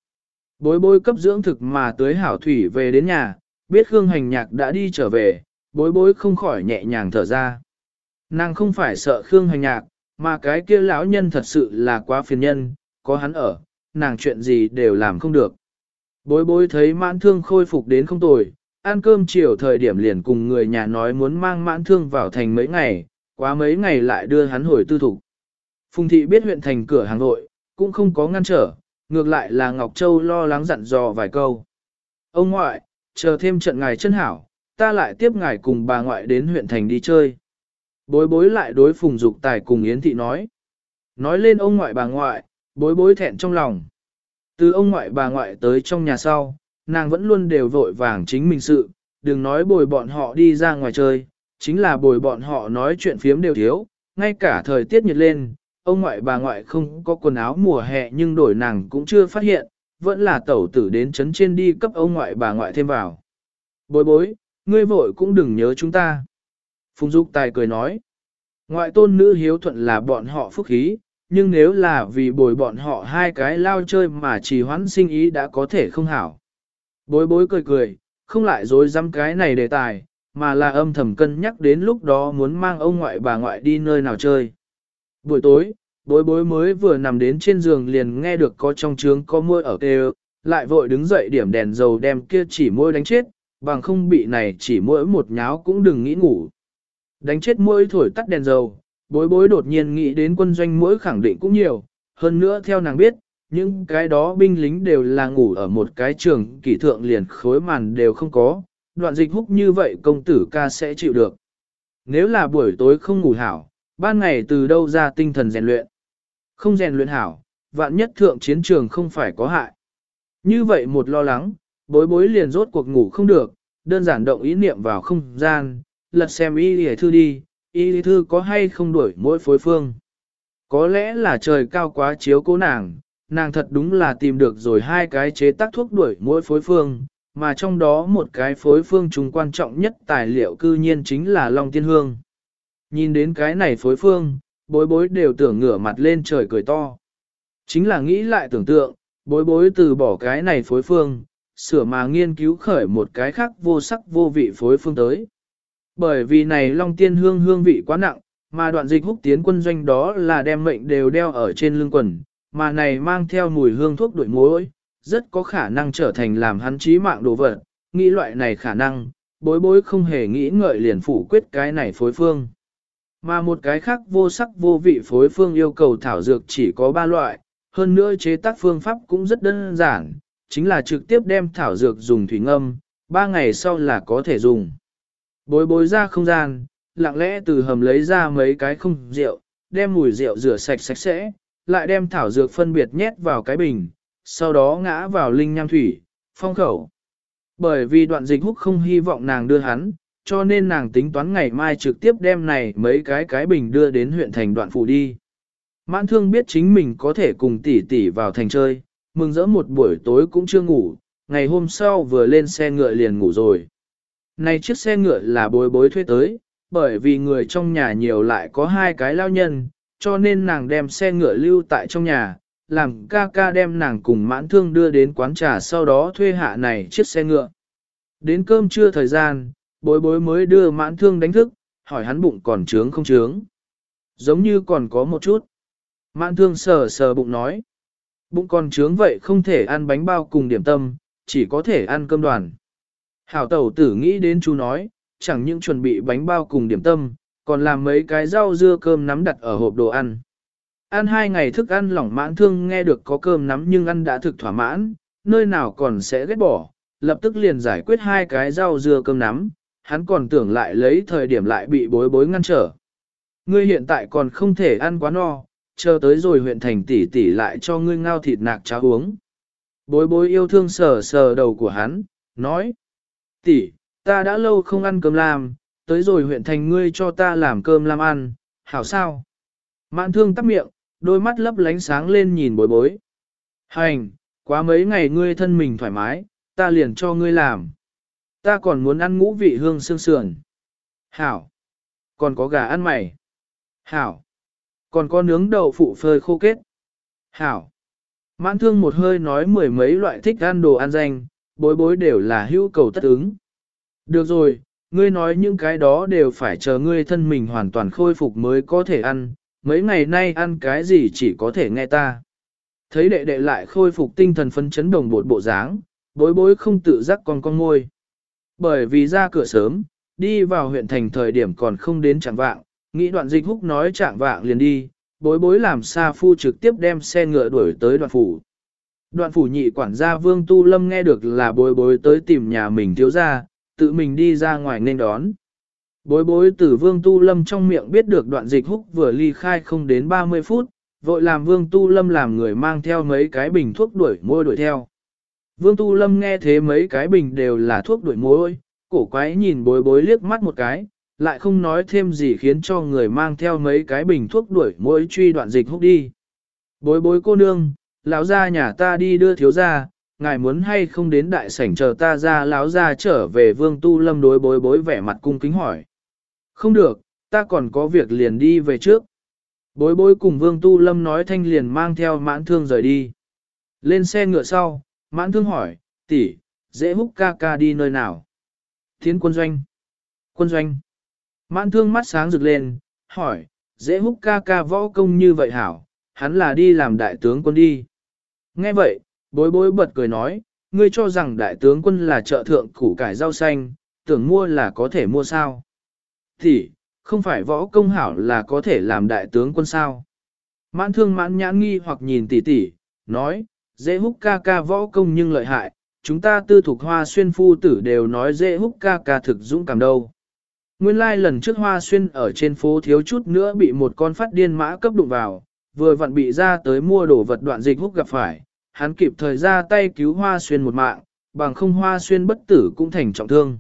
Bối bối cấp dưỡng thực mà tới hảo thủy về đến nhà, biết Khương Hành Nhạc đã đi trở về, bối bối không khỏi nhẹ nhàng thở ra. Nàng không phải sợ Khương Hành Nhạc, mà cái kia lão nhân thật sự là quá phiền nhân, có hắn ở, nàng chuyện gì đều làm không được. Bối bối thấy mãn thương khôi phục đến không tồi, ăn cơm chiều thời điểm liền cùng người nhà nói muốn mang mãn thương vào thành mấy ngày, quá mấy ngày lại đưa hắn hồi tư thủ. Phùng thị biết huyện thành cửa hàng nội, cũng không có ngăn trở, ngược lại là Ngọc Châu lo lắng dặn dò vài câu. Ông ngoại, chờ thêm trận ngài chân hảo, ta lại tiếp ngài cùng bà ngoại đến huyện thành đi chơi. Bối bối lại đối phùng dục tài cùng Yến Thị nói. Nói lên ông ngoại bà ngoại, bối bối thẹn trong lòng. Từ ông ngoại bà ngoại tới trong nhà sau, nàng vẫn luôn đều vội vàng chính mình sự, đừng nói bồi bọn họ đi ra ngoài chơi, chính là bồi bọn họ nói chuyện phiếm đều thiếu, ngay cả thời tiết nhiệt lên, ông ngoại bà ngoại không có quần áo mùa hè nhưng đổi nàng cũng chưa phát hiện, vẫn là tẩu tử đến chấn trên đi cấp ông ngoại bà ngoại thêm vào. Bối bối, ngươi vội cũng đừng nhớ chúng ta. Phùng Dục Tài cười nói, ngoại tôn nữ hiếu thuận là bọn họ phúc khí, nhưng nếu là vì bồi bọn họ hai cái lao chơi mà chỉ hoãn sinh ý đã có thể không hảo. Bối bối cười cười, không lại dối dăm cái này đề tài, mà là âm thầm cân nhắc đến lúc đó muốn mang ông ngoại bà ngoại đi nơi nào chơi. Buổi tối, bối bối mới vừa nằm đến trên giường liền nghe được có trong trướng có môi ở kêu, lại vội đứng dậy điểm đèn dầu đem kia chỉ môi đánh chết, bằng không bị này chỉ mỗi một nháo cũng đừng nghĩ ngủ. Đánh chết môi thổi tắt đèn dầu, bối bối đột nhiên nghĩ đến quân doanh mỗi khẳng định cũng nhiều, hơn nữa theo nàng biết, những cái đó binh lính đều là ngủ ở một cái trường kỷ thượng liền khối màn đều không có, đoạn dịch húc như vậy công tử ca sẽ chịu được. Nếu là buổi tối không ngủ hảo, ban ngày từ đâu ra tinh thần rèn luyện. Không rèn luyện hảo, vạn nhất thượng chiến trường không phải có hại. Như vậy một lo lắng, bối bối liền rốt cuộc ngủ không được, đơn giản động ý niệm vào không gian, lật xem y hề thư đi, y lý thư có hay không đuổi mỗi phối phương. Có lẽ là trời cao quá chiếu cố nàng, nàng thật đúng là tìm được rồi hai cái chế tác thuốc đuổi mỗi phối phương, mà trong đó một cái phối phương chúng quan trọng nhất tài liệu cư nhiên chính là Long Tiên Hương. Nhìn đến cái này phối phương, bối bối đều tưởng ngửa mặt lên trời cười to. Chính là nghĩ lại tưởng tượng, bối bối từ bỏ cái này phối phương, sửa mà nghiên cứu khởi một cái khác vô sắc vô vị phối phương tới. Bởi vì này Long Tiên Hương hương vị quá nặng, mà đoạn dịch húc tiến quân doanh đó là đem mệnh đều đeo ở trên lưng quần, mà này mang theo mùi hương thuốc đổi mối, rất có khả năng trở thành làm hắn trí mạng đồ vật, nghĩ loại này khả năng, bối bối không hề nghĩ ngợi liền phủ quyết cái này phối phương. Mà một cái khác vô sắc vô vị phối phương yêu cầu thảo dược chỉ có ba loại, hơn nữa chế tác phương pháp cũng rất đơn giản, chính là trực tiếp đem thảo dược dùng thủy ngâm, ba ngày sau là có thể dùng. Bối bối ra không gian, lặng lẽ từ hầm lấy ra mấy cái không rượu, đem mùi rượu rửa sạch sạch sẽ, lại đem thảo dược phân biệt nhét vào cái bình, sau đó ngã vào linh nham thủy, phong khẩu. Bởi vì đoạn dịch húc không hy vọng nàng đưa hắn, cho nên nàng tính toán ngày mai trực tiếp đem này mấy cái cái bình đưa đến huyện thành đoạn phủ đi. Mãn thương biết chính mình có thể cùng tỷ tỷ vào thành chơi, mừng rỡ một buổi tối cũng chưa ngủ, ngày hôm sau vừa lên xe ngựa liền ngủ rồi. Này chiếc xe ngựa là bối bối thuê tới, bởi vì người trong nhà nhiều lại có hai cái lao nhân, cho nên nàng đem xe ngựa lưu tại trong nhà, làm ca ca đem nàng cùng mãn thương đưa đến quán trà sau đó thuê hạ này chiếc xe ngựa. Đến cơm trưa thời gian, bối bối mới đưa mãn thương đánh thức, hỏi hắn bụng còn trướng không trướng. Giống như còn có một chút. Mãn thương sờ sờ bụng nói. Bụng còn trướng vậy không thể ăn bánh bao cùng điểm tâm, chỉ có thể ăn cơm đoàn. Hảo tẩu tử nghĩ đến chú nói, chẳng những chuẩn bị bánh bao cùng điểm tâm, còn làm mấy cái rau dưa cơm nắm đặt ở hộp đồ ăn. Ăn hai ngày thức ăn lỏng mãn thương nghe được có cơm nắm nhưng ăn đã thực thỏa mãn, nơi nào còn sẽ ghét bỏ, lập tức liền giải quyết hai cái rau dưa cơm nắm, hắn còn tưởng lại lấy thời điểm lại bị bối bối ngăn trở. Ngươi hiện tại còn không thể ăn quá no, chờ tới rồi huyện thành tỷ tỷ lại cho ngươi ngao thịt nạc cháo uống. Bối bối yêu thương sờ sờ đầu của hắn, nói. Tỷ, ta đã lâu không ăn cơm lam, tới rồi huyện thành ngươi cho ta làm cơm lam ăn, hảo sao? Mạn thương tắt miệng, đôi mắt lấp lánh sáng lên nhìn bối bối. Hành, quá mấy ngày ngươi thân mình thoải mái, ta liền cho ngươi làm. Ta còn muốn ăn ngũ vị hương xương sườn. Hảo. Còn có gà ăn mày. Hảo. Còn có nướng đậu phụ phơi khô kết. Hảo. Mãn thương một hơi nói mười mấy loại thích ăn đồ ăn danh, bối bối đều là hữu cầu tất ứng. Được rồi, ngươi nói những cái đó đều phải chờ ngươi thân mình hoàn toàn khôi phục mới có thể ăn, mấy ngày nay ăn cái gì chỉ có thể nghe ta. Thấy đệ đệ lại khôi phục tinh thần phấn chấn đồng bột bộ dáng, bối bối không tự giác con con ngôi. Bởi vì ra cửa sớm, đi vào huyện thành thời điểm còn không đến chẳng vạng, nghĩ đoạn dịch húc nói trạng vạng liền đi, bối bối làm xa phu trực tiếp đem xe ngựa đuổi tới đoạn phủ. Đoạn phủ nhị quản gia Vương Tu Lâm nghe được là bối bối tới tìm nhà mình thiếu ra, tự mình đi ra ngoài nên đón. Bối bối từ vương tu lâm trong miệng biết được đoạn dịch húc vừa ly khai không đến 30 phút, vội làm vương tu lâm làm người mang theo mấy cái bình thuốc đuổi môi đuổi theo. Vương tu lâm nghe thế mấy cái bình đều là thuốc đuổi môi, cổ quái nhìn bối bối liếc mắt một cái, lại không nói thêm gì khiến cho người mang theo mấy cái bình thuốc đuổi môi truy đoạn dịch húc đi. Bối bối cô nương, lão gia nhà ta đi đưa thiếu gia, ngài muốn hay không đến đại sảnh chờ ta ra lão gia trở về vương tu lâm đối bối bối vẻ mặt cung kính hỏi. Không được, ta còn có việc liền đi về trước. Bối bối cùng vương tu lâm nói thanh liền mang theo mãn thương rời đi. Lên xe ngựa sau, mãn thương hỏi, tỷ, dễ húc ca ca đi nơi nào? Thiến quân doanh. Quân doanh. Mãn thương mắt sáng rực lên, hỏi, dễ húc ca ca võ công như vậy hảo, hắn là đi làm đại tướng quân đi. Nghe vậy, bối bối bật cười nói, ngươi cho rằng đại tướng quân là trợ thượng củ cải rau xanh, tưởng mua là có thể mua sao. Thì, không phải võ công hảo là có thể làm đại tướng quân sao. Mãn thương mãn nhãn nghi hoặc nhìn tỷ tỷ, nói, dễ húc ca ca võ công nhưng lợi hại, chúng ta tư thuộc hoa xuyên phu tử đều nói dễ húc ca ca thực dũng cảm đâu. Nguyên lai like lần trước hoa xuyên ở trên phố thiếu chút nữa bị một con phát điên mã cấp đụng vào, vừa vặn bị ra tới mua đồ vật đoạn dịch húc gặp phải, hắn kịp thời ra tay cứu hoa xuyên một mạng, bằng không hoa xuyên bất tử cũng thành trọng thương.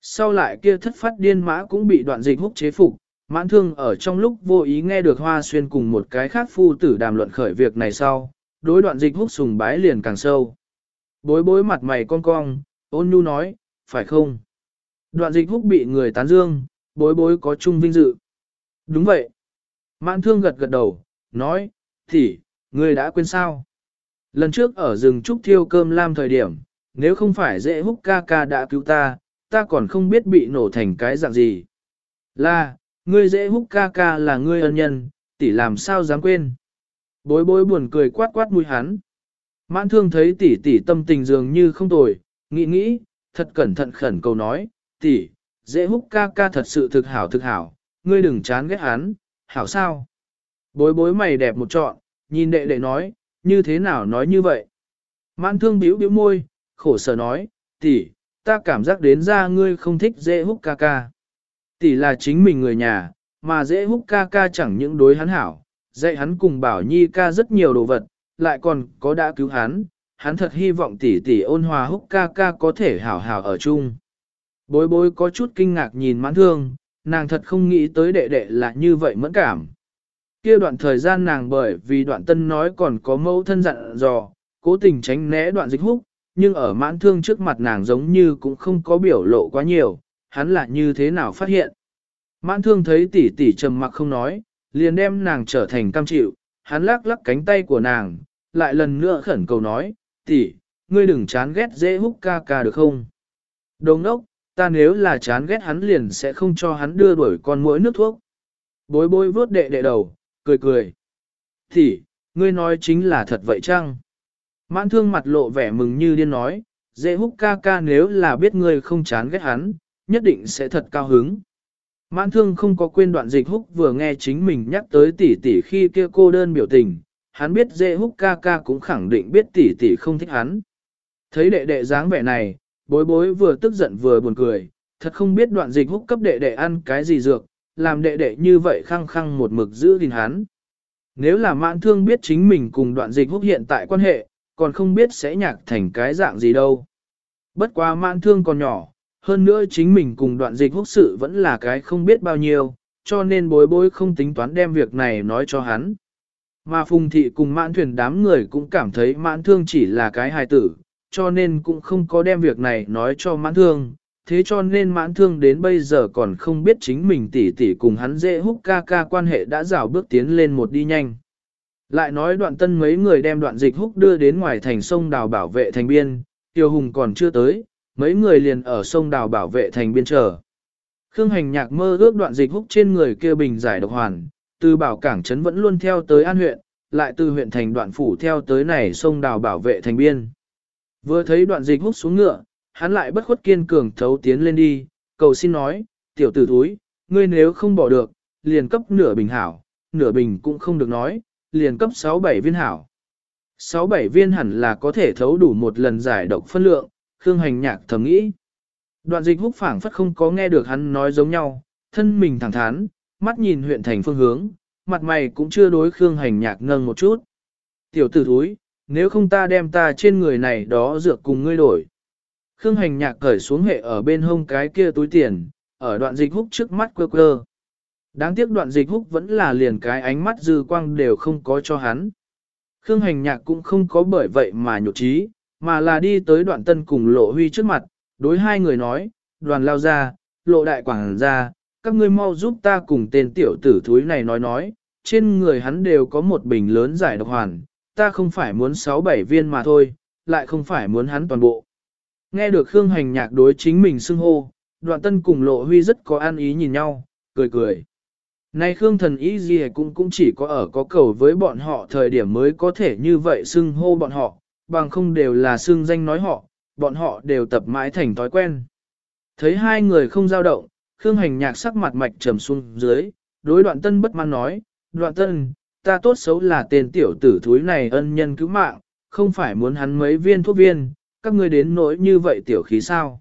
Sau lại kia thất phát điên mã cũng bị đoạn dịch húc chế phục, mãn thương ở trong lúc vô ý nghe được hoa xuyên cùng một cái khác phu tử đàm luận khởi việc này sau, đối đoạn dịch húc sùng bái liền càng sâu. Bối bối mặt mày con cong, ôn nhu nói, phải không? Đoạn dịch húc bị người tán dương, bối bối có chung vinh dự. Đúng vậy. Mãn thương gật gật đầu, nói, thì, ngươi đã quên sao? Lần trước ở rừng trúc thiêu cơm lam thời điểm, nếu không phải dễ húc ca ca đã cứu ta, ta còn không biết bị nổ thành cái dạng gì. Là, ngươi dễ húc ca ca là ngươi ân nhân, tỷ làm sao dám quên. Bối bối buồn cười quát quát mũi hắn. Mãn thương thấy tỷ tỷ tâm tình dường như không tồi, nghĩ nghĩ, thật cẩn thận khẩn cầu nói, tỷ, dễ húc ca ca thật sự thực hảo thực hảo, ngươi đừng chán ghét hắn, hảo sao. Bối bối mày đẹp một trọn, nhìn đệ đệ nói, như thế nào nói như vậy. Mãn thương bĩu bĩu môi, khổ sở nói, tỷ, ta cảm giác đến ra ngươi không thích dễ húc ca ca. Tỷ là chính mình người nhà, mà dễ húc ca ca chẳng những đối hắn hảo, dạy hắn cùng bảo nhi ca rất nhiều đồ vật, lại còn có đã cứu hắn, hắn thật hy vọng tỷ tỷ ôn hòa húc ca ca có thể hảo hảo ở chung. Bối bối có chút kinh ngạc nhìn mãn thương, nàng thật không nghĩ tới đệ đệ là như vậy mẫn cảm kia đoạn thời gian nàng bởi vì đoạn tân nói còn có mẫu thân dặn dò, cố tình tránh né đoạn dịch húc, nhưng ở mãn thương trước mặt nàng giống như cũng không có biểu lộ quá nhiều, hắn là như thế nào phát hiện. Mãn thương thấy tỷ tỷ trầm mặc không nói, liền đem nàng trở thành cam chịu, hắn lắc lắc cánh tay của nàng, lại lần nữa khẩn cầu nói, tỷ, ngươi đừng chán ghét dễ húc ca ca được không? Đồng ốc, ta nếu là chán ghét hắn liền sẽ không cho hắn đưa đuổi con mũi nước thuốc. Bối bối vuốt đệ đệ đầu, cười cười. Thì, ngươi nói chính là thật vậy chăng? Mãn thương mặt lộ vẻ mừng như điên nói, dễ húc ca ca nếu là biết ngươi không chán ghét hắn, nhất định sẽ thật cao hứng. Mãn thương không có quên đoạn dịch húc vừa nghe chính mình nhắc tới tỷ tỷ khi kia cô đơn biểu tình, hắn biết dễ húc ca ca cũng khẳng định biết tỷ tỷ không thích hắn. Thấy đệ đệ dáng vẻ này, bối bối vừa tức giận vừa buồn cười, thật không biết đoạn dịch húc cấp đệ đệ ăn cái gì dược, làm đệ đệ như vậy khăng khăng một mực giữ gìn hắn. Nếu là mãn thương biết chính mình cùng đoạn dịch húc hiện tại quan hệ, còn không biết sẽ nhạc thành cái dạng gì đâu. Bất quá mãn thương còn nhỏ, hơn nữa chính mình cùng đoạn dịch húc sự vẫn là cái không biết bao nhiêu, cho nên bối bối không tính toán đem việc này nói cho hắn. Mà phùng thị cùng mãn thuyền đám người cũng cảm thấy mãn thương chỉ là cái hài tử, cho nên cũng không có đem việc này nói cho mãn thương. Thế cho nên mãn thương đến bây giờ còn không biết chính mình tỷ tỷ cùng hắn dễ húc ca ca quan hệ đã rào bước tiến lên một đi nhanh. Lại nói đoạn tân mấy người đem đoạn dịch húc đưa đến ngoài thành sông đào bảo vệ thành biên, tiêu hùng còn chưa tới, mấy người liền ở sông đào bảo vệ thành biên chờ. Khương hành nhạc mơ ước đoạn dịch húc trên người kia bình giải độc hoàn, từ bảo cảng trấn vẫn luôn theo tới an huyện, lại từ huyện thành đoạn phủ theo tới này sông đào bảo vệ thành biên. Vừa thấy đoạn dịch húc xuống ngựa, hắn lại bất khuất kiên cường thấu tiến lên đi, cầu xin nói, tiểu tử túi, ngươi nếu không bỏ được, liền cấp nửa bình hảo, nửa bình cũng không được nói, liền cấp 6-7 viên hảo. 6-7 viên hẳn là có thể thấu đủ một lần giải độc phân lượng, Khương Hành Nhạc thầm nghĩ. Đoạn dịch húc phảng phất không có nghe được hắn nói giống nhau, thân mình thẳng thắn, mắt nhìn huyện thành phương hướng, mặt mày cũng chưa đối Khương Hành Nhạc ngâng một chút. Tiểu tử thúi, nếu không ta đem ta trên người này đó dược cùng ngươi đổi. Khương Hành Nhạc cởi xuống hệ ở bên hông cái kia túi tiền, ở đoạn dịch húc trước mắt quơ quơ. Đáng tiếc đoạn dịch húc vẫn là liền cái ánh mắt dư quang đều không có cho hắn. Khương Hành Nhạc cũng không có bởi vậy mà nhục trí, mà là đi tới đoạn tân cùng lộ huy trước mặt, đối hai người nói, đoàn lao ra, lộ đại quảng ra, các ngươi mau giúp ta cùng tên tiểu tử thúi này nói nói, trên người hắn đều có một bình lớn giải độc hoàn, ta không phải muốn 6-7 viên mà thôi, lại không phải muốn hắn toàn bộ. Nghe được Khương Hành Nhạc đối chính mình xưng hô, đoạn tân cùng lộ huy rất có an ý nhìn nhau, cười cười. Nay Khương thần ý gì cũng cũng chỉ có ở có cầu với bọn họ thời điểm mới có thể như vậy xưng hô bọn họ, bằng không đều là xưng danh nói họ, bọn họ đều tập mãi thành thói quen. Thấy hai người không giao động, Khương Hành Nhạc sắc mặt mạch trầm xuống dưới, đối đoạn tân bất mãn nói, đoạn tân, ta tốt xấu là tên tiểu tử thúi này ân nhân cứu mạng, không phải muốn hắn mấy viên thuốc viên, các ngươi đến nỗi như vậy tiểu khí sao.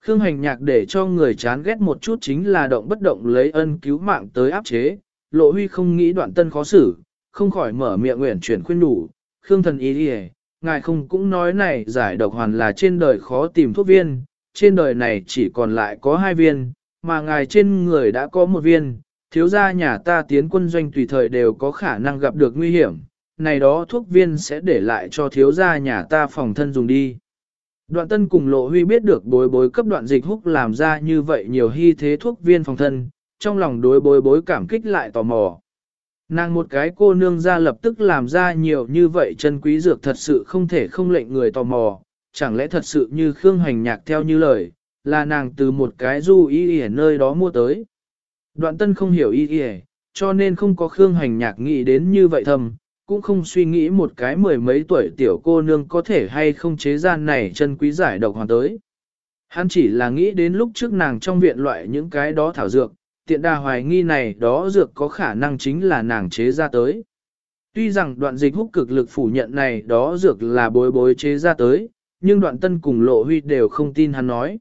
Khương Hành Nhạc để cho người chán ghét một chút chính là động bất động lấy ân cứu mạng tới áp chế, lộ huy không nghĩ đoạn tân khó xử, không khỏi mở miệng nguyện chuyển khuyên đủ, Khương thần ý đi ngài không cũng nói này giải độc hoàn là trên đời khó tìm thuốc viên, trên đời này chỉ còn lại có hai viên, mà ngài trên người đã có một viên, thiếu gia nhà ta tiến quân doanh tùy thời đều có khả năng gặp được nguy hiểm, này đó thuốc viên sẽ để lại cho thiếu gia nhà ta phòng thân dùng đi. Đoạn tân cùng lộ huy biết được bối bối cấp đoạn dịch húc làm ra như vậy nhiều hy thế thuốc viên phòng thân, trong lòng đối bối bối cảm kích lại tò mò. Nàng một cái cô nương ra lập tức làm ra nhiều như vậy chân quý dược thật sự không thể không lệnh người tò mò, chẳng lẽ thật sự như Khương Hành Nhạc theo như lời, là nàng từ một cái du y ở nơi đó mua tới. Đoạn tân không hiểu y y cho nên không có Khương Hành Nhạc nghĩ đến như vậy thầm, cũng không suy nghĩ một cái mười mấy tuổi tiểu cô nương có thể hay không chế gian này chân quý giải độc hoàn tới. Hắn chỉ là nghĩ đến lúc trước nàng trong viện loại những cái đó thảo dược, tiện đà hoài nghi này đó dược có khả năng chính là nàng chế ra tới. Tuy rằng đoạn dịch húc cực lực phủ nhận này đó dược là bối bối chế ra tới, nhưng đoạn tân cùng lộ huy đều không tin hắn nói.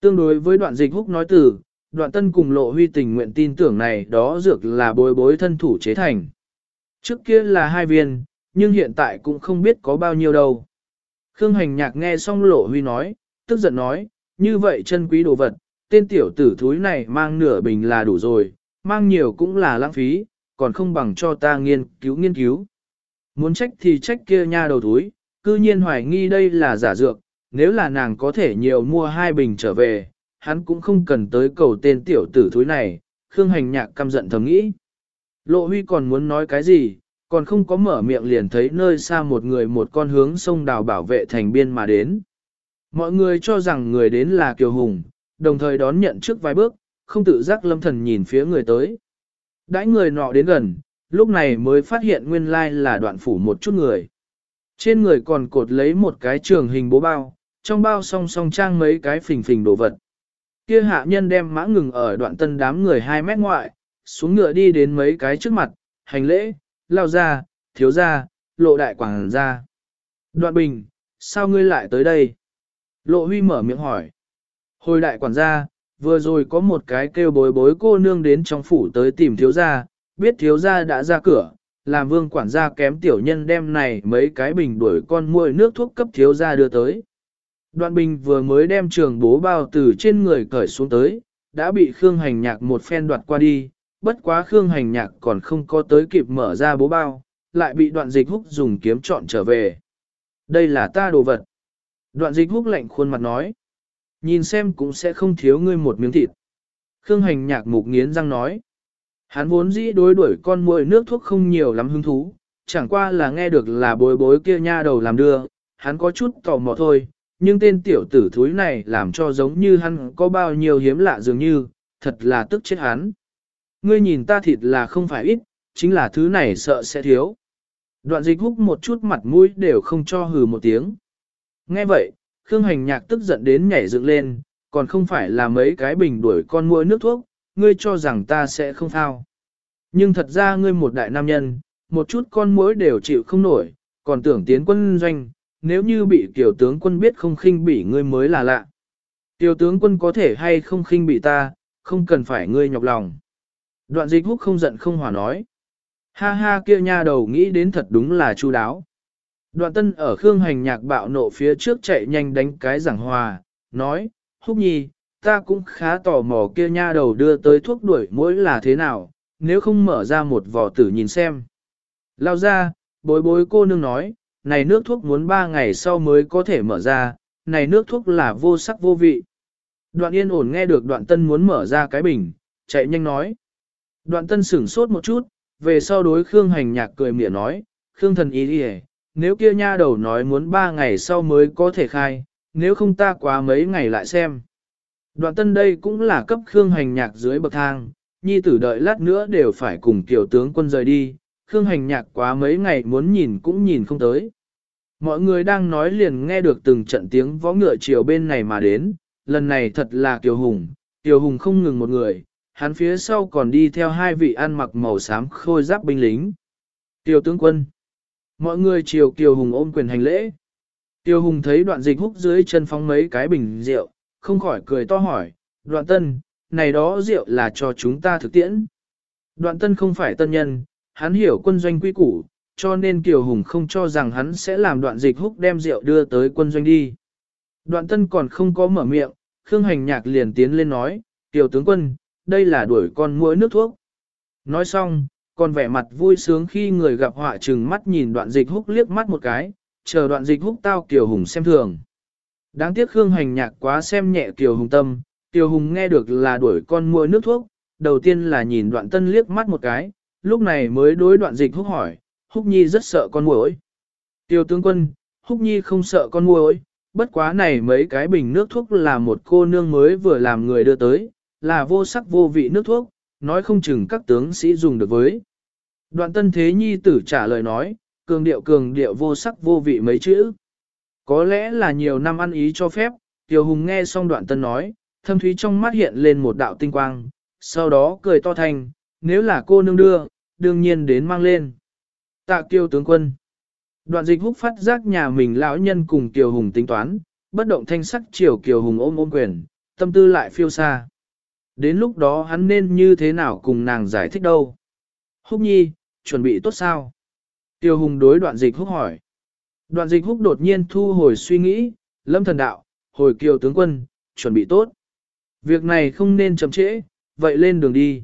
Tương đối với đoạn dịch húc nói từ, đoạn tân cùng lộ huy tình nguyện tin tưởng này đó dược là bối bối thân thủ chế thành. Trước kia là hai viên, nhưng hiện tại cũng không biết có bao nhiêu đâu. Khương hành nhạc nghe xong lộ huy nói, tức giận nói, như vậy chân quý đồ vật, tên tiểu tử thúi này mang nửa bình là đủ rồi, mang nhiều cũng là lãng phí, còn không bằng cho ta nghiên cứu nghiên cứu. Muốn trách thì trách kia nha đầu thúi, cư nhiên hoài nghi đây là giả dược, nếu là nàng có thể nhiều mua hai bình trở về, hắn cũng không cần tới cầu tên tiểu tử thúi này, Khương Hành Nhạc căm giận thầm nghĩ. Lộ Huy còn muốn nói cái gì, còn không có mở miệng liền thấy nơi xa một người một con hướng sông đào bảo vệ thành biên mà đến. Mọi người cho rằng người đến là Kiều Hùng, đồng thời đón nhận trước vài bước, không tự giác lâm thần nhìn phía người tới. Đãi người nọ đến gần, lúc này mới phát hiện nguyên lai là đoạn phủ một chút người. Trên người còn cột lấy một cái trường hình bố bao, trong bao song song trang mấy cái phình phình đồ vật. Kia hạ nhân đem mã ngừng ở đoạn tân đám người 2 mét ngoại, xuống ngựa đi đến mấy cái trước mặt, hành lễ, lao ra, thiếu ra, lộ đại quảng ra. Đoạn bình, sao ngươi lại tới đây? Lộ huy mở miệng hỏi. Hồi đại quản gia, vừa rồi có một cái kêu bối bối cô nương đến trong phủ tới tìm thiếu gia, biết thiếu gia đã ra cửa, làm vương quản gia kém tiểu nhân đem này mấy cái bình đuổi con muội nước thuốc cấp thiếu gia đưa tới. Đoạn bình vừa mới đem trường bố bao từ trên người cởi xuống tới, đã bị Khương Hành Nhạc một phen đoạt qua đi, bất quá Khương Hành Nhạc còn không có tới kịp mở ra bố bao, lại bị đoạn dịch húc dùng kiếm chọn trở về. Đây là ta đồ vật. Đoạn dịch húc lạnh khuôn mặt nói. Nhìn xem cũng sẽ không thiếu ngươi một miếng thịt. Khương Hành Nhạc mục nghiến răng nói. Hắn vốn dĩ đối đuổi con muội nước thuốc không nhiều lắm hứng thú, chẳng qua là nghe được là bối bối kia nha đầu làm đưa, hắn có chút tò mò thôi, nhưng tên tiểu tử thúi này làm cho giống như hắn có bao nhiêu hiếm lạ dường như, thật là tức chết hắn. Ngươi nhìn ta thịt là không phải ít, chính là thứ này sợ sẽ thiếu. Đoạn dịch húc một chút mặt mũi đều không cho hừ một tiếng. Nghe vậy, Khương Hành Nhạc tức giận đến nhảy dựng lên, còn không phải là mấy cái bình đuổi con mua nước thuốc, ngươi cho rằng ta sẽ không thao. Nhưng thật ra ngươi một đại nam nhân, một chút con muỗi đều chịu không nổi, còn tưởng tiến quân doanh, nếu như bị tiểu tướng quân biết không khinh bỉ ngươi mới là lạ. Tiểu tướng quân có thể hay không khinh bị ta, không cần phải ngươi nhọc lòng. Đoạn dịch húc không giận không hòa nói. Ha ha kia nha đầu nghĩ đến thật đúng là chu đáo. Đoạn tân ở khương hành nhạc bạo nộ phía trước chạy nhanh đánh cái giảng hòa, nói, húc nhi, ta cũng khá tò mò kia nha đầu đưa tới thuốc đuổi mũi là thế nào, nếu không mở ra một vỏ tử nhìn xem. Lao ra, bối bối cô nương nói, này nước thuốc muốn ba ngày sau mới có thể mở ra, này nước thuốc là vô sắc vô vị. Đoạn yên ổn nghe được đoạn tân muốn mở ra cái bình, chạy nhanh nói. Đoạn tân sửng sốt một chút, về sau đối Khương hành nhạc cười mỉa nói, Khương thần ý đi nếu kia nha đầu nói muốn ba ngày sau mới có thể khai, nếu không ta quá mấy ngày lại xem. Đoạn tân đây cũng là cấp Khương hành nhạc dưới bậc thang, nhi tử đợi lát nữa đều phải cùng tiểu tướng quân rời đi, Khương hành nhạc quá mấy ngày muốn nhìn cũng nhìn không tới. Mọi người đang nói liền nghe được từng trận tiếng võ ngựa chiều bên này mà đến, lần này thật là Kiều Hùng, Kiều Hùng không ngừng một người, hắn phía sau còn đi theo hai vị ăn mặc màu xám khôi giáp binh lính. Tiêu tướng quân. Mọi người chiều Kiều Hùng ôm quyền hành lễ. Tiêu Hùng thấy đoạn dịch húc dưới chân phóng mấy cái bình rượu, không khỏi cười to hỏi, đoạn tân, này đó rượu là cho chúng ta thực tiễn. Đoạn tân không phải tân nhân, hắn hiểu quân doanh quy củ, cho nên Kiều Hùng không cho rằng hắn sẽ làm đoạn dịch húc đem rượu đưa tới quân doanh đi. Đoạn tân còn không có mở miệng, Khương Hành Nhạc liền tiến lên nói, Kiều tướng quân, đây là đuổi con muỗi nước thuốc. Nói xong, còn vẻ mặt vui sướng khi người gặp họa trừng mắt nhìn đoạn dịch húc liếc mắt một cái, chờ đoạn dịch húc tao Kiều Hùng xem thường. Đáng tiếc Khương Hành Nhạc quá xem nhẹ Kiều Hùng tâm, Kiều Hùng nghe được là đuổi con muỗi nước thuốc, đầu tiên là nhìn đoạn tân liếc mắt một cái, lúc này mới đối đoạn dịch húc hỏi, húc nhi rất sợ con muỗi. Tiêu tướng quân, húc nhi không sợ con muỗi, bất quá này mấy cái bình nước thuốc là một cô nương mới vừa làm người đưa tới, là vô sắc vô vị nước thuốc, nói không chừng các tướng sĩ dùng được với. Đoạn tân thế nhi tử trả lời nói, cường điệu cường điệu vô sắc vô vị mấy chữ. Có lẽ là nhiều năm ăn ý cho phép, Tiêu Hùng nghe xong đoạn tân nói, thâm thúy trong mắt hiện lên một đạo tinh quang, sau đó cười to thành, nếu là cô nương đưa, đương nhiên đến mang lên. Tạ kiêu tướng quân. Đoạn dịch húc phát giác nhà mình lão nhân cùng Kiều Hùng tính toán, bất động thanh sắc chiều Kiều Hùng ôm ôm quyền, tâm tư lại phiêu xa. Đến lúc đó hắn nên như thế nào cùng nàng giải thích đâu. Húc nhi, chuẩn bị tốt sao? Tiêu Hùng đối đoạn dịch húc hỏi. Đoạn dịch húc đột nhiên thu hồi suy nghĩ, lâm thần đạo, hồi kiều tướng quân, chuẩn bị tốt. Việc này không nên chậm trễ, vậy lên đường đi.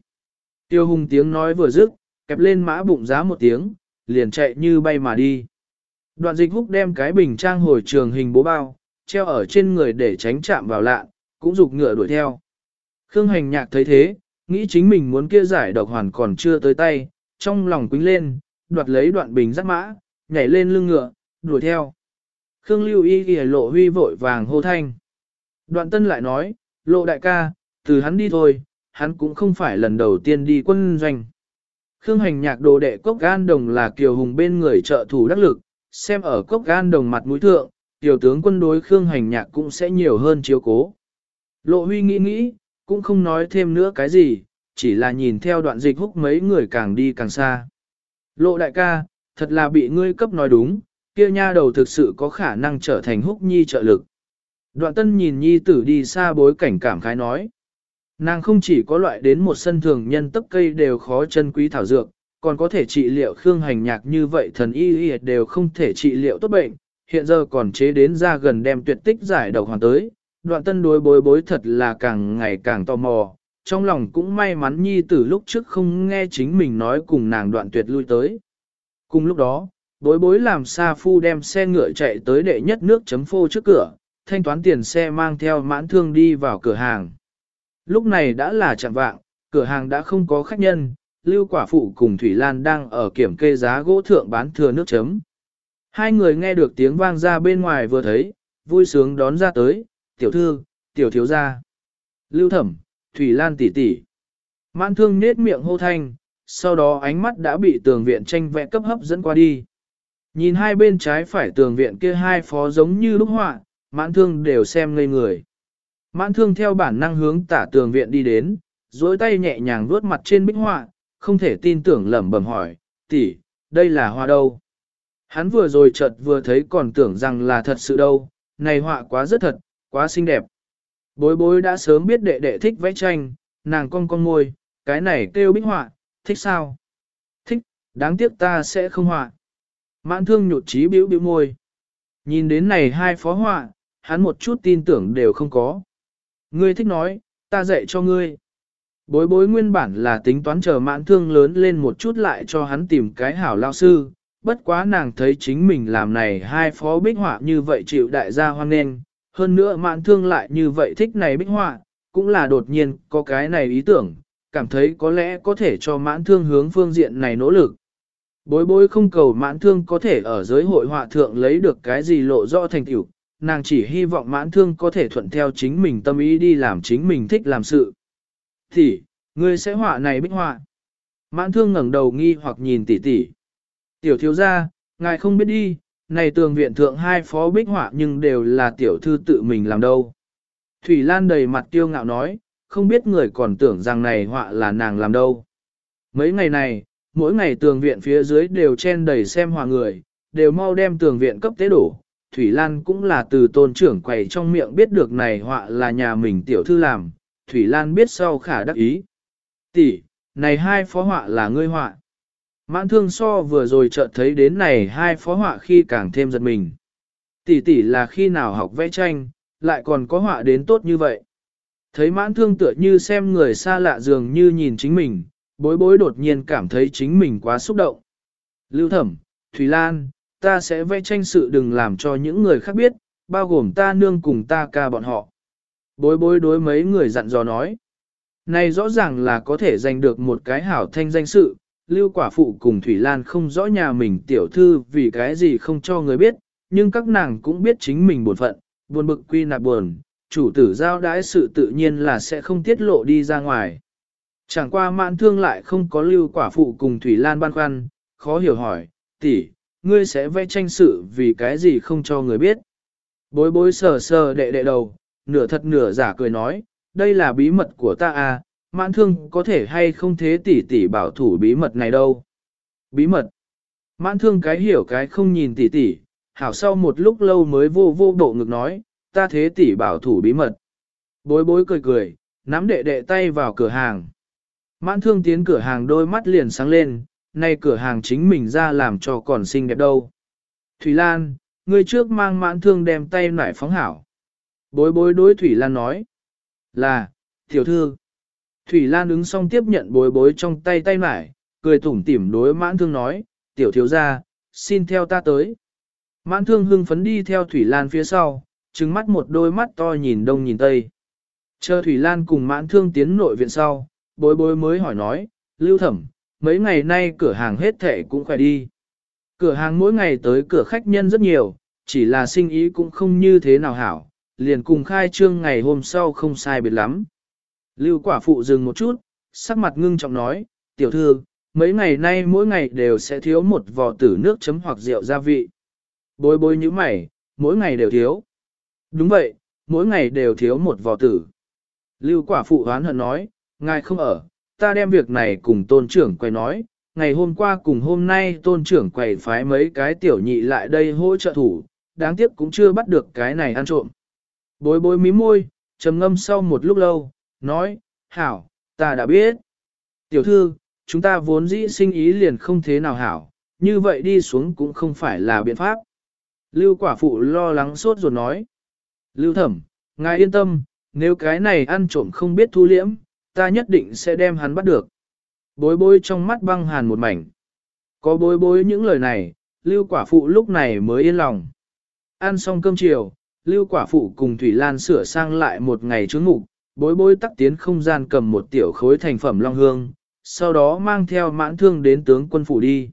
Tiêu hùng tiếng nói vừa dứt, kẹp lên mã bụng giá một tiếng, liền chạy như bay mà đi. Đoạn dịch húc đem cái bình trang hồi trường hình bố bao, treo ở trên người để tránh chạm vào lạ, cũng dục ngựa đuổi theo. Khương hành nhạc thấy thế, nghĩ chính mình muốn kia giải độc hoàn còn chưa tới tay, trong lòng quính lên, đoạt lấy đoạn bình dắt mã, nhảy lên lưng ngựa, đuổi theo. Khương lưu y ghi lộ huy vội vàng hô thanh. Đoạn tân lại nói, lộ đại ca, từ hắn đi thôi, hắn cũng không phải lần đầu tiên đi quân doanh. Khương hành nhạc đồ đệ cốc gan đồng là kiều hùng bên người trợ thủ đắc lực, xem ở cốc gan đồng mặt mũi thượng, tiểu tướng quân đối Khương hành nhạc cũng sẽ nhiều hơn chiếu cố. Lộ huy nghĩ nghĩ, cũng không nói thêm nữa cái gì, chỉ là nhìn theo đoạn dịch húc mấy người càng đi càng xa. Lộ đại ca, thật là bị ngươi cấp nói đúng, kia nha đầu thực sự có khả năng trở thành húc nhi trợ lực. Đoạn tân nhìn nhi tử đi xa bối cảnh cảm khái nói. Nàng không chỉ có loại đến một sân thường nhân tấp cây đều khó chân quý thảo dược, còn có thể trị liệu khương hành nhạc như vậy thần y y đều không thể trị liệu tốt bệnh, hiện giờ còn chế đến ra gần đem tuyệt tích giải độc hoàn tới. Đoạn tân đối bối bối thật là càng ngày càng tò mò, trong lòng cũng may mắn nhi tử lúc trước không nghe chính mình nói cùng nàng đoạn tuyệt lui tới. Cùng lúc đó, bối bối làm xa phu đem xe ngựa chạy tới đệ nhất nước chấm phô trước cửa, thanh toán tiền xe mang theo mãn thương đi vào cửa hàng. Lúc này đã là chạm vạng, cửa hàng đã không có khách nhân, Lưu Quả Phụ cùng Thủy Lan đang ở kiểm kê giá gỗ thượng bán thừa nước chấm. Hai người nghe được tiếng vang ra bên ngoài vừa thấy, vui sướng đón ra tới, tiểu thư, tiểu thiếu gia. Lưu Thẩm, Thủy Lan tỷ tỷ. Mãn thương nết miệng hô thanh, sau đó ánh mắt đã bị tường viện tranh vẽ cấp hấp dẫn qua đi. Nhìn hai bên trái phải tường viện kia hai phó giống như lúc họa, mãn thương đều xem ngây người. Mãn thương theo bản năng hướng tả tường viện đi đến, dối tay nhẹ nhàng vuốt mặt trên bích họa, không thể tin tưởng lẩm bẩm hỏi, tỷ, đây là hoa đâu? Hắn vừa rồi chợt vừa thấy còn tưởng rằng là thật sự đâu, này họa quá rất thật, quá xinh đẹp. Bối bối đã sớm biết đệ đệ thích vẽ tranh, nàng con con môi, cái này kêu bích họa, thích sao? Thích, đáng tiếc ta sẽ không họa. Mãn thương nhụt trí biểu biểu môi. Nhìn đến này hai phó họa, hắn một chút tin tưởng đều không có. Ngươi thích nói, ta dạy cho ngươi. Bối bối nguyên bản là tính toán chờ mãn thương lớn lên một chút lại cho hắn tìm cái hảo lao sư, bất quá nàng thấy chính mình làm này hai phó bích họa như vậy chịu đại gia hoan nghênh, hơn nữa mãn thương lại như vậy thích này bích họa, cũng là đột nhiên có cái này ý tưởng, cảm thấy có lẽ có thể cho mãn thương hướng phương diện này nỗ lực. Bối bối không cầu mãn thương có thể ở giới hội họa thượng lấy được cái gì lộ rõ thành tựu, nàng chỉ hy vọng mãn thương có thể thuận theo chính mình tâm ý đi làm chính mình thích làm sự. Thì, ngươi sẽ họa này bích họa. Mãn thương ngẩng đầu nghi hoặc nhìn tỉ tỉ. Tiểu thiếu gia, ngài không biết đi, này tường viện thượng hai phó bích họa nhưng đều là tiểu thư tự mình làm đâu. Thủy Lan đầy mặt tiêu ngạo nói, không biết người còn tưởng rằng này họa là nàng làm đâu. Mấy ngày này, mỗi ngày tường viện phía dưới đều chen đầy xem họa người, đều mau đem tường viện cấp tế đổ. Thủy Lan cũng là từ tôn trưởng quầy trong miệng biết được này họa là nhà mình tiểu thư làm, Thủy Lan biết sau khả đắc ý. Tỷ, này hai phó họa là ngươi họa. Mãn thương so vừa rồi chợt thấy đến này hai phó họa khi càng thêm giật mình. Tỷ tỷ là khi nào học vẽ tranh, lại còn có họa đến tốt như vậy. Thấy mãn thương tựa như xem người xa lạ dường như nhìn chính mình, bối bối đột nhiên cảm thấy chính mình quá xúc động. Lưu thẩm, Thủy Lan, ta sẽ vẽ tranh sự đừng làm cho những người khác biết, bao gồm ta nương cùng ta ca bọn họ. Bối bối đối mấy người dặn dò nói. Này rõ ràng là có thể giành được một cái hảo thanh danh sự, Lưu quả phụ cùng Thủy Lan không rõ nhà mình tiểu thư vì cái gì không cho người biết, nhưng các nàng cũng biết chính mình buồn phận, buồn bực quy nạp buồn, chủ tử giao đãi sự tự nhiên là sẽ không tiết lộ đi ra ngoài. Chẳng qua mãn thương lại không có lưu quả phụ cùng Thủy Lan băn khoăn, khó hiểu hỏi, tỷ, ngươi sẽ vẽ tranh sự vì cái gì không cho người biết. Bối bối sờ sờ đệ đệ đầu, nửa thật nửa giả cười nói, đây là bí mật của ta à, mãn thương có thể hay không thế tỷ tỷ bảo thủ bí mật này đâu. Bí mật. Mãn thương cái hiểu cái không nhìn tỷ tỷ, hảo sau một lúc lâu mới vô vô độ ngực nói, ta thế tỷ bảo thủ bí mật. Bối bối cười cười, nắm đệ đệ tay vào cửa hàng. Mãn thương tiến cửa hàng đôi mắt liền sáng lên, nay cửa hàng chính mình ra làm cho còn xinh đẹp đâu. Thủy Lan, người trước mang mãn thương đem tay nải phóng hảo. Bối bối đối Thủy Lan nói, là, tiểu thư. Thủy Lan ứng xong tiếp nhận bối bối trong tay tay mải, cười tủm tỉm đối mãn thương nói, tiểu thiếu gia, xin theo ta tới. Mãn thương hưng phấn đi theo Thủy Lan phía sau, trừng mắt một đôi mắt to nhìn đông nhìn tây. Chờ Thủy Lan cùng mãn thương tiến nội viện sau, bối bối mới hỏi nói, lưu thẩm, mấy ngày nay cửa hàng hết thệ cũng khỏe đi. Cửa hàng mỗi ngày tới cửa khách nhân rất nhiều, chỉ là sinh ý cũng không như thế nào hảo, liền cùng khai trương ngày hôm sau không sai biệt lắm. Lưu quả phụ dừng một chút, sắc mặt ngưng trọng nói, tiểu thư, mấy ngày nay mỗi ngày đều sẽ thiếu một vò tử nước chấm hoặc rượu gia vị. Bối bối như mày, mỗi ngày đều thiếu. Đúng vậy, mỗi ngày đều thiếu một vò tử. Lưu quả phụ hoán hận nói, ngài không ở, ta đem việc này cùng tôn trưởng quay nói, ngày hôm qua cùng hôm nay tôn trưởng quầy phái mấy cái tiểu nhị lại đây hỗ trợ thủ, đáng tiếc cũng chưa bắt được cái này ăn trộm. Bối bối mí môi, trầm ngâm sau một lúc lâu, nói, hảo, ta đã biết. Tiểu thư, chúng ta vốn dĩ sinh ý liền không thế nào hảo, như vậy đi xuống cũng không phải là biện pháp. Lưu quả phụ lo lắng sốt ruột nói. Lưu thẩm, ngài yên tâm, nếu cái này ăn trộm không biết thu liễm, ta nhất định sẽ đem hắn bắt được. Bối bối trong mắt băng hàn một mảnh. Có bối bối những lời này, lưu quả phụ lúc này mới yên lòng. Ăn xong cơm chiều, lưu quả phụ cùng Thủy Lan sửa sang lại một ngày trước ngủ, bối bối tắc tiến không gian cầm một tiểu khối thành phẩm long hương, sau đó mang theo mãn thương đến tướng quân phủ đi.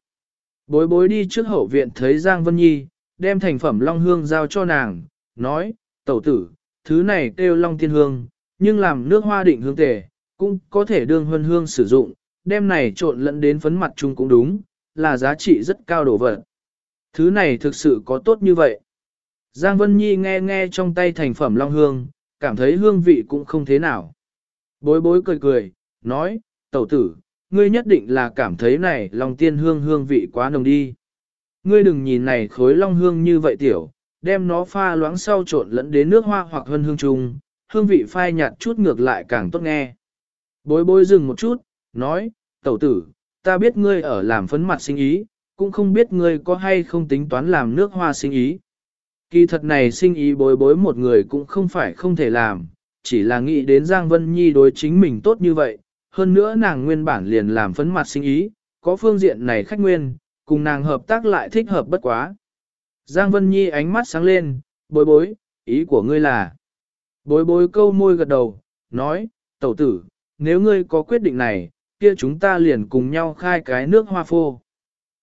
Bối bối đi trước hậu viện thấy Giang Vân Nhi, đem thành phẩm long hương giao cho nàng, nói, tẩu tử, thứ này kêu long tiên hương, nhưng làm nước hoa định hương tề, cũng có thể đương huân hương sử dụng, đem này trộn lẫn đến phấn mặt chung cũng đúng, là giá trị rất cao đồ vật. Thứ này thực sự có tốt như vậy. Giang Vân Nhi nghe nghe trong tay thành phẩm long hương, cảm thấy hương vị cũng không thế nào. Bối bối cười cười, nói, tẩu tử, ngươi nhất định là cảm thấy này long tiên hương hương vị quá nồng đi. Ngươi đừng nhìn này khối long hương như vậy tiểu, đem nó pha loãng sau trộn lẫn đến nước hoa hoặc hân hương trùng, hương vị phai nhạt chút ngược lại càng tốt nghe. Bối bối dừng một chút, nói, tẩu tử, ta biết ngươi ở làm phấn mặt sinh ý, cũng không biết ngươi có hay không tính toán làm nước hoa sinh ý. Kỳ thật này sinh ý bối bối một người cũng không phải không thể làm, chỉ là nghĩ đến Giang Vân Nhi đối chính mình tốt như vậy, hơn nữa nàng nguyên bản liền làm phấn mặt sinh ý, có phương diện này khách nguyên, cùng nàng hợp tác lại thích hợp bất quá. Giang Vân Nhi ánh mắt sáng lên, bối bối, ý của ngươi là. Bối bối câu môi gật đầu, nói, tẩu tử, nếu ngươi có quyết định này, kia chúng ta liền cùng nhau khai cái nước hoa phô.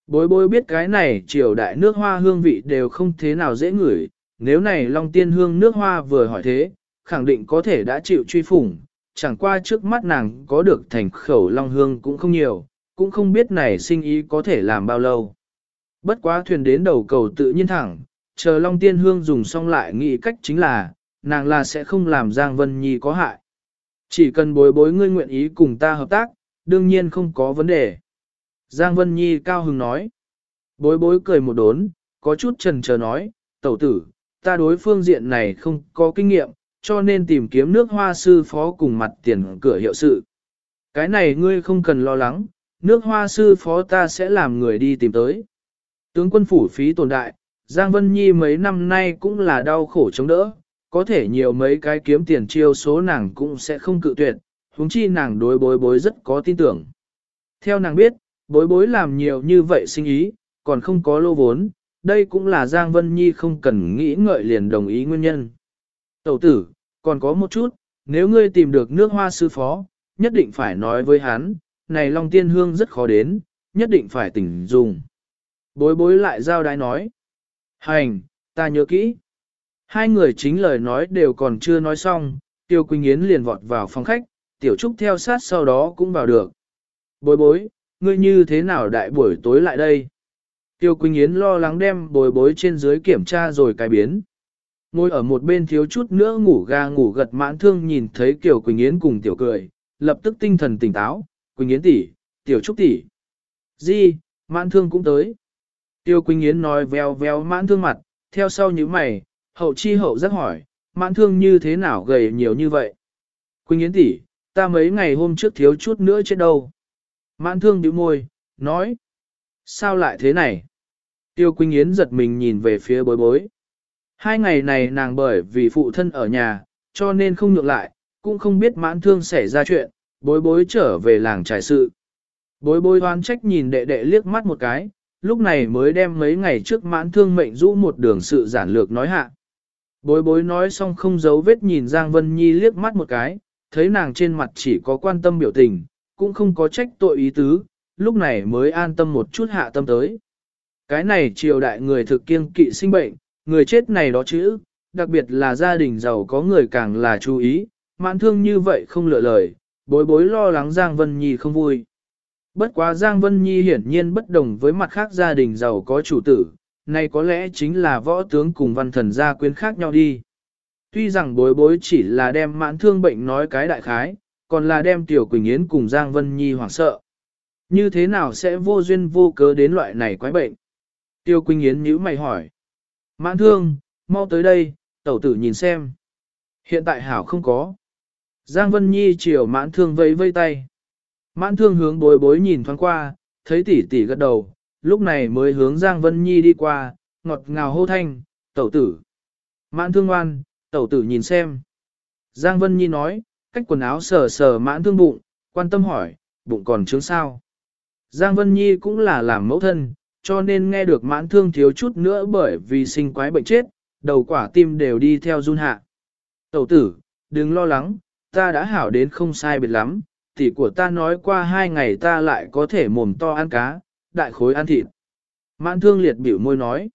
Bối bối biết cái này triều đại nước hoa hương vị đều không thế nào dễ ngửi, nếu này Long Tiên hương nước hoa vừa hỏi thế, khẳng định có thể đã chịu truy phủng, chẳng qua trước mắt nàng có được thành khẩu Long hương cũng không nhiều, cũng không biết này sinh ý có thể làm bao lâu. Bất quá thuyền đến đầu cầu tự nhiên thẳng, chờ Long Tiên hương dùng xong lại nghĩ cách chính là, nàng là sẽ không làm Giang Vân Nhi có hại. Chỉ cần bối bối ngươi nguyện ý cùng ta hợp tác, đương nhiên không có vấn đề. Giang Vân Nhi cao hứng nói. Bối bối cười một đốn, có chút trần chờ nói, tẩu tử, ta đối phương diện này không có kinh nghiệm, cho nên tìm kiếm nước hoa sư phó cùng mặt tiền cửa hiệu sự. Cái này ngươi không cần lo lắng, nước hoa sư phó ta sẽ làm người đi tìm tới. Tướng quân phủ phí tồn đại, Giang Vân Nhi mấy năm nay cũng là đau khổ chống đỡ, có thể nhiều mấy cái kiếm tiền chiêu số nàng cũng sẽ không cự tuyệt, huống chi nàng đối bối bối rất có tin tưởng. Theo nàng biết, bối bối làm nhiều như vậy sinh ý, còn không có lô vốn, đây cũng là Giang Vân Nhi không cần nghĩ ngợi liền đồng ý nguyên nhân. Tẩu tử, còn có một chút, nếu ngươi tìm được nước hoa sư phó, nhất định phải nói với hắn, này Long Tiên Hương rất khó đến, nhất định phải tỉnh dùng. Bối bối lại giao đái nói. Hành, ta nhớ kỹ. Hai người chính lời nói đều còn chưa nói xong, Tiêu Quỳnh Yến liền vọt vào phòng khách, Tiểu Trúc theo sát sau đó cũng vào được. Bối bối, ngươi như thế nào đại buổi tối lại đây? Tiêu Quỳnh Yến lo lắng đem bồi bối trên dưới kiểm tra rồi cải biến. Ngồi ở một bên thiếu chút nữa ngủ ga ngủ gật mãn thương nhìn thấy Kiều Quỳnh Yến cùng Tiểu cười, lập tức tinh thần tỉnh táo, Quỳnh Yến tỷ, Tiểu Trúc tỷ. Di, mãn thương cũng tới. Tiêu Quỳnh Yến nói veo veo mãn thương mặt, theo sau như mày, hậu chi hậu rất hỏi, mãn thương như thế nào gầy nhiều như vậy? Quỳnh Yến tỷ, ta mấy ngày hôm trước thiếu chút nữa chết đâu. Mãn thương bĩu môi, nói. Sao lại thế này? Tiêu Quỳnh Yến giật mình nhìn về phía bối bối. Hai ngày này nàng bởi vì phụ thân ở nhà, cho nên không nhượng lại, cũng không biết mãn thương xảy ra chuyện, bối bối trở về làng trải sự. Bối bối hoan trách nhìn đệ đệ liếc mắt một cái, lúc này mới đem mấy ngày trước mãn thương mệnh rũ một đường sự giản lược nói hạ. Bối bối nói xong không giấu vết nhìn Giang Vân Nhi liếc mắt một cái, thấy nàng trên mặt chỉ có quan tâm biểu tình, cũng không có trách tội ý tứ, lúc này mới an tâm một chút hạ tâm tới. Cái này triều đại người thực kiêng kỵ sinh bệnh, người chết này đó chữ, đặc biệt là gia đình giàu có người càng là chú ý, mãn thương như vậy không lựa lời, bối bối lo lắng Giang Vân Nhi không vui. Bất quá Giang Vân Nhi hiển nhiên bất đồng với mặt khác gia đình giàu có chủ tử, này có lẽ chính là võ tướng cùng văn thần gia quyến khác nhau đi. Tuy rằng bối bối chỉ là đem mãn thương bệnh nói cái đại khái, còn là đem Tiểu Quỳnh Yến cùng Giang Vân Nhi hoảng sợ. Như thế nào sẽ vô duyên vô cớ đến loại này quái bệnh? Tiêu Quỳnh Yến nhíu mày hỏi. Mãn thương, mau tới đây, tẩu tử nhìn xem. Hiện tại hảo không có. Giang Vân Nhi chiều mãn thương vẫy vây tay. Mãn thương hướng bối bối nhìn thoáng qua, thấy tỷ tỷ gật đầu, lúc này mới hướng Giang Vân Nhi đi qua, ngọt ngào hô thanh, tẩu tử. Mãn thương ngoan, tẩu tử nhìn xem. Giang Vân Nhi nói, cách quần áo sờ sờ mãn thương bụng, quan tâm hỏi, bụng còn trướng sao. Giang Vân Nhi cũng là làm mẫu thân, cho nên nghe được mãn thương thiếu chút nữa bởi vì sinh quái bệnh chết, đầu quả tim đều đi theo run hạ. Tẩu tử, đừng lo lắng, ta đã hảo đến không sai biệt lắm, tỷ của ta nói qua hai ngày ta lại có thể mồm to ăn cá, đại khối ăn thịt. Mãn thương liệt biểu môi nói.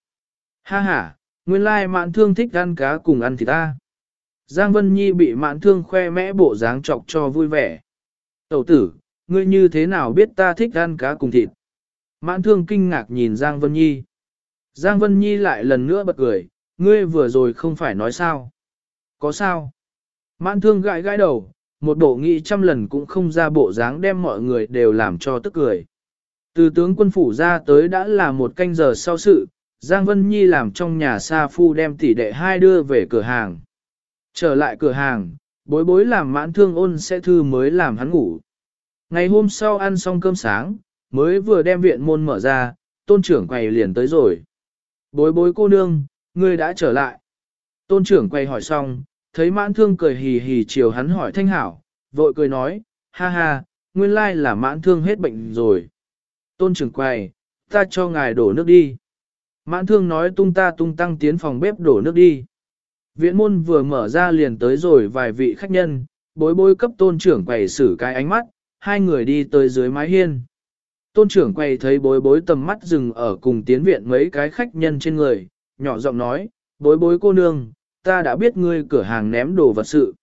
Ha ha, nguyên lai mãn thương thích ăn cá cùng ăn thịt ta. Giang Vân Nhi bị mãn thương khoe mẽ bộ dáng chọc cho vui vẻ. Tẩu tử, ngươi như thế nào biết ta thích ăn cá cùng thịt? Mãn thương kinh ngạc nhìn Giang Vân Nhi. Giang Vân Nhi lại lần nữa bật cười, ngươi vừa rồi không phải nói sao? Có sao? Mãn thương gãi gãi đầu, một bộ nghị trăm lần cũng không ra bộ dáng đem mọi người đều làm cho tức cười. Từ tướng quân phủ ra tới đã là một canh giờ sau sự, Giang Vân Nhi làm trong nhà Sa Phu đem tỷ đệ hai đưa về cửa hàng. Trở lại cửa hàng, bối bối làm mãn thương ôn sẽ thư mới làm hắn ngủ. Ngày hôm sau ăn xong cơm sáng, mới vừa đem viện môn mở ra, tôn trưởng quầy liền tới rồi. Bối bối cô nương, ngươi đã trở lại. Tôn trưởng quay hỏi xong, thấy mãn thương cười hì hì chiều hắn hỏi thanh hảo, vội cười nói, ha ha, nguyên lai là mãn thương hết bệnh rồi. Tôn trưởng quay, ta cho ngài đổ nước đi. Mãn thương nói tung ta tung tăng tiến phòng bếp đổ nước đi. Viện môn vừa mở ra liền tới rồi vài vị khách nhân, bối bối cấp tôn trưởng quầy xử cái ánh mắt, hai người đi tới dưới mái hiên. Tôn trưởng quầy thấy bối bối tầm mắt dừng ở cùng tiến viện mấy cái khách nhân trên người, nhỏ giọng nói, bối bối cô nương, ta đã biết ngươi cửa hàng ném đồ vật sự.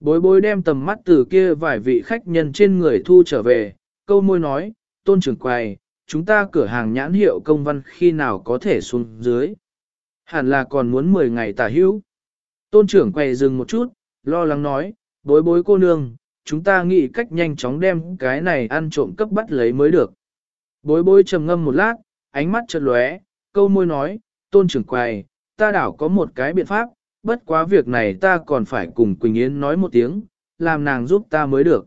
Bối bối đem tầm mắt từ kia vài vị khách nhân trên người thu trở về, câu môi nói, tôn trưởng quầy, chúng ta cửa hàng nhãn hiệu công văn khi nào có thể xuống dưới. Hẳn là còn muốn 10 ngày tả hữu. Tôn trưởng quay dừng một chút, lo lắng nói, bối bối cô nương, chúng ta nghĩ cách nhanh chóng đem cái này ăn trộm cấp bắt lấy mới được. Bối bối trầm ngâm một lát, ánh mắt chợt lóe, câu môi nói, tôn trưởng quầy, ta đảo có một cái biện pháp, bất quá việc này ta còn phải cùng Quỳnh Yến nói một tiếng, làm nàng giúp ta mới được.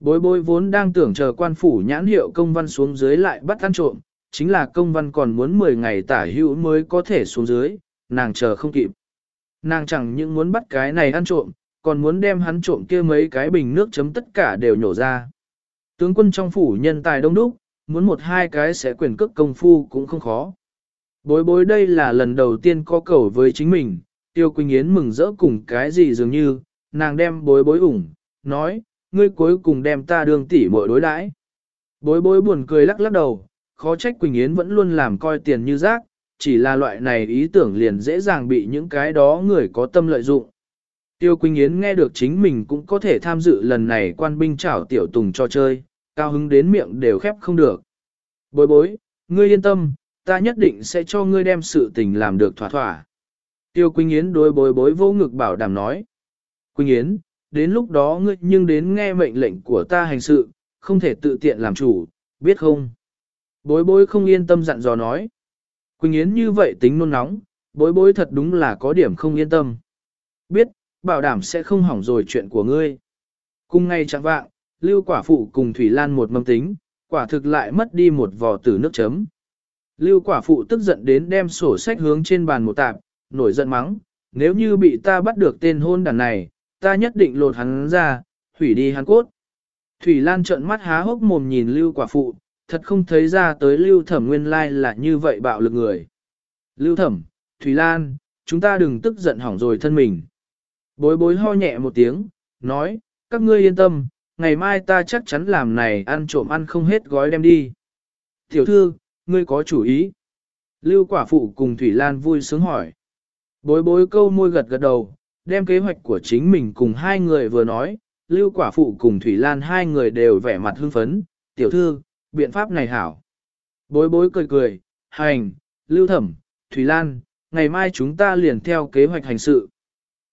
Bối bối vốn đang tưởng chờ quan phủ nhãn hiệu công văn xuống dưới lại bắt ăn trộm, chính là công văn còn muốn 10 ngày tả hữu mới có thể xuống dưới, nàng chờ không kịp. Nàng chẳng những muốn bắt cái này ăn trộm, còn muốn đem hắn trộm kia mấy cái bình nước chấm tất cả đều nhổ ra. Tướng quân trong phủ nhân tài đông đúc, muốn một hai cái sẽ quyền cước công phu cũng không khó. Bối bối đây là lần đầu tiên có cầu với chính mình, Tiêu Quỳnh Yến mừng rỡ cùng cái gì dường như, nàng đem bối bối ủng, nói, ngươi cuối cùng đem ta đường tỷ muội đối đãi. Bối bối buồn cười lắc lắc đầu, khó trách Quỳnh Yến vẫn luôn làm coi tiền như rác, chỉ là loại này ý tưởng liền dễ dàng bị những cái đó người có tâm lợi dụng. Tiêu Quỳnh Yến nghe được chính mình cũng có thể tham dự lần này quan binh trảo tiểu tùng cho chơi, cao hứng đến miệng đều khép không được. Bối bối, ngươi yên tâm, ta nhất định sẽ cho ngươi đem sự tình làm được thỏa thỏa. Tiêu Quỳnh Yến đối bối bối vô ngực bảo đảm nói. Quỳnh Yến, đến lúc đó ngươi nhưng đến nghe mệnh lệnh của ta hành sự, không thể tự tiện làm chủ, biết không? Bối bối không yên tâm dặn dò nói. Quỳnh Yến như vậy tính nôn nóng, bối bối thật đúng là có điểm không yên tâm. Biết, bảo đảm sẽ không hỏng rồi chuyện của ngươi. Cùng ngay chẳng vạng, Lưu Quả Phụ cùng Thủy Lan một mâm tính, quả thực lại mất đi một vò tử nước chấm. Lưu Quả Phụ tức giận đến đem sổ sách hướng trên bàn một tạp, nổi giận mắng, nếu như bị ta bắt được tên hôn đàn này, ta nhất định lột hắn ra, hủy đi hắn cốt. Thủy Lan trợn mắt há hốc mồm nhìn Lưu Quả Phụ, thật không thấy ra tới Lưu Thẩm nguyên lai là như vậy bạo lực người. Lưu Thẩm, Thủy Lan, chúng ta đừng tức giận hỏng rồi thân mình. Bối bối ho nhẹ một tiếng, nói, các ngươi yên tâm, ngày mai ta chắc chắn làm này ăn trộm ăn không hết gói đem đi. Tiểu thư, ngươi có chủ ý. Lưu quả phụ cùng Thủy Lan vui sướng hỏi. Bối bối câu môi gật gật đầu, đem kế hoạch của chính mình cùng hai người vừa nói, Lưu quả phụ cùng Thủy Lan hai người đều vẻ mặt hưng phấn, tiểu thư, biện pháp này hảo. Bối bối cười cười, hành, Lưu thẩm, Thủy Lan, ngày mai chúng ta liền theo kế hoạch hành sự.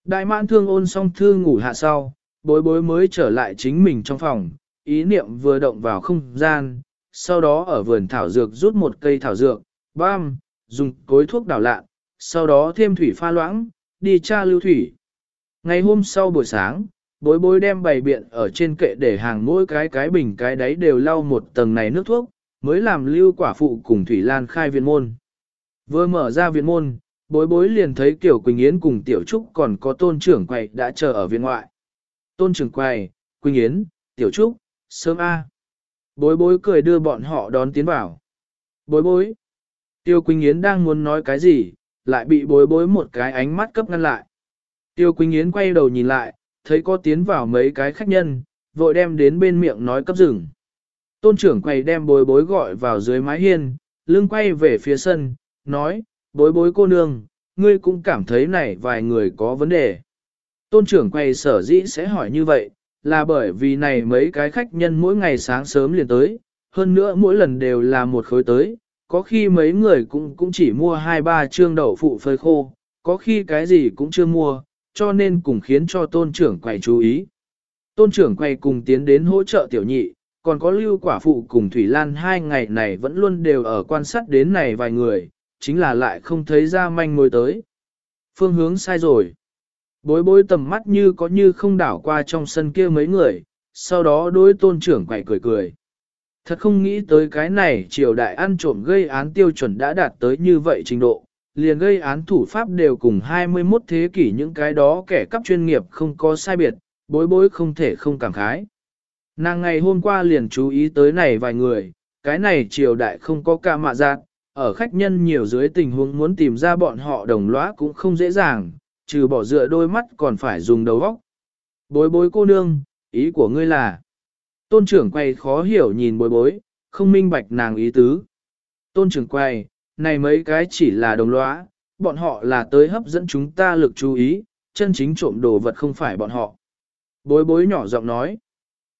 Đại mãn thương ôn xong thư ngủ hạ sau, bối bối mới trở lại chính mình trong phòng, ý niệm vừa động vào không gian, sau đó ở vườn thảo dược rút một cây thảo dược, bam, dùng cối thuốc đảo lạ, sau đó thêm thủy pha loãng, đi tra lưu thủy. Ngày hôm sau buổi sáng, bối bối đem bày biện ở trên kệ để hàng mỗi cái cái bình cái đáy đều lau một tầng này nước thuốc, mới làm lưu quả phụ cùng Thủy Lan khai viện môn. Vừa mở ra viện môn, bối bối liền thấy Kiều Quỳnh Yến cùng Tiểu Trúc còn có tôn trưởng quầy đã chờ ở viện ngoại. Tôn trưởng quầy, Quỳnh Yến, Tiểu Trúc, sớm A. Bối bối cười đưa bọn họ đón tiến vào. Bối bối. Tiêu Quỳnh Yến đang muốn nói cái gì, lại bị bối bối một cái ánh mắt cấp ngăn lại. Tiêu Quỳnh Yến quay đầu nhìn lại, thấy có tiến vào mấy cái khách nhân, vội đem đến bên miệng nói cấp rừng. Tôn trưởng quầy đem bối bối gọi vào dưới mái hiên, lưng quay về phía sân, nói, bối bối cô nương, ngươi cũng cảm thấy này vài người có vấn đề. Tôn trưởng quầy sở dĩ sẽ hỏi như vậy, là bởi vì này mấy cái khách nhân mỗi ngày sáng sớm liền tới, hơn nữa mỗi lần đều là một khối tới, có khi mấy người cũng cũng chỉ mua hai ba trương đậu phụ phơi khô, có khi cái gì cũng chưa mua, cho nên cùng khiến cho tôn trưởng quầy chú ý. Tôn trưởng quầy cùng tiến đến hỗ trợ tiểu nhị, còn có lưu quả phụ cùng Thủy Lan hai ngày này vẫn luôn đều ở quan sát đến này vài người, chính là lại không thấy ra manh mối tới. Phương hướng sai rồi. Bối bối tầm mắt như có như không đảo qua trong sân kia mấy người, sau đó đối tôn trưởng quậy cười cười. Thật không nghĩ tới cái này triều đại ăn trộm gây án tiêu chuẩn đã đạt tới như vậy trình độ, liền gây án thủ pháp đều cùng 21 thế kỷ những cái đó kẻ cắp chuyên nghiệp không có sai biệt, bối bối không thể không cảm khái. Nàng ngày hôm qua liền chú ý tới này vài người, cái này triều đại không có ca mạ giác, ở khách nhân nhiều dưới tình huống muốn tìm ra bọn họ đồng lõa cũng không dễ dàng, trừ bỏ dựa đôi mắt còn phải dùng đầu óc. Bối bối cô nương, ý của ngươi là, tôn trưởng quay khó hiểu nhìn bối bối, không minh bạch nàng ý tứ. Tôn trưởng quay, này mấy cái chỉ là đồng lõa, bọn họ là tới hấp dẫn chúng ta lực chú ý, chân chính trộm đồ vật không phải bọn họ. Bối bối nhỏ giọng nói,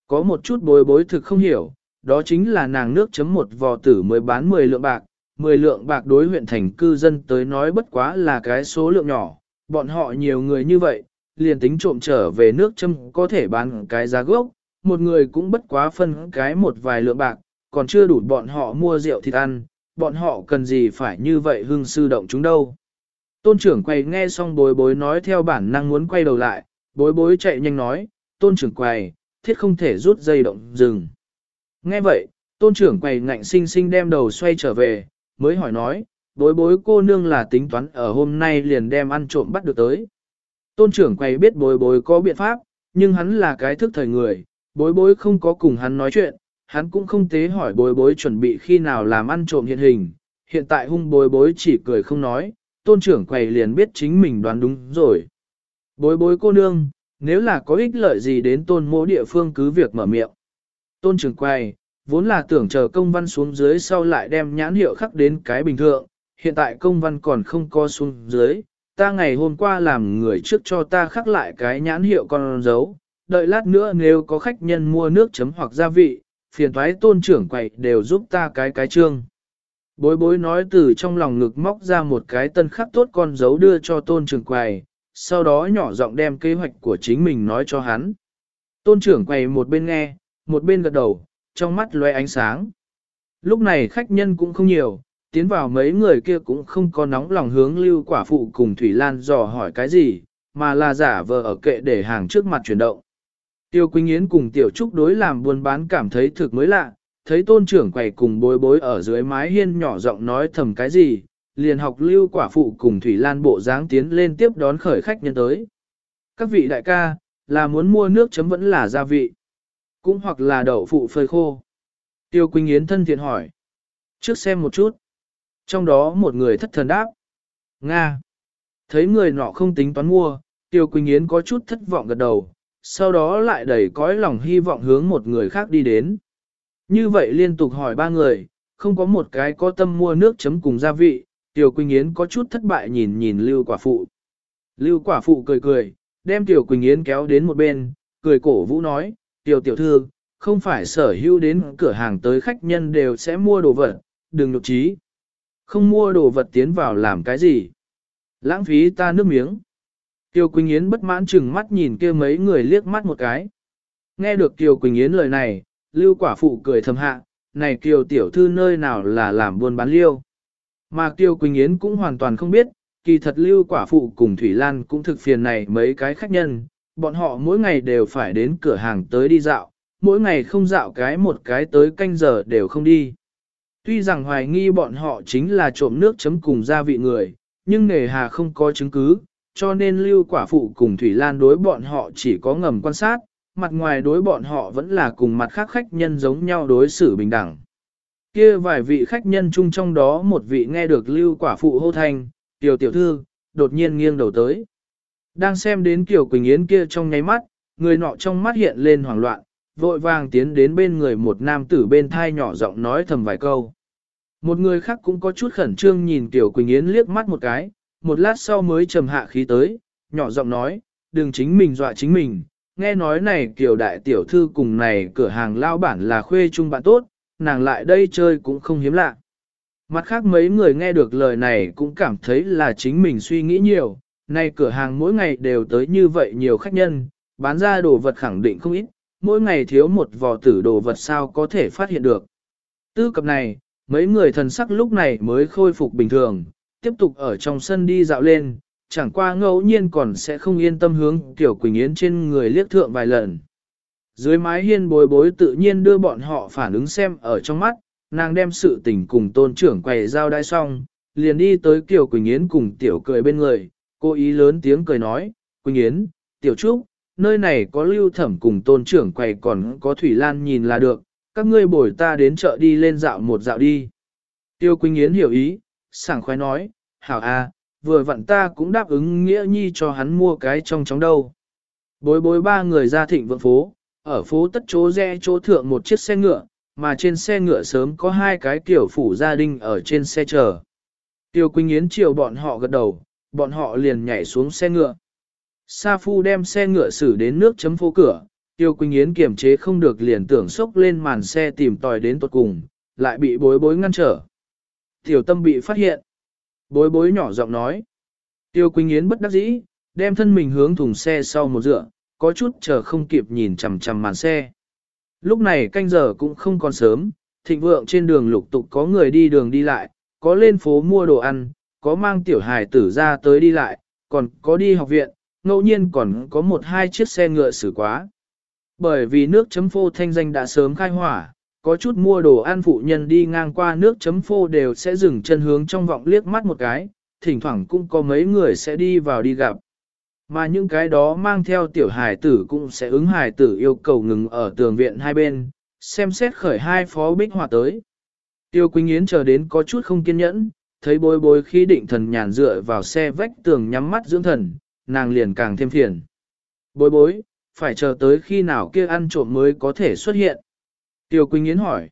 có một chút bối bối thực không hiểu, đó chính là nàng nước chấm một vò tử mới bán 10 lượng bạc, 10 lượng bạc đối huyện thành cư dân tới nói bất quá là cái số lượng nhỏ, bọn họ nhiều người như vậy, liền tính trộm trở về nước châm có thể bán cái giá gốc, một người cũng bất quá phân cái một vài lượng bạc, còn chưa đủ bọn họ mua rượu thịt ăn, bọn họ cần gì phải như vậy hưng sư động chúng đâu. Tôn trưởng quầy nghe xong bối bối nói theo bản năng muốn quay đầu lại, bối bối chạy nhanh nói, tôn trưởng quầy, thiết không thể rút dây động dừng. Nghe vậy, tôn trưởng quầy ngạnh sinh sinh đem đầu xoay trở về, mới hỏi nói, bối bối cô nương là tính toán ở hôm nay liền đem ăn trộm bắt được tới. Tôn trưởng quầy biết bối bối có biện pháp, nhưng hắn là cái thức thời người, bối bối không có cùng hắn nói chuyện, hắn cũng không tế hỏi bối bối chuẩn bị khi nào làm ăn trộm hiện hình. Hiện tại hung bối bối chỉ cười không nói, tôn trưởng quầy liền biết chính mình đoán đúng rồi. Bối bối cô nương, nếu là có ích lợi gì đến tôn mô địa phương cứ việc mở miệng. Tôn trưởng quầy, vốn là tưởng chờ công văn xuống dưới sau lại đem nhãn hiệu khắc đến cái bình thượng hiện tại công văn còn không co xuống dưới, ta ngày hôm qua làm người trước cho ta khắc lại cái nhãn hiệu con dấu, đợi lát nữa nếu có khách nhân mua nước chấm hoặc gia vị, phiền thoái tôn trưởng quậy đều giúp ta cái cái trương. Bối bối nói từ trong lòng ngực móc ra một cái tân khắc tốt con dấu đưa cho tôn trưởng quầy, sau đó nhỏ giọng đem kế hoạch của chính mình nói cho hắn. Tôn trưởng quầy một bên nghe, một bên gật đầu, trong mắt loe ánh sáng. Lúc này khách nhân cũng không nhiều, tiến vào mấy người kia cũng không có nóng lòng hướng lưu quả phụ cùng Thủy Lan dò hỏi cái gì, mà là giả vờ ở kệ để hàng trước mặt chuyển động. Tiêu Quỳnh Yến cùng Tiểu Trúc đối làm buôn bán cảm thấy thực mới lạ, thấy tôn trưởng quầy cùng bối bối ở dưới mái hiên nhỏ giọng nói thầm cái gì, liền học lưu quả phụ cùng Thủy Lan bộ dáng tiến lên tiếp đón khởi khách nhân tới. Các vị đại ca, là muốn mua nước chấm vẫn là gia vị, cũng hoặc là đậu phụ phơi khô. Tiêu Quỳnh Yến thân thiện hỏi. Trước xem một chút. Trong đó một người thất thần đáp. Nga. Thấy người nọ không tính toán mua, Tiêu Quỳnh Yến có chút thất vọng gật đầu, sau đó lại đẩy cõi lòng hy vọng hướng một người khác đi đến. Như vậy liên tục hỏi ba người, không có một cái có tâm mua nước chấm cùng gia vị, Tiểu Quỳnh Yến có chút thất bại nhìn nhìn Lưu Quả Phụ. Lưu Quả Phụ cười cười, đem Tiểu Quỳnh Yến kéo đến một bên, cười cổ vũ nói, Tiểu Tiểu Thư, không phải sở hữu đến cửa hàng tới khách nhân đều sẽ mua đồ vật, đừng nhục trí. Không mua đồ vật tiến vào làm cái gì? Lãng phí ta nước miếng. Tiêu Quỳnh Yến bất mãn chừng mắt nhìn kia mấy người liếc mắt một cái. Nghe được Tiêu Quỳnh Yến lời này, Lưu quả phụ cười thầm hạ, này Kiều tiểu thư nơi nào là làm buôn bán liêu. Mà Tiêu Quỳnh Yến cũng hoàn toàn không biết, kỳ thật Lưu quả phụ cùng Thủy Lan cũng thực phiền này mấy cái khách nhân, bọn họ mỗi ngày đều phải đến cửa hàng tới đi dạo, mỗi ngày không dạo cái một cái tới canh giờ đều không đi. Tuy rằng hoài nghi bọn họ chính là trộm nước chấm cùng gia vị người, nhưng nề hà không có chứng cứ, cho nên lưu quả phụ cùng Thủy Lan đối bọn họ chỉ có ngầm quan sát, mặt ngoài đối bọn họ vẫn là cùng mặt khác khách nhân giống nhau đối xử bình đẳng. Kia vài vị khách nhân chung trong đó một vị nghe được lưu quả phụ hô thanh, tiểu tiểu thư, đột nhiên nghiêng đầu tới. Đang xem đến Kiều Quỳnh Yến kia trong nháy mắt, người nọ trong mắt hiện lên hoảng loạn, vội vàng tiến đến bên người một nam tử bên thai nhỏ giọng nói thầm vài câu. Một người khác cũng có chút khẩn trương nhìn Tiểu Quỳnh Yến liếc mắt một cái, một lát sau mới trầm hạ khí tới, nhỏ giọng nói, đừng chính mình dọa chính mình, nghe nói này kiểu Đại Tiểu Thư cùng này cửa hàng lao bản là khuê chung bạn tốt, nàng lại đây chơi cũng không hiếm lạ. Mặt khác mấy người nghe được lời này cũng cảm thấy là chính mình suy nghĩ nhiều, này cửa hàng mỗi ngày đều tới như vậy nhiều khách nhân, bán ra đồ vật khẳng định không ít, mỗi ngày thiếu một vò tử đồ vật sao có thể phát hiện được. Tư cập này, mấy người thần sắc lúc này mới khôi phục bình thường, tiếp tục ở trong sân đi dạo lên, chẳng qua ngẫu nhiên còn sẽ không yên tâm hướng Tiểu Quỳnh Yến trên người liếc thượng vài lần. Dưới mái hiên bối bối tự nhiên đưa bọn họ phản ứng xem ở trong mắt, nàng đem sự tình cùng tôn trưởng quầy giao đai xong, liền đi tới Kiều Quỳnh Yến cùng Tiểu cười bên người, cô ý lớn tiếng cười nói, Quỳnh Yến, Tiểu Trúc, nơi này có lưu thẩm cùng tôn trưởng quầy còn có Thủy Lan nhìn là được, các ngươi bồi ta đến chợ đi lên dạo một dạo đi. Tiêu Quỳnh Yến hiểu ý, sảng khoái nói, hảo a, vừa vặn ta cũng đáp ứng nghĩa nhi cho hắn mua cái trong chóng đâu. Bối bối ba người ra thịnh vượng phố, ở phố tất chỗ rẽ chỗ thượng một chiếc xe ngựa, mà trên xe ngựa sớm có hai cái tiểu phủ gia đình ở trên xe chờ. Tiêu Quỳnh Yến chiều bọn họ gật đầu, bọn họ liền nhảy xuống xe ngựa. Sa Phu đem xe ngựa xử đến nước chấm phố cửa, Tiêu Quỳnh Yến kiềm chế không được liền tưởng sốc lên màn xe tìm tòi đến tuột cùng, lại bị bối bối ngăn trở. Tiểu tâm bị phát hiện. Bối bối nhỏ giọng nói. Tiêu Quỳnh Yến bất đắc dĩ, đem thân mình hướng thùng xe sau một dựa, có chút chờ không kịp nhìn chằm chằm màn xe. Lúc này canh giờ cũng không còn sớm, thịnh vượng trên đường lục tục có người đi đường đi lại, có lên phố mua đồ ăn, có mang tiểu hài tử ra tới đi lại, còn có đi học viện, ngẫu nhiên còn có một hai chiếc xe ngựa xử quá. Bởi vì nước chấm phô thanh danh đã sớm khai hỏa, có chút mua đồ ăn phụ nhân đi ngang qua nước chấm phô đều sẽ dừng chân hướng trong vọng liếc mắt một cái, thỉnh thoảng cũng có mấy người sẽ đi vào đi gặp. Mà những cái đó mang theo tiểu hài tử cũng sẽ ứng hài tử yêu cầu ngừng ở tường viện hai bên, xem xét khởi hai phó bích họa tới. Tiêu Quỳnh Yến chờ đến có chút không kiên nhẫn, thấy bối bối khi định thần nhàn dựa vào xe vách tường nhắm mắt dưỡng thần, nàng liền càng thêm phiền. Bối bối, phải chờ tới khi nào kia ăn trộm mới có thể xuất hiện. Tiêu Quỳnh Yến hỏi.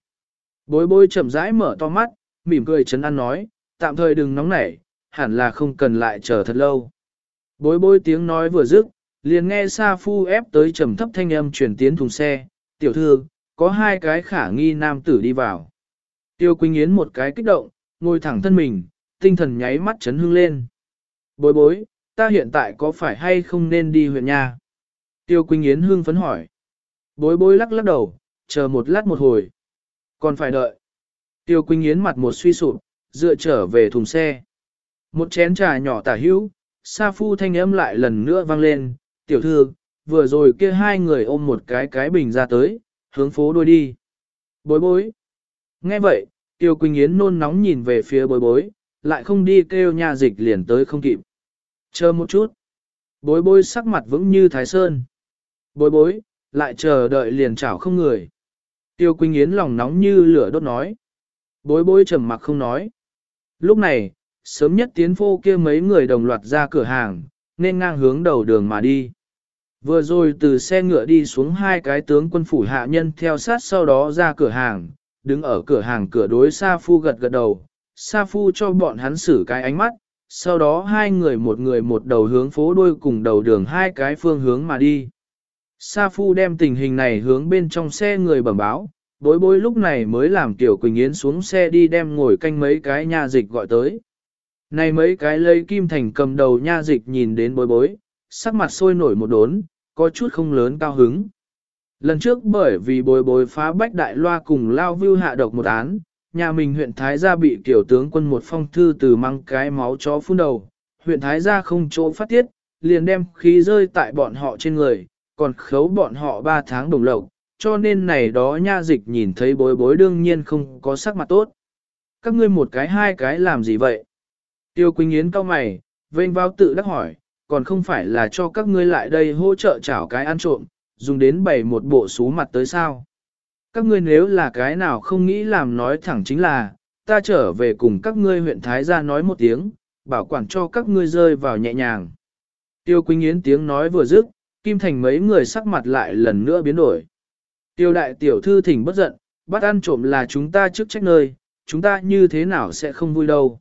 Bối bối chậm rãi mở to mắt, mỉm cười chấn an nói, tạm thời đừng nóng nảy, hẳn là không cần lại chờ thật lâu. Bối bối tiếng nói vừa dứt, liền nghe Sa Phu ép tới trầm thấp thanh âm truyền tiến thùng xe, tiểu thư, có hai cái khả nghi nam tử đi vào. Tiêu Quỳnh Yến một cái kích động, ngồi thẳng thân mình, tinh thần nháy mắt chấn hưng lên. Bối bối, ta hiện tại có phải hay không nên đi huyện nhà? Tiêu Quỳnh Yến hưng phấn hỏi. Bối bối lắc lắc đầu, chờ một lát một hồi. Còn phải đợi. Tiêu Quỳnh Yến mặt một suy sụp, dựa trở về thùng xe. Một chén trà nhỏ tả hữu, Sa Phu thanh âm lại lần nữa vang lên, tiểu thư, vừa rồi kia hai người ôm một cái cái bình ra tới, hướng phố đuôi đi. Bối bối. Nghe vậy, Tiêu Quỳnh Yến nôn nóng nhìn về phía bối bối, lại không đi kêu nhà dịch liền tới không kịp. Chờ một chút. Bối bối sắc mặt vững như thái sơn. Bối bối, lại chờ đợi liền chảo không người. Tiêu Quỳnh Yến lòng nóng như lửa đốt nói. Bối bối trầm mặc không nói. Lúc này, sớm nhất tiến phô kia mấy người đồng loạt ra cửa hàng, nên ngang hướng đầu đường mà đi. Vừa rồi từ xe ngựa đi xuống hai cái tướng quân phủ hạ nhân theo sát sau đó ra cửa hàng, đứng ở cửa hàng cửa đối Sa Phu gật gật đầu, Sa Phu cho bọn hắn xử cái ánh mắt, sau đó hai người một người một đầu hướng phố đôi cùng đầu đường hai cái phương hướng mà đi. Sa Phu đem tình hình này hướng bên trong xe người bẩm báo, bối bối lúc này mới làm Tiểu Quỳnh Yến xuống xe đi đem ngồi canh mấy cái nha dịch gọi tới. Này mấy cái lấy kim thành cầm đầu nha dịch nhìn đến bối bối, sắc mặt sôi nổi một đốn, có chút không lớn cao hứng. Lần trước bởi vì bối bối phá bách đại loa cùng lao vưu hạ độc một án, nhà mình huyện Thái Gia bị kiểu tướng quân một phong thư từ mang cái máu chó phun đầu, huyện Thái Gia không chỗ phát tiết, liền đem khí rơi tại bọn họ trên người, còn khấu bọn họ 3 tháng đồng lộc, cho nên này đó nha dịch nhìn thấy bối bối đương nhiên không có sắc mặt tốt. Các ngươi một cái hai cái làm gì vậy? Tiêu Quỳnh Yến cao mày, vênh vào tự đắc hỏi, còn không phải là cho các ngươi lại đây hỗ trợ chảo cái ăn trộm, dùng đến bày một bộ xú mặt tới sao? Các ngươi nếu là cái nào không nghĩ làm nói thẳng chính là, ta trở về cùng các ngươi huyện Thái gia nói một tiếng, bảo quản cho các ngươi rơi vào nhẹ nhàng. Tiêu Quỳnh Yến tiếng nói vừa dứt, Kim Thành mấy người sắc mặt lại lần nữa biến đổi. Tiêu đại tiểu thư thỉnh bất giận, bắt ăn trộm là chúng ta trước trách nơi, chúng ta như thế nào sẽ không vui đâu.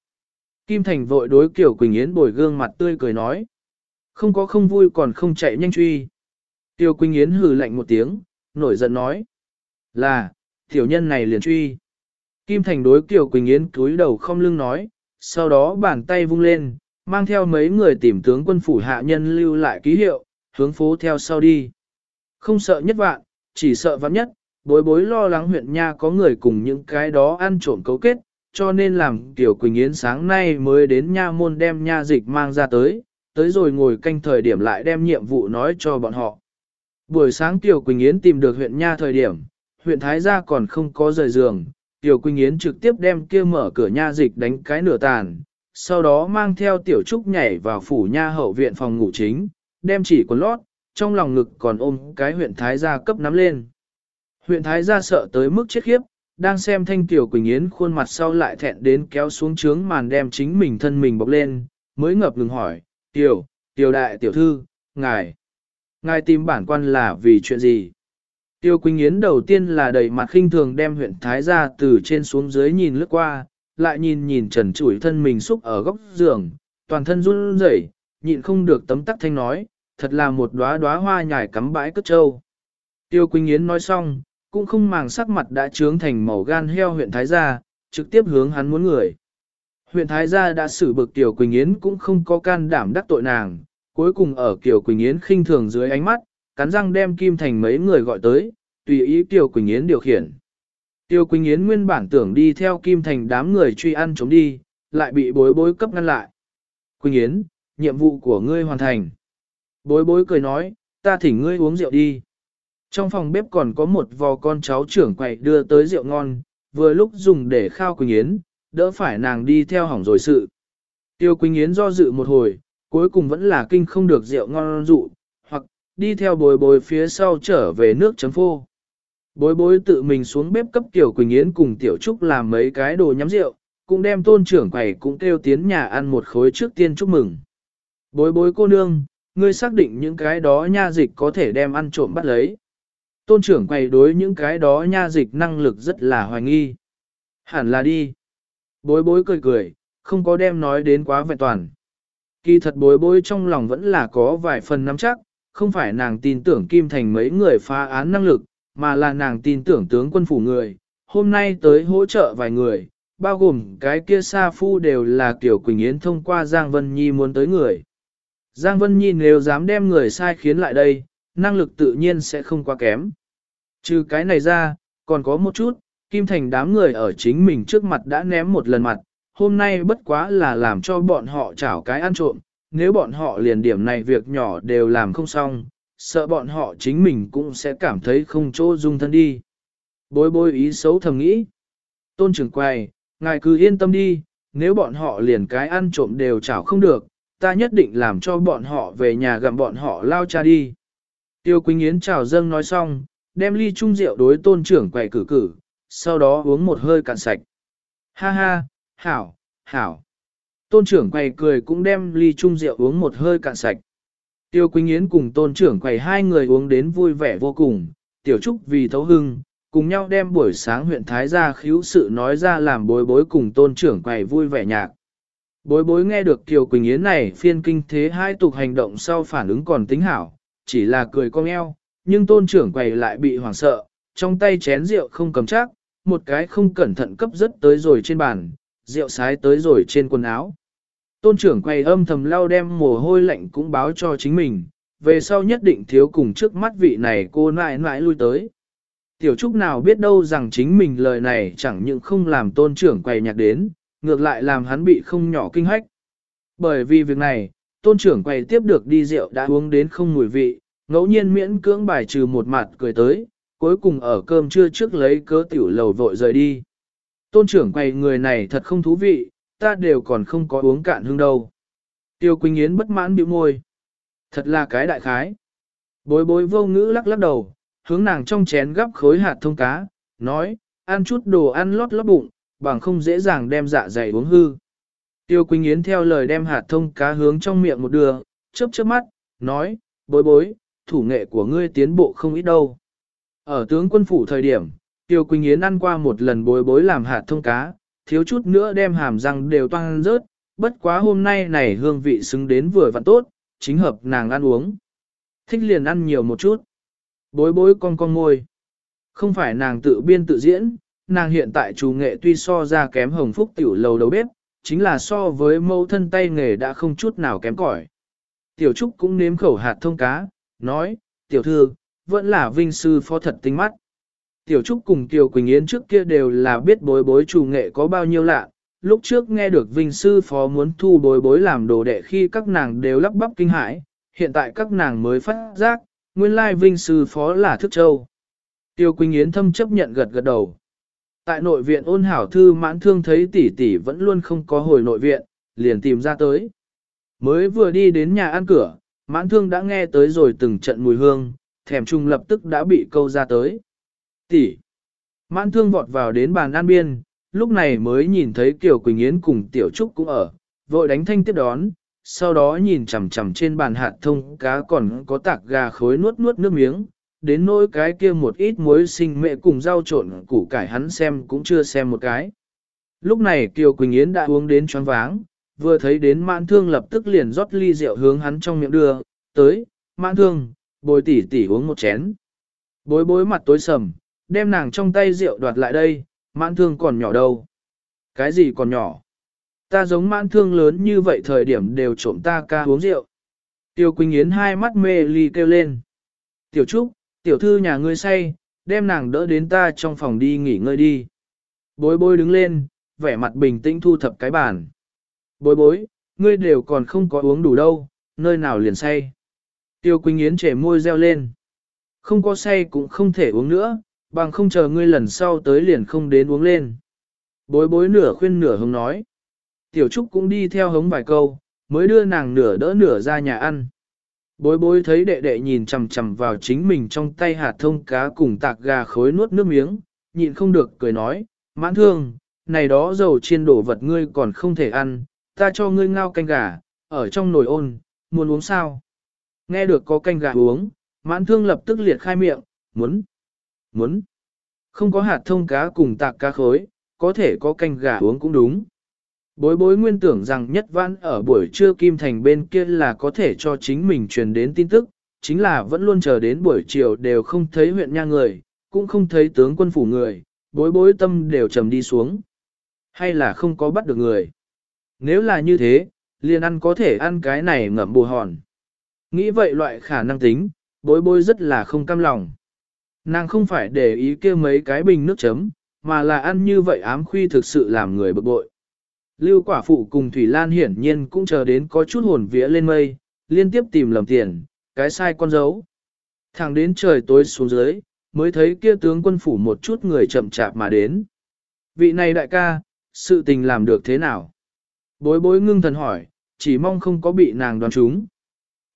Kim Thành vội đối Kiều Quỳnh Yến bồi gương mặt tươi cười nói. Không có không vui còn không chạy nhanh truy. Tiêu Quỳnh Yến hừ lạnh một tiếng, nổi giận nói. Là, tiểu nhân này liền truy. Kim Thành đối Kiều Quỳnh Yến cúi đầu không lưng nói, sau đó bàn tay vung lên, mang theo mấy người tìm tướng quân phủ hạ nhân lưu lại ký hiệu, hướng phố theo sau đi. Không sợ nhất vạn, chỉ sợ vạn nhất, bối bối lo lắng huyện nha có người cùng những cái đó ăn trộm cấu kết, cho nên làm Tiểu Quỳnh Yến sáng nay mới đến nha môn đem nha dịch mang ra tới, tới rồi ngồi canh thời điểm lại đem nhiệm vụ nói cho bọn họ. Buổi sáng Tiểu Quỳnh Yến tìm được huyện Nha thời điểm, huyện Thái Gia còn không có rời giường, Tiểu Quỳnh Yến trực tiếp đem kia mở cửa nha dịch đánh cái nửa tàn, sau đó mang theo Tiểu Trúc nhảy vào phủ nha hậu viện phòng ngủ chính, đem chỉ quần lót, trong lòng ngực còn ôm cái huyện Thái Gia cấp nắm lên. Huyện Thái Gia sợ tới mức chết khiếp, đang xem thanh Tiểu Quỳnh Yến khuôn mặt sau lại thẹn đến kéo xuống trướng màn đem chính mình thân mình bọc lên, mới ngập ngừng hỏi, Tiểu, Tiểu đại tiểu thư, ngài, ngài tìm bản quan là vì chuyện gì? Tiêu Quỳnh Yến đầu tiên là đầy mặt khinh thường đem huyện Thái gia từ trên xuống dưới nhìn lướt qua, lại nhìn nhìn trần trụi thân mình xúc ở góc giường, toàn thân run rẩy, nhịn không được tấm tắc thanh nói, thật là một đóa đóa hoa nhài cắm bãi cất trâu. Tiêu Quỳnh Yến nói xong, cũng không màng sắc mặt đã trướng thành màu gan heo huyện Thái gia, trực tiếp hướng hắn muốn người. Huyện Thái gia đã xử bực Tiểu Quỳnh Yến cũng không có can đảm đắc tội nàng, cuối cùng ở Tiểu Quỳnh Yến khinh thường dưới ánh mắt, cắn răng đem Kim Thành mấy người gọi tới, tùy ý Tiêu Quỳnh Yến điều khiển. Tiêu Quỳnh Yến nguyên bản tưởng đi theo Kim Thành đám người truy ăn chống đi, lại bị bối bối cấp ngăn lại. Quỳnh Yến, nhiệm vụ của ngươi hoàn thành. Bối bối cười nói, ta thỉnh ngươi uống rượu đi. Trong phòng bếp còn có một vò con cháu trưởng quậy đưa tới rượu ngon, vừa lúc dùng để khao Quỳnh Yến, đỡ phải nàng đi theo hỏng rồi sự. Tiêu Quỳnh Yến do dự một hồi, cuối cùng vẫn là kinh không được rượu ngon dụ, hoặc đi theo bồi bồi phía sau trở về nước chấm phô. Bối bối tự mình xuống bếp cấp Tiểu Quỳnh Yến cùng Tiểu Trúc làm mấy cái đồ nhắm rượu, cũng đem tôn trưởng quầy cũng kêu tiến nhà ăn một khối trước tiên chúc mừng. Bối bối cô nương, ngươi xác định những cái đó nha dịch có thể đem ăn trộm bắt lấy. Tôn trưởng quầy đối những cái đó nha dịch năng lực rất là hoài nghi. Hẳn là đi. Bối bối cười cười, không có đem nói đến quá vẹn toàn. Kỳ thật bối bối trong lòng vẫn là có vài phần nắm chắc, không phải nàng tin tưởng Kim Thành mấy người phá án năng lực, mà là nàng tin tưởng tướng quân phủ người. Hôm nay tới hỗ trợ vài người, bao gồm cái kia Sa Phu đều là Tiểu Quỳnh Yến thông qua Giang Vân Nhi muốn tới người. Giang Vân Nhi nếu dám đem người sai khiến lại đây, năng lực tự nhiên sẽ không quá kém. Trừ cái này ra, còn có một chút, Kim Thành đám người ở chính mình trước mặt đã ném một lần mặt, hôm nay bất quá là làm cho bọn họ chảo cái ăn trộm, nếu bọn họ liền điểm này việc nhỏ đều làm không xong, sợ bọn họ chính mình cũng sẽ cảm thấy không chỗ dung thân đi. Bối bối ý xấu thầm nghĩ. Tôn trưởng quay, ngài cứ yên tâm đi, nếu bọn họ liền cái ăn trộm đều chảo không được, ta nhất định làm cho bọn họ về nhà gặp bọn họ lao cha đi. Tiêu Quỳnh Yến chào dâng nói xong, đem ly chung rượu đối tôn trưởng quầy cử cử, sau đó uống một hơi cạn sạch. Ha ha, hảo, hảo. Tôn trưởng quầy cười cũng đem ly chung rượu uống một hơi cạn sạch. Tiêu Quỳnh Yến cùng tôn trưởng quầy hai người uống đến vui vẻ vô cùng, tiểu trúc vì thấu hưng, cùng nhau đem buổi sáng huyện Thái gia khíu sự nói ra làm bối bối cùng tôn trưởng quầy vui vẻ nhạc. Bối bối nghe được Kiều Quỳnh Yến này phiên kinh thế hai tục hành động sau phản ứng còn tính hảo, chỉ là cười cong eo, nhưng tôn trưởng quầy lại bị hoảng sợ, trong tay chén rượu không cầm chắc, một cái không cẩn thận cấp rất tới rồi trên bàn, rượu sái tới rồi trên quần áo. Tôn trưởng quầy âm thầm lau đem mồ hôi lạnh cũng báo cho chính mình, về sau nhất định thiếu cùng trước mắt vị này cô nãi nãi lui tới. Tiểu Trúc nào biết đâu rằng chính mình lời này chẳng những không làm tôn trưởng quầy nhạc đến, ngược lại làm hắn bị không nhỏ kinh hách. Bởi vì việc này, tôn trưởng quầy tiếp được đi rượu đã uống đến không mùi vị, ngẫu nhiên miễn cưỡng bài trừ một mặt cười tới, cuối cùng ở cơm trưa trước lấy cớ tiểu lầu vội rời đi. Tôn trưởng quầy người này thật không thú vị, ta đều còn không có uống cạn hương đâu. Tiêu Quỳnh Yến bất mãn bĩu môi. Thật là cái đại khái. Bối bối vô ngữ lắc lắc đầu, hướng nàng trong chén gắp khối hạt thông cá, nói, ăn chút đồ ăn lót lót bụng, bằng không dễ dàng đem dạ dày uống hư. Tiêu Quỳnh Yến theo lời đem hạt thông cá hướng trong miệng một đường, chớp chớp mắt, nói, bối bối, thủ nghệ của ngươi tiến bộ không ít đâu. Ở tướng quân phủ thời điểm, Tiêu Quỳnh Yến ăn qua một lần bối bối làm hạt thông cá, thiếu chút nữa đem hàm răng đều toang rớt, bất quá hôm nay này hương vị xứng đến vừa vặn tốt, chính hợp nàng ăn uống. Thích liền ăn nhiều một chút. Bối bối con con ngồi, Không phải nàng tự biên tự diễn, nàng hiện tại chủ nghệ tuy so ra kém hồng phúc tiểu lầu đầu bếp, chính là so với mẫu thân tay nghề đã không chút nào kém cỏi. Tiểu Trúc cũng nếm khẩu hạt thông cá, nói, tiểu thư, vẫn là vinh sư phó thật tinh mắt. Tiểu Trúc cùng Kiều Quỳnh Yến trước kia đều là biết bối bối chủ nghệ có bao nhiêu lạ, lúc trước nghe được Vinh Sư Phó muốn thu bối bối làm đồ đệ khi các nàng đều lắp bắp kinh hãi, hiện tại các nàng mới phát giác, nguyên lai Vinh Sư Phó là Thức Châu. Tiêu Quỳnh Yến thâm chấp nhận gật gật đầu. Tại nội viện ôn hảo thư mãn thương thấy tỷ tỷ vẫn luôn không có hồi nội viện, liền tìm ra tới. Mới vừa đi đến nhà ăn cửa, mãn thương đã nghe tới rồi từng trận mùi hương, thèm chung lập tức đã bị câu ra tới. Tỷ! Mãn thương vọt vào đến bàn ăn biên, lúc này mới nhìn thấy Kiều Quỳnh Yến cùng Tiểu Trúc cũng ở, vội đánh thanh tiếp đón, sau đó nhìn chằm chằm trên bàn hạt thông cá còn có tạc gà khối nuốt nuốt nước miếng, đến nỗi cái kia một ít muối sinh mẹ cùng rau trộn củ cải hắn xem cũng chưa xem một cái. Lúc này Kiều Quỳnh Yến đã uống đến choáng váng, vừa thấy đến mãn thương lập tức liền rót ly rượu hướng hắn trong miệng đưa, tới, mãn thương, bồi tỉ tỉ uống một chén. Bối bối mặt tối sầm, đem nàng trong tay rượu đoạt lại đây, mãn thương còn nhỏ đâu. Cái gì còn nhỏ? Ta giống mãn thương lớn như vậy thời điểm đều trộm ta ca uống rượu. Tiêu Quỳnh Yến hai mắt mê ly kêu lên. Tiểu Trúc, tiểu thư nhà ngươi say, đem nàng đỡ đến ta trong phòng đi nghỉ ngơi đi. Bối bối đứng lên, vẻ mặt bình tĩnh thu thập cái bàn. Bối bối, ngươi đều còn không có uống đủ đâu, nơi nào liền say. Tiêu Quỳnh Yến trẻ môi reo lên. Không có say cũng không thể uống nữa, bằng không chờ ngươi lần sau tới liền không đến uống lên. Bối bối nửa khuyên nửa hống nói. Tiểu Trúc cũng đi theo hống vài câu, mới đưa nàng nửa đỡ nửa ra nhà ăn. Bối bối thấy đệ đệ nhìn chằm chằm vào chính mình trong tay hạt thông cá cùng tạc gà khối nuốt nước miếng, nhịn không được cười nói, mãn thương, này đó dầu chiên đổ vật ngươi còn không thể ăn, ta cho ngươi ngao canh gà, ở trong nồi ôn, muốn uống sao? Nghe được có canh gà uống, mãn thương lập tức liệt khai miệng, muốn, muốn. Không có hạt thông cá cùng tạc cá khối, có thể có canh gà uống cũng đúng. Bối bối nguyên tưởng rằng nhất vãn ở buổi trưa Kim Thành bên kia là có thể cho chính mình truyền đến tin tức, chính là vẫn luôn chờ đến buổi chiều đều không thấy huyện nha người, cũng không thấy tướng quân phủ người, bối bối tâm đều trầm đi xuống. Hay là không có bắt được người. Nếu là như thế, liền ăn có thể ăn cái này ngậm bù hòn. Nghĩ vậy loại khả năng tính, bối bối rất là không cam lòng. Nàng không phải để ý kia mấy cái bình nước chấm, mà là ăn như vậy ám khuy thực sự làm người bực bội. Lưu quả phụ cùng Thủy Lan hiển nhiên cũng chờ đến có chút hồn vía lên mây, liên tiếp tìm lầm tiền, cái sai con dấu. Thẳng đến trời tối xuống dưới, mới thấy kia tướng quân phủ một chút người chậm chạp mà đến. Vị này đại ca, sự tình làm được thế nào? Bối bối ngưng thần hỏi, chỉ mong không có bị nàng đoán trúng.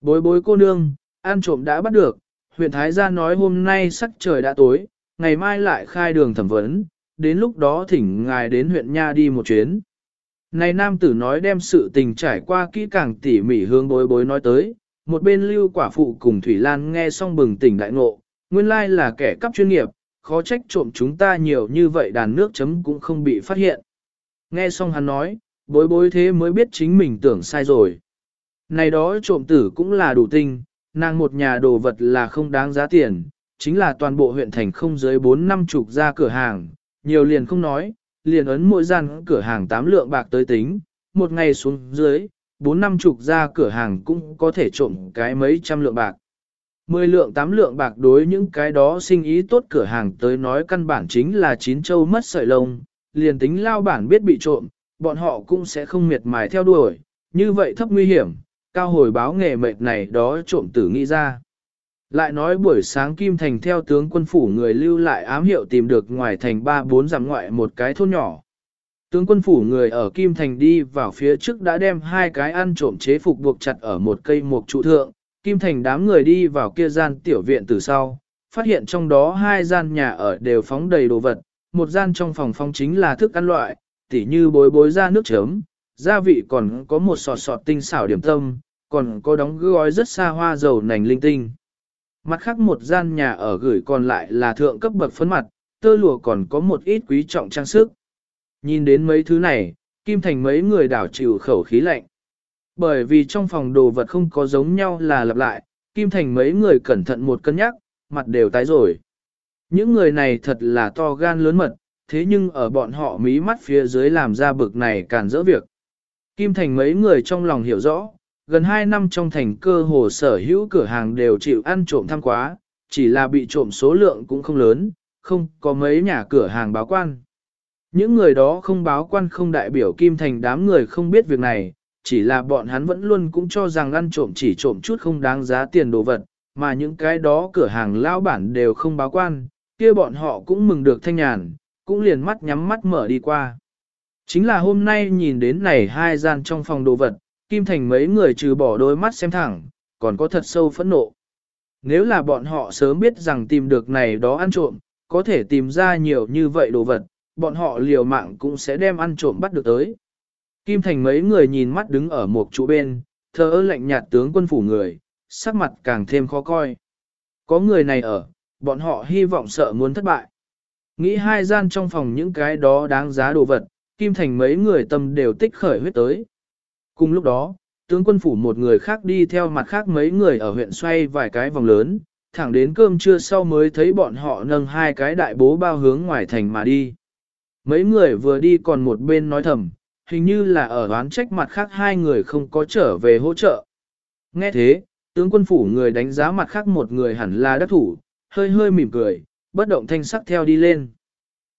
Bối bối cô nương, an trộm đã bắt được, huyện Thái gia nói hôm nay sắc trời đã tối, ngày mai lại khai đường thẩm vấn, đến lúc đó thỉnh ngài đến huyện Nha đi một chuyến. Này nam tử nói đem sự tình trải qua kỹ càng tỉ mỉ hướng bối bối nói tới, một bên lưu quả phụ cùng Thủy Lan nghe xong bừng tỉnh đại ngộ, nguyên lai là kẻ cắp chuyên nghiệp, khó trách trộm chúng ta nhiều như vậy đàn nước chấm cũng không bị phát hiện. Nghe xong hắn nói, bối bối thế mới biết chính mình tưởng sai rồi. Này đó trộm tử cũng là đủ tinh, nàng một nhà đồ vật là không đáng giá tiền, chính là toàn bộ huyện thành không dưới 4 năm chục ra cửa hàng, nhiều liền không nói, liền ấn mỗi gian cửa hàng 8 lượng bạc tới tính, một ngày xuống dưới, 4 năm chục ra cửa hàng cũng có thể trộm cái mấy trăm lượng bạc. 10 lượng 8 lượng bạc đối những cái đó sinh ý tốt cửa hàng tới nói căn bản chính là chín châu mất sợi lông, liền tính lao bản biết bị trộm, bọn họ cũng sẽ không miệt mài theo đuổi, như vậy thấp nguy hiểm, cao hồi báo nghề mệt này đó trộm tử nghĩ ra. Lại nói buổi sáng Kim Thành theo tướng quân phủ người lưu lại ám hiệu tìm được ngoài thành ba bốn dặm ngoại một cái thôn nhỏ. Tướng quân phủ người ở Kim Thành đi vào phía trước đã đem hai cái ăn trộm chế phục buộc chặt ở một cây mục trụ thượng. Kim Thành đám người đi vào kia gian tiểu viện từ sau, phát hiện trong đó hai gian nhà ở đều phóng đầy đồ vật, một gian trong phòng phong chính là thức ăn loại, tỉ như bối bối ra nước chấm, gia vị còn có một sọt sọt tinh xảo điểm tâm, còn có đóng gói rất xa hoa dầu nành linh tinh. Mặt khác một gian nhà ở gửi còn lại là thượng cấp bậc phấn mặt, tơ lụa còn có một ít quý trọng trang sức. Nhìn đến mấy thứ này, Kim Thành mấy người đảo chịu khẩu khí lạnh. Bởi vì trong phòng đồ vật không có giống nhau là lặp lại, Kim Thành mấy người cẩn thận một cân nhắc, mặt đều tái rồi. Những người này thật là to gan lớn mật, thế nhưng ở bọn họ mí mắt phía dưới làm ra bực này càn dỡ việc. Kim Thành mấy người trong lòng hiểu rõ, gần 2 năm trong thành cơ hồ sở hữu cửa hàng đều chịu ăn trộm tham quá, chỉ là bị trộm số lượng cũng không lớn, không có mấy nhà cửa hàng báo quan. Những người đó không báo quan không đại biểu Kim Thành đám người không biết việc này, chỉ là bọn hắn vẫn luôn cũng cho rằng ăn trộm chỉ trộm chút không đáng giá tiền đồ vật, mà những cái đó cửa hàng lao bản đều không báo quan, kia bọn họ cũng mừng được thanh nhàn, cũng liền mắt nhắm mắt mở đi qua. Chính là hôm nay nhìn đến này hai gian trong phòng đồ vật, Kim Thành mấy người trừ bỏ đôi mắt xem thẳng, còn có thật sâu phẫn nộ. Nếu là bọn họ sớm biết rằng tìm được này đó ăn trộm, có thể tìm ra nhiều như vậy đồ vật, bọn họ liều mạng cũng sẽ đem ăn trộm bắt được tới. Kim Thành mấy người nhìn mắt đứng ở một chỗ bên, thờ ơ lạnh nhạt tướng quân phủ người, sắc mặt càng thêm khó coi. Có người này ở, bọn họ hy vọng sợ muốn thất bại. Nghĩ hai gian trong phòng những cái đó đáng giá đồ vật, Kim Thành mấy người tâm đều tích khởi huyết tới. Cùng lúc đó, tướng quân phủ một người khác đi theo mặt khác mấy người ở huyện xoay vài cái vòng lớn, thẳng đến cơm trưa sau mới thấy bọn họ nâng hai cái đại bố bao hướng ngoài thành mà đi. Mấy người vừa đi còn một bên nói thầm, hình như là ở đoán trách mặt khác hai người không có trở về hỗ trợ. Nghe thế, tướng quân phủ người đánh giá mặt khác một người hẳn là đắc thủ, hơi hơi mỉm cười, bất động thanh sắc theo đi lên.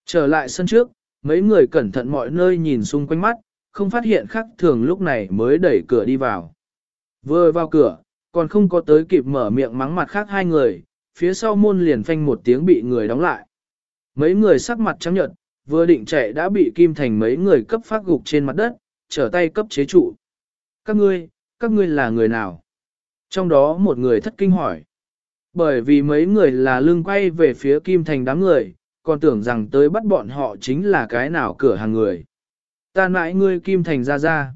Trở lại sân trước, mấy người cẩn thận mọi nơi nhìn xung quanh mắt, không phát hiện khác thường lúc này mới đẩy cửa đi vào. Vừa vào cửa, còn không có tới kịp mở miệng mắng mặt khác hai người, phía sau môn liền phanh một tiếng bị người đóng lại. Mấy người sắc mặt trắng nhợt, vừa định chạy đã bị Kim Thành mấy người cấp phát gục trên mặt đất, trở tay cấp chế trụ. Các ngươi, các ngươi là người nào? Trong đó một người thất kinh hỏi. Bởi vì mấy người là lưng quay về phía Kim Thành đám người, còn tưởng rằng tới bắt bọn họ chính là cái nào cửa hàng người. Ta nãi ngươi Kim Thành ra ra.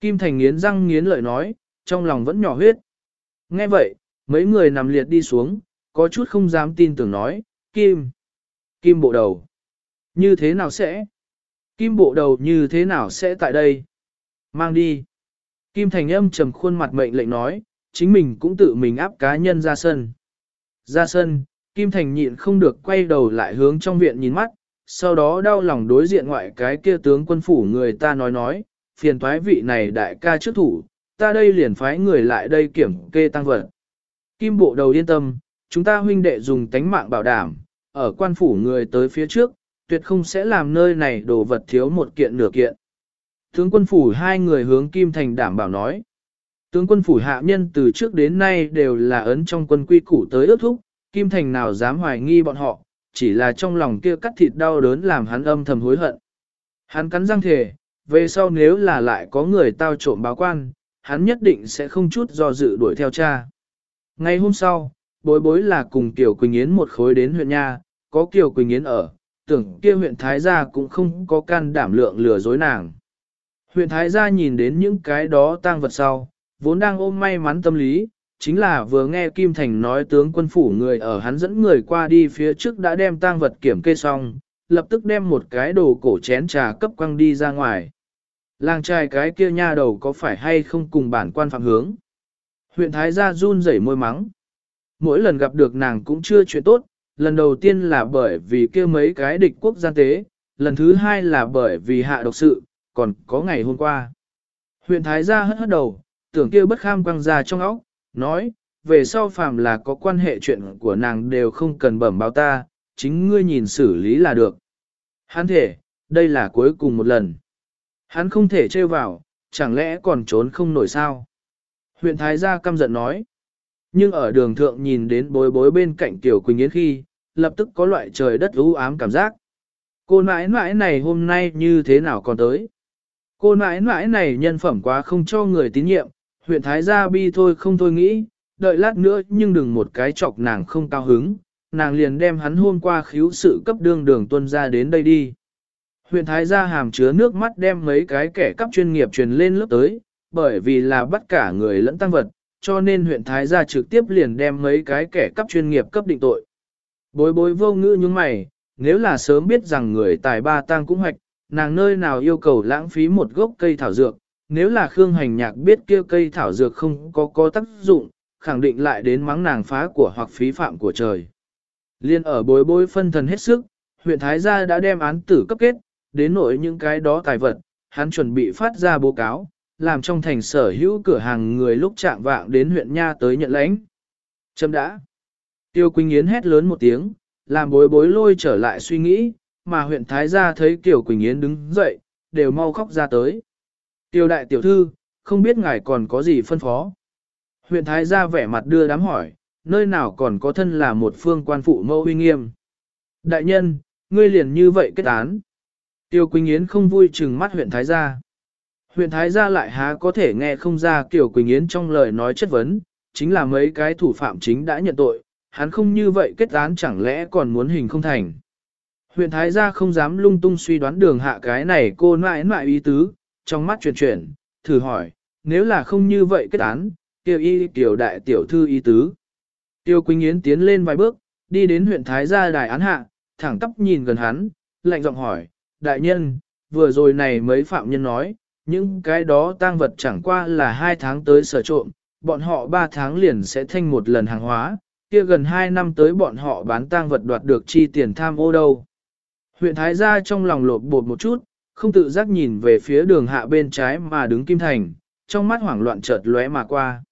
Kim Thành nghiến răng nghiến lợi nói, trong lòng vẫn nhỏ huyết. Nghe vậy, mấy người nằm liệt đi xuống, có chút không dám tin tưởng nói, Kim, Kim bộ đầu. Như thế nào sẽ? Kim bộ đầu như thế nào sẽ tại đây? Mang đi. Kim Thành âm trầm khuôn mặt mệnh lệnh nói, chính mình cũng tự mình áp cá nhân ra sân. Ra sân, Kim Thành nhịn không được quay đầu lại hướng trong viện nhìn mắt, sau đó đau lòng đối diện ngoại cái kia tướng quân phủ người ta nói nói, phiền thoái vị này đại ca trước thủ, ta đây liền phái người lại đây kiểm kê tăng vật. Kim bộ đầu yên tâm, chúng ta huynh đệ dùng tánh mạng bảo đảm, ở quan phủ người tới phía trước, tuyệt không sẽ làm nơi này đồ vật thiếu một kiện nửa kiện. Tướng quân phủ hai người hướng Kim Thành đảm bảo nói. Tướng quân phủ hạ nhân từ trước đến nay đều là ấn trong quân quy củ tới ước thúc, Kim Thành nào dám hoài nghi bọn họ, chỉ là trong lòng kia cắt thịt đau đớn làm hắn âm thầm hối hận. Hắn cắn răng thề, về sau nếu là lại có người tao trộm báo quan, hắn nhất định sẽ không chút do dự đuổi theo cha. Ngày hôm sau, bối bối là cùng Kiều Quỳnh Yến một khối đến huyện Nha, có Kiều Quỳnh Yến ở, tưởng kia huyện Thái Gia cũng không có can đảm lượng lừa dối nàng. Huyện Thái Gia nhìn đến những cái đó tang vật sau, vốn đang ôm may mắn tâm lý, chính là vừa nghe Kim Thành nói tướng quân phủ người ở hắn dẫn người qua đi phía trước đã đem tang vật kiểm kê xong, lập tức đem một cái đồ cổ chén trà cấp quăng đi ra ngoài. Làng trai cái kia nha đầu có phải hay không cùng bản quan phạm hướng? Huyện Thái gia run rẩy môi mắng. Mỗi lần gặp được nàng cũng chưa chuyện tốt, lần đầu tiên là bởi vì kia mấy cái địch quốc gian tế, lần thứ hai là bởi vì hạ độc sự, còn có ngày hôm qua. Huyện Thái gia hất hất đầu, tưởng kia bất kham quăng ra trong óc, nói, về sau phàm là có quan hệ chuyện của nàng đều không cần bẩm báo ta, chính ngươi nhìn xử lý là được. Hắn thể, đây là cuối cùng một lần. Hắn không thể trêu vào, chẳng lẽ còn trốn không nổi sao? Huyện Thái gia căm giận nói. Nhưng ở đường thượng nhìn đến bối bối bên cạnh Tiểu Quỳnh Yến khi, lập tức có loại trời đất u ám cảm giác. Cô nãi nãi này hôm nay như thế nào còn tới? Cô nãi nãi này nhân phẩm quá không cho người tín nhiệm, huyện Thái gia bi thôi không thôi nghĩ, đợi lát nữa nhưng đừng một cái chọc nàng không cao hứng, nàng liền đem hắn hôm qua khíu sự cấp đương đường tuân ra đến đây đi. Huyện Thái gia hàm chứa nước mắt đem mấy cái kẻ cấp chuyên nghiệp truyền lên lớp tới, bởi vì là bắt cả người lẫn tăng vật, cho nên huyện Thái gia trực tiếp liền đem mấy cái kẻ cấp chuyên nghiệp cấp định tội. Bối bối vô ngữ những mày, nếu là sớm biết rằng người tài ba tang cũng hoạch, nàng nơi nào yêu cầu lãng phí một gốc cây thảo dược, nếu là Khương Hành Nhạc biết kia cây thảo dược không có có tác dụng, khẳng định lại đến mắng nàng phá của hoặc phí phạm của trời. Liên ở bối bối phân thần hết sức, huyện Thái Gia đã đem án tử cấp kết, đến nỗi những cái đó tài vật, hắn chuẩn bị phát ra báo cáo, làm trong thành sở hữu cửa hàng người lúc chạm vạng đến huyện Nha tới nhận lãnh. Chấm đã. Tiêu Quỳnh Yến hét lớn một tiếng, làm bối bối lôi trở lại suy nghĩ, mà huyện Thái gia thấy Kiều Quỳnh Yến đứng dậy, đều mau khóc ra tới. Tiêu đại tiểu thư, không biết ngài còn có gì phân phó. Huyện Thái gia vẻ mặt đưa đám hỏi, nơi nào còn có thân là một phương quan phụ mẫu uy nghiêm. Đại nhân, ngươi liền như vậy kết án. Tiêu Quỳnh Yến không vui chừng mắt huyện Thái gia. Huyện Thái gia lại há có thể nghe không ra Kiều Quỳnh Yến trong lời nói chất vấn, chính là mấy cái thủ phạm chính đã nhận tội, hắn không như vậy kết án chẳng lẽ còn muốn hình không thành. Huyện Thái gia không dám lung tung suy đoán đường hạ cái này cô nãi nãi ý tứ, trong mắt chuyển chuyển, thử hỏi, nếu là không như vậy kết án, kêu y tiểu đại tiểu thư y tứ. Tiêu Quỳnh Yến tiến lên vài bước, đi đến huyện Thái gia đài án hạ, thẳng tắp nhìn gần hắn, lạnh giọng hỏi, đại nhân, vừa rồi này mấy phạm nhân nói, những cái đó tang vật chẳng qua là hai tháng tới sở trộm, bọn họ ba tháng liền sẽ thanh một lần hàng hóa, kia gần hai năm tới bọn họ bán tang vật đoạt được chi tiền tham ô đâu. Huyện Thái gia trong lòng lột bột một chút, không tự giác nhìn về phía đường hạ bên trái mà đứng Kim Thành, trong mắt hoảng loạn chợt lóe mà qua.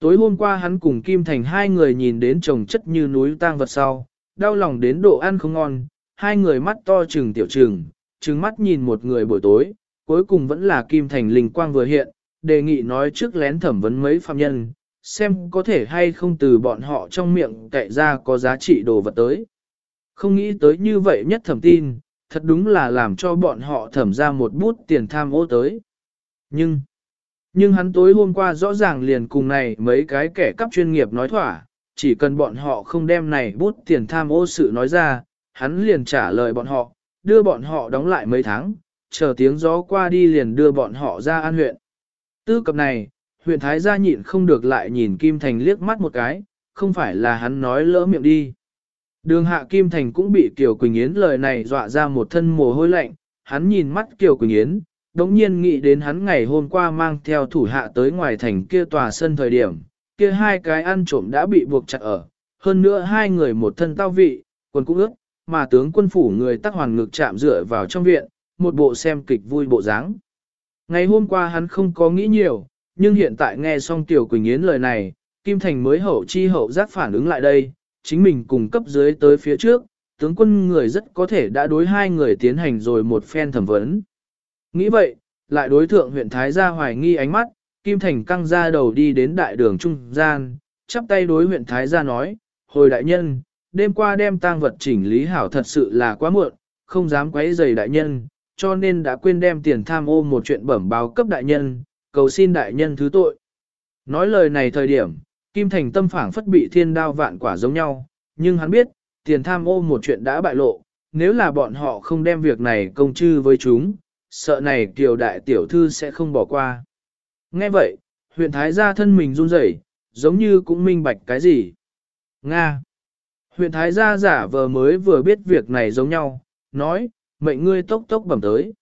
Tối hôm qua hắn cùng Kim Thành hai người nhìn đến chồng chất như núi tang vật sau, đau lòng đến độ ăn không ngon, hai người mắt to trừng tiểu trừng, trừng mắt nhìn một người buổi tối, cuối cùng vẫn là Kim Thành linh quang vừa hiện, đề nghị nói trước lén thẩm vấn mấy phạm nhân, xem có thể hay không từ bọn họ trong miệng cậy ra có giá trị đồ vật tới. Không nghĩ tới như vậy nhất thẩm tin, thật đúng là làm cho bọn họ thẩm ra một bút tiền tham ô tới. Nhưng, nhưng hắn tối hôm qua rõ ràng liền cùng này mấy cái kẻ cắp chuyên nghiệp nói thỏa, chỉ cần bọn họ không đem này bút tiền tham ô sự nói ra, hắn liền trả lời bọn họ, đưa bọn họ đóng lại mấy tháng, chờ tiếng gió qua đi liền đưa bọn họ ra an huyện. Tư cập này, huyện Thái gia nhịn không được lại nhìn Kim Thành liếc mắt một cái, không phải là hắn nói lỡ miệng đi. Đường hạ Kim Thành cũng bị Kiều Quỳnh Yến lời này dọa ra một thân mồ hôi lạnh, hắn nhìn mắt Kiều Quỳnh Yến, đống nhiên nghĩ đến hắn ngày hôm qua mang theo thủ hạ tới ngoài thành kia tòa sân thời điểm, kia hai cái ăn trộm đã bị buộc chặt ở, hơn nữa hai người một thân tao vị, quần cũng ước, mà tướng quân phủ người tắc hoàn ngực chạm dựa vào trong viện, một bộ xem kịch vui bộ dáng. Ngày hôm qua hắn không có nghĩ nhiều, nhưng hiện tại nghe xong Tiểu Quỳnh Yến lời này, Kim Thành mới hậu chi hậu giác phản ứng lại đây, chính mình cùng cấp dưới tới phía trước, tướng quân người rất có thể đã đối hai người tiến hành rồi một phen thẩm vấn. Nghĩ vậy, lại đối thượng huyện Thái gia hoài nghi ánh mắt, Kim Thành căng ra đầu đi đến đại đường trung gian, chắp tay đối huyện Thái gia nói, hồi đại nhân, đêm qua đem tang vật chỉnh lý hảo thật sự là quá muộn, không dám quấy rầy đại nhân, cho nên đã quên đem tiền tham ô một chuyện bẩm báo cấp đại nhân, cầu xin đại nhân thứ tội. Nói lời này thời điểm, Kim Thành tâm phảng phất bị thiên đao vạn quả giống nhau, nhưng hắn biết, tiền tham ô một chuyện đã bại lộ, nếu là bọn họ không đem việc này công chư với chúng, sợ này kiều đại tiểu thư sẽ không bỏ qua. Nghe vậy, huyện Thái gia thân mình run rẩy, giống như cũng minh bạch cái gì. Nga. Huyện Thái gia giả vờ mới vừa biết việc này giống nhau, nói, mệnh ngươi tốc tốc bẩm tới.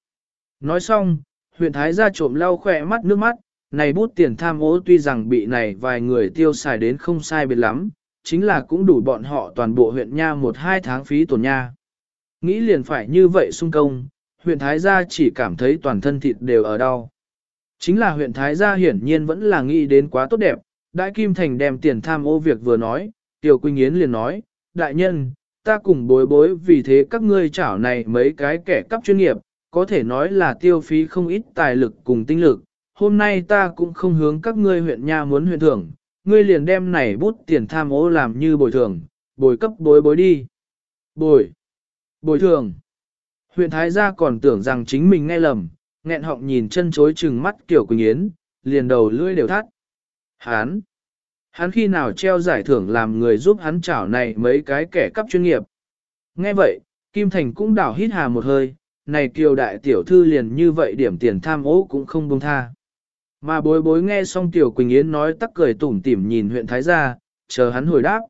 Nói xong, huyện Thái gia trộm lau khỏe mắt nước mắt, này bút tiền tham ô tuy rằng bị này vài người tiêu xài đến không sai biệt lắm, chính là cũng đủ bọn họ toàn bộ huyện nha một hai tháng phí tổn nha. Nghĩ liền phải như vậy sung công, huyện Thái gia chỉ cảm thấy toàn thân thịt đều ở đau. Chính là huyện Thái gia hiển nhiên vẫn là nghĩ đến quá tốt đẹp, Đại Kim Thành đem tiền tham ô việc vừa nói, Tiểu Quỳnh Yến liền nói, đại nhân, ta cùng bối bối vì thế các ngươi chảo này mấy cái kẻ cắp chuyên nghiệp, có thể nói là tiêu phí không ít tài lực cùng tinh lực. Hôm nay ta cũng không hướng các ngươi huyện nha muốn huyện thưởng, ngươi liền đem này bút tiền tham ô làm như bồi thường, bồi cấp bối bối đi. Bồi. Bồi thường. Huyện Thái gia còn tưởng rằng chính mình nghe lầm, nghẹn họng nhìn chân chối chừng mắt kiểu Quỳnh Yến, liền đầu lưỡi đều thắt. Hán. Hắn khi nào treo giải thưởng làm người giúp hắn chảo này mấy cái kẻ cắp chuyên nghiệp. Nghe vậy, Kim Thành cũng đảo hít hà một hơi, này kiều đại tiểu thư liền như vậy điểm tiền tham ô cũng không buông tha. Mà bối bối nghe xong tiểu Quỳnh Yến nói tắc cười tủm tỉm nhìn huyện Thái gia, chờ hắn hồi đáp.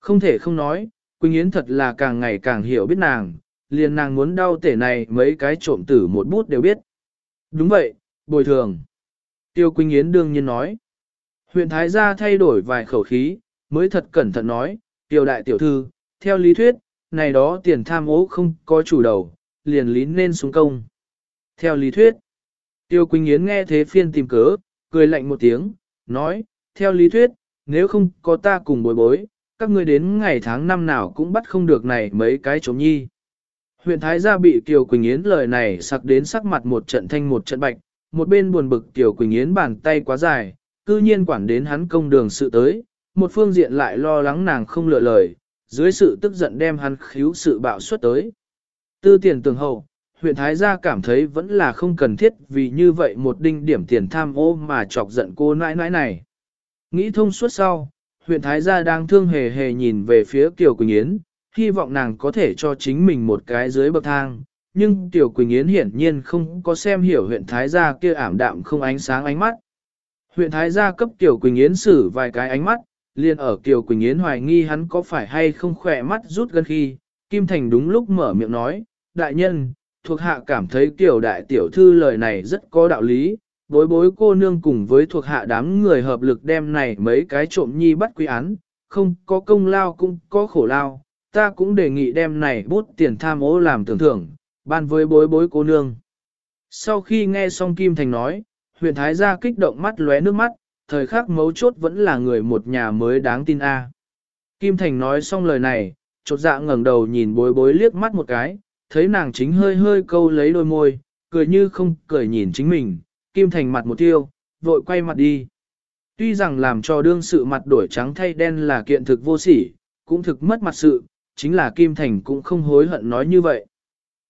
Không thể không nói, Quỳnh Yến thật là càng ngày càng hiểu biết nàng, liền nàng muốn đau tể này mấy cái trộm tử một bút đều biết. Đúng vậy, bồi thường. Tiêu Quỳnh Yến đương nhiên nói. Huyện Thái gia thay đổi vài khẩu khí, mới thật cẩn thận nói, tiểu đại tiểu thư, theo lý thuyết, này đó tiền tham ô không có chủ đầu, liền lý nên xuống công. Theo lý thuyết, Tiêu Quỳnh Yến nghe thế phiên tìm cớ, cười lạnh một tiếng, nói, theo lý thuyết, nếu không có ta cùng bối bối, các ngươi đến ngày tháng năm nào cũng bắt không được này mấy cái chống nhi. Huyện Thái gia bị Tiêu Quỳnh Yến lời này sặc đến sắc mặt một trận thanh một trận bạch, một bên buồn bực Tiêu Quỳnh Yến bàn tay quá dài, cư nhiên quản đến hắn công đường sự tới, một phương diện lại lo lắng nàng không lựa lời, dưới sự tức giận đem hắn khíu sự bạo suất tới. Tư tiền tường hậu, huyện Thái gia cảm thấy vẫn là không cần thiết vì như vậy một đinh điểm tiền tham ô mà chọc giận cô nãi nãi này. Nghĩ thông suốt sau, huyện Thái gia đang thương hề hề nhìn về phía Kiều Quỳnh Yến, hy vọng nàng có thể cho chính mình một cái dưới bậc thang. Nhưng Tiểu Quỳnh Yến hiển nhiên không có xem hiểu huyện Thái gia kia ảm đạm không ánh sáng ánh mắt. Huyện Thái gia cấp Tiểu Quỳnh Yến xử vài cái ánh mắt, liền ở Tiểu Quỳnh Yến hoài nghi hắn có phải hay không khỏe mắt rút gần khi, Kim Thành đúng lúc mở miệng nói, đại nhân, thuộc hạ cảm thấy Tiểu đại tiểu thư lời này rất có đạo lý, bối bối cô nương cùng với thuộc hạ đám người hợp lực đem này mấy cái trộm nhi bắt quy án, không có công lao cũng có khổ lao, ta cũng đề nghị đem này bút tiền tham ô làm tưởng thưởng, ban với bối bối cô nương. Sau khi nghe xong Kim Thành nói, huyện Thái gia kích động mắt lóe nước mắt, thời khắc mấu chốt vẫn là người một nhà mới đáng tin a. Kim Thành nói xong lời này, chột dạ ngẩng đầu nhìn bối bối liếc mắt một cái, thấy nàng chính hơi hơi câu lấy đôi môi, cười như không cười nhìn chính mình, Kim Thành mặt một tiêu, vội quay mặt đi. Tuy rằng làm cho đương sự mặt đổi trắng thay đen là kiện thực vô sỉ, cũng thực mất mặt sự, chính là Kim Thành cũng không hối hận nói như vậy.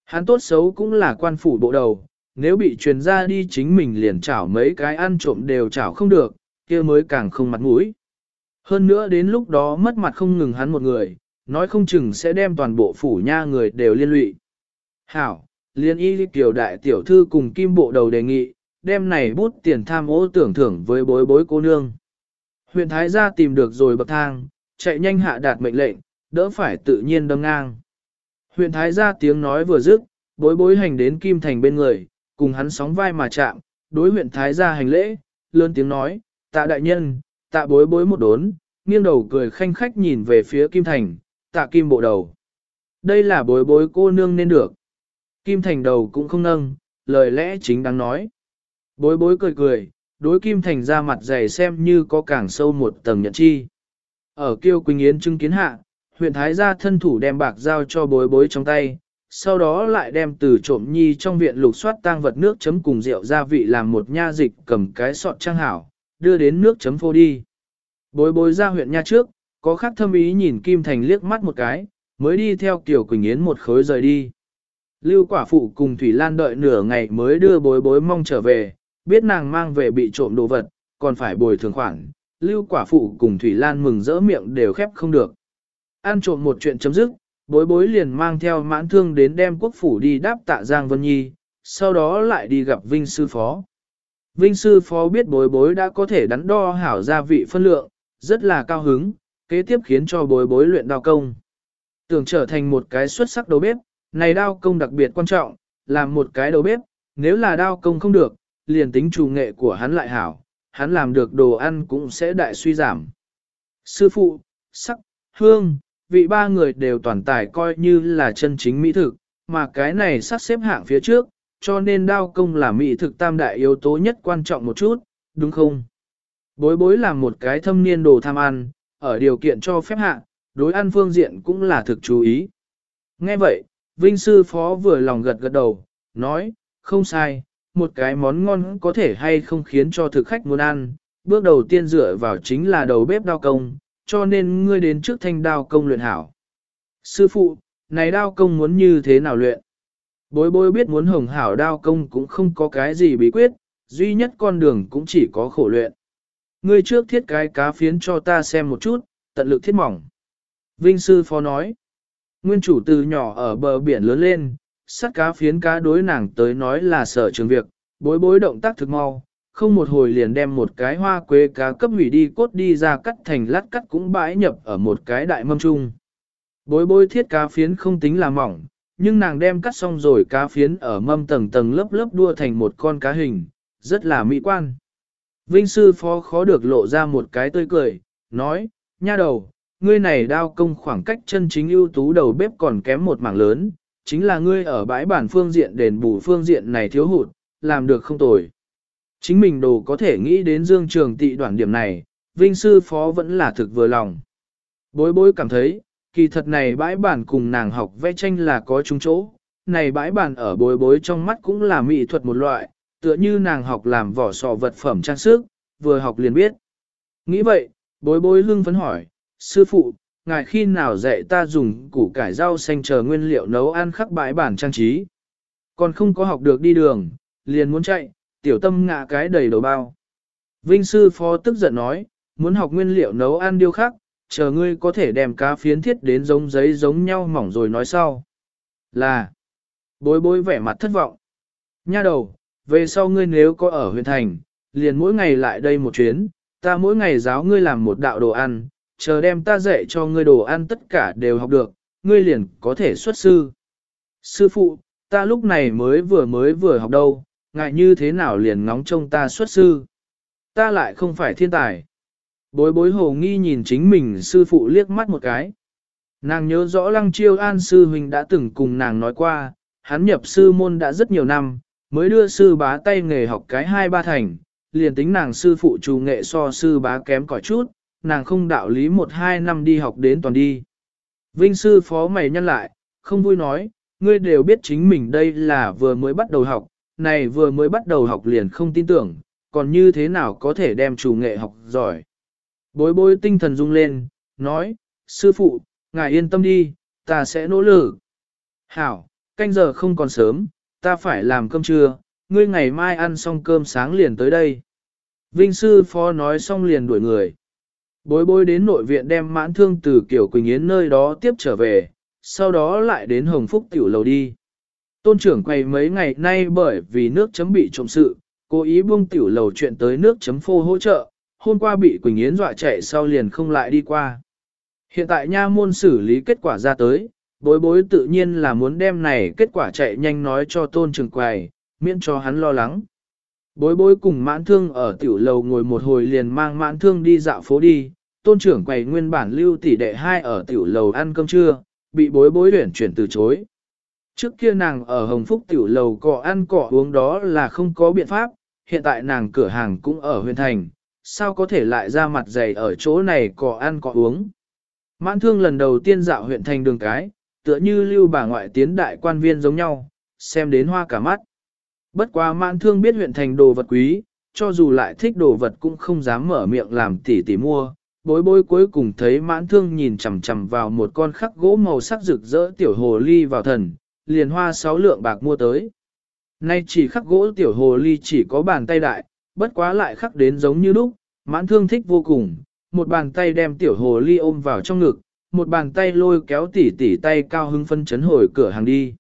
Hắn tốt xấu cũng là quan phủ bộ đầu, nếu bị truyền ra đi chính mình liền chảo mấy cái ăn trộm đều chảo không được, kia mới càng không mặt mũi. Hơn nữa đến lúc đó mất mặt không ngừng hắn một người, nói không chừng sẽ đem toàn bộ phủ nha người đều liên lụy. Hảo, liên y tiểu đại tiểu thư cùng kim bộ đầu đề nghị, đem này bút tiền tham ô tưởng thưởng với bối bối cô nương. Huyện Thái gia tìm được rồi bậc thang, chạy nhanh hạ đạt mệnh lệnh, đỡ phải tự nhiên đâm ngang. Huyện Thái gia tiếng nói vừa dứt, bối bối hành đến Kim Thành bên người, cùng hắn sóng vai mà chạm, đối huyện Thái gia hành lễ, lớn tiếng nói, tạ đại nhân, tạ bối bối một đốn, nghiêng đầu cười khanh khách nhìn về phía Kim Thành, tạ Kim bộ đầu. Đây là bối bối cô nương nên được. Kim Thành đầu cũng không nâng, lời lẽ chính đáng nói. Bối bối cười cười, đối Kim Thành ra mặt dày xem như có càng sâu một tầng nhận chi. Ở Kiêu Quỳnh Yến chứng kiến hạ, huyện Thái gia thân thủ đem bạc giao cho bối bối trong tay, sau đó lại đem từ trộm nhi trong viện lục soát tang vật nước chấm cùng rượu gia vị làm một nha dịch cầm cái sọt trang hảo, đưa đến nước chấm phô đi. Bối bối ra huyện nha trước, có khắc thâm ý nhìn Kim Thành liếc mắt một cái, mới đi theo Kiều Quỳnh Yến một khối rời đi. Lưu quả phụ cùng Thủy Lan đợi nửa ngày mới đưa bối bối mong trở về, biết nàng mang về bị trộm đồ vật, còn phải bồi thường khoản. Lưu quả phụ cùng Thủy Lan mừng rỡ miệng đều khép không được. An trộm một chuyện chấm dứt, bối bối liền mang theo mãn thương đến đem quốc phủ đi đáp tạ Giang Vân Nhi, sau đó lại đi gặp Vinh Sư Phó. Vinh Sư Phó biết bối bối đã có thể đắn đo hảo gia vị phân lượng, rất là cao hứng, kế tiếp khiến cho bối bối luyện đao công. Tưởng trở thành một cái xuất sắc đầu bếp, này đao công đặc biệt quan trọng, làm một cái đầu bếp, nếu là đao công không được, liền tính chủ nghệ của hắn lại hảo, hắn làm được đồ ăn cũng sẽ đại suy giảm. Sư phụ, sắc, hương, vị ba người đều toàn tài coi như là chân chính mỹ thực, mà cái này sắp xếp hạng phía trước, cho nên đao công là mỹ thực tam đại yếu tố nhất quan trọng một chút, đúng không? Bối bối làm một cái thâm niên đồ tham ăn, ở điều kiện cho phép hạng, đối ăn phương diện cũng là thực chú ý. Nghe vậy, Vinh Sư Phó vừa lòng gật gật đầu, nói, không sai, một cái món ngon có thể hay không khiến cho thực khách muốn ăn, bước đầu tiên dựa vào chính là đầu bếp đao công, cho nên ngươi đến trước thanh đao công luyện hảo. Sư phụ, này đao công muốn như thế nào luyện? Bối bối biết muốn hồng hảo đao công cũng không có cái gì bí quyết, duy nhất con đường cũng chỉ có khổ luyện. Ngươi trước thiết cái cá phiến cho ta xem một chút, tận lực thiết mỏng. Vinh sư phó nói, nguyên chủ từ nhỏ ở bờ biển lớn lên, sắt cá phiến cá đối nàng tới nói là sở trường việc, bối bối động tác thực mau, không một hồi liền đem một cái hoa quế cá cấp hủy đi cốt đi ra cắt thành lát cắt cũng bãi nhập ở một cái đại mâm chung. Bối bối thiết cá phiến không tính là mỏng, nhưng nàng đem cắt xong rồi cá phiến ở mâm tầng tầng lớp lớp đua thành một con cá hình, rất là mỹ quan. Vinh sư phó khó được lộ ra một cái tươi cười, nói, nha đầu, ngươi này đao công khoảng cách chân chính ưu tú đầu bếp còn kém một mảng lớn, chính là ngươi ở bãi bản phương diện đền bù phương diện này thiếu hụt, làm được không tồi. Chính mình đồ có thể nghĩ đến dương trường tị đoạn điểm này, vinh sư phó vẫn là thực vừa lòng. Bối bối cảm thấy, kỳ thật này bãi bản cùng nàng học vẽ tranh là có chung chỗ, này bãi bàn ở bối bối trong mắt cũng là mỹ thuật một loại, tựa như nàng học làm vỏ sò vật phẩm trang sức, vừa học liền biết. Nghĩ vậy, bối bối lưng phấn hỏi, sư phụ, ngài khi nào dạy ta dùng củ cải rau xanh chờ nguyên liệu nấu ăn khắc bãi bản trang trí. Còn không có học được đi đường, liền muốn chạy, tiểu tâm ngạ cái đầy đầu bao. Vinh sư phó tức giận nói, muốn học nguyên liệu nấu ăn điêu khắc, chờ ngươi có thể đem cá phiến thiết đến giống giấy giống nhau mỏng rồi nói sau. Là, bối bối vẻ mặt thất vọng. Nha đầu, về sau ngươi nếu có ở huyện thành, liền mỗi ngày lại đây một chuyến, ta mỗi ngày giáo ngươi làm một đạo đồ ăn, chờ đem ta dạy cho ngươi đồ ăn tất cả đều học được, ngươi liền có thể xuất sư. Sư phụ, ta lúc này mới vừa mới vừa học đâu, ngại như thế nào liền ngóng trông ta xuất sư. Ta lại không phải thiên tài. Bối bối hồ nghi nhìn chính mình sư phụ liếc mắt một cái. Nàng nhớ rõ lăng chiêu an sư huynh đã từng cùng nàng nói qua, hắn nhập sư môn đã rất nhiều năm, mới đưa sư bá tay nghề học cái hai ba thành, liền tính nàng sư phụ trù nghệ so sư bá kém cỏi chút, nàng không đạo lý một hai năm đi học đến toàn đi. Vinh sư phó mày nhăn lại, không vui nói, ngươi đều biết chính mình đây là vừa mới bắt đầu học, này vừa mới bắt đầu học liền không tin tưởng, còn như thế nào có thể đem chủ nghệ học giỏi. Bối bối tinh thần rung lên, nói, sư phụ, ngài yên tâm đi, ta sẽ nỗ lực. Hảo, canh giờ không còn sớm, ta phải làm cơm trưa, ngươi ngày mai ăn xong cơm sáng liền tới đây. Vinh sư phó nói xong liền đuổi người. Bối bối đến nội viện đem mãn thương từ kiểu Quỳnh Yến nơi đó tiếp trở về, sau đó lại đến Hồng Phúc tiểu lầu đi. Tôn trưởng quay mấy ngày nay bởi vì nước chấm bị trộm sự, cố ý buông tiểu lầu chuyện tới nước chấm phô hỗ trợ, hôm qua bị Quỳnh Yến dọa chạy sau liền không lại đi qua. Hiện tại nha môn xử lý kết quả ra tới, bối bối tự nhiên là muốn đem này kết quả chạy nhanh nói cho tôn trưởng quầy, miễn cho hắn lo lắng. Bối bối cùng mãn thương ở tiểu lầu ngồi một hồi liền mang mãn thương đi dạo phố đi, tôn trưởng quầy nguyên bản lưu tỷ đệ hai ở tiểu lầu ăn cơm trưa, bị bối bối huyển chuyển từ chối. Trước kia nàng ở Hồng Phúc tiểu lầu cọ ăn cọ uống đó là không có biện pháp, hiện tại nàng cửa hàng cũng ở huyện thành, sao có thể lại ra mặt dày ở chỗ này cọ ăn cọ uống. Mãn thương lần đầu tiên dạo huyện thành đường cái, tựa như lưu bà ngoại tiến đại quan viên giống nhau, xem đến hoa cả mắt. Bất quá mãn thương biết huyện thành đồ vật quý, cho dù lại thích đồ vật cũng không dám mở miệng làm tỉ tỉ mua. Bối bối cuối cùng thấy mãn thương nhìn chằm chằm vào một con khắc gỗ màu sắc rực rỡ tiểu hồ ly vào thần, liền hoa sáu lượng bạc mua tới. Nay chỉ khắc gỗ tiểu hồ ly chỉ có bàn tay đại, bất quá lại khắc đến giống như lúc, mãn thương thích vô cùng, một bàn tay đem tiểu hồ ly ôm vào trong ngực, một bàn tay lôi kéo tỉ tỉ tay cao hưng phân chấn hồi cửa hàng đi.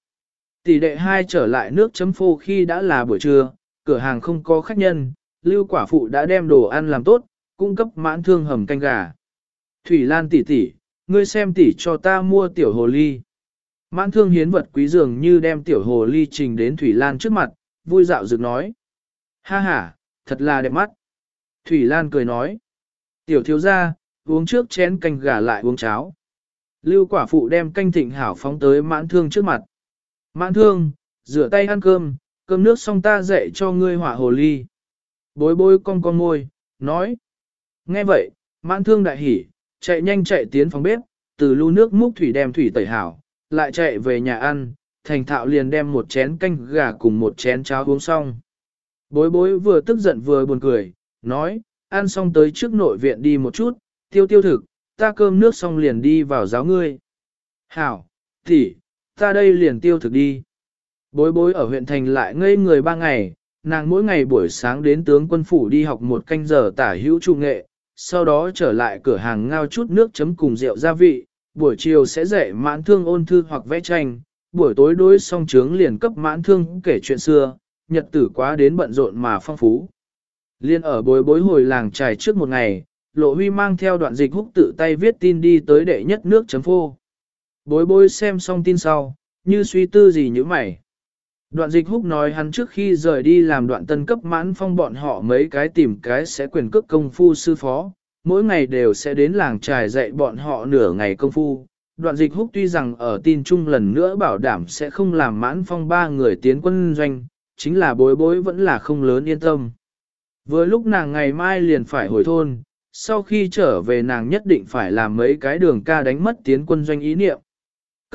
Tỷ đệ hai trở lại nước chấm phô khi đã là buổi trưa, cửa hàng không có khách nhân, lưu quả phụ đã đem đồ ăn làm tốt, cung cấp mãn thương hầm canh gà. Thủy Lan tỷ tỷ, ngươi xem tỷ cho ta mua tiểu hồ ly. Mãn thương hiến vật quý dường như đem tiểu hồ ly trình đến Thủy Lan trước mặt, vui dạo dựng nói. Ha ha, thật là đẹp mắt. Thủy Lan cười nói. Tiểu thiếu gia, uống trước chén canh gà lại uống cháo. Lưu quả phụ đem canh thịnh hảo phóng tới mãn thương trước mặt. Mãn thương, rửa tay ăn cơm, cơm nước xong ta dạy cho ngươi hỏa hồ ly. Bối bối con con môi, nói. Nghe vậy, mãn thương đại hỉ, chạy nhanh chạy tiến phòng bếp, từ lưu nước múc thủy đem thủy tẩy hảo, lại chạy về nhà ăn, thành thạo liền đem một chén canh gà cùng một chén cháo uống xong. Bối bối vừa tức giận vừa buồn cười, nói, ăn xong tới trước nội viện đi một chút, tiêu tiêu thực, ta cơm nước xong liền đi vào giáo ngươi. Hảo, tỷ, ta đây liền tiêu thực đi. Bối bối ở huyện thành lại ngây người ba ngày, nàng mỗi ngày buổi sáng đến tướng quân phủ đi học một canh giờ tả hữu trung nghệ, sau đó trở lại cửa hàng ngao chút nước chấm cùng rượu gia vị, buổi chiều sẽ dạy mãn thương ôn thư hoặc vẽ tranh, buổi tối đối xong trướng liền cấp mãn thương kể chuyện xưa, nhật tử quá đến bận rộn mà phong phú. Liên ở bối bối hồi làng trải trước một ngày, Lộ Huy mang theo đoạn dịch húc tự tay viết tin đi tới đệ nhất nước chấm phô. Bối bối xem xong tin sau, như suy tư gì như mày. Đoạn dịch húc nói hắn trước khi rời đi làm đoạn tân cấp mãn phong bọn họ mấy cái tìm cái sẽ quyền cước công phu sư phó, mỗi ngày đều sẽ đến làng trài dạy bọn họ nửa ngày công phu. Đoạn dịch húc tuy rằng ở tin chung lần nữa bảo đảm sẽ không làm mãn phong ba người tiến quân doanh, chính là bối bối vẫn là không lớn yên tâm. Vừa lúc nàng ngày mai liền phải hồi thôn, sau khi trở về nàng nhất định phải làm mấy cái đường ca đánh mất tiến quân doanh ý niệm.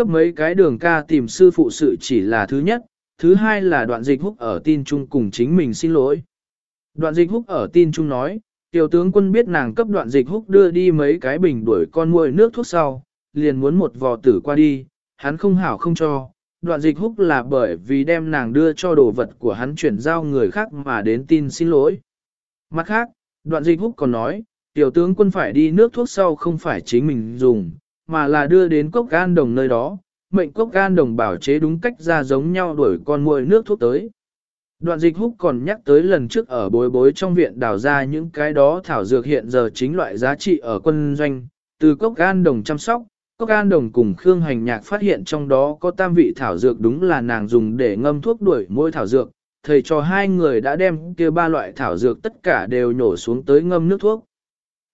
Cấp mấy cái đường ca tìm sư phụ sự chỉ là thứ nhất, thứ hai là đoạn dịch húc ở tin chung cùng chính mình xin lỗi. Đoạn dịch húc ở tin chung nói, tiểu tướng quân biết nàng cấp đoạn dịch húc đưa đi mấy cái bình đuổi con muội nước thuốc sau, liền muốn một vò tử qua đi, hắn không hảo không cho. Đoạn dịch húc là bởi vì đem nàng đưa cho đồ vật của hắn chuyển giao người khác mà đến tin xin lỗi. Mặt khác, đoạn dịch húc còn nói, tiểu tướng quân phải đi nước thuốc sau không phải chính mình dùng, mà là đưa đến cốc gan đồng nơi đó, mệnh cốc gan đồng bảo chế đúng cách ra giống nhau đuổi con muội nước thuốc tới. Đoạn dịch húc còn nhắc tới lần trước ở bối bối trong viện đào ra những cái đó thảo dược hiện giờ chính loại giá trị ở quân doanh, từ cốc gan đồng chăm sóc, cốc gan đồng cùng Khương Hành Nhạc phát hiện trong đó có tam vị thảo dược đúng là nàng dùng để ngâm thuốc đuổi môi thảo dược, thầy cho hai người đã đem kia ba loại thảo dược tất cả đều nhổ xuống tới ngâm nước thuốc.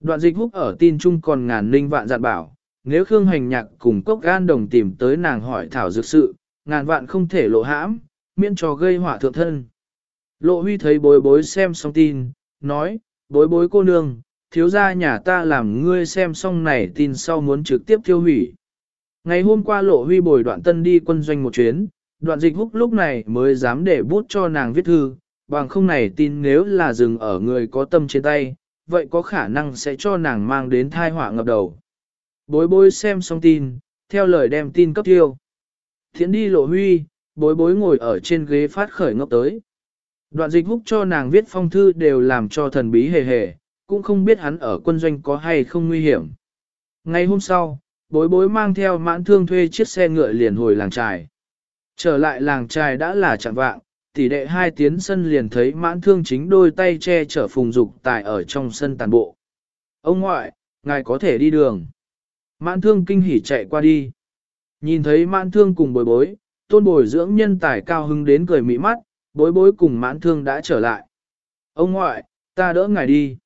Đoạn dịch húc ở tin chung còn ngàn ninh vạn dặn bảo, nếu Khương Hành Nhạc cùng cốc gan đồng tìm tới nàng hỏi thảo dược sự, ngàn vạn không thể lộ hãm, miễn cho gây họa thượng thân. Lộ huy thấy bối bối xem xong tin, nói, bối bối cô nương, thiếu gia nhà ta làm ngươi xem xong này tin sau muốn trực tiếp tiêu hủy. Ngày hôm qua lộ huy bồi đoạn tân đi quân doanh một chuyến, đoạn dịch húc lúc này mới dám để bút cho nàng viết thư, bằng không này tin nếu là dừng ở người có tâm trên tay, vậy có khả năng sẽ cho nàng mang đến thai họa ngập đầu. Bối bối xem xong tin, theo lời đem tin cấp tiêu. Thiện đi lộ huy, bối bối ngồi ở trên ghế phát khởi ngốc tới. Đoạn dịch húc cho nàng viết phong thư đều làm cho thần bí hề hề, cũng không biết hắn ở quân doanh có hay không nguy hiểm. Ngày hôm sau, bối bối mang theo mãn thương thuê chiếc xe ngựa liền hồi làng trài. Trở lại làng trài đã là chẳng vạng, tỷ đệ hai tiến sân liền thấy mãn thương chính đôi tay che chở phùng dục tài ở trong sân tàn bộ. Ông ngoại, ngài có thể đi đường. Mãn thương kinh hỉ chạy qua đi. Nhìn thấy mãn thương cùng bối bối, tôn bồi dưỡng nhân tài cao hứng đến cười mỹ mắt, bối bối cùng mãn thương đã trở lại. Ông ngoại, ta đỡ ngài đi.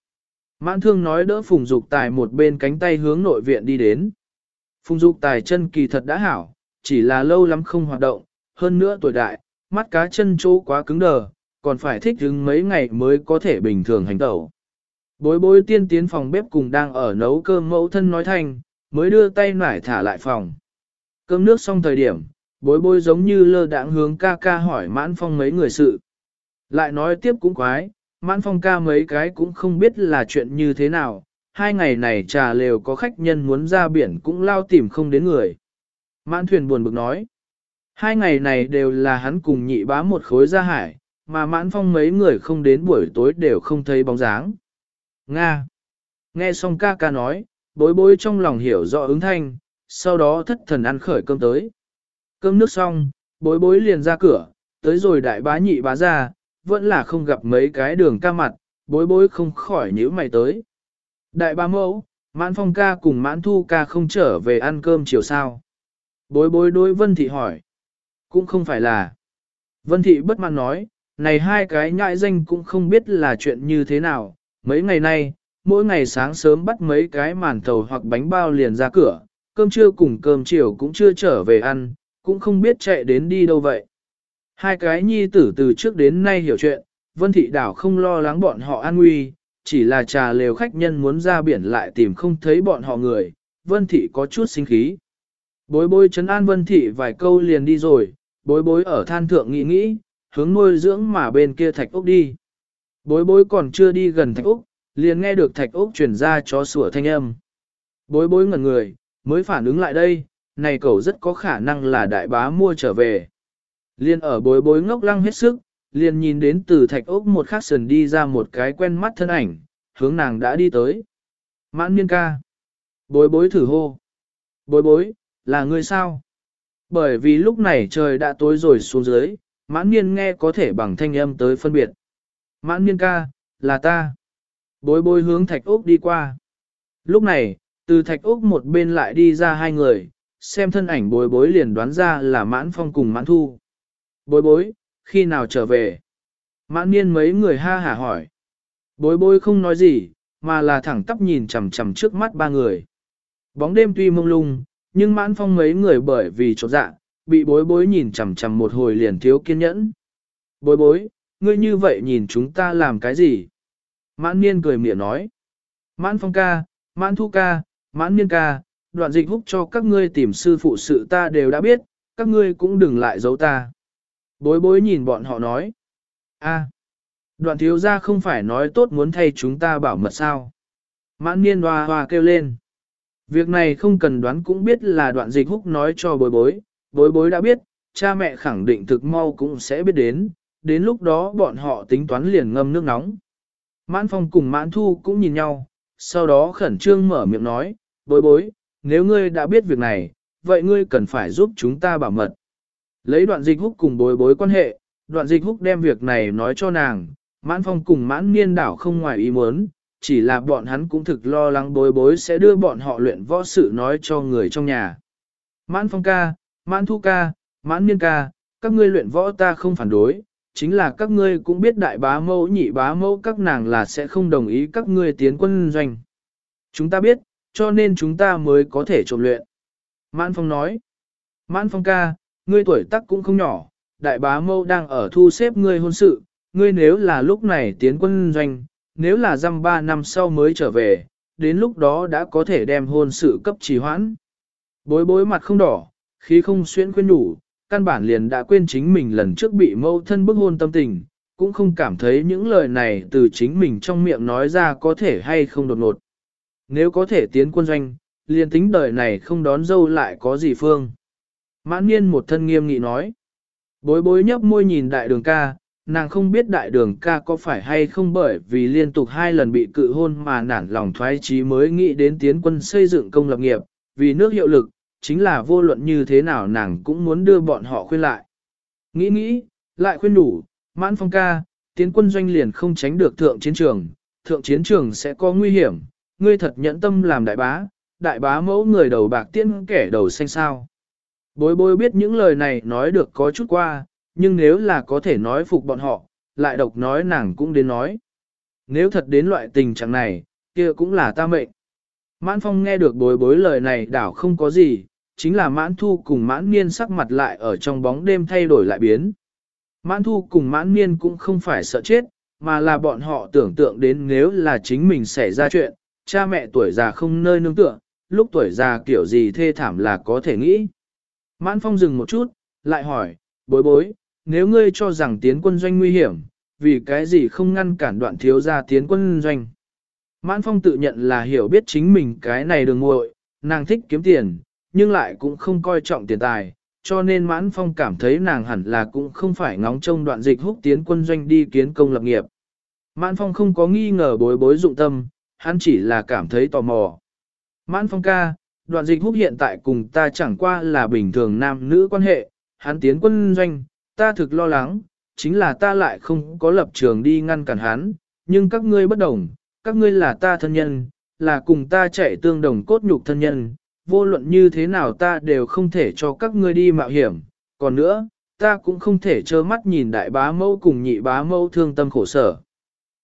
Mãn thương nói đỡ phùng dục tài một bên cánh tay hướng nội viện đi đến. Phùng dục tài chân kỳ thật đã hảo, chỉ là lâu lắm không hoạt động, hơn nữa tuổi đại, mắt cá chân chỗ quá cứng đờ, còn phải thích ứng mấy ngày mới có thể bình thường hành tẩu. Bối bối tiên tiến phòng bếp cùng đang ở nấu cơm mẫu thân nói thành mới đưa tay nải thả lại phòng. Cơm nước xong thời điểm, bối bối giống như lơ đãng hướng ca ca hỏi mãn phong mấy người sự. Lại nói tiếp cũng quái, mãn phong ca mấy cái cũng không biết là chuyện như thế nào, hai ngày này trà lều có khách nhân muốn ra biển cũng lao tìm không đến người. Mãn thuyền buồn bực nói, hai ngày này đều là hắn cùng nhị bá một khối ra hải, mà mãn phong mấy người không đến buổi tối đều không thấy bóng dáng. Nga. Nghe xong ca ca nói, bối bối trong lòng hiểu rõ ứng thanh, sau đó thất thần ăn khởi cơm tới. Cơm nước xong, bối bối liền ra cửa, tới rồi đại bá nhị bá ra, vẫn là không gặp mấy cái đường ca mặt, bối bối không khỏi nhíu mày tới. Đại bá mẫu, mãn phong ca cùng mãn thu ca không trở về ăn cơm chiều sao. Bối bối đối vân thị hỏi. Cũng không phải là. Vân thị bất mãn nói, này hai cái nhãi danh cũng không biết là chuyện như thế nào, mấy ngày nay, mỗi ngày sáng sớm bắt mấy cái màn thầu hoặc bánh bao liền ra cửa, cơm trưa cùng cơm chiều cũng chưa trở về ăn, cũng không biết chạy đến đi đâu vậy. Hai cái nhi tử từ trước đến nay hiểu chuyện, Vân Thị Đảo không lo lắng bọn họ an nguy, chỉ là trà lều khách nhân muốn ra biển lại tìm không thấy bọn họ người, Vân Thị có chút sinh khí. Bối bối chấn an Vân Thị vài câu liền đi rồi, bối bối ở than thượng nghĩ nghĩ, hướng nuôi dưỡng mà bên kia thạch ốc đi. Bối bối còn chưa đi gần thạch ốc, liền nghe được thạch ốc truyền ra chó sủa thanh âm. Bối bối ngẩn người, mới phản ứng lại đây, này cậu rất có khả năng là đại bá mua trở về. Liên ở bối bối ngốc lăng hết sức, liền nhìn đến từ thạch ốc một khắc sần đi ra một cái quen mắt thân ảnh, hướng nàng đã đi tới. Mãn niên ca. Bối bối thử hô. Bối bối, là người sao? Bởi vì lúc này trời đã tối rồi xuống dưới, mãn niên nghe có thể bằng thanh âm tới phân biệt. Mãn niên ca, là ta. Bối bối hướng thạch ốc đi qua. Lúc này, từ thạch ốc một bên lại đi ra hai người, xem thân ảnh bối bối liền đoán ra là mãn phong cùng mãn thu. Bối bối, khi nào trở về? Mãn niên mấy người ha hả hỏi. Bối bối không nói gì, mà là thẳng tắp nhìn chằm chằm trước mắt ba người. Bóng đêm tuy mông lung, nhưng mãn phong mấy người bởi vì chỗ dạ, bị bối bối nhìn chằm chằm một hồi liền thiếu kiên nhẫn. Bối bối, ngươi như vậy nhìn chúng ta làm cái gì? Mãn niên cười mỉa nói. Mãn phong ca, mãn thu ca, mãn niên ca, đoạn dịch húc cho các ngươi tìm sư phụ sự ta đều đã biết, các ngươi cũng đừng lại giấu ta. Bối bối nhìn bọn họ nói. a đoạn thiếu ra không phải nói tốt muốn thay chúng ta bảo mật sao. Mãn niên hoa hoa kêu lên. Việc này không cần đoán cũng biết là đoạn dịch húc nói cho bối bối, bối bối đã biết, cha mẹ khẳng định thực mau cũng sẽ biết đến, đến lúc đó bọn họ tính toán liền ngâm nước nóng. Mãn phong cùng mãn thu cũng nhìn nhau, sau đó khẩn trương mở miệng nói, bối bối, nếu ngươi đã biết việc này, vậy ngươi cần phải giúp chúng ta bảo mật. Lấy đoạn dịch húc cùng bối bối quan hệ, đoạn dịch húc đem việc này nói cho nàng, mãn phong cùng mãn niên đảo không ngoài ý muốn, chỉ là bọn hắn cũng thực lo lắng bối bối sẽ đưa bọn họ luyện võ sự nói cho người trong nhà. Mãn phong ca, mãn thu ca, mãn niên ca, các ngươi luyện võ ta không phản đối, chính là các ngươi cũng biết đại bá mẫu nhị bá mẫu các nàng là sẽ không đồng ý các ngươi tiến quân doanh. Chúng ta biết, cho nên chúng ta mới có thể trộm luyện. Mãn Phong nói, Mãn Phong ca, ngươi tuổi tác cũng không nhỏ, đại bá mẫu đang ở thu xếp ngươi hôn sự, ngươi nếu là lúc này tiến quân doanh, nếu là dăm ba năm sau mới trở về, đến lúc đó đã có thể đem hôn sự cấp trì hoãn. Bối bối mặt không đỏ, khí không xuyễn khuyên đủ, căn bản liền đã quên chính mình lần trước bị mâu thân bức hôn tâm tình, cũng không cảm thấy những lời này từ chính mình trong miệng nói ra có thể hay không đột ngột. Nếu có thể tiến quân doanh, liền tính đời này không đón dâu lại có gì phương. Mãn niên một thân nghiêm nghị nói. Bối bối nhấp môi nhìn đại đường ca, nàng không biết đại đường ca có phải hay không bởi vì liên tục hai lần bị cự hôn mà nản lòng thoái chí mới nghĩ đến tiến quân xây dựng công lập nghiệp, vì nước hiệu lực, chính là vô luận như thế nào nàng cũng muốn đưa bọn họ khuyên lại. Nghĩ nghĩ, lại khuyên đủ, mãn phong ca, tiến quân doanh liền không tránh được thượng chiến trường, thượng chiến trường sẽ có nguy hiểm, ngươi thật nhẫn tâm làm đại bá, đại bá mẫu người đầu bạc tiễn kẻ đầu xanh sao. Bối bối biết những lời này nói được có chút qua, nhưng nếu là có thể nói phục bọn họ, lại độc nói nàng cũng đến nói. Nếu thật đến loại tình trạng này, kia cũng là ta mệnh. Mãn phong nghe được bối bối lời này đảo không có gì, chính là mãn thu cùng mãn niên sắc mặt lại ở trong bóng đêm thay đổi lại biến. Mãn thu cùng mãn niên cũng không phải sợ chết, mà là bọn họ tưởng tượng đến nếu là chính mình xảy ra chuyện, cha mẹ tuổi già không nơi nương tựa, lúc tuổi già kiểu gì thê thảm là có thể nghĩ. Mãn phong dừng một chút, lại hỏi, bối bối, nếu ngươi cho rằng tiến quân doanh nguy hiểm, vì cái gì không ngăn cản đoạn thiếu gia tiến quân doanh. Mãn phong tự nhận là hiểu biết chính mình cái này đường ngội, nàng thích kiếm tiền, nhưng lại cũng không coi trọng tiền tài, cho nên mãn phong cảm thấy nàng hẳn là cũng không phải ngóng trông đoạn dịch húc tiến quân doanh đi kiến công lập nghiệp. Mãn phong không có nghi ngờ bối bối dụng tâm, hắn chỉ là cảm thấy tò mò. Mãn phong ca, đoạn dịch húc hiện tại cùng ta chẳng qua là bình thường nam nữ quan hệ, hắn tiến quân doanh, ta thực lo lắng, chính là ta lại không có lập trường đi ngăn cản hắn, nhưng các ngươi bất đồng, các ngươi là ta thân nhân, là cùng ta chạy tương đồng cốt nhục thân nhân, vô luận như thế nào ta đều không thể cho các ngươi đi mạo hiểm, còn nữa, ta cũng không thể trơ mắt nhìn đại bá mẫu cùng nhị bá mẫu thương tâm khổ sở.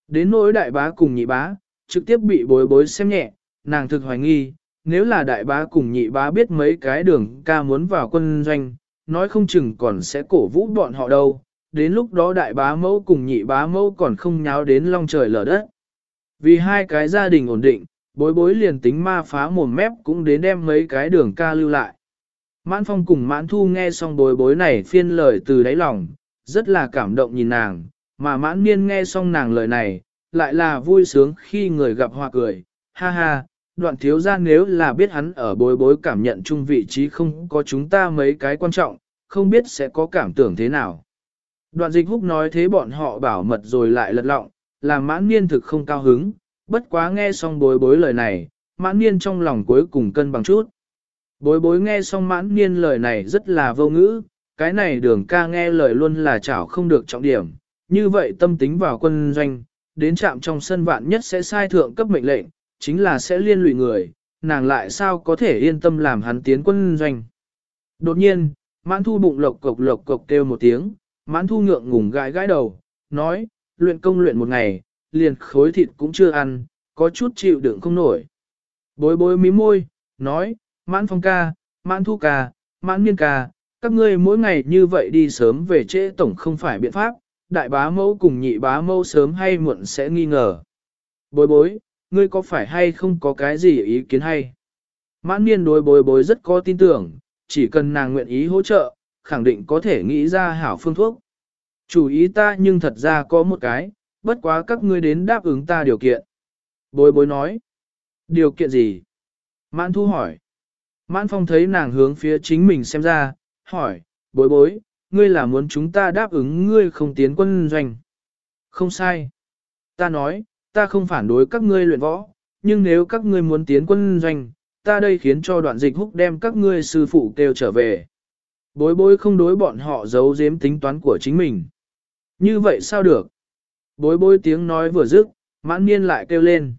Đến nỗi đại bá cùng nhị bá, trực tiếp bị bối bối xem nhẹ, nàng thực hoài nghi, nếu là đại bá cùng nhị bá biết mấy cái đường ca muốn vào quân doanh, nói không chừng còn sẽ cổ vũ bọn họ đâu, đến lúc đó đại bá mẫu cùng nhị bá mẫu còn không nháo đến long trời lở đất. Vì hai cái gia đình ổn định, bối bối liền tính ma phá mồm mép cũng đến đem mấy cái đường ca lưu lại. Mãn phong cùng mãn thu nghe xong bối bối này phiên lời từ đáy lòng, rất là cảm động nhìn nàng, mà mãn niên nghe xong nàng lời này, lại là vui sướng khi người gặp hoa cười, ha ha, đoạn thiếu ra nếu là biết hắn ở bối bối cảm nhận chung vị trí không có chúng ta mấy cái quan trọng, không biết sẽ có cảm tưởng thế nào. Đoạn dịch húc nói thế bọn họ bảo mật rồi lại lật lọng, làm mãn niên thực không cao hứng, bất quá nghe xong bối bối lời này, mãn niên trong lòng cuối cùng cân bằng chút. Bối bối nghe xong mãn niên lời này rất là vô ngữ, cái này đường ca nghe lời luôn là chảo không được trọng điểm, như vậy tâm tính vào quân doanh, đến trạm trong sân vạn nhất sẽ sai thượng cấp mệnh lệnh, chính là sẽ liên lụy người, nàng lại sao có thể yên tâm làm hắn tiến quân doanh. Đột nhiên, mãn thu bụng lộc cộc lộc cộc kêu một tiếng, mãn thu ngượng ngùng gãi gãi đầu, nói, luyện công luyện một ngày, liền khối thịt cũng chưa ăn, có chút chịu đựng không nổi. Bối bối mí môi, nói, mãn phong ca, mãn thu ca, mãn niên ca, các ngươi mỗi ngày như vậy đi sớm về trễ tổng không phải biện pháp, đại bá mẫu cùng nhị bá mẫu sớm hay muộn sẽ nghi ngờ. Bối bối, ngươi có phải hay không có cái gì ý kiến hay? Mãn niên đối bối bối rất có tin tưởng, chỉ cần nàng nguyện ý hỗ trợ, khẳng định có thể nghĩ ra hảo phương thuốc. Chủ ý ta nhưng thật ra có một cái, bất quá các ngươi đến đáp ứng ta điều kiện. Bối bối nói. Điều kiện gì? Mãn thu hỏi. Mãn phong thấy nàng hướng phía chính mình xem ra, hỏi, bối bối, ngươi là muốn chúng ta đáp ứng ngươi không tiến quân doanh. Không sai. Ta nói, ta không phản đối các ngươi luyện võ, nhưng nếu các ngươi muốn tiến quân doanh, ta đây khiến cho đoạn dịch húc đem các ngươi sư phụ kêu trở về. Bối bối không đối bọn họ giấu giếm tính toán của chính mình. Như vậy sao được? Bối bối tiếng nói vừa dứt, mãn niên lại kêu lên.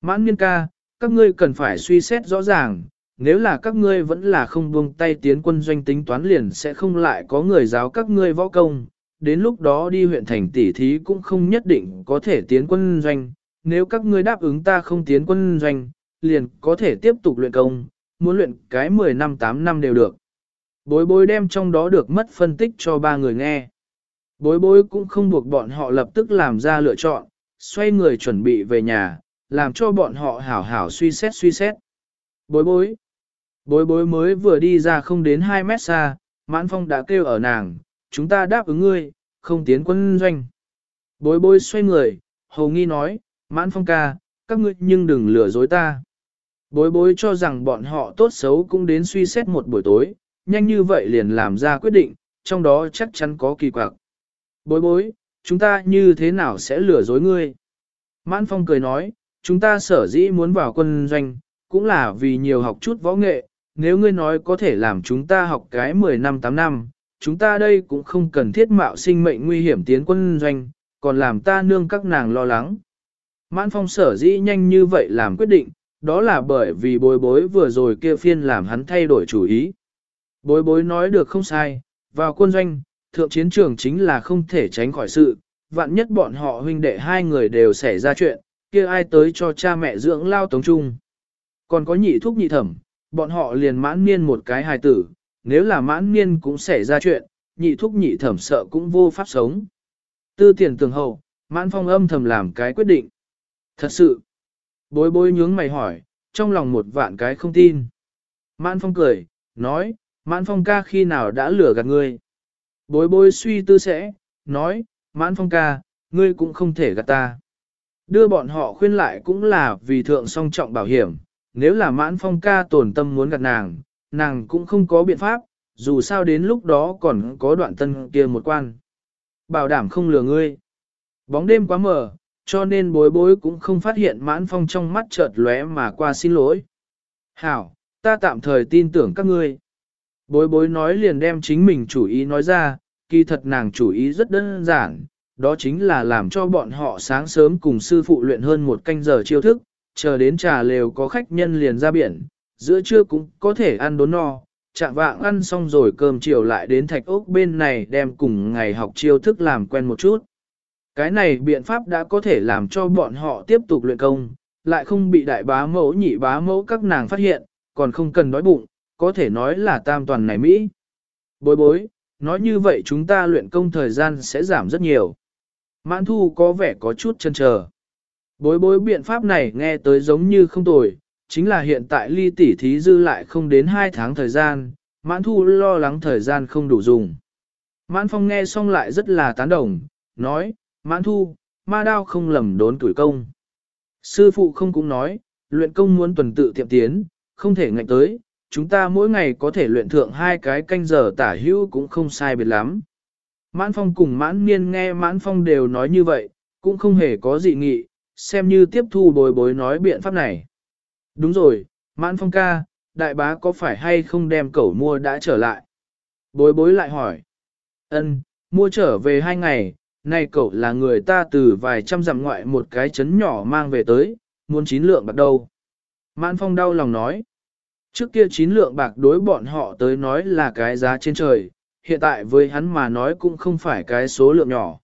Mãn niên ca, các ngươi cần phải suy xét rõ ràng, nếu là các ngươi vẫn là không buông tay tiến quân doanh tính toán liền sẽ không lại có người giáo các ngươi võ công, đến lúc đó đi huyện thành tỷ thí cũng không nhất định có thể tiến quân doanh, nếu các ngươi đáp ứng ta không tiến quân doanh, liền có thể tiếp tục luyện công, muốn luyện cái 10 năm 8 năm đều được. Bối bối đem trong đó được mất phân tích cho ba người nghe. Bối bối cũng không buộc bọn họ lập tức làm ra lựa chọn, xoay người chuẩn bị về nhà, làm cho bọn họ hảo hảo suy xét suy xét. Bối bối. Bối bối mới vừa đi ra không đến 2 mét xa, mãn phong đã kêu ở nàng, chúng ta đáp ứng ngươi, không tiến quân doanh. Bối bối xoay người, hầu nghi nói, mãn phong ca, các ngươi nhưng đừng lừa dối ta. Bối bối cho rằng bọn họ tốt xấu cũng đến suy xét một buổi tối, nhanh như vậy liền làm ra quyết định, trong đó chắc chắn có kỳ quặc. Bối bối, chúng ta như thế nào sẽ lừa dối ngươi? Mãn Phong cười nói, chúng ta sở dĩ muốn vào quân doanh, cũng là vì nhiều học chút võ nghệ, nếu ngươi nói có thể làm chúng ta học cái 10 năm 8 năm, chúng ta đây cũng không cần thiết mạo sinh mệnh nguy hiểm tiến quân doanh, còn làm ta nương các nàng lo lắng. Mãn Phong sở dĩ nhanh như vậy làm quyết định, đó là bởi vì bối bối vừa rồi kia phiên làm hắn thay đổi chủ ý. Bối bối nói được không sai, vào quân doanh, thượng chiến trường chính là không thể tránh khỏi sự, vạn nhất bọn họ huynh đệ hai người đều xảy ra chuyện, kia ai tới cho cha mẹ dưỡng lao tống trung. Còn có nhị thúc nhị thẩm, bọn họ liền mãn niên một cái hài tử, nếu là mãn niên cũng xảy ra chuyện, nhị thúc nhị thẩm sợ cũng vô pháp sống. Tư tiền tường hậu, mãn phong âm thầm làm cái quyết định. Thật sự, bối bối nhướng mày hỏi, trong lòng một vạn cái không tin. Mãn phong cười, nói, mãn phong ca khi nào đã lừa gạt ngươi. Bối bối suy tư sẽ, nói, mãn phong ca, ngươi cũng không thể gạt ta. Đưa bọn họ khuyên lại cũng là vì thượng song trọng bảo hiểm, nếu là mãn phong ca tổn tâm muốn gạt nàng, nàng cũng không có biện pháp, dù sao đến lúc đó còn có đoạn tân kia một quan. Bảo đảm không lừa ngươi. Bóng đêm quá mờ, cho nên bối bối cũng không phát hiện mãn phong trong mắt chợt lóe mà qua xin lỗi. Hảo, ta tạm thời tin tưởng các ngươi. Bối bối nói liền đem chính mình chủ ý nói ra, kỳ thật nàng chủ ý rất đơn giản, đó chính là làm cho bọn họ sáng sớm cùng sư phụ luyện hơn một canh giờ chiêu thức, chờ đến trà lều có khách nhân liền ra biển, giữa trưa cũng có thể ăn đốn no, chạm vạng ăn xong rồi cơm chiều lại đến thạch ốc bên này đem cùng ngày học chiêu thức làm quen một chút. Cái này biện pháp đã có thể làm cho bọn họ tiếp tục luyện công, lại không bị đại bá mẫu nhị bá mẫu các nàng phát hiện, còn không cần đói bụng, có thể nói là tam toàn này Mỹ. Bối bối, nói như vậy chúng ta luyện công thời gian sẽ giảm rất nhiều. Mãn thu có vẻ có chút chân chờ. Bối bối biện pháp này nghe tới giống như không tồi, chính là hiện tại ly tỷ thí dư lại không đến 2 tháng thời gian, mãn thu lo lắng thời gian không đủ dùng. Mãn phong nghe xong lại rất là tán đồng, nói, mãn thu, ma đao không lầm đốn tuổi công. Sư phụ không cũng nói, luyện công muốn tuần tự tiệm tiến, không thể ngạnh tới, chúng ta mỗi ngày có thể luyện thượng hai cái canh giờ tả hữu cũng không sai biệt lắm. Mãn phong cùng mãn niên nghe mãn phong đều nói như vậy, cũng không hề có dị nghị, xem như tiếp thu bồi bối nói biện pháp này. Đúng rồi, mãn phong ca, đại bá có phải hay không đem cẩu mua đã trở lại? Bối bối lại hỏi. Ân, mua trở về hai ngày, nay cậu là người ta từ vài trăm dặm ngoại một cái chấn nhỏ mang về tới, muốn chín lượng bắt đầu. Mãn phong đau lòng nói. Trước kia chín lượng bạc đối bọn họ tới nói là cái giá trên trời, hiện tại với hắn mà nói cũng không phải cái số lượng nhỏ.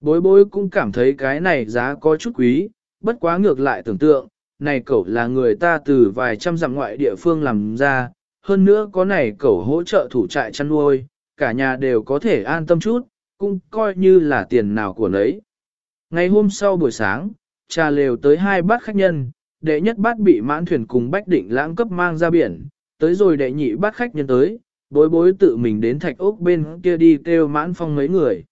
Bối bối cũng cảm thấy cái này giá có chút quý, bất quá ngược lại tưởng tượng, này cậu là người ta từ vài trăm dặm ngoại địa phương làm ra, hơn nữa có này cậu hỗ trợ thủ trại chăn nuôi, cả nhà đều có thể an tâm chút, cũng coi như là tiền nào của nấy. Ngày hôm sau buổi sáng, trà lều tới hai bát khách nhân, đệ nhất bát bị mãn thuyền cùng bách định lãng cấp mang ra biển, tới rồi đệ nhị bát khách nhân tới, bối bối tự mình đến thạch ốc bên kia đi kêu mãn phong mấy người.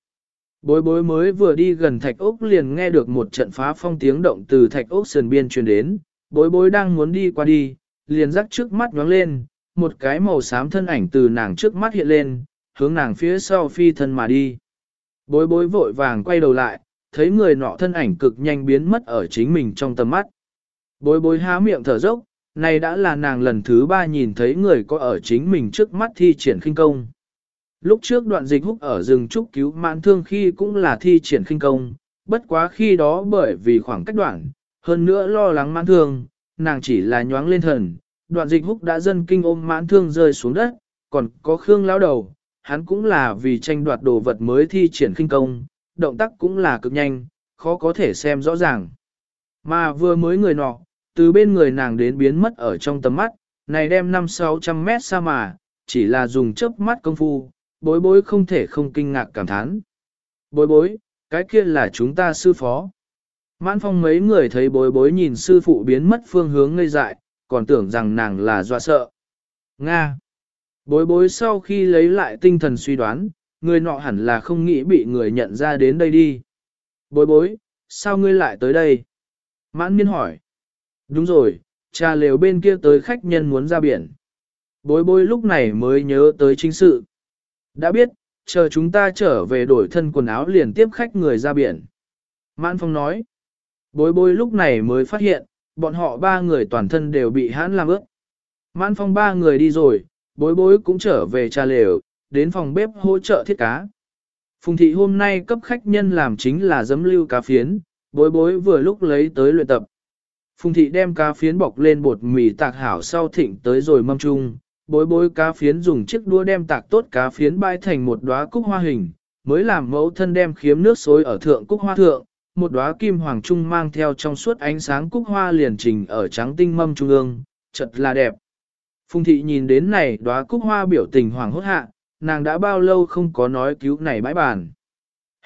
Bối bối mới vừa đi gần thạch ốc liền nghe được một trận phá phong tiếng động từ thạch ốc sườn biên truyền đến, bối bối đang muốn đi qua đi, liền rắc trước mắt nhoáng lên, một cái màu xám thân ảnh từ nàng trước mắt hiện lên, hướng nàng phía sau phi thân mà đi. Bối bối vội vàng quay đầu lại, thấy người nọ thân ảnh cực nhanh biến mất ở chính mình trong tầm mắt. Bối bối há miệng thở dốc, này đã là nàng lần thứ ba nhìn thấy người có ở chính mình trước mắt thi triển khinh công. Lúc trước đoạn dịch húc ở rừng trúc cứu mãn thương khi cũng là thi triển khinh công, bất quá khi đó bởi vì khoảng cách đoạn, hơn nữa lo lắng mãn thương, nàng chỉ là nhoáng lên thần, đoạn dịch húc đã dân kinh ôm mãn thương rơi xuống đất, còn có Khương lão đầu, hắn cũng là vì tranh đoạt đồ vật mới thi triển khinh công, động tác cũng là cực nhanh, khó có thể xem rõ ràng. Mà vừa mới người nọ, từ bên người nàng đến biến mất ở trong tầm mắt, này đem 5-600 mét xa mà, chỉ là dùng chớp mắt công phu, bối bối không thể không kinh ngạc cảm thán. Bối bối, cái kia là chúng ta sư phó. Mãn phong mấy người thấy bối bối nhìn sư phụ biến mất phương hướng ngây dại, còn tưởng rằng nàng là doa sợ. Nga. Bối bối sau khi lấy lại tinh thần suy đoán, người nọ hẳn là không nghĩ bị người nhận ra đến đây đi. Bối bối, sao ngươi lại tới đây? Mãn miên hỏi. Đúng rồi, trà lều bên kia tới khách nhân muốn ra biển. Bối bối lúc này mới nhớ tới chính sự. Đã biết, chờ chúng ta trở về đổi thân quần áo liền tiếp khách người ra biển. Mãn Phong nói. Bối bối lúc này mới phát hiện, bọn họ ba người toàn thân đều bị hãn làm ướt. Mãn Phong ba người đi rồi, bối bối cũng trở về trà lều, đến phòng bếp hỗ trợ thiết cá. Phùng thị hôm nay cấp khách nhân làm chính là giấm lưu cá phiến, bối bối vừa lúc lấy tới luyện tập. Phùng thị đem cá phiến bọc lên bột mì tạc hảo sau thịnh tới rồi mâm chung, bối bối cá phiến dùng chiếc đũa đem tạc tốt cá phiến bay thành một đóa cúc hoa hình, mới làm mẫu thân đem khiếm nước xối ở thượng cúc hoa thượng, một đóa kim hoàng trung mang theo trong suốt ánh sáng cúc hoa liền trình ở trắng tinh mâm trung ương, chật là đẹp. Phùng thị nhìn đến này đóa cúc hoa biểu tình hoàng hốt hạ, nàng đã bao lâu không có nói cứu này bãi bàn.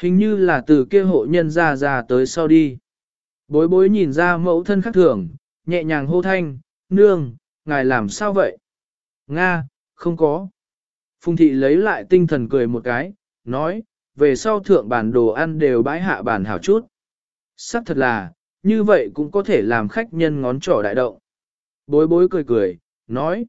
Hình như là từ kia hộ nhân ra ra tới sau đi. Bối bối nhìn ra mẫu thân khắc thường, nhẹ nhàng hô thanh, nương, ngài làm sao vậy? Nga, không có. Phùng thị lấy lại tinh thần cười một cái, nói, về sau thượng bản đồ ăn đều bãi hạ bản hảo chút. Sắc thật là, như vậy cũng có thể làm khách nhân ngón trỏ đại động. Bối bối cười cười, nói,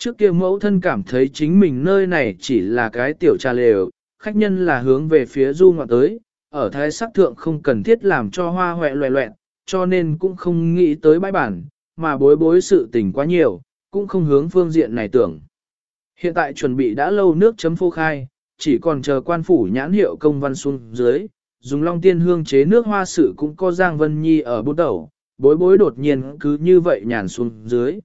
Trước kia mẫu thân cảm thấy chính mình nơi này chỉ là cái tiểu trà lều, khách nhân là hướng về phía du ngoạn tới, ở thái sắc thượng không cần thiết làm cho hoa hoẹ loẹ loẹn, cho nên cũng không nghĩ tới bãi bản, mà bối bối sự tình quá nhiều, cũng không hướng phương diện này tưởng. Hiện tại chuẩn bị đã lâu nước chấm phô khai, chỉ còn chờ quan phủ nhãn hiệu công văn xuống dưới, dùng long tiên hương chế nước hoa sự cũng có Giang Vân Nhi ở bút đầu, bối bối đột nhiên cứ như vậy nhàn xuống dưới.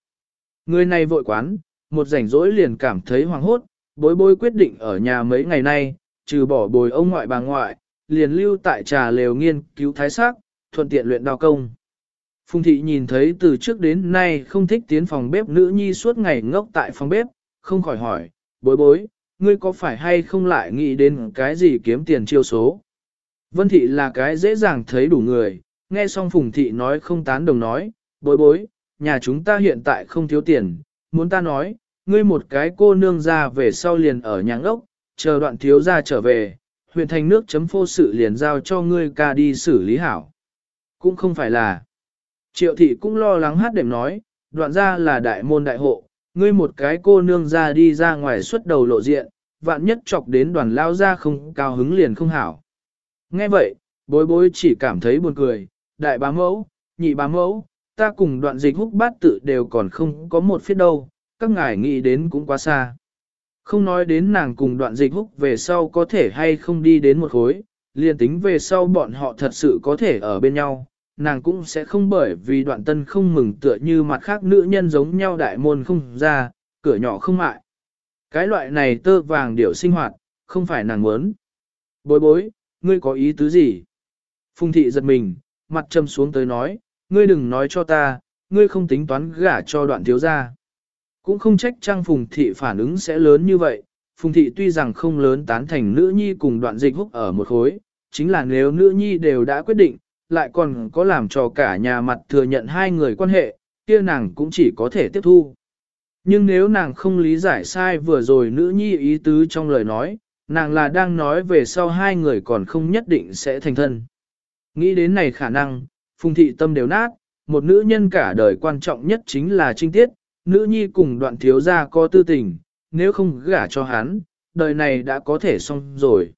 Người này vội quán, một rảnh rỗi liền cảm thấy hoàng hốt, bối bối quyết định ở nhà mấy ngày nay, trừ bỏ bồi ông ngoại bà ngoại, liền lưu tại trà lều nghiên cứu thái sắc, thuận tiện luyện đao công. Phùng thị nhìn thấy từ trước đến nay không thích tiến phòng bếp nữ nhi suốt ngày ngốc tại phòng bếp, không khỏi hỏi, bối bối, ngươi có phải hay không lại nghĩ đến cái gì kiếm tiền chiêu số? Vân thị là cái dễ dàng thấy đủ người, nghe xong phùng thị nói không tán đồng nói, bối bối, nhà chúng ta hiện tại không thiếu tiền, muốn ta nói, ngươi một cái cô nương ra về sau liền ở nhà ốc, chờ đoạn thiếu ra trở về, huyện thành nước chấm phô sự liền giao cho ngươi ca đi xử lý hảo. Cũng không phải là. Triệu thị cũng lo lắng hát đệm nói, đoạn ra là đại môn đại hộ, ngươi một cái cô nương ra đi ra ngoài xuất đầu lộ diện, vạn nhất chọc đến đoàn lao ra không cao hứng liền không hảo. Nghe vậy, bối bối chỉ cảm thấy buồn cười, đại bá mẫu, nhị bá mẫu, ta cùng đoạn dịch húc bát tự đều còn không có một phía đâu, các ngài nghĩ đến cũng quá xa. Không nói đến nàng cùng đoạn dịch húc về sau có thể hay không đi đến một khối, liền tính về sau bọn họ thật sự có thể ở bên nhau, nàng cũng sẽ không bởi vì đoạn tân không mừng tựa như mặt khác nữ nhân giống nhau đại môn không ra, cửa nhỏ không mại. Cái loại này tơ vàng điệu sinh hoạt, không phải nàng muốn. Bối bối, ngươi có ý tứ gì? Phùng thị giật mình, mặt châm xuống tới nói, ngươi đừng nói cho ta, ngươi không tính toán gả cho đoạn thiếu gia. Cũng không trách trang phùng thị phản ứng sẽ lớn như vậy, phùng thị tuy rằng không lớn tán thành nữ nhi cùng đoạn dịch húc ở một khối, chính là nếu nữ nhi đều đã quyết định, lại còn có làm cho cả nhà mặt thừa nhận hai người quan hệ, kia nàng cũng chỉ có thể tiếp thu. Nhưng nếu nàng không lý giải sai vừa rồi nữ nhi ý tứ trong lời nói, nàng là đang nói về sau hai người còn không nhất định sẽ thành thân. Nghĩ đến này khả năng, phùng thị tâm đều nát, một nữ nhân cả đời quan trọng nhất chính là trinh tiết, nữ nhi cùng đoạn thiếu gia có tư tình, nếu không gả cho hắn, đời này đã có thể xong rồi.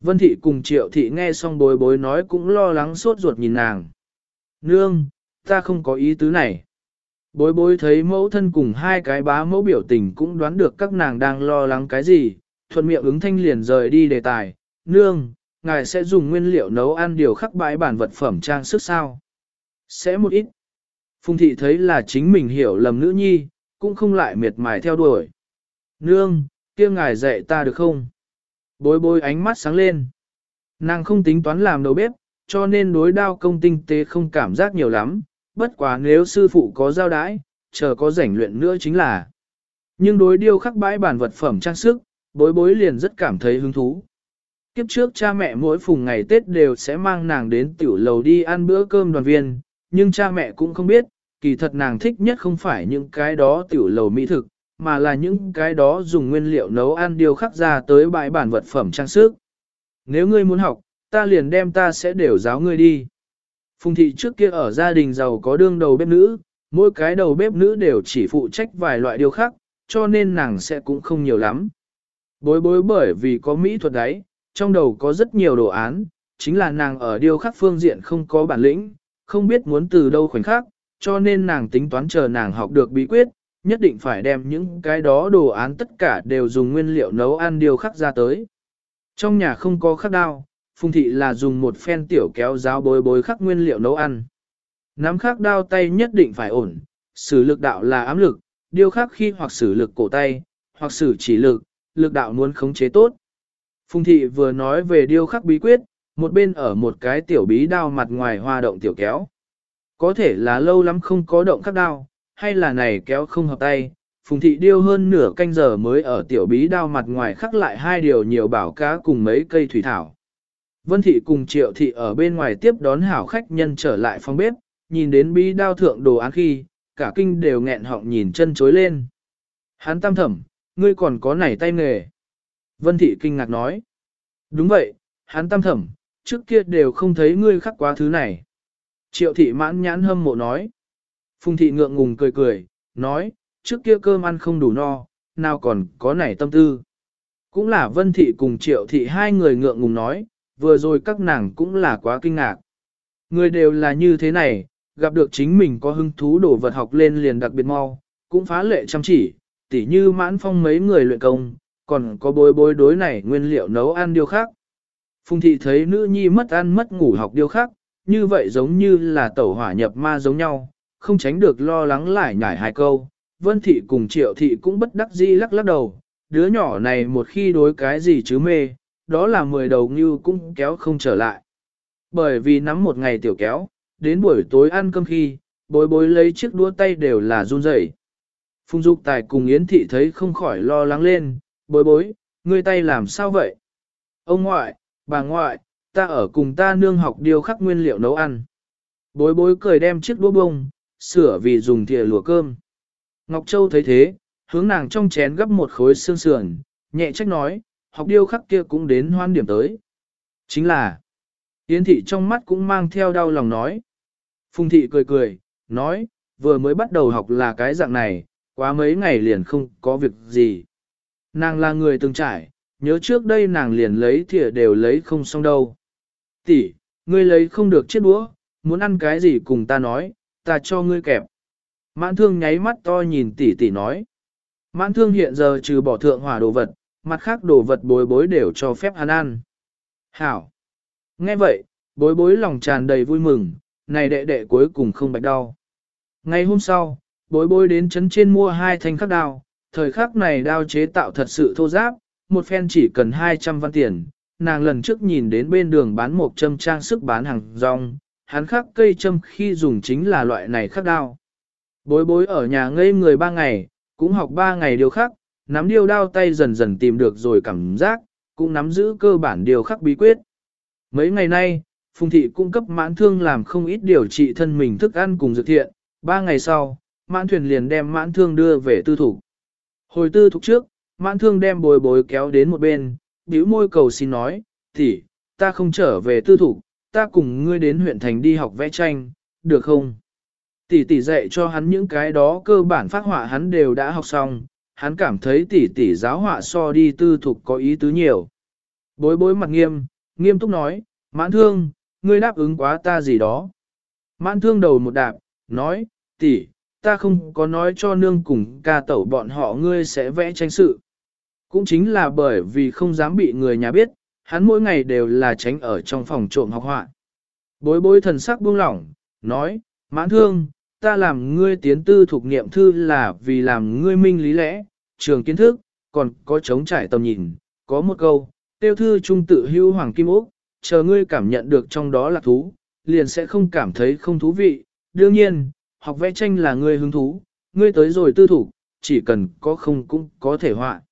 Vân thị cùng triệu thị nghe xong bối bối nói cũng lo lắng sốt ruột nhìn nàng. Nương, ta không có ý tứ này. Bối bối thấy mẫu thân cùng hai cái bá mẫu biểu tình cũng đoán được các nàng đang lo lắng cái gì, thuận miệng ứng thanh liền rời đi đề tài. Nương, ngài sẽ dùng nguyên liệu nấu ăn điều khắc bãi bản vật phẩm trang sức sao? Sẽ một ít. Phùng thị thấy là chính mình hiểu lầm nữ nhi, cũng không lại miệt mài theo đuổi. Nương, kia ngài dạy ta được không? Bối bối ánh mắt sáng lên. Nàng không tính toán làm đầu bếp, cho nên đối đao công tinh tế không cảm giác nhiều lắm, bất quá nếu sư phụ có giao đãi, chờ có rảnh luyện nữa chính là. Nhưng đối điêu khắc bãi bản vật phẩm trang sức, bối bối liền rất cảm thấy hứng thú. Kiếp trước cha mẹ mỗi phùng ngày Tết đều sẽ mang nàng đến tiểu lầu đi ăn bữa cơm đoàn viên, nhưng cha mẹ cũng không biết, kỳ thật nàng thích nhất không phải những cái đó tiểu lầu mỹ thực, mà là những cái đó dùng nguyên liệu nấu ăn điều khắc ra tới bãi bản vật phẩm trang sức. Nếu ngươi muốn học, ta liền đem ta sẽ đều giáo ngươi đi. Phùng thị trước kia ở gia đình giàu có đương đầu bếp nữ, mỗi cái đầu bếp nữ đều chỉ phụ trách vài loại điều khác, cho nên nàng sẽ cũng không nhiều lắm. Bối bối bởi vì có mỹ thuật đấy, trong đầu có rất nhiều đồ án, chính là nàng ở điều khắc phương diện không có bản lĩnh, không biết muốn từ đâu khoảnh khắc, cho nên nàng tính toán chờ nàng học được bí quyết, nhất định phải đem những cái đó đồ án tất cả đều dùng nguyên liệu nấu ăn điều khắc ra tới. Trong nhà không có khắc đao, Phùng thị là dùng một phen tiểu kéo giáo bối bối khắc nguyên liệu nấu ăn. Nắm khắc đao tay nhất định phải ổn, sử lực đạo là ám lực, điêu khắc khi hoặc sử lực cổ tay, hoặc sử chỉ lực, lực đạo muốn khống chế tốt. Phùng thị vừa nói về điêu khắc bí quyết, một bên ở một cái tiểu bí đao mặt ngoài hoa động tiểu kéo. Có thể là lâu lắm không có động khắc đao, hay là này kéo không hợp tay, phùng thị điêu hơn nửa canh giờ mới ở tiểu bí đao mặt ngoài khắc lại hai điều nhiều bảo cá cùng mấy cây thủy thảo. Vân thị cùng triệu thị ở bên ngoài tiếp đón hảo khách nhân trở lại phòng bếp, nhìn đến bí đao thượng đồ án khi, cả kinh đều nghẹn họng nhìn chân chối lên. Hán tam thẩm, ngươi còn có nảy tay nghề. Vân thị kinh ngạc nói. Đúng vậy, Hán tam thẩm, trước kia đều không thấy ngươi khắc quá thứ này. Triệu thị mãn nhãn hâm mộ nói. Phùng thị ngượng ngùng cười cười, nói, trước kia cơm ăn không đủ no, nào còn có nảy tâm tư. Cũng là vân thị cùng triệu thị hai người ngượng ngùng nói, vừa rồi các nàng cũng là quá kinh ngạc. Người đều là như thế này, gặp được chính mình có hứng thú đổ vật học lên liền đặc biệt mau, cũng phá lệ chăm chỉ, tỉ như mãn phong mấy người luyện công, còn có bối bối đối này nguyên liệu nấu ăn điều khác. Phùng thị thấy nữ nhi mất ăn mất ngủ học điêu khắc như vậy giống như là tẩu hỏa nhập ma giống nhau, không tránh được lo lắng lại nhải hai câu. Vân thị cùng triệu thị cũng bất đắc dĩ lắc lắc đầu, đứa nhỏ này một khi đối cái gì chứ mê, đó là mười đầu như cũng kéo không trở lại. Bởi vì nắm một ngày tiểu kéo, đến buổi tối ăn cơm khi, bối bối lấy chiếc đũa tay đều là run rẩy. Phùng Dục Tài cùng Yến Thị thấy không khỏi lo lắng lên, bối bối, ngươi tay làm sao vậy? Ông ngoại, bà ngoại, ta ở cùng ta nương học điều khắc nguyên liệu nấu ăn. Bối bối cười đem chiếc đũa bông, sửa vì dùng thìa lùa cơm. Ngọc Châu thấy thế, hướng nàng trong chén gấp một khối xương sườn, nhẹ trách nói, học điêu khắc kia cũng đến hoan điểm tới. Chính là, Yến thị trong mắt cũng mang theo đau lòng nói. Phùng thị cười cười, nói, vừa mới bắt đầu học là cái dạng này, quá mấy ngày liền không có việc gì. Nàng là người từng trải, nhớ trước đây nàng liền lấy thìa đều lấy không xong đâu. Tỷ, ngươi lấy không được chiếc đũa, muốn ăn cái gì cùng ta nói, ta cho ngươi kẹp. Mãn thương nháy mắt to nhìn tỷ tỷ nói. Mãn thương hiện giờ trừ bỏ thượng hỏa đồ vật, mặt khác đồ vật bối bối đều cho phép hắn ăn. Hảo! Nghe vậy, bối bối lòng tràn đầy vui mừng, này đệ đệ cuối cùng không bạch đau. Ngày hôm sau, bối bối đến chấn trên mua hai thanh khắc đao, thời khắc này đao chế tạo thật sự thô giáp, một phen chỉ cần 200 văn tiền. Nàng lần trước nhìn đến bên đường bán một châm trang sức bán hàng rong, hắn khắc cây châm khi dùng chính là loại này khắc đao. Bối bối ở nhà ngây người ba ngày, cũng học ba ngày điều khắc, nắm điêu đao tay dần dần tìm được rồi cảm giác, cũng nắm giữ cơ bản điều khắc bí quyết. Mấy ngày nay, Phùng thị cung cấp mãn thương làm không ít điều trị thân mình thức ăn cùng dược thiện, ba ngày sau, mãn thuyền liền đem mãn thương đưa về tư thủ. Hồi tư thục trước, mãn thương đem bồi bối kéo đến một bên, bĩu môi cầu xin nói, tỷ, ta không trở về tư thủ, ta cùng ngươi đến huyện thành đi học vẽ tranh, được không? Tỷ tỷ dạy cho hắn những cái đó cơ bản phát họa hắn đều đã học xong, hắn cảm thấy tỷ tỷ giáo họa so đi tư thục có ý tứ nhiều. Bối bối mặt nghiêm, nghiêm túc nói, mãn thương, ngươi đáp ứng quá ta gì đó. Mãn thương đầu một đạp, nói, tỷ, ta không có nói cho nương cùng ca tẩu bọn họ ngươi sẽ vẽ tranh sự. Cũng chính là bởi vì không dám bị người nhà biết, hắn mỗi ngày đều là tránh ở trong phòng trộm học họa. Bối bối thần sắc buông lỏng, nói, mãn thương, ta làm ngươi tiến tư thuộc nghiệm thư là vì làm ngươi minh lý lẽ, trường kiến thức, còn có chống trải tầm nhìn, có một câu, tiêu thư trung tự hưu hoàng kim ốc, chờ ngươi cảm nhận được trong đó là thú, liền sẽ không cảm thấy không thú vị. Đương nhiên, học vẽ tranh là ngươi hứng thú, ngươi tới rồi tư thủ, chỉ cần có không cũng có thể họa.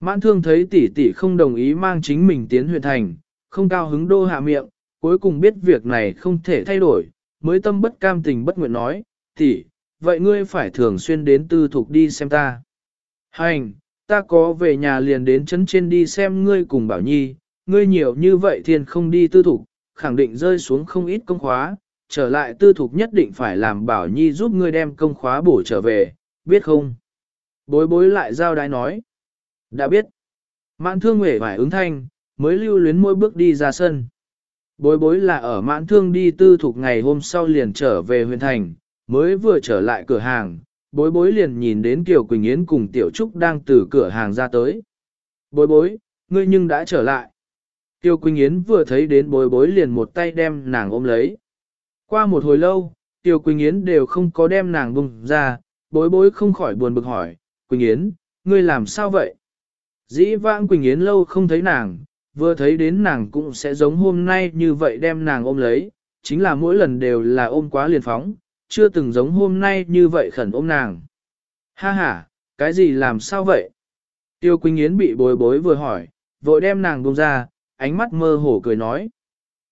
Mãn thương thấy tỷ tỷ không đồng ý mang chính mình tiến huyện thành, không cao hứng đô hạ miệng, cuối cùng biết việc này không thể thay đổi, mới tâm bất cam tình bất nguyện nói, tỷ, vậy ngươi phải thường xuyên đến tư thục đi xem ta. Hành, ta có về nhà liền đến chấn trên đi xem ngươi cùng bảo nhi, ngươi nhiều như vậy thiên không đi tư thục, khẳng định rơi xuống không ít công khóa, trở lại tư thục nhất định phải làm bảo nhi giúp ngươi đem công khóa bổ trở về, biết không? Bối bối lại giao đái nói. Đã biết. Mãn thương huệ phải ứng thanh, mới lưu luyến mỗi bước đi ra sân. Bối bối là ở mãn thương đi tư thuộc ngày hôm sau liền trở về huyền thành, mới vừa trở lại cửa hàng, bối bối liền nhìn đến Kiều Quỳnh Yến cùng Tiểu Trúc đang từ cửa hàng ra tới. Bối bối, ngươi nhưng đã trở lại. Tiêu Quỳnh Yến vừa thấy đến bối bối liền một tay đem nàng ôm lấy. Qua một hồi lâu, Tiêu Quỳnh Yến đều không có đem nàng bùng ra, bối bối không khỏi buồn bực hỏi, Quỳnh Yến, ngươi làm sao vậy? Dĩ vãng Quỳnh Yến lâu không thấy nàng, vừa thấy đến nàng cũng sẽ giống hôm nay như vậy đem nàng ôm lấy, chính là mỗi lần đều là ôm quá liền phóng, chưa từng giống hôm nay như vậy khẩn ôm nàng. Ha ha, cái gì làm sao vậy? Tiêu Quỳnh Yến bị bối bối vừa hỏi, vội đem nàng buông ra, ánh mắt mơ hồ cười nói.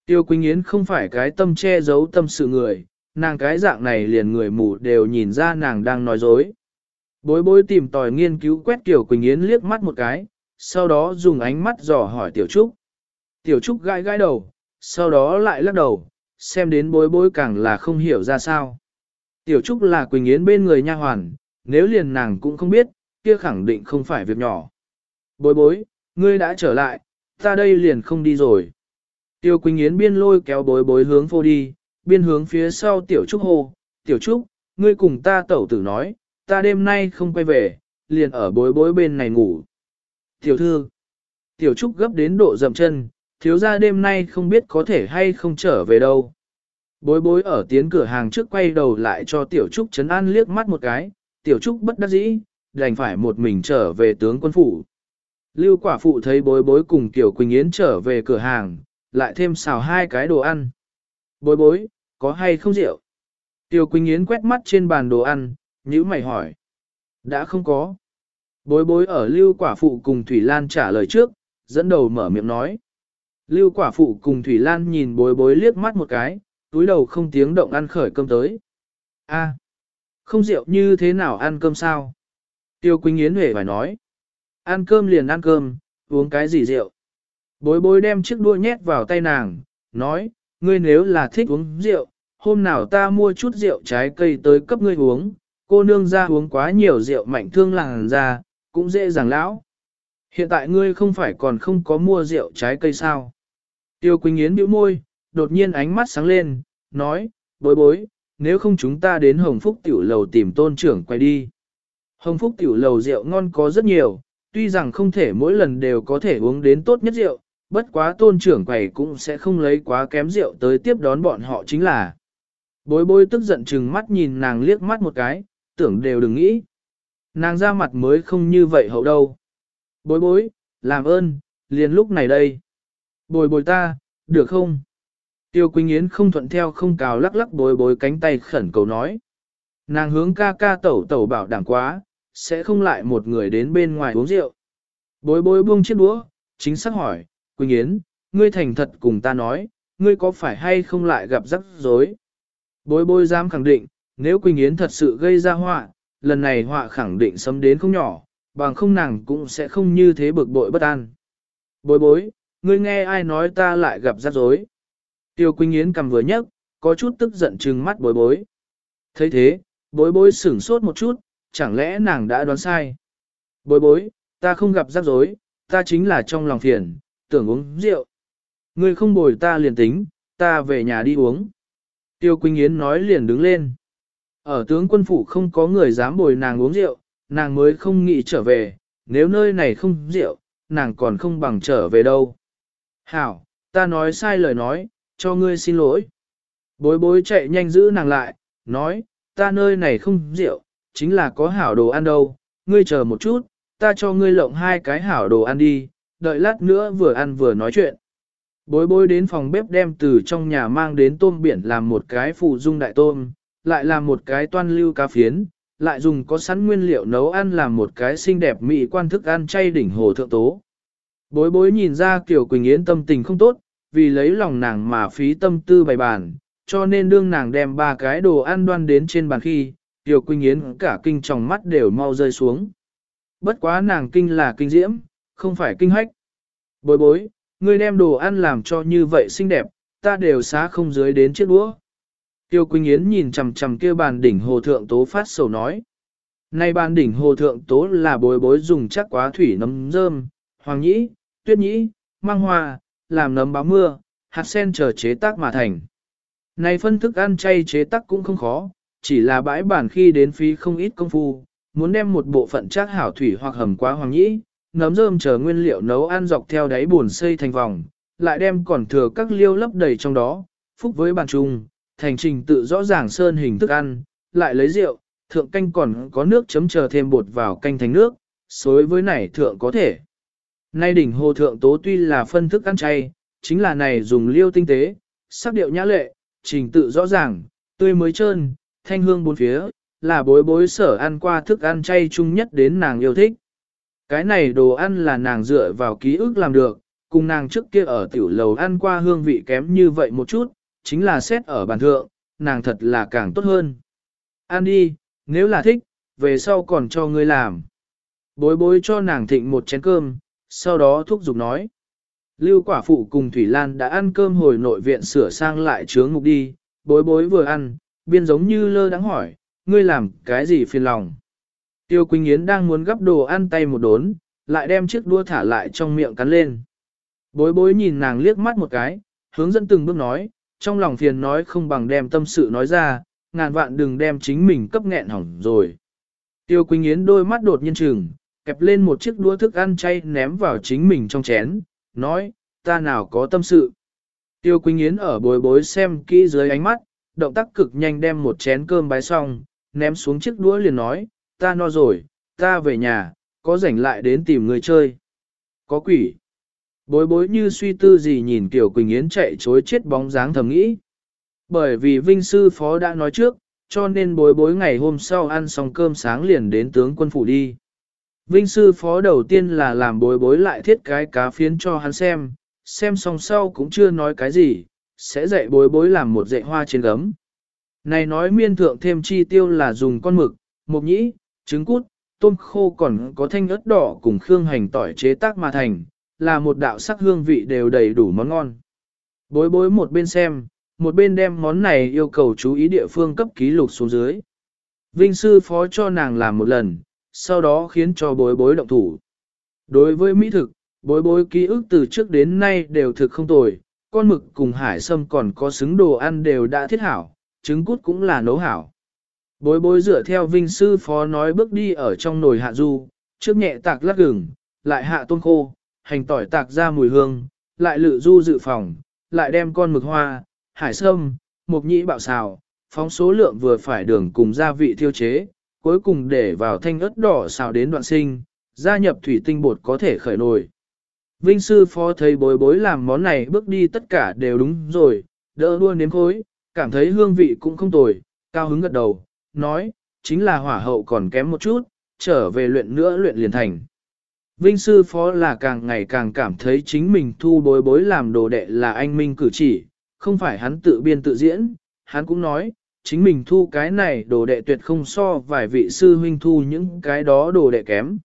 Tiêu Quỳnh Yến không phải cái tâm che giấu tâm sự người, nàng cái dạng này liền người mù đều nhìn ra nàng đang nói dối. Bối bối tìm tòi nghiên cứu quét Tiểu Quỳnh Yến liếc mắt một cái, sau đó dùng ánh mắt dò hỏi Tiểu Trúc. Tiểu Trúc gãi gãi đầu, sau đó lại lắc đầu, xem đến bối bối càng là không hiểu ra sao. Tiểu Trúc là Quỳnh Yến bên người nha hoàn, nếu liền nàng cũng không biết, kia khẳng định không phải việc nhỏ. Bối bối, ngươi đã trở lại, ta đây liền không đi rồi. Tiêu Quỳnh Yến biên lôi kéo bối bối hướng phô đi, biên hướng phía sau Tiểu Trúc hô, Tiểu Trúc, ngươi cùng ta tẩu tử nói, ta đêm nay không quay về, liền ở bối bối bên này ngủ. Tiểu thư, Tiểu Trúc gấp đến độ dậm chân, thiếu ra đêm nay không biết có thể hay không trở về đâu. Bối bối ở tiến cửa hàng trước quay đầu lại cho Tiểu Trúc chấn an liếc mắt một cái, Tiểu Trúc bất đắc dĩ, đành phải một mình trở về tướng quân phủ. Lưu quả phụ thấy bối bối cùng Tiểu Quỳnh Yến trở về cửa hàng, lại thêm xào hai cái đồ ăn. Bối bối, có hay không rượu? Tiểu Quỳnh Yến quét mắt trên bàn đồ ăn, nhữ mày hỏi. Đã không có. Bối bối ở lưu quả phụ cùng Thủy Lan trả lời trước, dẫn đầu mở miệng nói. Lưu quả phụ cùng Thủy Lan nhìn bối bối liếc mắt một cái, túi đầu không tiếng động ăn khởi cơm tới. A, không rượu như thế nào ăn cơm sao? Tiêu Quỳnh Yến Huệ phải nói. Ăn cơm liền ăn cơm, uống cái gì rượu? Bối bối đem chiếc đua nhét vào tay nàng, nói, ngươi nếu là thích uống rượu, hôm nào ta mua chút rượu trái cây tới cấp ngươi uống, cô nương ra uống quá nhiều rượu mạnh thương làng ra, cũng dễ dàng lão. Hiện tại ngươi không phải còn không có mua rượu trái cây sao? Tiêu Quỳnh Yến bĩu môi, đột nhiên ánh mắt sáng lên, nói, bối bối, nếu không chúng ta đến Hồng Phúc Tiểu Lầu tìm tôn trưởng quay đi. Hồng Phúc Tiểu Lầu rượu ngon có rất nhiều, tuy rằng không thể mỗi lần đều có thể uống đến tốt nhất rượu, bất quá tôn trưởng quầy cũng sẽ không lấy quá kém rượu tới tiếp đón bọn họ chính là. Bối bối tức giận chừng mắt nhìn nàng liếc mắt một cái, tưởng đều đừng nghĩ. Nàng ra mặt mới không như vậy hậu đâu. Bối bối, làm ơn, liền lúc này đây. Bồi bồi ta, được không? Tiêu Quỳnh Yến không thuận theo không cào lắc lắc bối bối cánh tay khẩn cầu nói. Nàng hướng ca ca tẩu tẩu bảo đảm quá, sẽ không lại một người đến bên ngoài uống rượu. Bối bối buông chiếc đũa, chính xác hỏi, Quỳnh Yến, ngươi thành thật cùng ta nói, ngươi có phải hay không lại gặp rắc rối? Bối bối dám khẳng định, nếu Quỳnh Yến thật sự gây ra họa, lần này họa khẳng định sấm đến không nhỏ, bằng không nàng cũng sẽ không như thế bực bội bất an. Bối bối, ngươi nghe ai nói ta lại gặp rắc rối? Tiêu Quỳnh Yến cầm vừa nhấc, có chút tức giận trừng mắt bối bối. thấy thế, bối bối sửng sốt một chút, chẳng lẽ nàng đã đoán sai? Bối bối, ta không gặp rắc rối, ta chính là trong lòng phiền, tưởng uống rượu. Ngươi không bồi ta liền tính, ta về nhà đi uống. Tiêu Quỳnh Yến nói liền đứng lên. Ở tướng quân phủ không có người dám bồi nàng uống rượu, nàng mới không nghĩ trở về, nếu nơi này không rượu, nàng còn không bằng trở về đâu. Hảo, ta nói sai lời nói, cho ngươi xin lỗi. Bối bối chạy nhanh giữ nàng lại, nói, ta nơi này không rượu, chính là có hảo đồ ăn đâu, ngươi chờ một chút, ta cho ngươi lộng hai cái hảo đồ ăn đi, đợi lát nữa vừa ăn vừa nói chuyện. Bối bối đến phòng bếp đem từ trong nhà mang đến tôm biển làm một cái phụ dung đại tôm, lại làm một cái toan lưu cá phiến, lại dùng có sẵn nguyên liệu nấu ăn làm một cái xinh đẹp mỹ quan thức ăn chay đỉnh hồ thượng tố. Bối bối nhìn ra Kiều Quỳnh Yến tâm tình không tốt, vì lấy lòng nàng mà phí tâm tư bày bàn, cho nên đương nàng đem ba cái đồ ăn đoan đến trên bàn khi, Kiều Quỳnh Yến cả kinh tròng mắt đều mau rơi xuống. Bất quá nàng kinh là kinh diễm, không phải kinh hách. Bối bối, ngươi đem đồ ăn làm cho như vậy xinh đẹp, ta đều xá không dưới đến chiếc đũa. Tiêu Quỳnh Yến nhìn chằm chằm kia bàn đỉnh hồ thượng tố phát sầu nói. Nay bàn đỉnh hồ thượng tố là bối bối dùng chắc quá thủy nấm rơm, hoàng nhĩ, tuyết nhĩ, mang hoa, làm nấm báo mưa, hạt sen chờ chế tác mà thành. Này phân thức ăn chay chế tác cũng không khó, chỉ là bãi bản khi đến phí không ít công phu, muốn đem một bộ phận chắc hảo thủy hoặc hầm quá hoàng nhĩ, nấm rơm chờ nguyên liệu nấu ăn dọc theo đáy buồn xây thành vòng, lại đem còn thừa các liêu lấp đầy trong đó, phúc với bàn chung, thành trình tự rõ ràng sơn hình thức ăn, lại lấy rượu, thượng canh còn có nước chấm chờ thêm bột vào canh thành nước, xối với này thượng có thể. Nay đỉnh hồ thượng tố tuy là phân thức ăn chay, chính là này dùng liêu tinh tế, sắc điệu nhã lệ, trình tự rõ ràng, tươi mới trơn, thanh hương bốn phía, là bối bối sở ăn qua thức ăn chay chung nhất đến nàng yêu thích. Cái này đồ ăn là nàng dựa vào ký ức làm được, cùng nàng trước kia ở tiểu lầu ăn qua hương vị kém như vậy một chút, chính là xét ở bàn thượng, nàng thật là càng tốt hơn. An đi, nếu là thích, về sau còn cho ngươi làm. Bối bối cho nàng thịnh một chén cơm, sau đó thúc giục nói. Lưu quả phụ cùng Thủy Lan đã ăn cơm hồi nội viện sửa sang lại chướng ngục đi, bối bối vừa ăn, biên giống như lơ đáng hỏi, ngươi làm cái gì phiền lòng. Tiêu Quỳnh Yến đang muốn gấp đồ ăn tay một đốn, lại đem chiếc đua thả lại trong miệng cắn lên. Bối bối nhìn nàng liếc mắt một cái, hướng dẫn từng bước nói, trong lòng phiền nói không bằng đem tâm sự nói ra, ngàn vạn đừng đem chính mình cấp nghẹn hỏng rồi. Tiêu Quỳnh Yến đôi mắt đột nhiên trừng, kẹp lên một chiếc đũa thức ăn chay ném vào chính mình trong chén, nói, ta nào có tâm sự. Tiêu Quỳnh Yến ở bối bối xem kỹ dưới ánh mắt, động tác cực nhanh đem một chén cơm bái xong, ném xuống chiếc đũa liền nói, ta no rồi, ta về nhà, có rảnh lại đến tìm người chơi. Có quỷ. Bối bối như suy tư gì nhìn Kiều Quỳnh Yến chạy chối chết bóng dáng thầm nghĩ. Bởi vì Vinh Sư Phó đã nói trước, cho nên bối bối ngày hôm sau ăn xong cơm sáng liền đến tướng quân phủ đi. Vinh Sư Phó đầu tiên là làm bối bối lại thiết cái cá phiến cho hắn xem, xem xong sau cũng chưa nói cái gì, sẽ dạy bối bối làm một dạy hoa trên gấm. Này nói miên thượng thêm chi tiêu là dùng con mực, mộc nhĩ, trứng cút, tôm khô còn có thanh ớt đỏ cùng khương hành tỏi chế tác mà thành, là một đạo sắc hương vị đều đầy đủ món ngon. Bối bối một bên xem, một bên đem món này yêu cầu chú ý địa phương cấp ký lục xuống dưới. Vinh sư phó cho nàng làm một lần, sau đó khiến cho bối bối động thủ. Đối với mỹ thực, bối bối ký ức từ trước đến nay đều thực không tồi, con mực cùng hải sâm còn có xứng đồ ăn đều đã thiết hảo, trứng cút cũng là nấu hảo. Bối bối dựa theo vinh sư phó nói bước đi ở trong nồi hạ du, trước nhẹ tạc lát gừng, lại hạ tôm khô, hành tỏi tạc ra mùi hương, lại lự du dự phòng, lại đem con mực hoa, hải sâm, mộc nhĩ bạo xào, phóng số lượng vừa phải đường cùng gia vị thiêu chế, cuối cùng để vào thanh ớt đỏ xào đến đoạn sinh, gia nhập thủy tinh bột có thể khởi nồi. Vinh sư phó thấy bối bối làm món này bước đi tất cả đều đúng rồi, đỡ đua nếm khối, cảm thấy hương vị cũng không tồi, cao hứng gật đầu, nói, chính là hỏa hậu còn kém một chút, trở về luyện nữa luyện liền thành. Vinh sư phó là càng ngày càng cảm thấy chính mình thu bối bối làm đồ đệ là anh minh cử chỉ, không phải hắn tự biên tự diễn, hắn cũng nói, chính mình thu cái này đồ đệ tuyệt không so vài vị sư huynh thu những cái đó đồ đệ kém.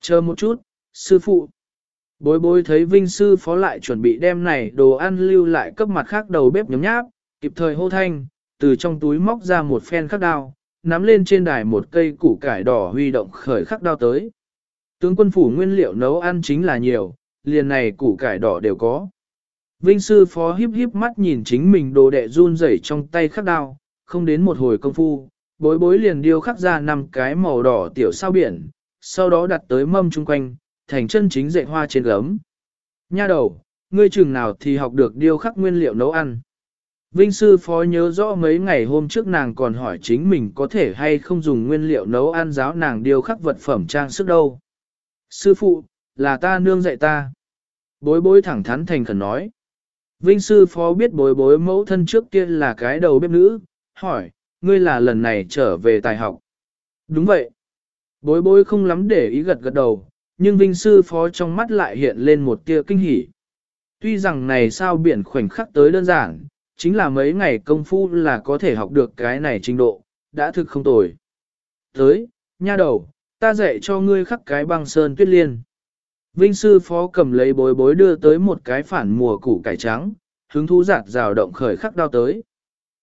Chờ một chút, sư phụ. Bối bối thấy vinh sư phó lại chuẩn bị đem này đồ ăn lưu lại cấp mặt khác đầu bếp nhóm nháp, kịp thời hô thanh, từ trong túi móc ra một phen khắc đao, nắm lên trên đài một cây củ cải đỏ huy động khởi khắc đao tới. Tướng quân phủ nguyên liệu nấu ăn chính là nhiều, liền này củ cải đỏ đều có. Vinh sư phó híp híp mắt nhìn chính mình đồ đệ run rẩy trong tay khắc đao, không đến một hồi công phu, bối bối liền điêu khắc ra năm cái màu đỏ tiểu sao biển, sau đó đặt tới mâm chung quanh, thành chân chính dạy hoa trên gấm. Nha đầu, ngươi trường nào thì học được điêu khắc nguyên liệu nấu ăn. Vinh sư phó nhớ rõ mấy ngày hôm trước nàng còn hỏi chính mình có thể hay không dùng nguyên liệu nấu ăn giáo nàng điêu khắc vật phẩm trang sức đâu. Sư phụ, là ta nương dạy ta. Bối bối thẳng thắn thành khẩn nói. Vinh sư phó biết bối bối mẫu thân trước kia là cái đầu bếp nữ, hỏi, ngươi là lần này trở về tài học. Đúng vậy. Bối bối không lắm để ý gật gật đầu, nhưng vinh sư phó trong mắt lại hiện lên một tia kinh hỉ. Tuy rằng này sao biển khoảnh khắc tới đơn giản, chính là mấy ngày công phu là có thể học được cái này trình độ, đã thực không tồi. Tới, nha đầu, ta dạy cho ngươi khắc cái băng sơn tuyết liên. Vinh sư phó cầm lấy bối bối đưa tới một cái phản mùa củ cải trắng, hứng thú giạt rào động khởi khắc đao tới.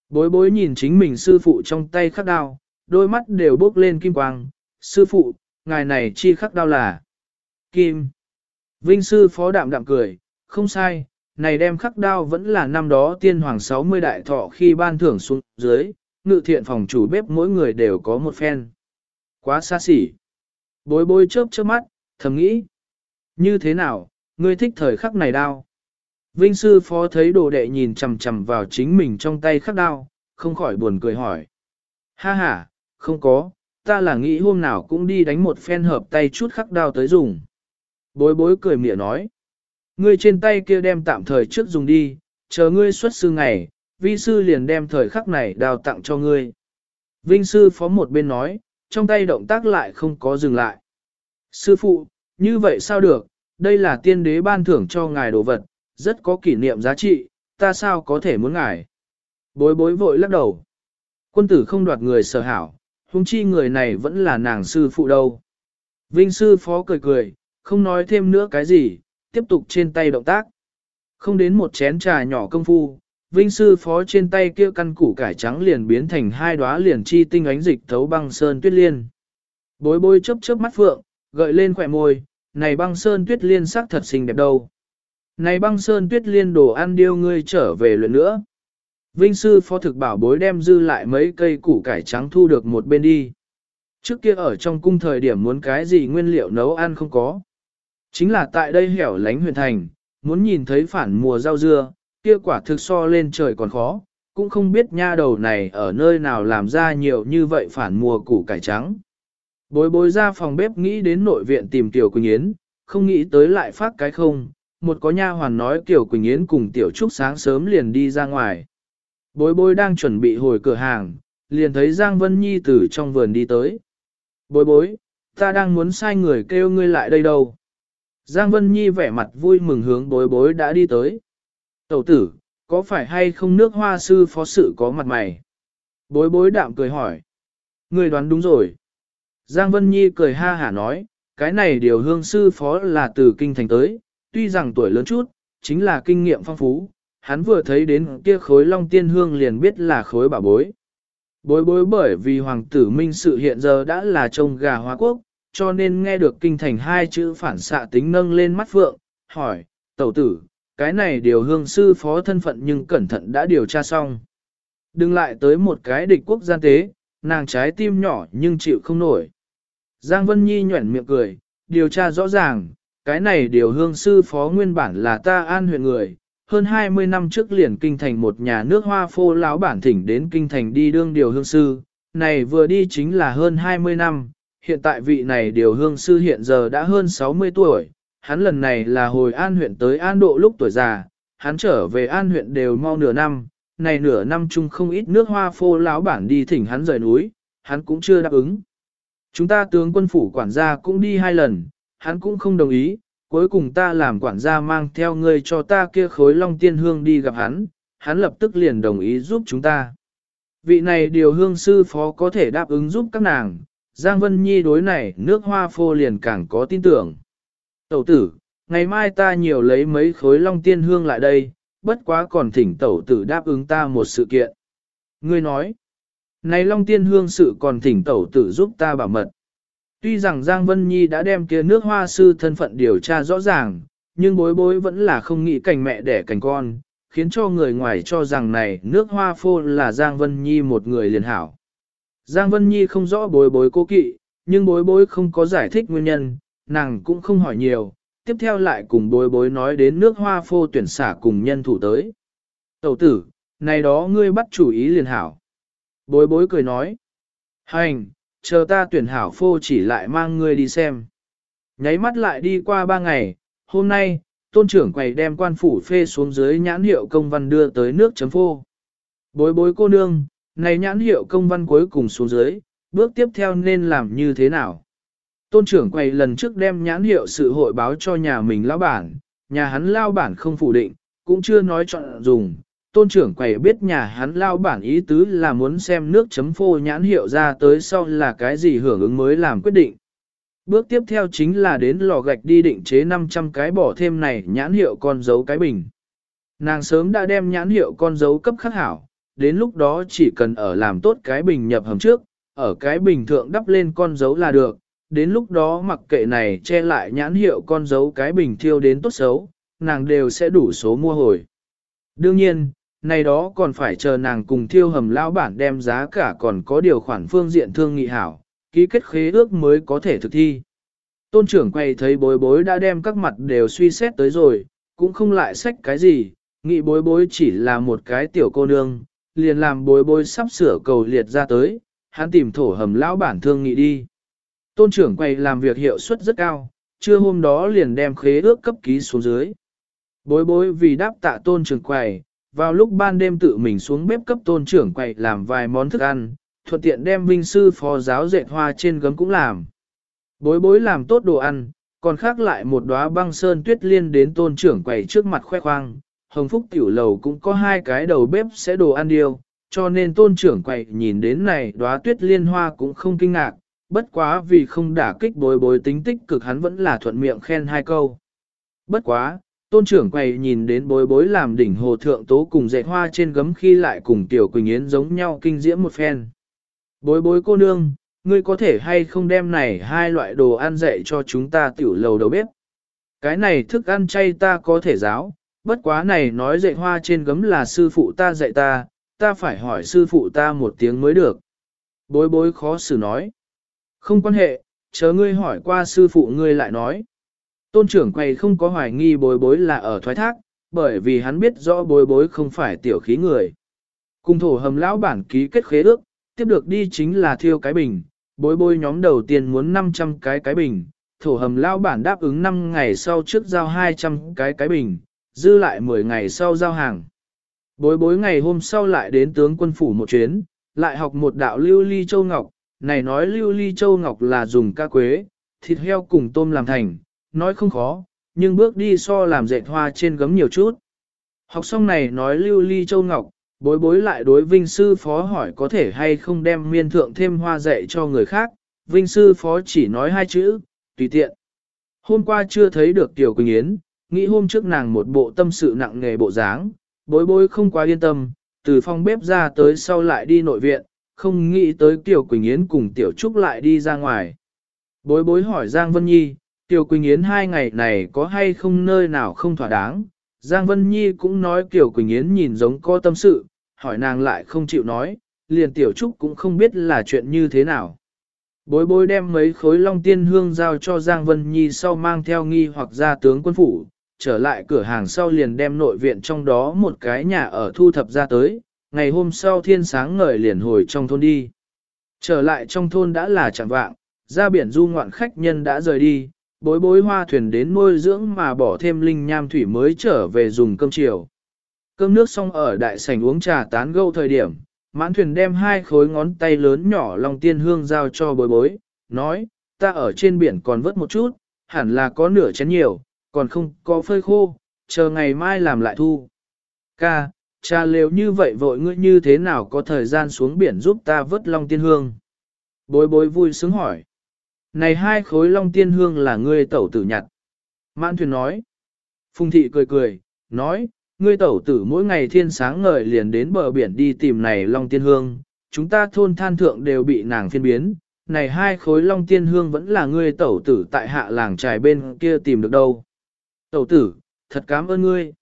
Bối bối nhìn chính mình sư phụ trong tay khắc đao, đôi mắt đều bốc lên kim quang. Sư phụ, ngài này chi khắc đao là kim. Vinh sư phó đạm đạm cười, không sai, này đem khắc đao vẫn là năm đó tiên hoàng 60 đại thọ khi ban thưởng xuống dưới, ngự thiện phòng chủ bếp mỗi người đều có một phen. Quá xa xỉ. Bối bối chớp chớp mắt, thầm nghĩ. Như thế nào, ngươi thích thời khắc này đao? Vinh sư phó thấy đồ đệ nhìn chằm chằm vào chính mình trong tay khắc đao, không khỏi buồn cười hỏi. Ha ha, không có, ta là nghĩ hôm nào cũng đi đánh một phen hợp tay chút khắc đao tới dùng. Bối bối cười mỉa nói. Ngươi trên tay kia đem tạm thời trước dùng đi, chờ ngươi xuất sư ngày, vi sư liền đem thời khắc này đào tặng cho ngươi. Vinh sư phó một bên nói, trong tay động tác lại không có dừng lại. Sư phụ, như vậy sao được, đây là tiên đế ban thưởng cho ngài đồ vật, rất có kỷ niệm giá trị, ta sao có thể muốn ngài. Bối bối vội lắc đầu. Quân tử không đoạt người sở hảo, huống chi người này vẫn là nàng sư phụ đâu. Vinh sư phó cười cười, không nói thêm nữa cái gì, tiếp tục trên tay động tác. Không đến một chén trà nhỏ công phu, Vinh sư phó trên tay kia căn củ cải trắng liền biến thành hai đóa liền chi tinh ánh dịch thấu băng sơn tuyết liên. Bối bối chớp chớp mắt phượng, gợi lên khỏe môi, này băng sơn tuyết liên sắc thật xinh đẹp đâu. Này băng sơn tuyết liên đồ ăn điêu ngươi trở về luyện nữa. Vinh sư phó thực bảo bối đem dư lại mấy cây củ cải trắng thu được một bên đi. Trước kia ở trong cung thời điểm muốn cái gì nguyên liệu nấu ăn không có. Chính là tại đây hẻo lánh huyền thành, muốn nhìn thấy phản mùa rau dưa, kia quả thực so lên trời còn khó, cũng không biết nha đầu này ở nơi nào làm ra nhiều như vậy phản mùa củ cải trắng. Bối bối ra phòng bếp nghĩ đến nội viện tìm Tiểu Quỳnh Yến, không nghĩ tới lại phát cái không, một có nha hoàn nói Tiểu Quỳnh Yến cùng Tiểu Trúc sáng sớm liền đi ra ngoài. Bối bối đang chuẩn bị hồi cửa hàng, liền thấy Giang Vân Nhi từ trong vườn đi tới. Bối bối, ta đang muốn sai người kêu ngươi lại đây đâu. Giang Vân Nhi vẻ mặt vui mừng hướng bối bối đã đi tới. Tẩu tử, có phải hay không nước hoa sư phó sự có mặt mày? Bối bối đạm cười hỏi. Người đoán đúng rồi. Giang Vân Nhi cười ha hả nói, cái này điều hương sư phó là từ kinh thành tới, tuy rằng tuổi lớn chút, chính là kinh nghiệm phong phú, hắn vừa thấy đến kia khối long tiên hương liền biết là khối bảo bối. Bối bối bởi vì hoàng tử minh sự hiện giờ đã là trông gà hóa quốc, cho nên nghe được kinh thành hai chữ phản xạ tính nâng lên mắt phượng, hỏi, tẩu tử, cái này điều hương sư phó thân phận nhưng cẩn thận đã điều tra xong. Đừng lại tới một cái địch quốc gian tế, nàng trái tim nhỏ nhưng chịu không nổi. Giang Vân Nhi nhuẩn miệng cười, điều tra rõ ràng, cái này điều hương sư phó nguyên bản là ta an huyện người, hơn 20 năm trước liền kinh thành một nhà nước hoa phô lão bản thỉnh đến kinh thành đi đương điều hương sư, này vừa đi chính là hơn 20 năm, hiện tại vị này điều hương sư hiện giờ đã hơn 60 tuổi, hắn lần này là hồi an huyện tới an độ lúc tuổi già, hắn trở về an huyện đều mau nửa năm, này nửa năm chung không ít nước hoa phô lão bản đi thỉnh hắn rời núi, hắn cũng chưa đáp ứng. Chúng ta tướng quân phủ quản gia cũng đi hai lần, hắn cũng không đồng ý, cuối cùng ta làm quản gia mang theo ngươi cho ta kia khối long tiên hương đi gặp hắn, hắn lập tức liền đồng ý giúp chúng ta. Vị này điều hương sư phó có thể đáp ứng giúp các nàng, Giang Vân Nhi đối này nước hoa phô liền càng có tin tưởng. Tẩu tử, ngày mai ta nhiều lấy mấy khối long tiên hương lại đây, bất quá còn thỉnh tẩu tử đáp ứng ta một sự kiện. Ngươi nói, này long tiên hương sự còn thỉnh tẩu tử giúp ta bảo mật. Tuy rằng Giang Vân Nhi đã đem kia nước hoa sư thân phận điều tra rõ ràng, nhưng bối bối vẫn là không nghĩ cảnh mẹ đẻ cảnh con, khiến cho người ngoài cho rằng này nước hoa phô là Giang Vân Nhi một người liền hảo. Giang Vân Nhi không rõ bối bối cố kỵ, nhưng bối bối không có giải thích nguyên nhân, nàng cũng không hỏi nhiều, tiếp theo lại cùng bối bối nói đến nước hoa phô tuyển xả cùng nhân thủ tới. Tẩu tử, này đó ngươi bắt chủ ý liền hảo. Bối bối cười nói. Hành, chờ ta tuyển hảo phô chỉ lại mang ngươi đi xem. Nháy mắt lại đi qua ba ngày, hôm nay, tôn trưởng quầy đem quan phủ phê xuống dưới nhãn hiệu công văn đưa tới nước chấm phô. Bối bối cô nương, này nhãn hiệu công văn cuối cùng xuống dưới, bước tiếp theo nên làm như thế nào? Tôn trưởng quầy lần trước đem nhãn hiệu sự hội báo cho nhà mình lão bản, nhà hắn lao bản không phủ định, cũng chưa nói chọn dùng. Tôn trưởng quầy biết nhà hắn lao bản ý tứ là muốn xem nước chấm phô nhãn hiệu ra tới sau là cái gì hưởng ứng mới làm quyết định. Bước tiếp theo chính là đến lò gạch đi định chế 500 cái bỏ thêm này nhãn hiệu con dấu cái bình. Nàng sớm đã đem nhãn hiệu con dấu cấp khắc hảo, đến lúc đó chỉ cần ở làm tốt cái bình nhập hầm trước, ở cái bình thượng đắp lên con dấu là được, đến lúc đó mặc kệ này che lại nhãn hiệu con dấu cái bình thiêu đến tốt xấu, nàng đều sẽ đủ số mua hồi. Đương nhiên, này đó còn phải chờ nàng cùng thiêu hầm lão bản đem giá cả còn có điều khoản phương diện thương nghị hảo, ký kết khế ước mới có thể thực thi. Tôn trưởng quay thấy bối bối đã đem các mặt đều suy xét tới rồi, cũng không lại sách cái gì, nghĩ bối bối chỉ là một cái tiểu cô nương, liền làm bối bối sắp sửa cầu liệt ra tới, hắn tìm thổ hầm lão bản thương nghị đi. Tôn trưởng quầy làm việc hiệu suất rất cao, trưa hôm đó liền đem khế ước cấp ký xuống dưới. Bối bối vì đáp tạ tôn trưởng quầy, vào lúc ban đêm tự mình xuống bếp cấp tôn trưởng quầy làm vài món thức ăn, thuận tiện đem vinh sư phó giáo dệt hoa trên gấm cũng làm. Bối bối làm tốt đồ ăn, còn khác lại một đóa băng sơn tuyết liên đến tôn trưởng quầy trước mặt khoe khoang. Hồng Phúc tiểu lầu cũng có hai cái đầu bếp sẽ đồ ăn điêu, cho nên tôn trưởng quầy nhìn đến này đóa tuyết liên hoa cũng không kinh ngạc, bất quá vì không đả kích bối bối tính tích cực hắn vẫn là thuận miệng khen hai câu. Bất quá, tôn trưởng quầy nhìn đến bối bối làm đỉnh hồ thượng tố cùng dạy hoa trên gấm khi lại cùng tiểu quỳnh yến giống nhau kinh diễm một phen. Bối bối cô nương, ngươi có thể hay không đem này hai loại đồ ăn dạy cho chúng ta tiểu lầu đầu bếp. Cái này thức ăn chay ta có thể giáo, bất quá này nói dạy hoa trên gấm là sư phụ ta dạy ta, ta phải hỏi sư phụ ta một tiếng mới được. Bối bối khó xử nói. Không quan hệ, chờ ngươi hỏi qua sư phụ ngươi lại nói. Tôn trưởng quầy không có hoài nghi bối bối là ở thoái thác, bởi vì hắn biết rõ bối bối không phải tiểu khí người. Cùng thổ hầm lão bản ký kết khế ước, tiếp được đi chính là thiêu cái bình, bối bối nhóm đầu tiên muốn 500 cái cái bình, thổ hầm lão bản đáp ứng 5 ngày sau trước giao 200 cái cái bình, dư lại 10 ngày sau giao hàng. Bối bối ngày hôm sau lại đến tướng quân phủ một chuyến, lại học một đạo lưu ly châu ngọc, này nói lưu ly châu ngọc là dùng ca quế, thịt heo cùng tôm làm thành, nói không khó, nhưng bước đi so làm dệt hoa trên gấm nhiều chút. Học xong này nói lưu ly châu ngọc, Bối bối lại đối vinh sư phó hỏi có thể hay không đem miên thượng thêm hoa dạy cho người khác, vinh sư phó chỉ nói hai chữ, tùy tiện. Hôm qua chưa thấy được Tiểu Quỳnh Yến, nghĩ hôm trước nàng một bộ tâm sự nặng nghề bộ dáng, bối bối không quá yên tâm, từ phòng bếp ra tới sau lại đi nội viện, không nghĩ tới Tiểu Quỳnh Yến cùng Tiểu Trúc lại đi ra ngoài. Bối bối hỏi Giang Vân Nhi, Tiểu Quỳnh Yến hai ngày này có hay không nơi nào không thỏa đáng, Giang Vân Nhi cũng nói Tiểu Quỳnh Yến nhìn giống có tâm sự, hỏi nàng lại không chịu nói, liền tiểu trúc cũng không biết là chuyện như thế nào. Bối bối đem mấy khối long tiên hương giao cho Giang Vân Nhi sau mang theo nghi hoặc ra tướng quân phủ, trở lại cửa hàng sau liền đem nội viện trong đó một cái nhà ở thu thập ra tới, ngày hôm sau thiên sáng ngời liền hồi trong thôn đi. Trở lại trong thôn đã là chẳng vạng, ra biển du ngoạn khách nhân đã rời đi, bối bối hoa thuyền đến nuôi dưỡng mà bỏ thêm linh nham thủy mới trở về dùng cơm chiều. Cơm nước xong ở đại sảnh uống trà tán gẫu thời điểm, mãn thuyền đem hai khối ngón tay lớn nhỏ lòng tiên hương giao cho bối bối, nói, ta ở trên biển còn vớt một chút, hẳn là có nửa chén nhiều, còn không có phơi khô, chờ ngày mai làm lại thu. Ca, cha lều như vậy vội ngươi như thế nào có thời gian xuống biển giúp ta vớt long tiên hương. Bối bối vui sướng hỏi. Này hai khối long tiên hương là ngươi tẩu tử nhặt. Mãn thuyền nói. Phùng thị cười cười, nói, ngươi tẩu tử mỗi ngày thiên sáng ngời liền đến bờ biển đi tìm này long tiên hương, chúng ta thôn than thượng đều bị nàng phiên biến, này hai khối long tiên hương vẫn là ngươi tẩu tử tại hạ làng trài bên kia tìm được đâu. Tẩu tử, thật cảm ơn ngươi.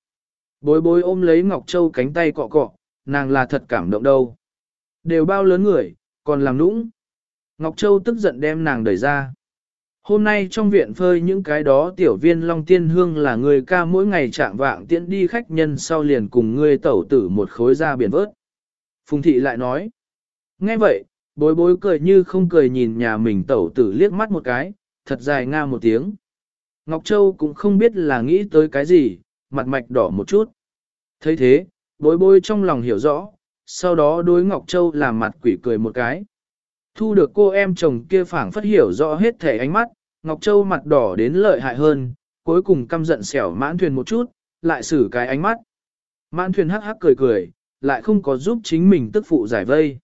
Bối bối ôm lấy Ngọc Châu cánh tay cọ cọ, nàng là thật cảm động đâu. Đều bao lớn người, còn làm nũng. Ngọc Châu tức giận đem nàng đẩy ra. Hôm nay trong viện phơi những cái đó tiểu viên Long Tiên Hương là người ca mỗi ngày trạng vạng tiễn đi khách nhân sau liền cùng ngươi tẩu tử một khối ra biển vớt. Phùng thị lại nói. Nghe vậy, bối bối cười như không cười nhìn nhà mình tẩu tử liếc mắt một cái, thật dài nga một tiếng. Ngọc Châu cũng không biết là nghĩ tới cái gì, mặt mạch đỏ một chút. thấy thế, bối bối trong lòng hiểu rõ, sau đó đối Ngọc Châu làm mặt quỷ cười một cái. Thu được cô em chồng kia phảng phất hiểu rõ hết thể ánh mắt, Ngọc Châu mặt đỏ đến lợi hại hơn, cuối cùng căm giận xẻo mãn thuyền một chút, lại xử cái ánh mắt. Mãn thuyền hắc hắc cười cười, lại không có giúp chính mình tức phụ giải vây.